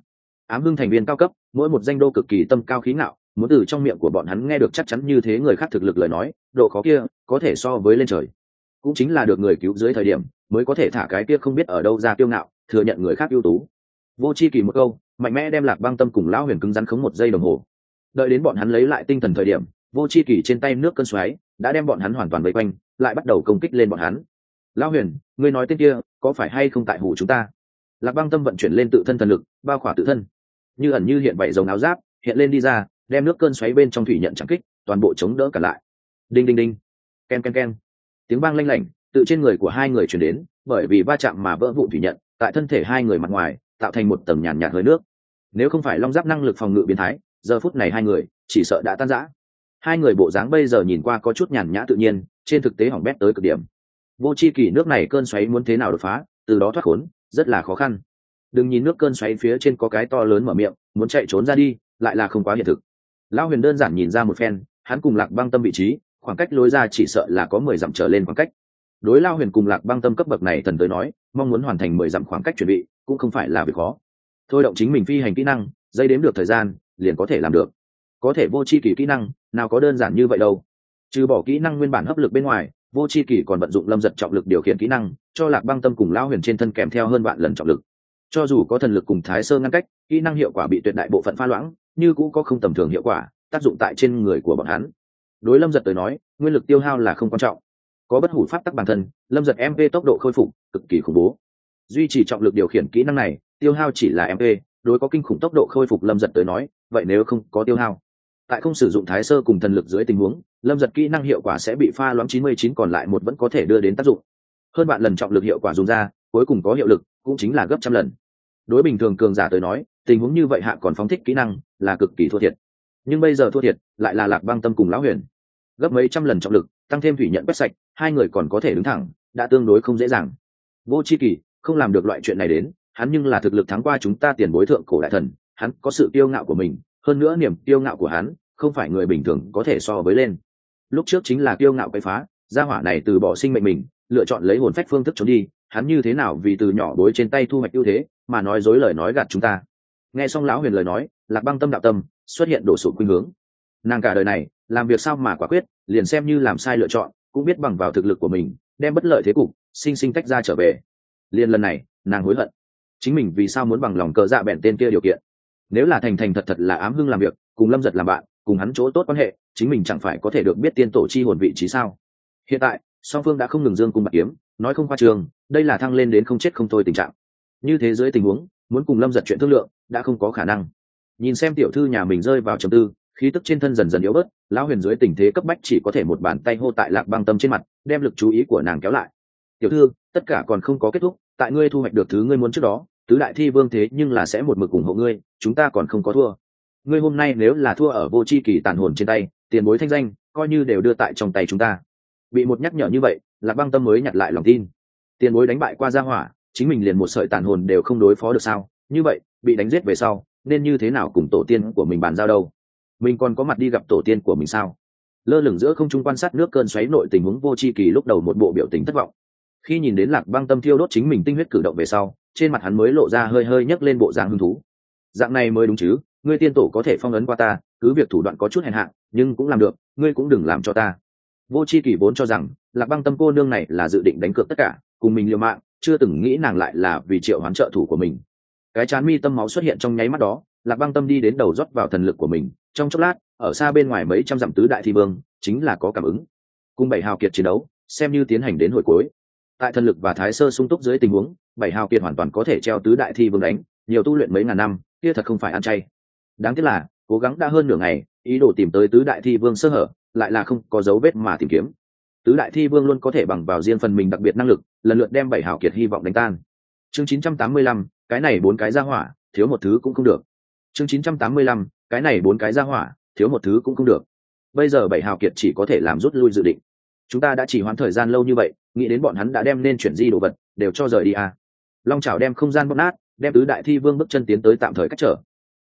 ám hưng thành viên cao cấp, mỗi một danh đô cực kỳ tâm cao khí ngạo, muốn từ trong miệng của bọn hắn nghe được chắc chắn như thế người khác thực lực lời nói, độ khó kia, có thể so với lên trời. Cũng chính là được người cứu dưới thời điểm, mới có thể thả cái kia không biết ở đâu ra kiêu ngạo, thừa nhận người khác ưu tú. Vô c h i kỳ một câu, mạnh mẽ đem lạc băng tâm cùng lão huyền cứng rắn khống một giây đồng hồ. Đợi đến bọn hắn lấy lại tinh thần thời điểm, vô c h i kỳ trên tay nước cơn xoáy đã đem bọn hắn hoàn toàn vây quanh, lại bắt đầu công kích lên bọn hắn. Lão huyền, ngươi nói tên kia, có phải hay không tại hủ chúng ta? Lạc băng tâm vận chuyển lên tự thân thần lực, bao khỏa tự thân như ẩn như hiện vậy dòng áo giáp, hiện lên đi ra, đem nước cơn xoáy bên trong thủy nhận chẳng kích, toàn bộ chống đỡ cả lại. Đinh đinh đinh. K e n k e n k e n tiếng vang lanh lảnh, tự trên người của hai người chuyển đến, bởi vì va chạm mà vỡ vụ thủy nhận, tại thân thể hai người mặt ngoài, tạo thành một tầng nhàn nhạt hơi nước. Nếu không phải long giáp năng lực phòng ngự biến thái, giờ phút này hai người, chỉ sợ đã tan rã. Hai người bộ dáng bây giờ nhìn qua có chút nhàn nhã tự nhiên, trên thực tế hỏng bét tới cực điểm. Vô c h i kỷ nước này cơn xoáy muốn thế nào đột phá, từ đó thoát khốn, rất là khó khăn đừng nhìn nước cơn xoáy phía trên có cái to lớn mở miệng, muốn chạy trốn ra đi, lại là không quá hiện thực. Lão huyền đơn giản nhìn ra một phen, hắn cùng lạc băng tâm vị trí, khoảng cách lối ra chỉ sợ là có mười dặm trở lên khoảng cách. Đối lao huyền cùng lạc băng tâm cấp bậc này thần tới nói, mong muốn hoàn thành mười dặm khoảng cách chuẩn bị, cũng không phải là việc khó. Thôi động chính mình phi hành kỹ năng, dây đếm được thời gian, liền có thể làm được. Có thể vô c h i kỳ kỹ năng, nào có đơn giản như vậy đâu. Trừ bỏ kỹ năng nguyên bản hấp lực bên ngoài, vô c h i kỳ còn vận dụng lâm giật trọng lực điều khiển kỹ năng, cho lạc băng tâm cùng lao huyền trên thân kèm theo hơn vạn lần trọng lực cho dù có thần lực cùng thái sơ ngăn cách, kỹ năng hiệu quả bị tuyệt đại bộ phận pha loãng, như cũng có không tầm thường hiệu quả, tác dụng tại trên người của bọn hắn. Đối lâm giật tới nói, nguyên lực tiêu hao là không quan trọng. Có bất hủ pháp tắc bản thân, lâm giật mp tốc độ khôi phục, cực kỳ khủng bố. Duy trì trọng lực điều khiển kỹ năng này, tiêu hao chỉ là mp đối có kinh khủng tốc độ khôi phục lâm giật tới nói, vậy nếu không có tiêu hao, tại không sử dụng thái sơ cùng thần lực dưới tình huống, lâm giật kỹ năng hiệu quả sẽ bị pha loãng chín mươi chín còn lại một vẫn có thể đưa đến tác dụng. Hơn bạn lần trọng lực hiệu quả dùng ra, cuối cùng có hiệu lực, cũng chính là gấp trăm lần đối bình thường cường giả tới nói, tình huống như vậy hạ còn phóng thích kỹ năng là cực kỳ thua thiệt. Nhưng bây giờ thua thiệt, lại là lạc băng tâm cùng lão huyền. Gấp mấy trăm lần trọng lực, tăng thêm thủy nhận quét sạch, hai người còn có thể đứng thẳng, đã tương đối không dễ dàng. Vô c h i kỳ, không làm được loại chuyện này đến, hắn nhưng là thực lực thắng qua chúng ta tiền bối thượng cổ đại thần, hắn có sự kiêu ngạo của mình, hơn nữa niềm kiêu ngạo của hắn, không phải người bình thường có thể so với lên. Lúc trước chính là kiêu ngạo quậy phá, gia hỏa này từ bỏ sinh mệnh mình, lựa chọn lấy hồn phách phương thức trốn đi, hắn như thế nào vì từ nhỏ bối trên tay thu hoạch ưu thế mà nói dối lời nói gạt chúng ta. Nghe xong lão huyền lời nói, lạc băng tâm đạo tâm, xuất hiện đổ sụt khuynh hướng. Nàng cả đời này, làm việc sao mà quả quyết, liền xem như làm sai lựa chọn, cũng biết bằng vào thực lực của mình, đem bất lợi thế cục, sinh sinh tách ra trở về. Liền lần này, nàng hối hận. Chính mình vì sao muốn bằng lòng cờ dạ bẹn tên kia điều kiện? Nếu là thành thành thật thật là ám hưng làm việc, cùng lâm giật làm bạn, cùng hắn chỗ tốt quan hệ, chính mình chẳng phải có thể được biết tiên tổ chi hồn vị trí sao? Hiện tại, song phương đã không ngừng dương cung bạc kiếm, nói không qua trường, đây là thăng lên đến không chết không thôi tình trạng như thế giới tình huống, muốn cùng lâm giật chuyện thương lượng, đã không có khả năng. Nhìn xem tiểu thư nhà mình rơi vào trầm tư, khí tức trên thân dần dần yếu bớt, lão huyền dưới tình thế cấp bách chỉ có thể một bàn tay hô tại lạc băng tâm trên mặt, đem lực chú ý của nàng kéo lại. Tiểu thư, tất cả còn không có kết thúc, tại ngươi thu hoạch được thứ ngươi muốn trước đó, tứ đại thi vương thế nhưng là sẽ một mực ủng hộ ngươi, chúng ta còn không có thua. Ngươi hôm nay nếu là thua ở vô c h i kỳ tàn hồn trên tay, tiền bối thanh danh, coi như đều đưa tại trong tay chúng ta. Bị một nhắc nhở như vậy, lạc băng tâm mới nhặt lại lòng tin. Tiền bối đánh bại qua gia hỏa chính mình liền một sợi tàn hồn đều không đối phó được sao? Như vậy, bị đánh giết về sau, nên như thế nào cùng tổ tiên của mình bàn giao đâu? Mình còn có mặt đi gặp tổ tiên của mình sao? Lơ lửng giữa không trung quan sát nước cơn xoáy nội tình huống vô c h i kỳ lúc đầu một bộ biểu tình thất vọng. Khi nhìn đến lạc băng tâm thiêu đốt chính mình tinh huyết cử động về sau, trên mặt hắn mới lộ ra hơi hơi nhấc lên bộ dạng hứng thú. Dạng này mới đúng chứ, ngươi tiên tổ có thể phong ấn qua ta, cứ việc thủ đoạn có chút hèn hạ, nhưng cũng làm được, ngươi cũng đừng làm cho ta. Vô c h i kỳ vốn cho rằng, lạc băng tâm cô nương này là dự định đánh cược tất cả, cùng mình liều mạng chưa từng nghĩ nàng lại là vì triệu hoán trợ thủ của mình. Cái chán mi tâm máu xuất hiện trong nháy mắt đó, lạc băng tâm đi đến đầu rót vào thần lực của mình, trong chốc lát, ở xa bên ngoài mấy trăm dặm tứ đại thi vương, chính là có cảm ứng. Cùng bảy hào kiệt chiến đấu, xem như tiến hành đến hồi cuối. Tại thần lực và thái sơ sung túc dưới tình huống, bảy hào kiệt hoàn toàn có thể treo tứ đại thi vương đánh, nhiều tu luyện mấy ngàn năm, kia thật không phải ăn chay. Đáng tiếc là, cố gắng đã hơn nửa ngày, ý đồ tìm tới tứ đại thi vương sơ hở, lại là không có dấu vết mà tìm kiếm tứ đại thi vương luôn có thể bằng vào riêng phần mình đặc biệt năng lực lần lượt đem bảy hào kiệt hy vọng đánh tan. Chương 985, cái này bốn cái ra hỏa thiếu một thứ cũng không được. Chương 985, cái này bốn cái ra hỏa thiếu một thứ cũng không được. Bây giờ bảy hào kiệt chỉ có thể làm rút lui dự định. Chúng ta đã chỉ hoãn thời gian lâu như vậy nghĩ đến bọn hắn đã đem nên chuyển di đồ vật đều cho rời đi à. long trào đem không gian bóp nát đem tứ đại thi vương bước chân tiến tới tạm thời cách trở.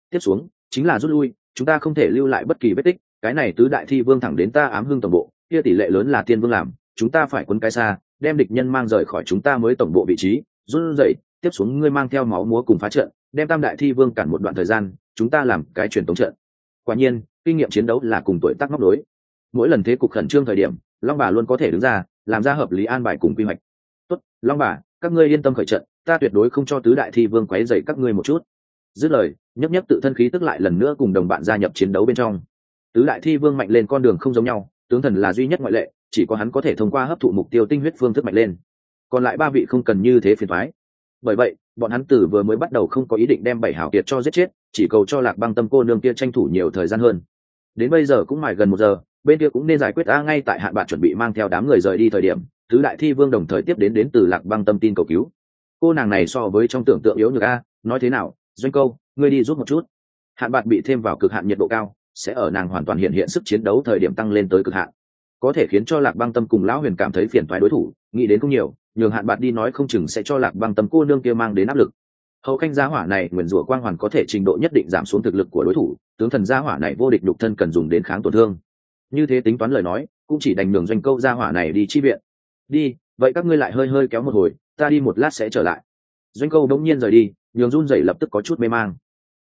Tiếp xuống chính là rút lui chúng ta không thể lưu lại bất kỳ vết tích cái này tứ đại thi vương thẳng đến ta ám hưng toàn bộ kia tỷ lệ lớn là tiên vương làm, chúng ta phải quấn cái xa, đem địch nhân mang rời khỏi chúng ta mới tổng bộ vị trí, run dậy tiếp xuống ngươi mang theo máu múa cùng phá trận, đem tam đại thi vương cản một đoạn thời gian, chúng ta làm cái truyền tống trận. Quả nhiên, kinh nghiệm chiến đấu là cùng tuổi tác móc đối mỗi lần thế cục khẩn trương thời điểm, long bà luôn có thể đứng ra, làm ra hợp lý an bài cùng quy hoạch. Tốt, long bà, các ngươi yên tâm khởi trận, ta tuyệt đối không cho tứ đại thi vương quấy dày các ngươi một chút. Dứt lời nhấp nhấp tự thân khí tức lại lần nữa cùng đồng bạn gia nhập chiến đấu bên trong. Tứ đại thi vương mạnh lên con đường không giống nhau tướng thần là duy nhất ngoại lệ, chỉ có hắn có thể thông qua hấp thụ mục tiêu tinh huyết phương thức mạnh lên. Còn lại ba vị không cần như thế phiền thoái bởi vậy, bọn hắn tử vừa mới bắt đầu không có ý định đem bảy hảo kiệt cho giết chết, chỉ cầu cho lạc băng tâm cô nương kia tranh thủ nhiều thời gian hơn. Đến bây giờ cũng mải gần một giờ, bên kia cũng nên giải quyết a ngay tại hạn bạn chuẩn bị mang theo đám người rời đi thời điểm, tứ đại thi vương đồng thời tiếp đến đến từ lạc băng tâm tin cầu cứu. Cô nàng này so với trong tưởng tượng yếu nhược a, nói thế nào? Doanh câu, ngươi đi giúp một chút. Hạn bạn bị thêm vào cực hạn nhiệt độ cao sẽ ở nàng hoàn toàn hiện hiện sức chiến đấu thời điểm tăng lên tới cực hạn. Có thể khiến cho lạc băng tâm cùng lão huyền cảm thấy phiền thoái đối thủ, nghĩ đến không nhiều, nhường hạn bạn đi nói không chừng sẽ cho lạc băng tâm cô nương kia mang đến áp lực. Hậu khanh gia hỏa này, nguyền rủa quang hoàn có thể trình độ nhất định giảm xuống thực lực của đối thủ, tướng thần gia hỏa này vô địch đục thân cần dùng đến kháng tổn thương. Như thế tính toán lời nói, cũng chỉ đành đường doanh câu gia hỏa này đi chi viện. Đi, vậy các ngươi lại hơi hơi kéo một hồi, ta đi một lát sẽ trở lại. Doanh câu đống nhiên rời đi, nhường run rẩy lập tức có chút mê mang.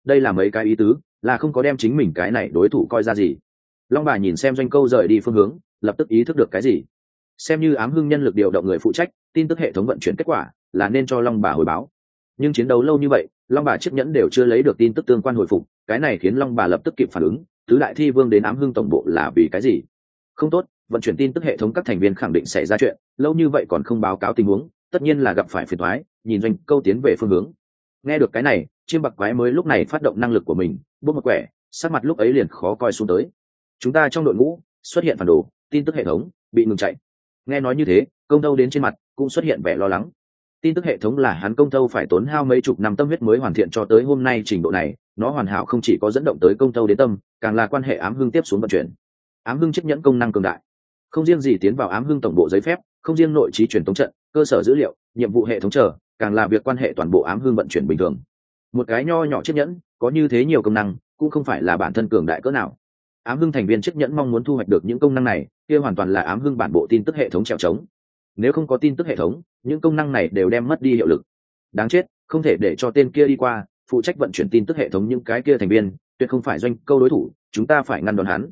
Đây là mấy cái ý tứ? Là không có đem chính mình cái này đối thủ coi ra gì. Long bà nhìn xem doanh câu rời đi phương hướng, lập tức ý thức được cái gì. Xem như ám hưng nhân lực điều động người phụ trách, tin tức hệ thống vận chuyển kết quả là nên cho long bà hồi báo. Nhưng chiến đấu lâu như vậy, long bà chiếc nhẫn đều chưa lấy được tin tức tương quan hồi phục, cái này khiến long bà lập tức kịp phản ứng, tứ đại thi vương đến ám hưng tổng bộ là vì cái gì? Không tốt, vận chuyển tin tức hệ thống các thành viên khẳng định xảy ra chuyện, lâu như vậy còn không báo cáo tình huống, tất nhiên là gặp phải phiền thoái nhìn doanh câu tiến về phương hướng. Nghe được cái này, chiêm bạc quái mới lúc này phát động năng lực của mình bốc một quẻ, sắc mặt lúc ấy liền khó coi xuống tới. Chúng ta trong đội ngũ xuất hiện phản đồ, tin tức hệ thống bị ngừng chạy. Nghe nói như thế, công tâu đến trên mặt cũng xuất hiện vẻ lo lắng. Tin tức hệ thống là hắn công tâu phải tốn hao mấy chục năm tâm huyết mới hoàn thiện cho tới hôm nay trình độ này, nó hoàn hảo không chỉ có dẫn động tới công tâu đến tâm, càng là quan hệ ám hưng tiếp xuống vận chuyển. Ám hưng chấp nhận công năng cường đại. Không riêng gì tiến vào ám hưng tổng bộ giấy phép, không riêng nội trí truyền thống trận, cơ sở dữ liệu, nhiệm vụ hệ thống chờ, càng là việc quan hệ toàn bộ ám hưng vận chuyển bình thường. Một cái nho nhỏ chiếc nhẫn có như thế nhiều công năng, cũng không phải là bản thân cường đại cỡ nào. Ám hưng thành viên chiếc nhẫn mong muốn thu hoạch được những công năng này, kia hoàn toàn là ám hưng bản bộ tin tức hệ thống trèo trống. Nếu không có tin tức hệ thống, những công năng này đều đem mất đi hiệu lực. Đáng chết, không thể để cho tên kia đi qua, phụ trách vận chuyển tin tức hệ thống những cái kia thành viên, tuyệt không phải doanh câu đối thủ, chúng ta phải ngăn đòn hắn.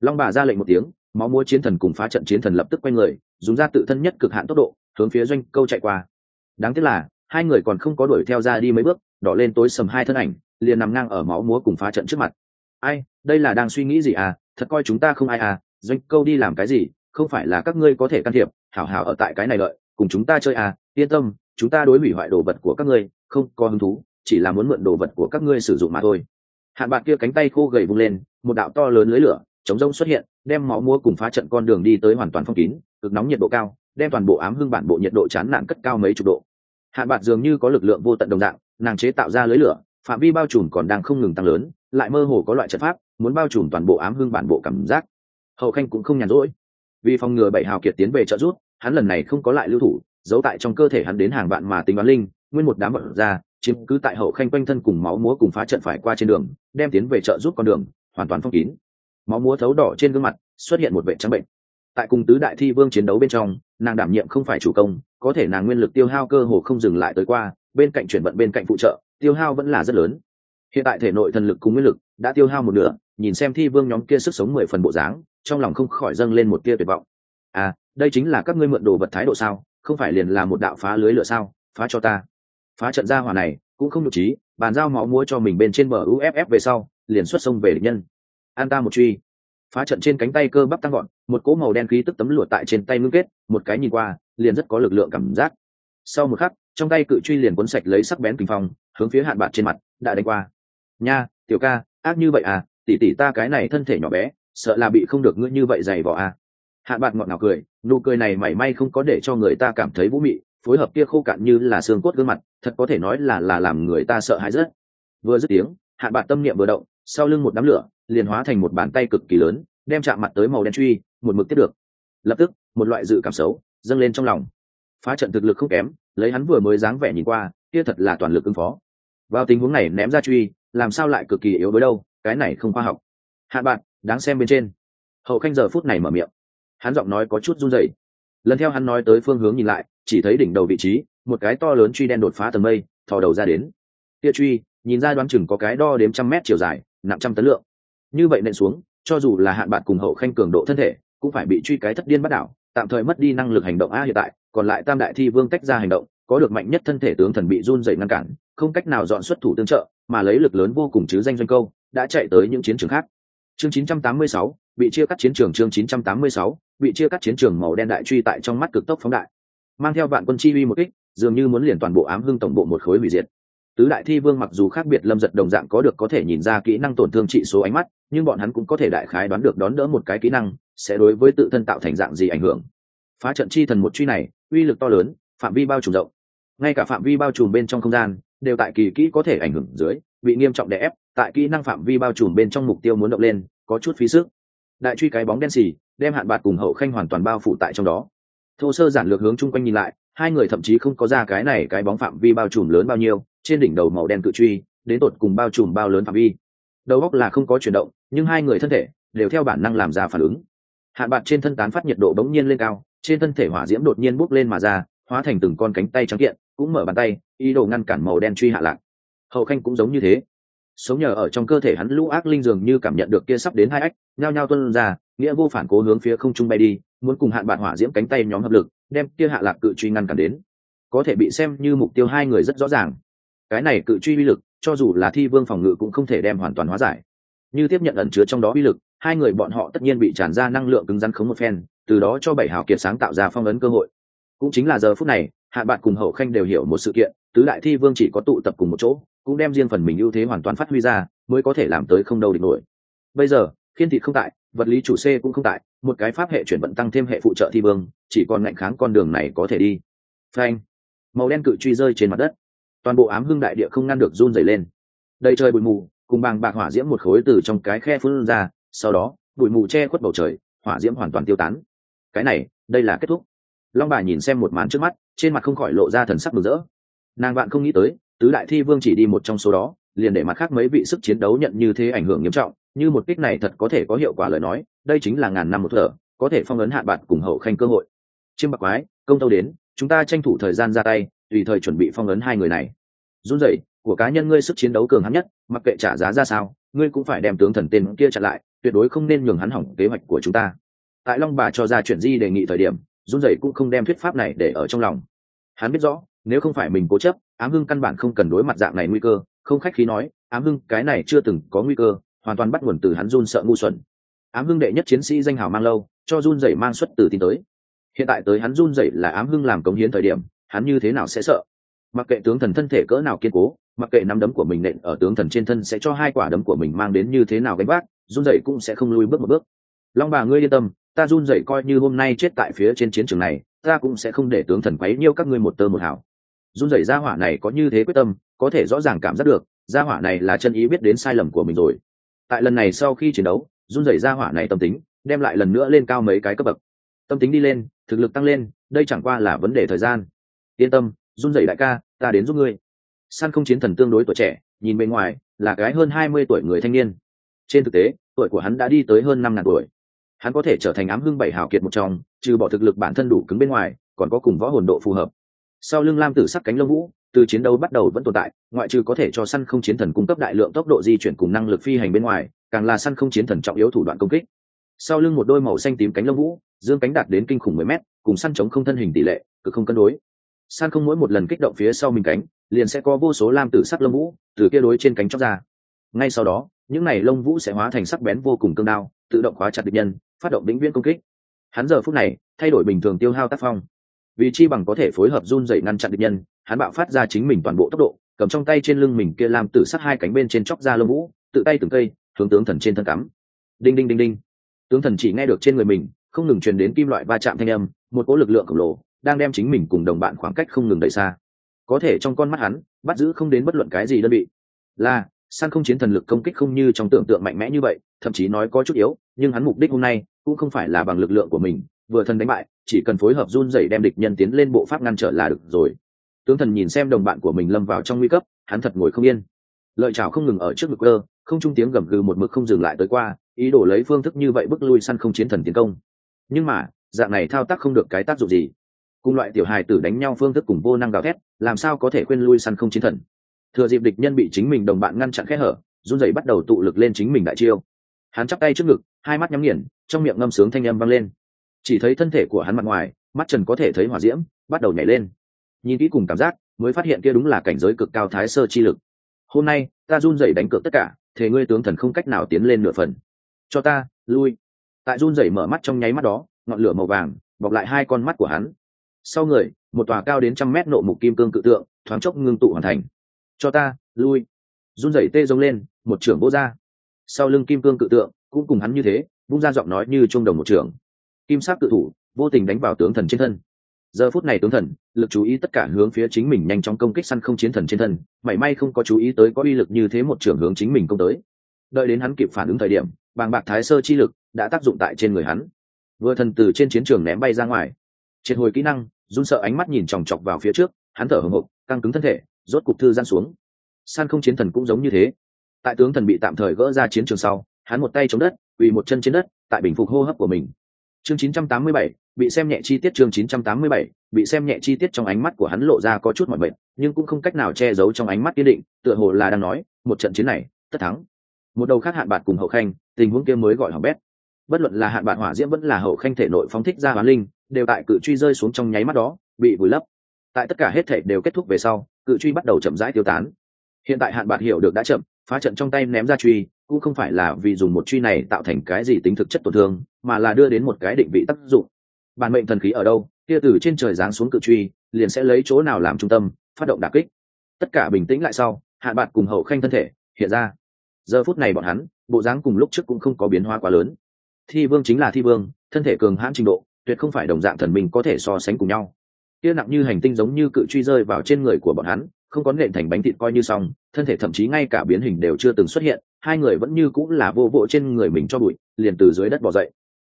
Long bà ra lệnh một tiếng, máu mua chiến thần cùng phá trận chiến thần lập tức quay người, dùng ra tự thân nhất cực hạn tốc độ, hướng phía doanh câu chạy qua. Đáng tiếc là, hai người còn không có đuổi theo ra đi mấy bước, đỏ lên tối sầm hai thân ảnh liền nằm ngang ở máu múa cùng phá trận trước mặt. Ai, đây là đang suy nghĩ gì à? Thật coi chúng ta không ai à? Doanh, câu đi làm cái gì? Không phải là các ngươi có thể can thiệp, hảo hảo ở tại cái này lợi, cùng chúng ta chơi à? Yên tâm, chúng ta đối hủy hoại đồ vật của các ngươi, không có hứng thú, chỉ là muốn mượn đồ vật của các ngươi sử dụng mà thôi. Hạn bạc kia cánh tay khô gầy vung lên, một đạo to lớn lưới lửa, chống rông xuất hiện, đem máu mua cùng phá trận con đường đi tới hoàn toàn phong kín, cực nóng nhiệt độ cao, đem toàn bộ ám hưng bản bộ nhiệt độ chán nản cất cao mấy chục độ. Hạn bạc dường như có lực lượng vô tận đồng dạng, nàng chế tạo ra lưới lửa phạm vi bao trùm còn đang không ngừng tăng lớn, lại mơ hồ có loại trận pháp muốn bao trùm toàn bộ ám hưng bản bộ cảm giác. Hậu khanh cũng không nhàn rỗi. Vì phòng ngừa bảy hào kiệt tiến về trợ rút hắn lần này không có lại lưu thủ, giấu tại trong cơ thể hắn đến hàng vạn mà tính đoán linh, nguyên một đám vật ra, chiếm cứ tại hậu khanh quanh thân cùng máu múa cùng phá trận phải qua trên đường, đem tiến về trợ giúp con đường, hoàn toàn phong kín. Máu múa thấu đỏ trên gương mặt, xuất hiện một vệ trắng bệnh. Tại cùng tứ đại thi vương chiến đấu bên trong, nàng đảm nhiệm không phải chủ công, có thể nàng nguyên lực tiêu hao cơ hồ không dừng lại tới qua, bên cạnh chuyển vận bên cạnh phụ trợ tiêu hao vẫn là rất lớn. Hiện tại thể nội thần lực cùng nguyên lực đã tiêu hao một nửa, nhìn xem thi vương nhóm kia sức sống mười phần bộ dáng, trong lòng không khỏi dâng lên một tia tuyệt vọng. À đây chính là các ngươi mượn đồ vật thái độ sao? Không phải liền là một đạo phá lưới lửa sao? Phá cho ta. Phá trận gia hỏa này, cũng không nhục trí, bàn giao máu múa cho mình bên trên bờ uff về sau, liền xuất sông về địch nhân. An ta một truy. Phá trận trên cánh tay cơ bắp tăng gọn, một cỗ màu đen khí tức tấm lụa tại trên tay ngưng kết, một cái nhìn qua, liền rất có lực lượng cảm giác. Sau một khắc, trong tay cự truy liền cuốn sạch lấy sắc bén kinh phong hướng phía hạn bạc trên mặt, đã đánh qua. Nha, tiểu ca, ác như vậy à tỉ tỉ ta cái này thân thể nhỏ bé, sợ là bị không được ngươi như vậy dày vỏ à. Hạn bạc ngọt ngào cười, nụ cười này mảy may không có để cho người ta cảm thấy vũ mị, phối hợp kia khô cạn như là xương cốt gương mặt, thật có thể nói là là làm người ta sợ hãi rất. Vừa dứt tiếng, hạn bạc tâm niệm vừa động, sau lưng một đám lửa, liền hóa thành một bàn tay cực kỳ lớn, đem chạm mặt tới màu đen truy, một mực tiếp được. Lập tức, một loại dự cảm xấu, dâng lên trong lòng. Phá trận thực lực không kém, lấy hắn vừa mới dáng vẻ nhìn qua, kia thật là toàn lực ứng phó vào tình huống này ném ra truy, làm sao lại cực kỳ yếu đối đâu, cái này không khoa học. Hạn bạn, đáng xem bên trên. Hậu khanh giờ phút này mở miệng. Hắn giọng nói có chút run rẩy. Lần theo hắn nói tới phương hướng nhìn lại, chỉ thấy đỉnh đầu vị trí, một cái to lớn truy đen đột phá tầng mây, thò đầu ra đến. Tia truy, nhìn ra đoán chừng có cái đo đếm trăm mét chiều dài, nặng trăm tấn lượng. Như vậy nện xuống, cho dù là hạn bạn cùng hậu khanh cường độ thân thể, cũng phải bị truy cái thất điên bắt đảo, tạm thời mất đi năng lực hành động a hiện tại, còn lại tam đại thi vương tách ra hành động, có được mạnh nhất thân thể tướng thần bị run dậy ngăn cản không cách nào dọn xuất thủ tương trợ mà lấy lực lớn vô cùng chứ danh doanh câu đã chạy tới những chiến trường khác. Chương 986, bị chia cắt chiến trường chương 986, bị chia cắt chiến trường màu đen đại truy tại trong mắt cực tốc phóng đại. Mang theo vạn quân chi uy một kích dường như muốn liền toàn bộ ám hưng tổng bộ một khối hủy diệt. Tứ đại thi vương mặc dù khác biệt lâm giật đồng dạng có được có thể nhìn ra kỹ năng tổn thương trị số ánh mắt nhưng bọn hắn cũng có thể đại khái đoán được đón đỡ một cái kỹ năng sẽ đối với tự thân tạo thành dạng gì ảnh hưởng. Phá trận chi thần một truy này uy lực to lớn phạm vi bao trùm rộng. Ngay cả phạm vi bao trùm bên trong không gian đều tại kỳ kỹ có thể ảnh hưởng dưới, bị nghiêm trọng đè ép, tại kỹ năng phạm vi bao trùm bên trong mục tiêu muốn động lên, có chút phí sức. Đại truy cái bóng đen xì, đem hạn bạc cùng hậu khanh hoàn toàn bao phủ tại trong đó. Thô sơ giản lược hướng chung quanh nhìn lại, hai người thậm chí không có ra cái này cái bóng phạm vi bao trùm lớn bao nhiêu, trên đỉnh đầu màu đen cự truy, đến tột cùng bao trùm bao lớn phạm vi. Đầu góc là không có chuyển động, nhưng hai người thân thể đều theo bản năng làm ra phản ứng. Hạn bạc trên thân tán phát nhiệt độ bỗng nhiên lên cao, trên thân thể hỏa diễm đột nhiên bốc lên mà ra hóa thành từng con cánh tay trắng kiện, cũng mở bàn tay, ý đồ ngăn cản màu đen truy hạ lạc. Hậu khanh cũng giống như thế. Sống nhờ ở trong cơ thể hắn lũ ác linh dường như cảm nhận được kia sắp đến hai ách, nhao nhao tuân ra, nghĩa vô phản cố hướng phía không trung bay đi, muốn cùng hạn bạn hỏa diễm cánh tay nhóm hợp lực, đem kia hạ lạc cự truy ngăn cản đến. Có thể bị xem như mục tiêu hai người rất rõ ràng. Cái này cự truy uy lực, cho dù là thi vương phòng ngự cũng không thể đem hoàn toàn hóa giải. Như tiếp nhận ẩn chứa trong đó uy lực, hai người bọn họ tất nhiên bị tràn ra năng lượng cứng rắn khống một phen, từ đó cho bảy hào kiệt sáng tạo ra phong ấn cơ hội cũng chính là giờ phút này, hạ bạn cùng hậu khanh đều hiểu một sự kiện, tứ đại thi vương chỉ có tụ tập cùng một chỗ, cũng đem riêng phần mình ưu thế hoàn toàn phát huy ra, mới có thể làm tới không đâu địch nổi. Bây giờ, khiên thị không tại, vật lý chủ c cũng không tại, một cái pháp hệ chuyển vận tăng thêm hệ phụ trợ thi vương, chỉ còn ngạnh kháng con đường này có thể đi. Phanh. Màu đen cự truy rơi trên mặt đất. Toàn bộ ám hưng đại địa không ngăn được run dày lên. Đầy trời bụi mù, cùng bàng bạc hỏa diễm một khối từ trong cái khe phun ra, sau đó, bụi mù che khuất bầu trời, hỏa diễm hoàn toàn tiêu tán. Cái này, đây là kết thúc long bà nhìn xem một màn trước mắt, trên mặt không khỏi lộ ra thần sắc mừng rỡ. Nàng bạn không nghĩ tới, tứ đại thi vương chỉ đi một trong số đó, liền để mặt khác mấy vị sức chiến đấu nhận như thế ảnh hưởng nghiêm trọng, như một kích này thật có thể có hiệu quả lời nói, đây chính là ngàn năm một thở, có thể phong ấn hạ bạn cùng hậu khanh cơ hội. Chiêm bạc quái, công tâu đến, chúng ta tranh thủ thời gian ra tay, tùy thời chuẩn bị phong ấn hai người này. Run rẩy, của cá nhân ngươi sức chiến đấu cường hắn nhất, mặc kệ trả giá ra sao, ngươi cũng phải đem tướng thần tên kia chặn lại, tuyệt đối không nên nhường hắn hỏng kế hoạch của chúng ta. Tại long bà cho ra chuyện di đề nghị thời điểm run rẩy cũng không đem thuyết pháp này để ở trong lòng. Hắn biết rõ, nếu không phải mình cố chấp, ám hưng căn bản không cần đối mặt dạng này nguy cơ, không khách khí nói, ám hưng, cái này chưa từng có nguy cơ, hoàn toàn bắt nguồn từ hắn run sợ ngu xuẩn. Ám hưng đệ nhất chiến sĩ danh hào mang lâu, cho run dậy mang xuất từ tin tới. Hiện tại tới hắn run dậy là ám hưng làm cống hiến thời điểm, hắn như thế nào sẽ sợ? Mặc kệ tướng thần thân thể cỡ nào kiên cố, mặc kệ nắm đấm của mình nện ở tướng thần trên thân sẽ cho hai quả đấm của mình mang đến như thế nào gánh vác, run dậy cũng sẽ không lui bước một bước. Long bà ngươi yên tâm ta run dậy coi như hôm nay chết tại phía trên chiến trường này, ta cũng sẽ không để tướng thần quấy nhiêu các ngươi một tơ một hảo run dậy gia hỏa này có như thế quyết tâm, có thể rõ ràng cảm giác được, gia hỏa này là chân ý biết đến sai lầm của mình rồi. Tại lần này sau khi chiến đấu, run dậy gia hỏa này tâm tính, đem lại lần nữa lên cao mấy cái cấp bậc. Tâm tính đi lên, thực lực tăng lên, đây chẳng qua là vấn đề thời gian. Yên tâm, run dậy đại ca, ta đến giúp ngươi. San không chiến thần tương đối tuổi trẻ, nhìn bên ngoài, là cái hơn hai mươi tuổi người thanh niên. Trên thực tế, tuổi của hắn đã đi tới hơn năm ngàn tuổi hắn có thể trở thành ám hưng bảy hào kiệt một trong, trừ bỏ thực lực bản thân đủ cứng bên ngoài, còn có cùng võ hồn độ phù hợp. Sau lưng lam tử sắc cánh lông vũ, từ chiến đấu bắt đầu vẫn tồn tại, ngoại trừ có thể cho săn không chiến thần cung cấp đại lượng tốc độ di chuyển cùng năng lực phi hành bên ngoài, càng là săn không chiến thần trọng yếu thủ đoạn công kích. Sau lưng một đôi màu xanh tím cánh lông vũ, dương cánh đạt đến kinh khủng mười mét, cùng săn chống không thân hình tỷ lệ, cực không cân đối. San không mỗi một lần kích động phía sau mình cánh, liền sẽ có vô số lam tử sắc lông vũ từ kia đối trên cánh chóc ra. Ngay sau đó, những này lông vũ sẽ hóa thành sắc bén vô cùng cương đao tự động khóa chặt địch nhân, phát động vĩnh viễn công kích. Hắn giờ phút này, thay đổi bình thường tiêu hao tác phong. Vì chi bằng có thể phối hợp run dậy ngăn chặn địch nhân, hắn bạo phát ra chính mình toàn bộ tốc độ, cầm trong tay trên lưng mình kia làm tử sắc hai cánh bên trên chóc ra lông vũ, tự tay từng cây, hướng tướng thần trên thân cắm. Đinh đinh đinh đinh. Tướng thần chỉ nghe được trên người mình, không ngừng truyền đến kim loại va chạm thanh âm, một cỗ lực lượng khổng lồ, đang đem chính mình cùng đồng bạn khoảng cách không ngừng đẩy xa. Có thể trong con mắt hắn, bắt giữ không đến bất luận cái gì đơn vị. Là san không chiến thần lực công kích không như trong tưởng tượng mạnh mẽ như vậy, thậm chí nói có chút yếu, nhưng hắn mục đích hôm nay cũng không phải là bằng lực lượng của mình, vừa thần đánh bại, chỉ cần phối hợp run dày đem địch nhân tiến lên bộ pháp ngăn trở là được rồi. Tướng thần nhìn xem đồng bạn của mình lâm vào trong nguy cấp, hắn thật ngồi không yên. Lợi chào không ngừng ở trước ngực cơ, không trung tiếng gầm gừ một mực không dừng lại tới qua, ý đồ lấy phương thức như vậy bức lui săn không chiến thần tiến công. Nhưng mà, dạng này thao tác không được cái tác dụng gì. Cùng loại tiểu hài tử đánh nhau phương thức cùng vô năng gào thét, làm sao có thể khuyên lui săn không chiến thần? Thừa dịp địch nhân bị chính mình đồng bạn ngăn chặn khe hở, run rẩy bắt đầu tụ lực lên chính mình đại chiêu. Hắn chắp tay trước ngực, hai mắt nhắm nghiền, trong miệng ngâm sướng thanh âm vang lên. Chỉ thấy thân thể của hắn mặt ngoài, mắt trần có thể thấy hỏa diễm, bắt đầu nhảy lên. Nhìn kỹ cùng cảm giác, mới phát hiện kia đúng là cảnh giới cực cao thái sơ chi lực. Hôm nay, ta run rẩy đánh cược tất cả thế ngươi tướng thần không cách nào tiến lên nửa phần. Cho ta, lui. Tại run rẩy mở mắt trong nháy mắt đó, ngọn lửa màu vàng, bọc lại hai con mắt của hắn. Sau người, một tòa cao đến trăm mét nộ mục kim cương cự tượng, thoáng chốc ngưng tụ hoàn thành cho ta, lui. Run rẩy tê giống lên, một trưởng vô ra. Sau lưng kim cương cự tượng, cũng cùng hắn như thế, vung ra giọng nói như trung đồng một trưởng. Kim sắc cự thủ, vô tình đánh vào tướng thần trên thân. Giờ phút này tướng thần, lực chú ý tất cả hướng phía chính mình nhanh chóng công kích săn không chiến thần trên thân, mảy may không có chú ý tới có uy lực như thế một trưởng hướng chính mình công tới. Đợi đến hắn kịp phản ứng thời điểm, bàng bạc thái sơ chi lực đã tác dụng tại trên người hắn. Vừa thần từ trên chiến trường ném bay ra ngoài. Triệt hồi kỹ năng, run sợ ánh mắt nhìn chòng chọc vào phía trước, hắn thở hồng hộc căng cứng thân thể rốt cục thư gian xuống. San không chiến thần cũng giống như thế. Tại tướng thần bị tạm thời gỡ ra chiến trường sau hắn một tay chống đất quỳ một chân trên đất tại bình phục hô hấp của mình. Chương 987, bị xem nhẹ chi tiết chương 987, bị xem nhẹ chi tiết trong ánh mắt của hắn lộ ra có chút mọi mệt nhưng cũng không cách nào che giấu trong ánh mắt kiên định tựa hồ là đang nói một trận chiến này tất thắng. Một đầu khác hạn bạc cùng hậu khanh tình huống kia mới gọi hỏng bét. Bất luận là hạn bạc hỏa diễm vẫn là hậu khanh thể nội phóng thích ra hoán linh đều tại cự truy rơi xuống trong nháy mắt đó bị vùi lấp tại tất cả hết thể đều kết thúc về sau, cự truy bắt đầu chậm rãi tiêu tán. Hiện tại hạn bạc hiểu được đã chậm, phá trận trong tay ném ra truy, cũng không phải là vì dùng một truy này tạo thành cái gì tính thực chất tổn thương, mà là đưa đến một cái định vị tác dụng. Bản mệnh thần khí ở đâu, kia từ trên trời giáng xuống cự truy, liền sẽ lấy chỗ nào làm trung tâm, phát động đà kích. Tất cả bình tĩnh lại sau, hạn bạc cùng hậu khanh thân thể, hiện ra. Giờ phút này bọn hắn, bộ dáng cùng lúc trước cũng không có biến hóa quá lớn. Thi vương chính là thi vương, thân thể cường hãn trình độ, tuyệt không phải đồng dạng thần mình có thể so sánh cùng nhau kia nặng như hành tinh giống như cự truy rơi vào trên người của bọn hắn, không có nện thành bánh thịt coi như xong, thân thể thậm chí ngay cả biến hình đều chưa từng xuất hiện, hai người vẫn như cũng là vô vỗ trên người mình cho bụi, liền từ dưới đất bỏ dậy.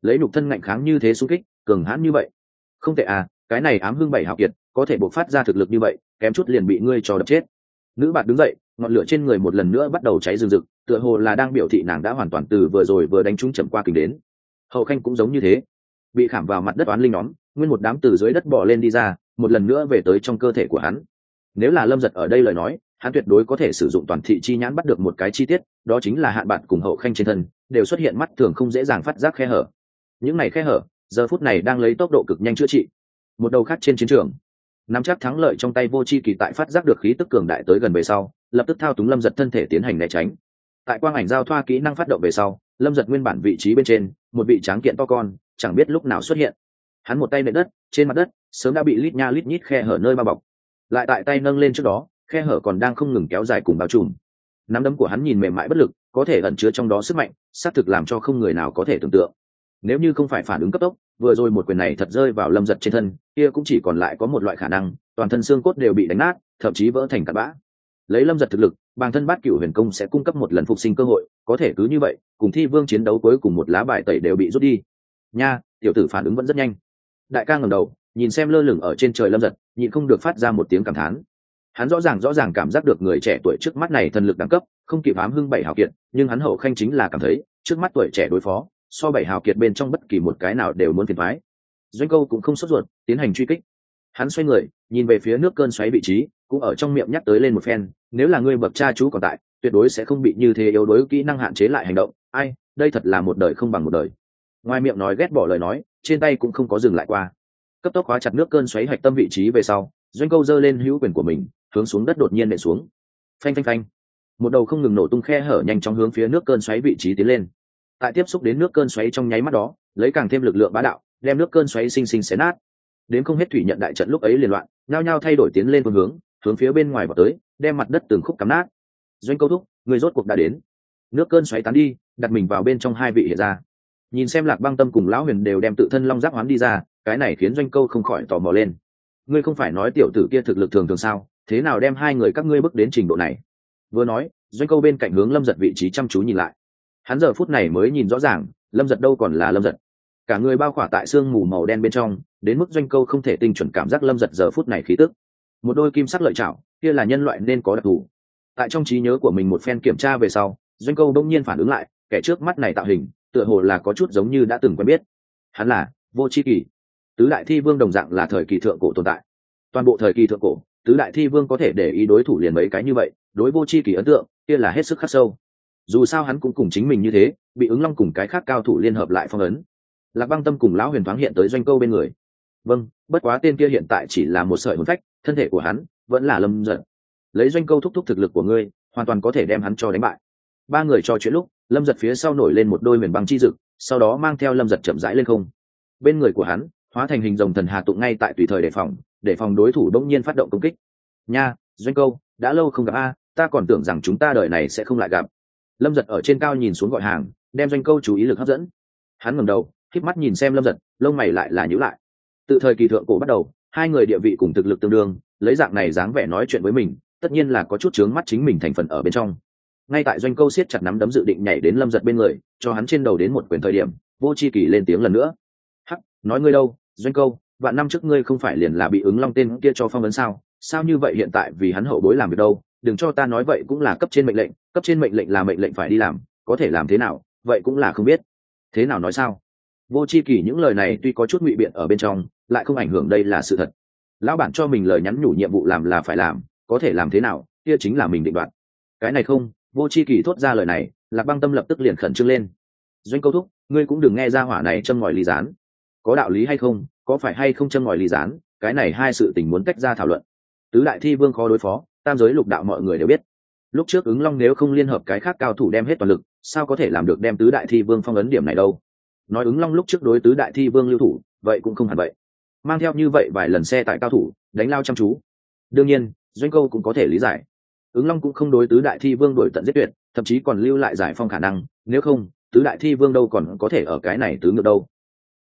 Lấy nục thân ngạnh kháng như thế xung kích, cường hãn như vậy. Không tệ à cái này ám hưng bảy hào kiệt, có thể bộc phát ra thực lực như vậy, kém chút liền bị ngươi cho đập chết. Nữ bạn đứng dậy, ngọn lửa trên người một lần nữa bắt đầu cháy rừng rực, tựa hồ là đang biểu thị nàng đã hoàn toàn từ vừa rồi vừa đánh trúng chậm qua kình đến. Hậu khanh cũng giống như thế, bị khảm vào mặt đất oán linh nhóm nguyên một đám từ dưới đất bỏ lên đi ra, một lần nữa về tới trong cơ thể của hắn. Nếu là lâm giật ở đây lời nói, hắn tuyệt đối có thể sử dụng toàn thị chi nhãn bắt được một cái chi tiết, đó chính là hạn bạn cùng hậu khanh trên thân, đều xuất hiện mắt thường không dễ dàng phát giác khe hở. Những này khe hở, giờ phút này đang lấy tốc độ cực nhanh chữa trị. Một đầu khác trên chiến trường. Nắm chắc thắng lợi trong tay vô c h i kỳ tại phát giác được khí tức cường đại tới gần về sau, lập tức thao túng lâm giật thân thể tiến hành né tránh. Tại quang ảnh giao thoa kỹ năng phát động về sau, lâm giật nguyên bản vị trí bên trên, một vị tráng kiện to con, chẳng biết lúc nào xuất hiện hắn một tay nệ đất, trên mặt đất, sớm đã bị lít nha lít nhít khe hở nơi bao bọc. Lại tại tay nâng lên trước đó, khe hở còn đang không ngừng kéo dài cùng bao trùm. Nắm đấm của hắn nhìn mềm mại bất lực, có thể ẩn chứa trong đó sức mạnh, xác thực làm cho không người nào có thể tưởng tượng. Nếu như không phải phản ứng cấp tốc, vừa rồi một quyền này thật rơi vào lâm giật trên thân, kia cũng chỉ còn lại có một loại khả năng, toàn thân xương cốt đều bị đánh nát, thậm chí vỡ thành cặn bã. Lấy lâm giật thực lực bản thân bát cựu huyền công sẽ cung cấp một lần phục sinh cơ hội, có thể cứ như vậy, cùng thi vương chiến đấu cuối cùng một lá bài tẩy đều bị rút đi. Nha, tiểu tử phản ứng vẫn rất nhanh đại ca ngẩng đầu, nhìn xem lơ lửng ở trên trời lâm giật, nhịn không được phát ra một tiếng cảm thán. Hắn rõ ràng rõ ràng cảm giác được người trẻ tuổi trước mắt này thần lực đẳng cấp, không kịp ám hưng bảy hào kiệt, nhưng hắn hậu khanh chính là cảm thấy, trước mắt tuổi trẻ đối phó, so bảy hào kiệt bên trong bất kỳ một cái nào đều muốn phiền thoái doanh câu cũng không sốt ruột, tiến hành truy kích. Hắn xoay người, nhìn về phía nước cơn xoáy vị trí, cũng ở trong miệng nhắc tới lên một phen, nếu là ngươi bậc cha chú còn tại, tuyệt đối sẽ không bị như thế yếu đối kỹ năng hạn chế lại hành động. Ai, đây thật là một đời không bằng một đời. Ngoài miệng nói ghét bỏ lời nói trên tay cũng không có dừng lại qua. Cấp tốc hóa chặt nước cơn xoáy hạch tâm vị trí về sau, doanh câu giơ lên hữu quyền của mình, hướng xuống đất đột nhiên nện xuống. Phanh phanh phanh. Một đầu không ngừng nổ tung khe hở nhanh chóng hướng phía nước cơn xoáy vị trí tiến lên. Tại tiếp xúc đến nước cơn xoáy trong nháy mắt đó, lấy càng thêm lực lượng bá đạo, đem nước cơn xoáy xinh xinh xé nát. Đến không hết thủy nhận đại trận lúc ấy liên loạn, nhao nhao thay đổi tiến lên phương hướng hướng phía bên ngoài vào tới, đem mặt đất từng khúc cắm nát. Doanh câu thúc, người rốt cuộc đã đến. Nước cơn xoáy tán đi, đặt mình vào bên trong hai vị hiện ra nhìn xem lạc băng tâm cùng lão huyền đều đem tự thân long giáp hoán đi ra, cái này khiến doanh câu không khỏi tò mò lên. Ngươi không phải nói tiểu tử kia thực lực thường thường sao, thế nào đem hai người các ngươi bước đến trình độ này? Vừa nói, doanh câu bên cạnh hướng lâm giật vị trí chăm chú nhìn lại. Hắn giờ phút này mới nhìn rõ ràng, lâm giật đâu còn là lâm giật. Cả người bao khỏa tại sương mù màu đen bên trong, đến mức doanh câu không thể tinh chuẩn cảm giác lâm giật giờ phút này khí tức. Một đôi kim sắc lợi chảo kia là nhân loại nên có đặc thù. Tại trong trí nhớ của mình một phen kiểm tra về sau, doanh câu đông nhiên phản ứng lại, kẻ trước mắt này tạo hình tựa hồ là có chút giống như đã từng quen biết. Hắn là vô c h i kỳ. Tứ đại thi vương đồng dạng là thời kỳ thượng cổ tồn tại. Toàn bộ thời kỳ thượng cổ, tứ đại thi vương có thể để ý đối thủ liền mấy cái như vậy, đối vô c h i kỳ ấn tượng, kia là hết sức khắc sâu. Dù sao hắn cũng cùng chính mình như thế, bị ứng long cùng cái khác cao thủ liên hợp lại phong ấn. Lạc băng tâm cùng lão huyền thoáng hiện tới doanh câu bên người. Vâng bất quá tên kia hiện tại chỉ là một sợi hồn phách, thân thể của hắn vẫn là lâm giận. Lấy doanh câu thúc thúc thực lực của ngươi, hoàn toàn có thể đem hắn cho đánh bại. Ba người trò chuyện lúc lâm giật phía sau nổi lên một đôi miền băng chi dực, sau đó mang theo lâm giật chậm rãi lên không. Bên người của hắn, hóa thành hình dòng thần hà tụng ngay tại tùy thời đề phòng, để phòng đối thủ đông nhiên phát động công kích. Nha, doanh câu, đã lâu không gặp a, ta còn tưởng rằng chúng ta đợi này sẽ không lại gặp. Lâm giật ở trên cao nhìn xuống gọi hàng, đem doanh câu chú ý lực hấp dẫn. Hắn ngẩng đầu k mắt nhìn xem lâm giật, lông mày lại là nhữ lại. Từ thời kỳ thượng cổ bắt đầu, hai người địa vị cùng thực lực tương đương, lấy dạng này dáng vẻ nói chuyện với mình, tất nhiên là có chút chướng mắt chính mình thành phần ở bên trong ngay tại doanh câu siết chặt nắm đấm dự định nhảy đến lâm giật bên người, cho hắn trên đầu đến một quyền thời điểm, vô c h i kỳ lên tiếng lần nữa. Hắc, nói ngươi đâu, doanh câu, vạn năm trước ngươi không phải liền là bị ứng long tên kia cho phong vấn sao? Sao như vậy hiện tại vì hắn hậu bối làm việc đâu? Đừng cho ta nói vậy cũng là cấp trên mệnh lệnh, cấp trên mệnh lệnh là mệnh lệnh phải đi làm, có thể làm thế nào, vậy cũng là không biết. Thế nào nói sao? Vô c h i kỳ những lời này tuy có chút ngụy biện ở bên trong, lại không ảnh hưởng đây là sự thật. Lão bản cho mình lời nhắn nhủ nhiệm vụ làm là phải làm, có thể làm thế nào, kia chính là mình định đoạt. Cái này không vô c h i kỳ thốt ra lời này lạc băng tâm lập tức liền khẩn trương lên. Doanh câu thúc ngươi cũng đừng nghe ra hỏa này châm ngòi ly dán. có đạo lý hay không có phải hay không châm ngòi ly dán, cái này hai sự tình muốn cách ra thảo luận. Tứ đại thi vương khó đối phó tam giới lục đạo mọi người đều biết. Lúc trước ứng long nếu không liên hợp cái khác cao thủ đem hết toàn lực sao có thể làm được đem tứ đại thi vương phong ấn điểm này đâu? Nói ứng long lúc trước đối tứ đại thi vương lưu thủ vậy cũng không hẳn vậy. Mang theo như vậy vài lần xe tại cao thủ đánh lao chăm chú. Đương nhiên doanh câu cũng có thể lý giải ứng long cũng không đối tứ đại thi vương đổi tận giết tuyệt, thậm chí còn lưu lại giải phong khả năng, nếu không, tứ đại thi vương đâu còn có thể ở cái này tứ ngược đâu.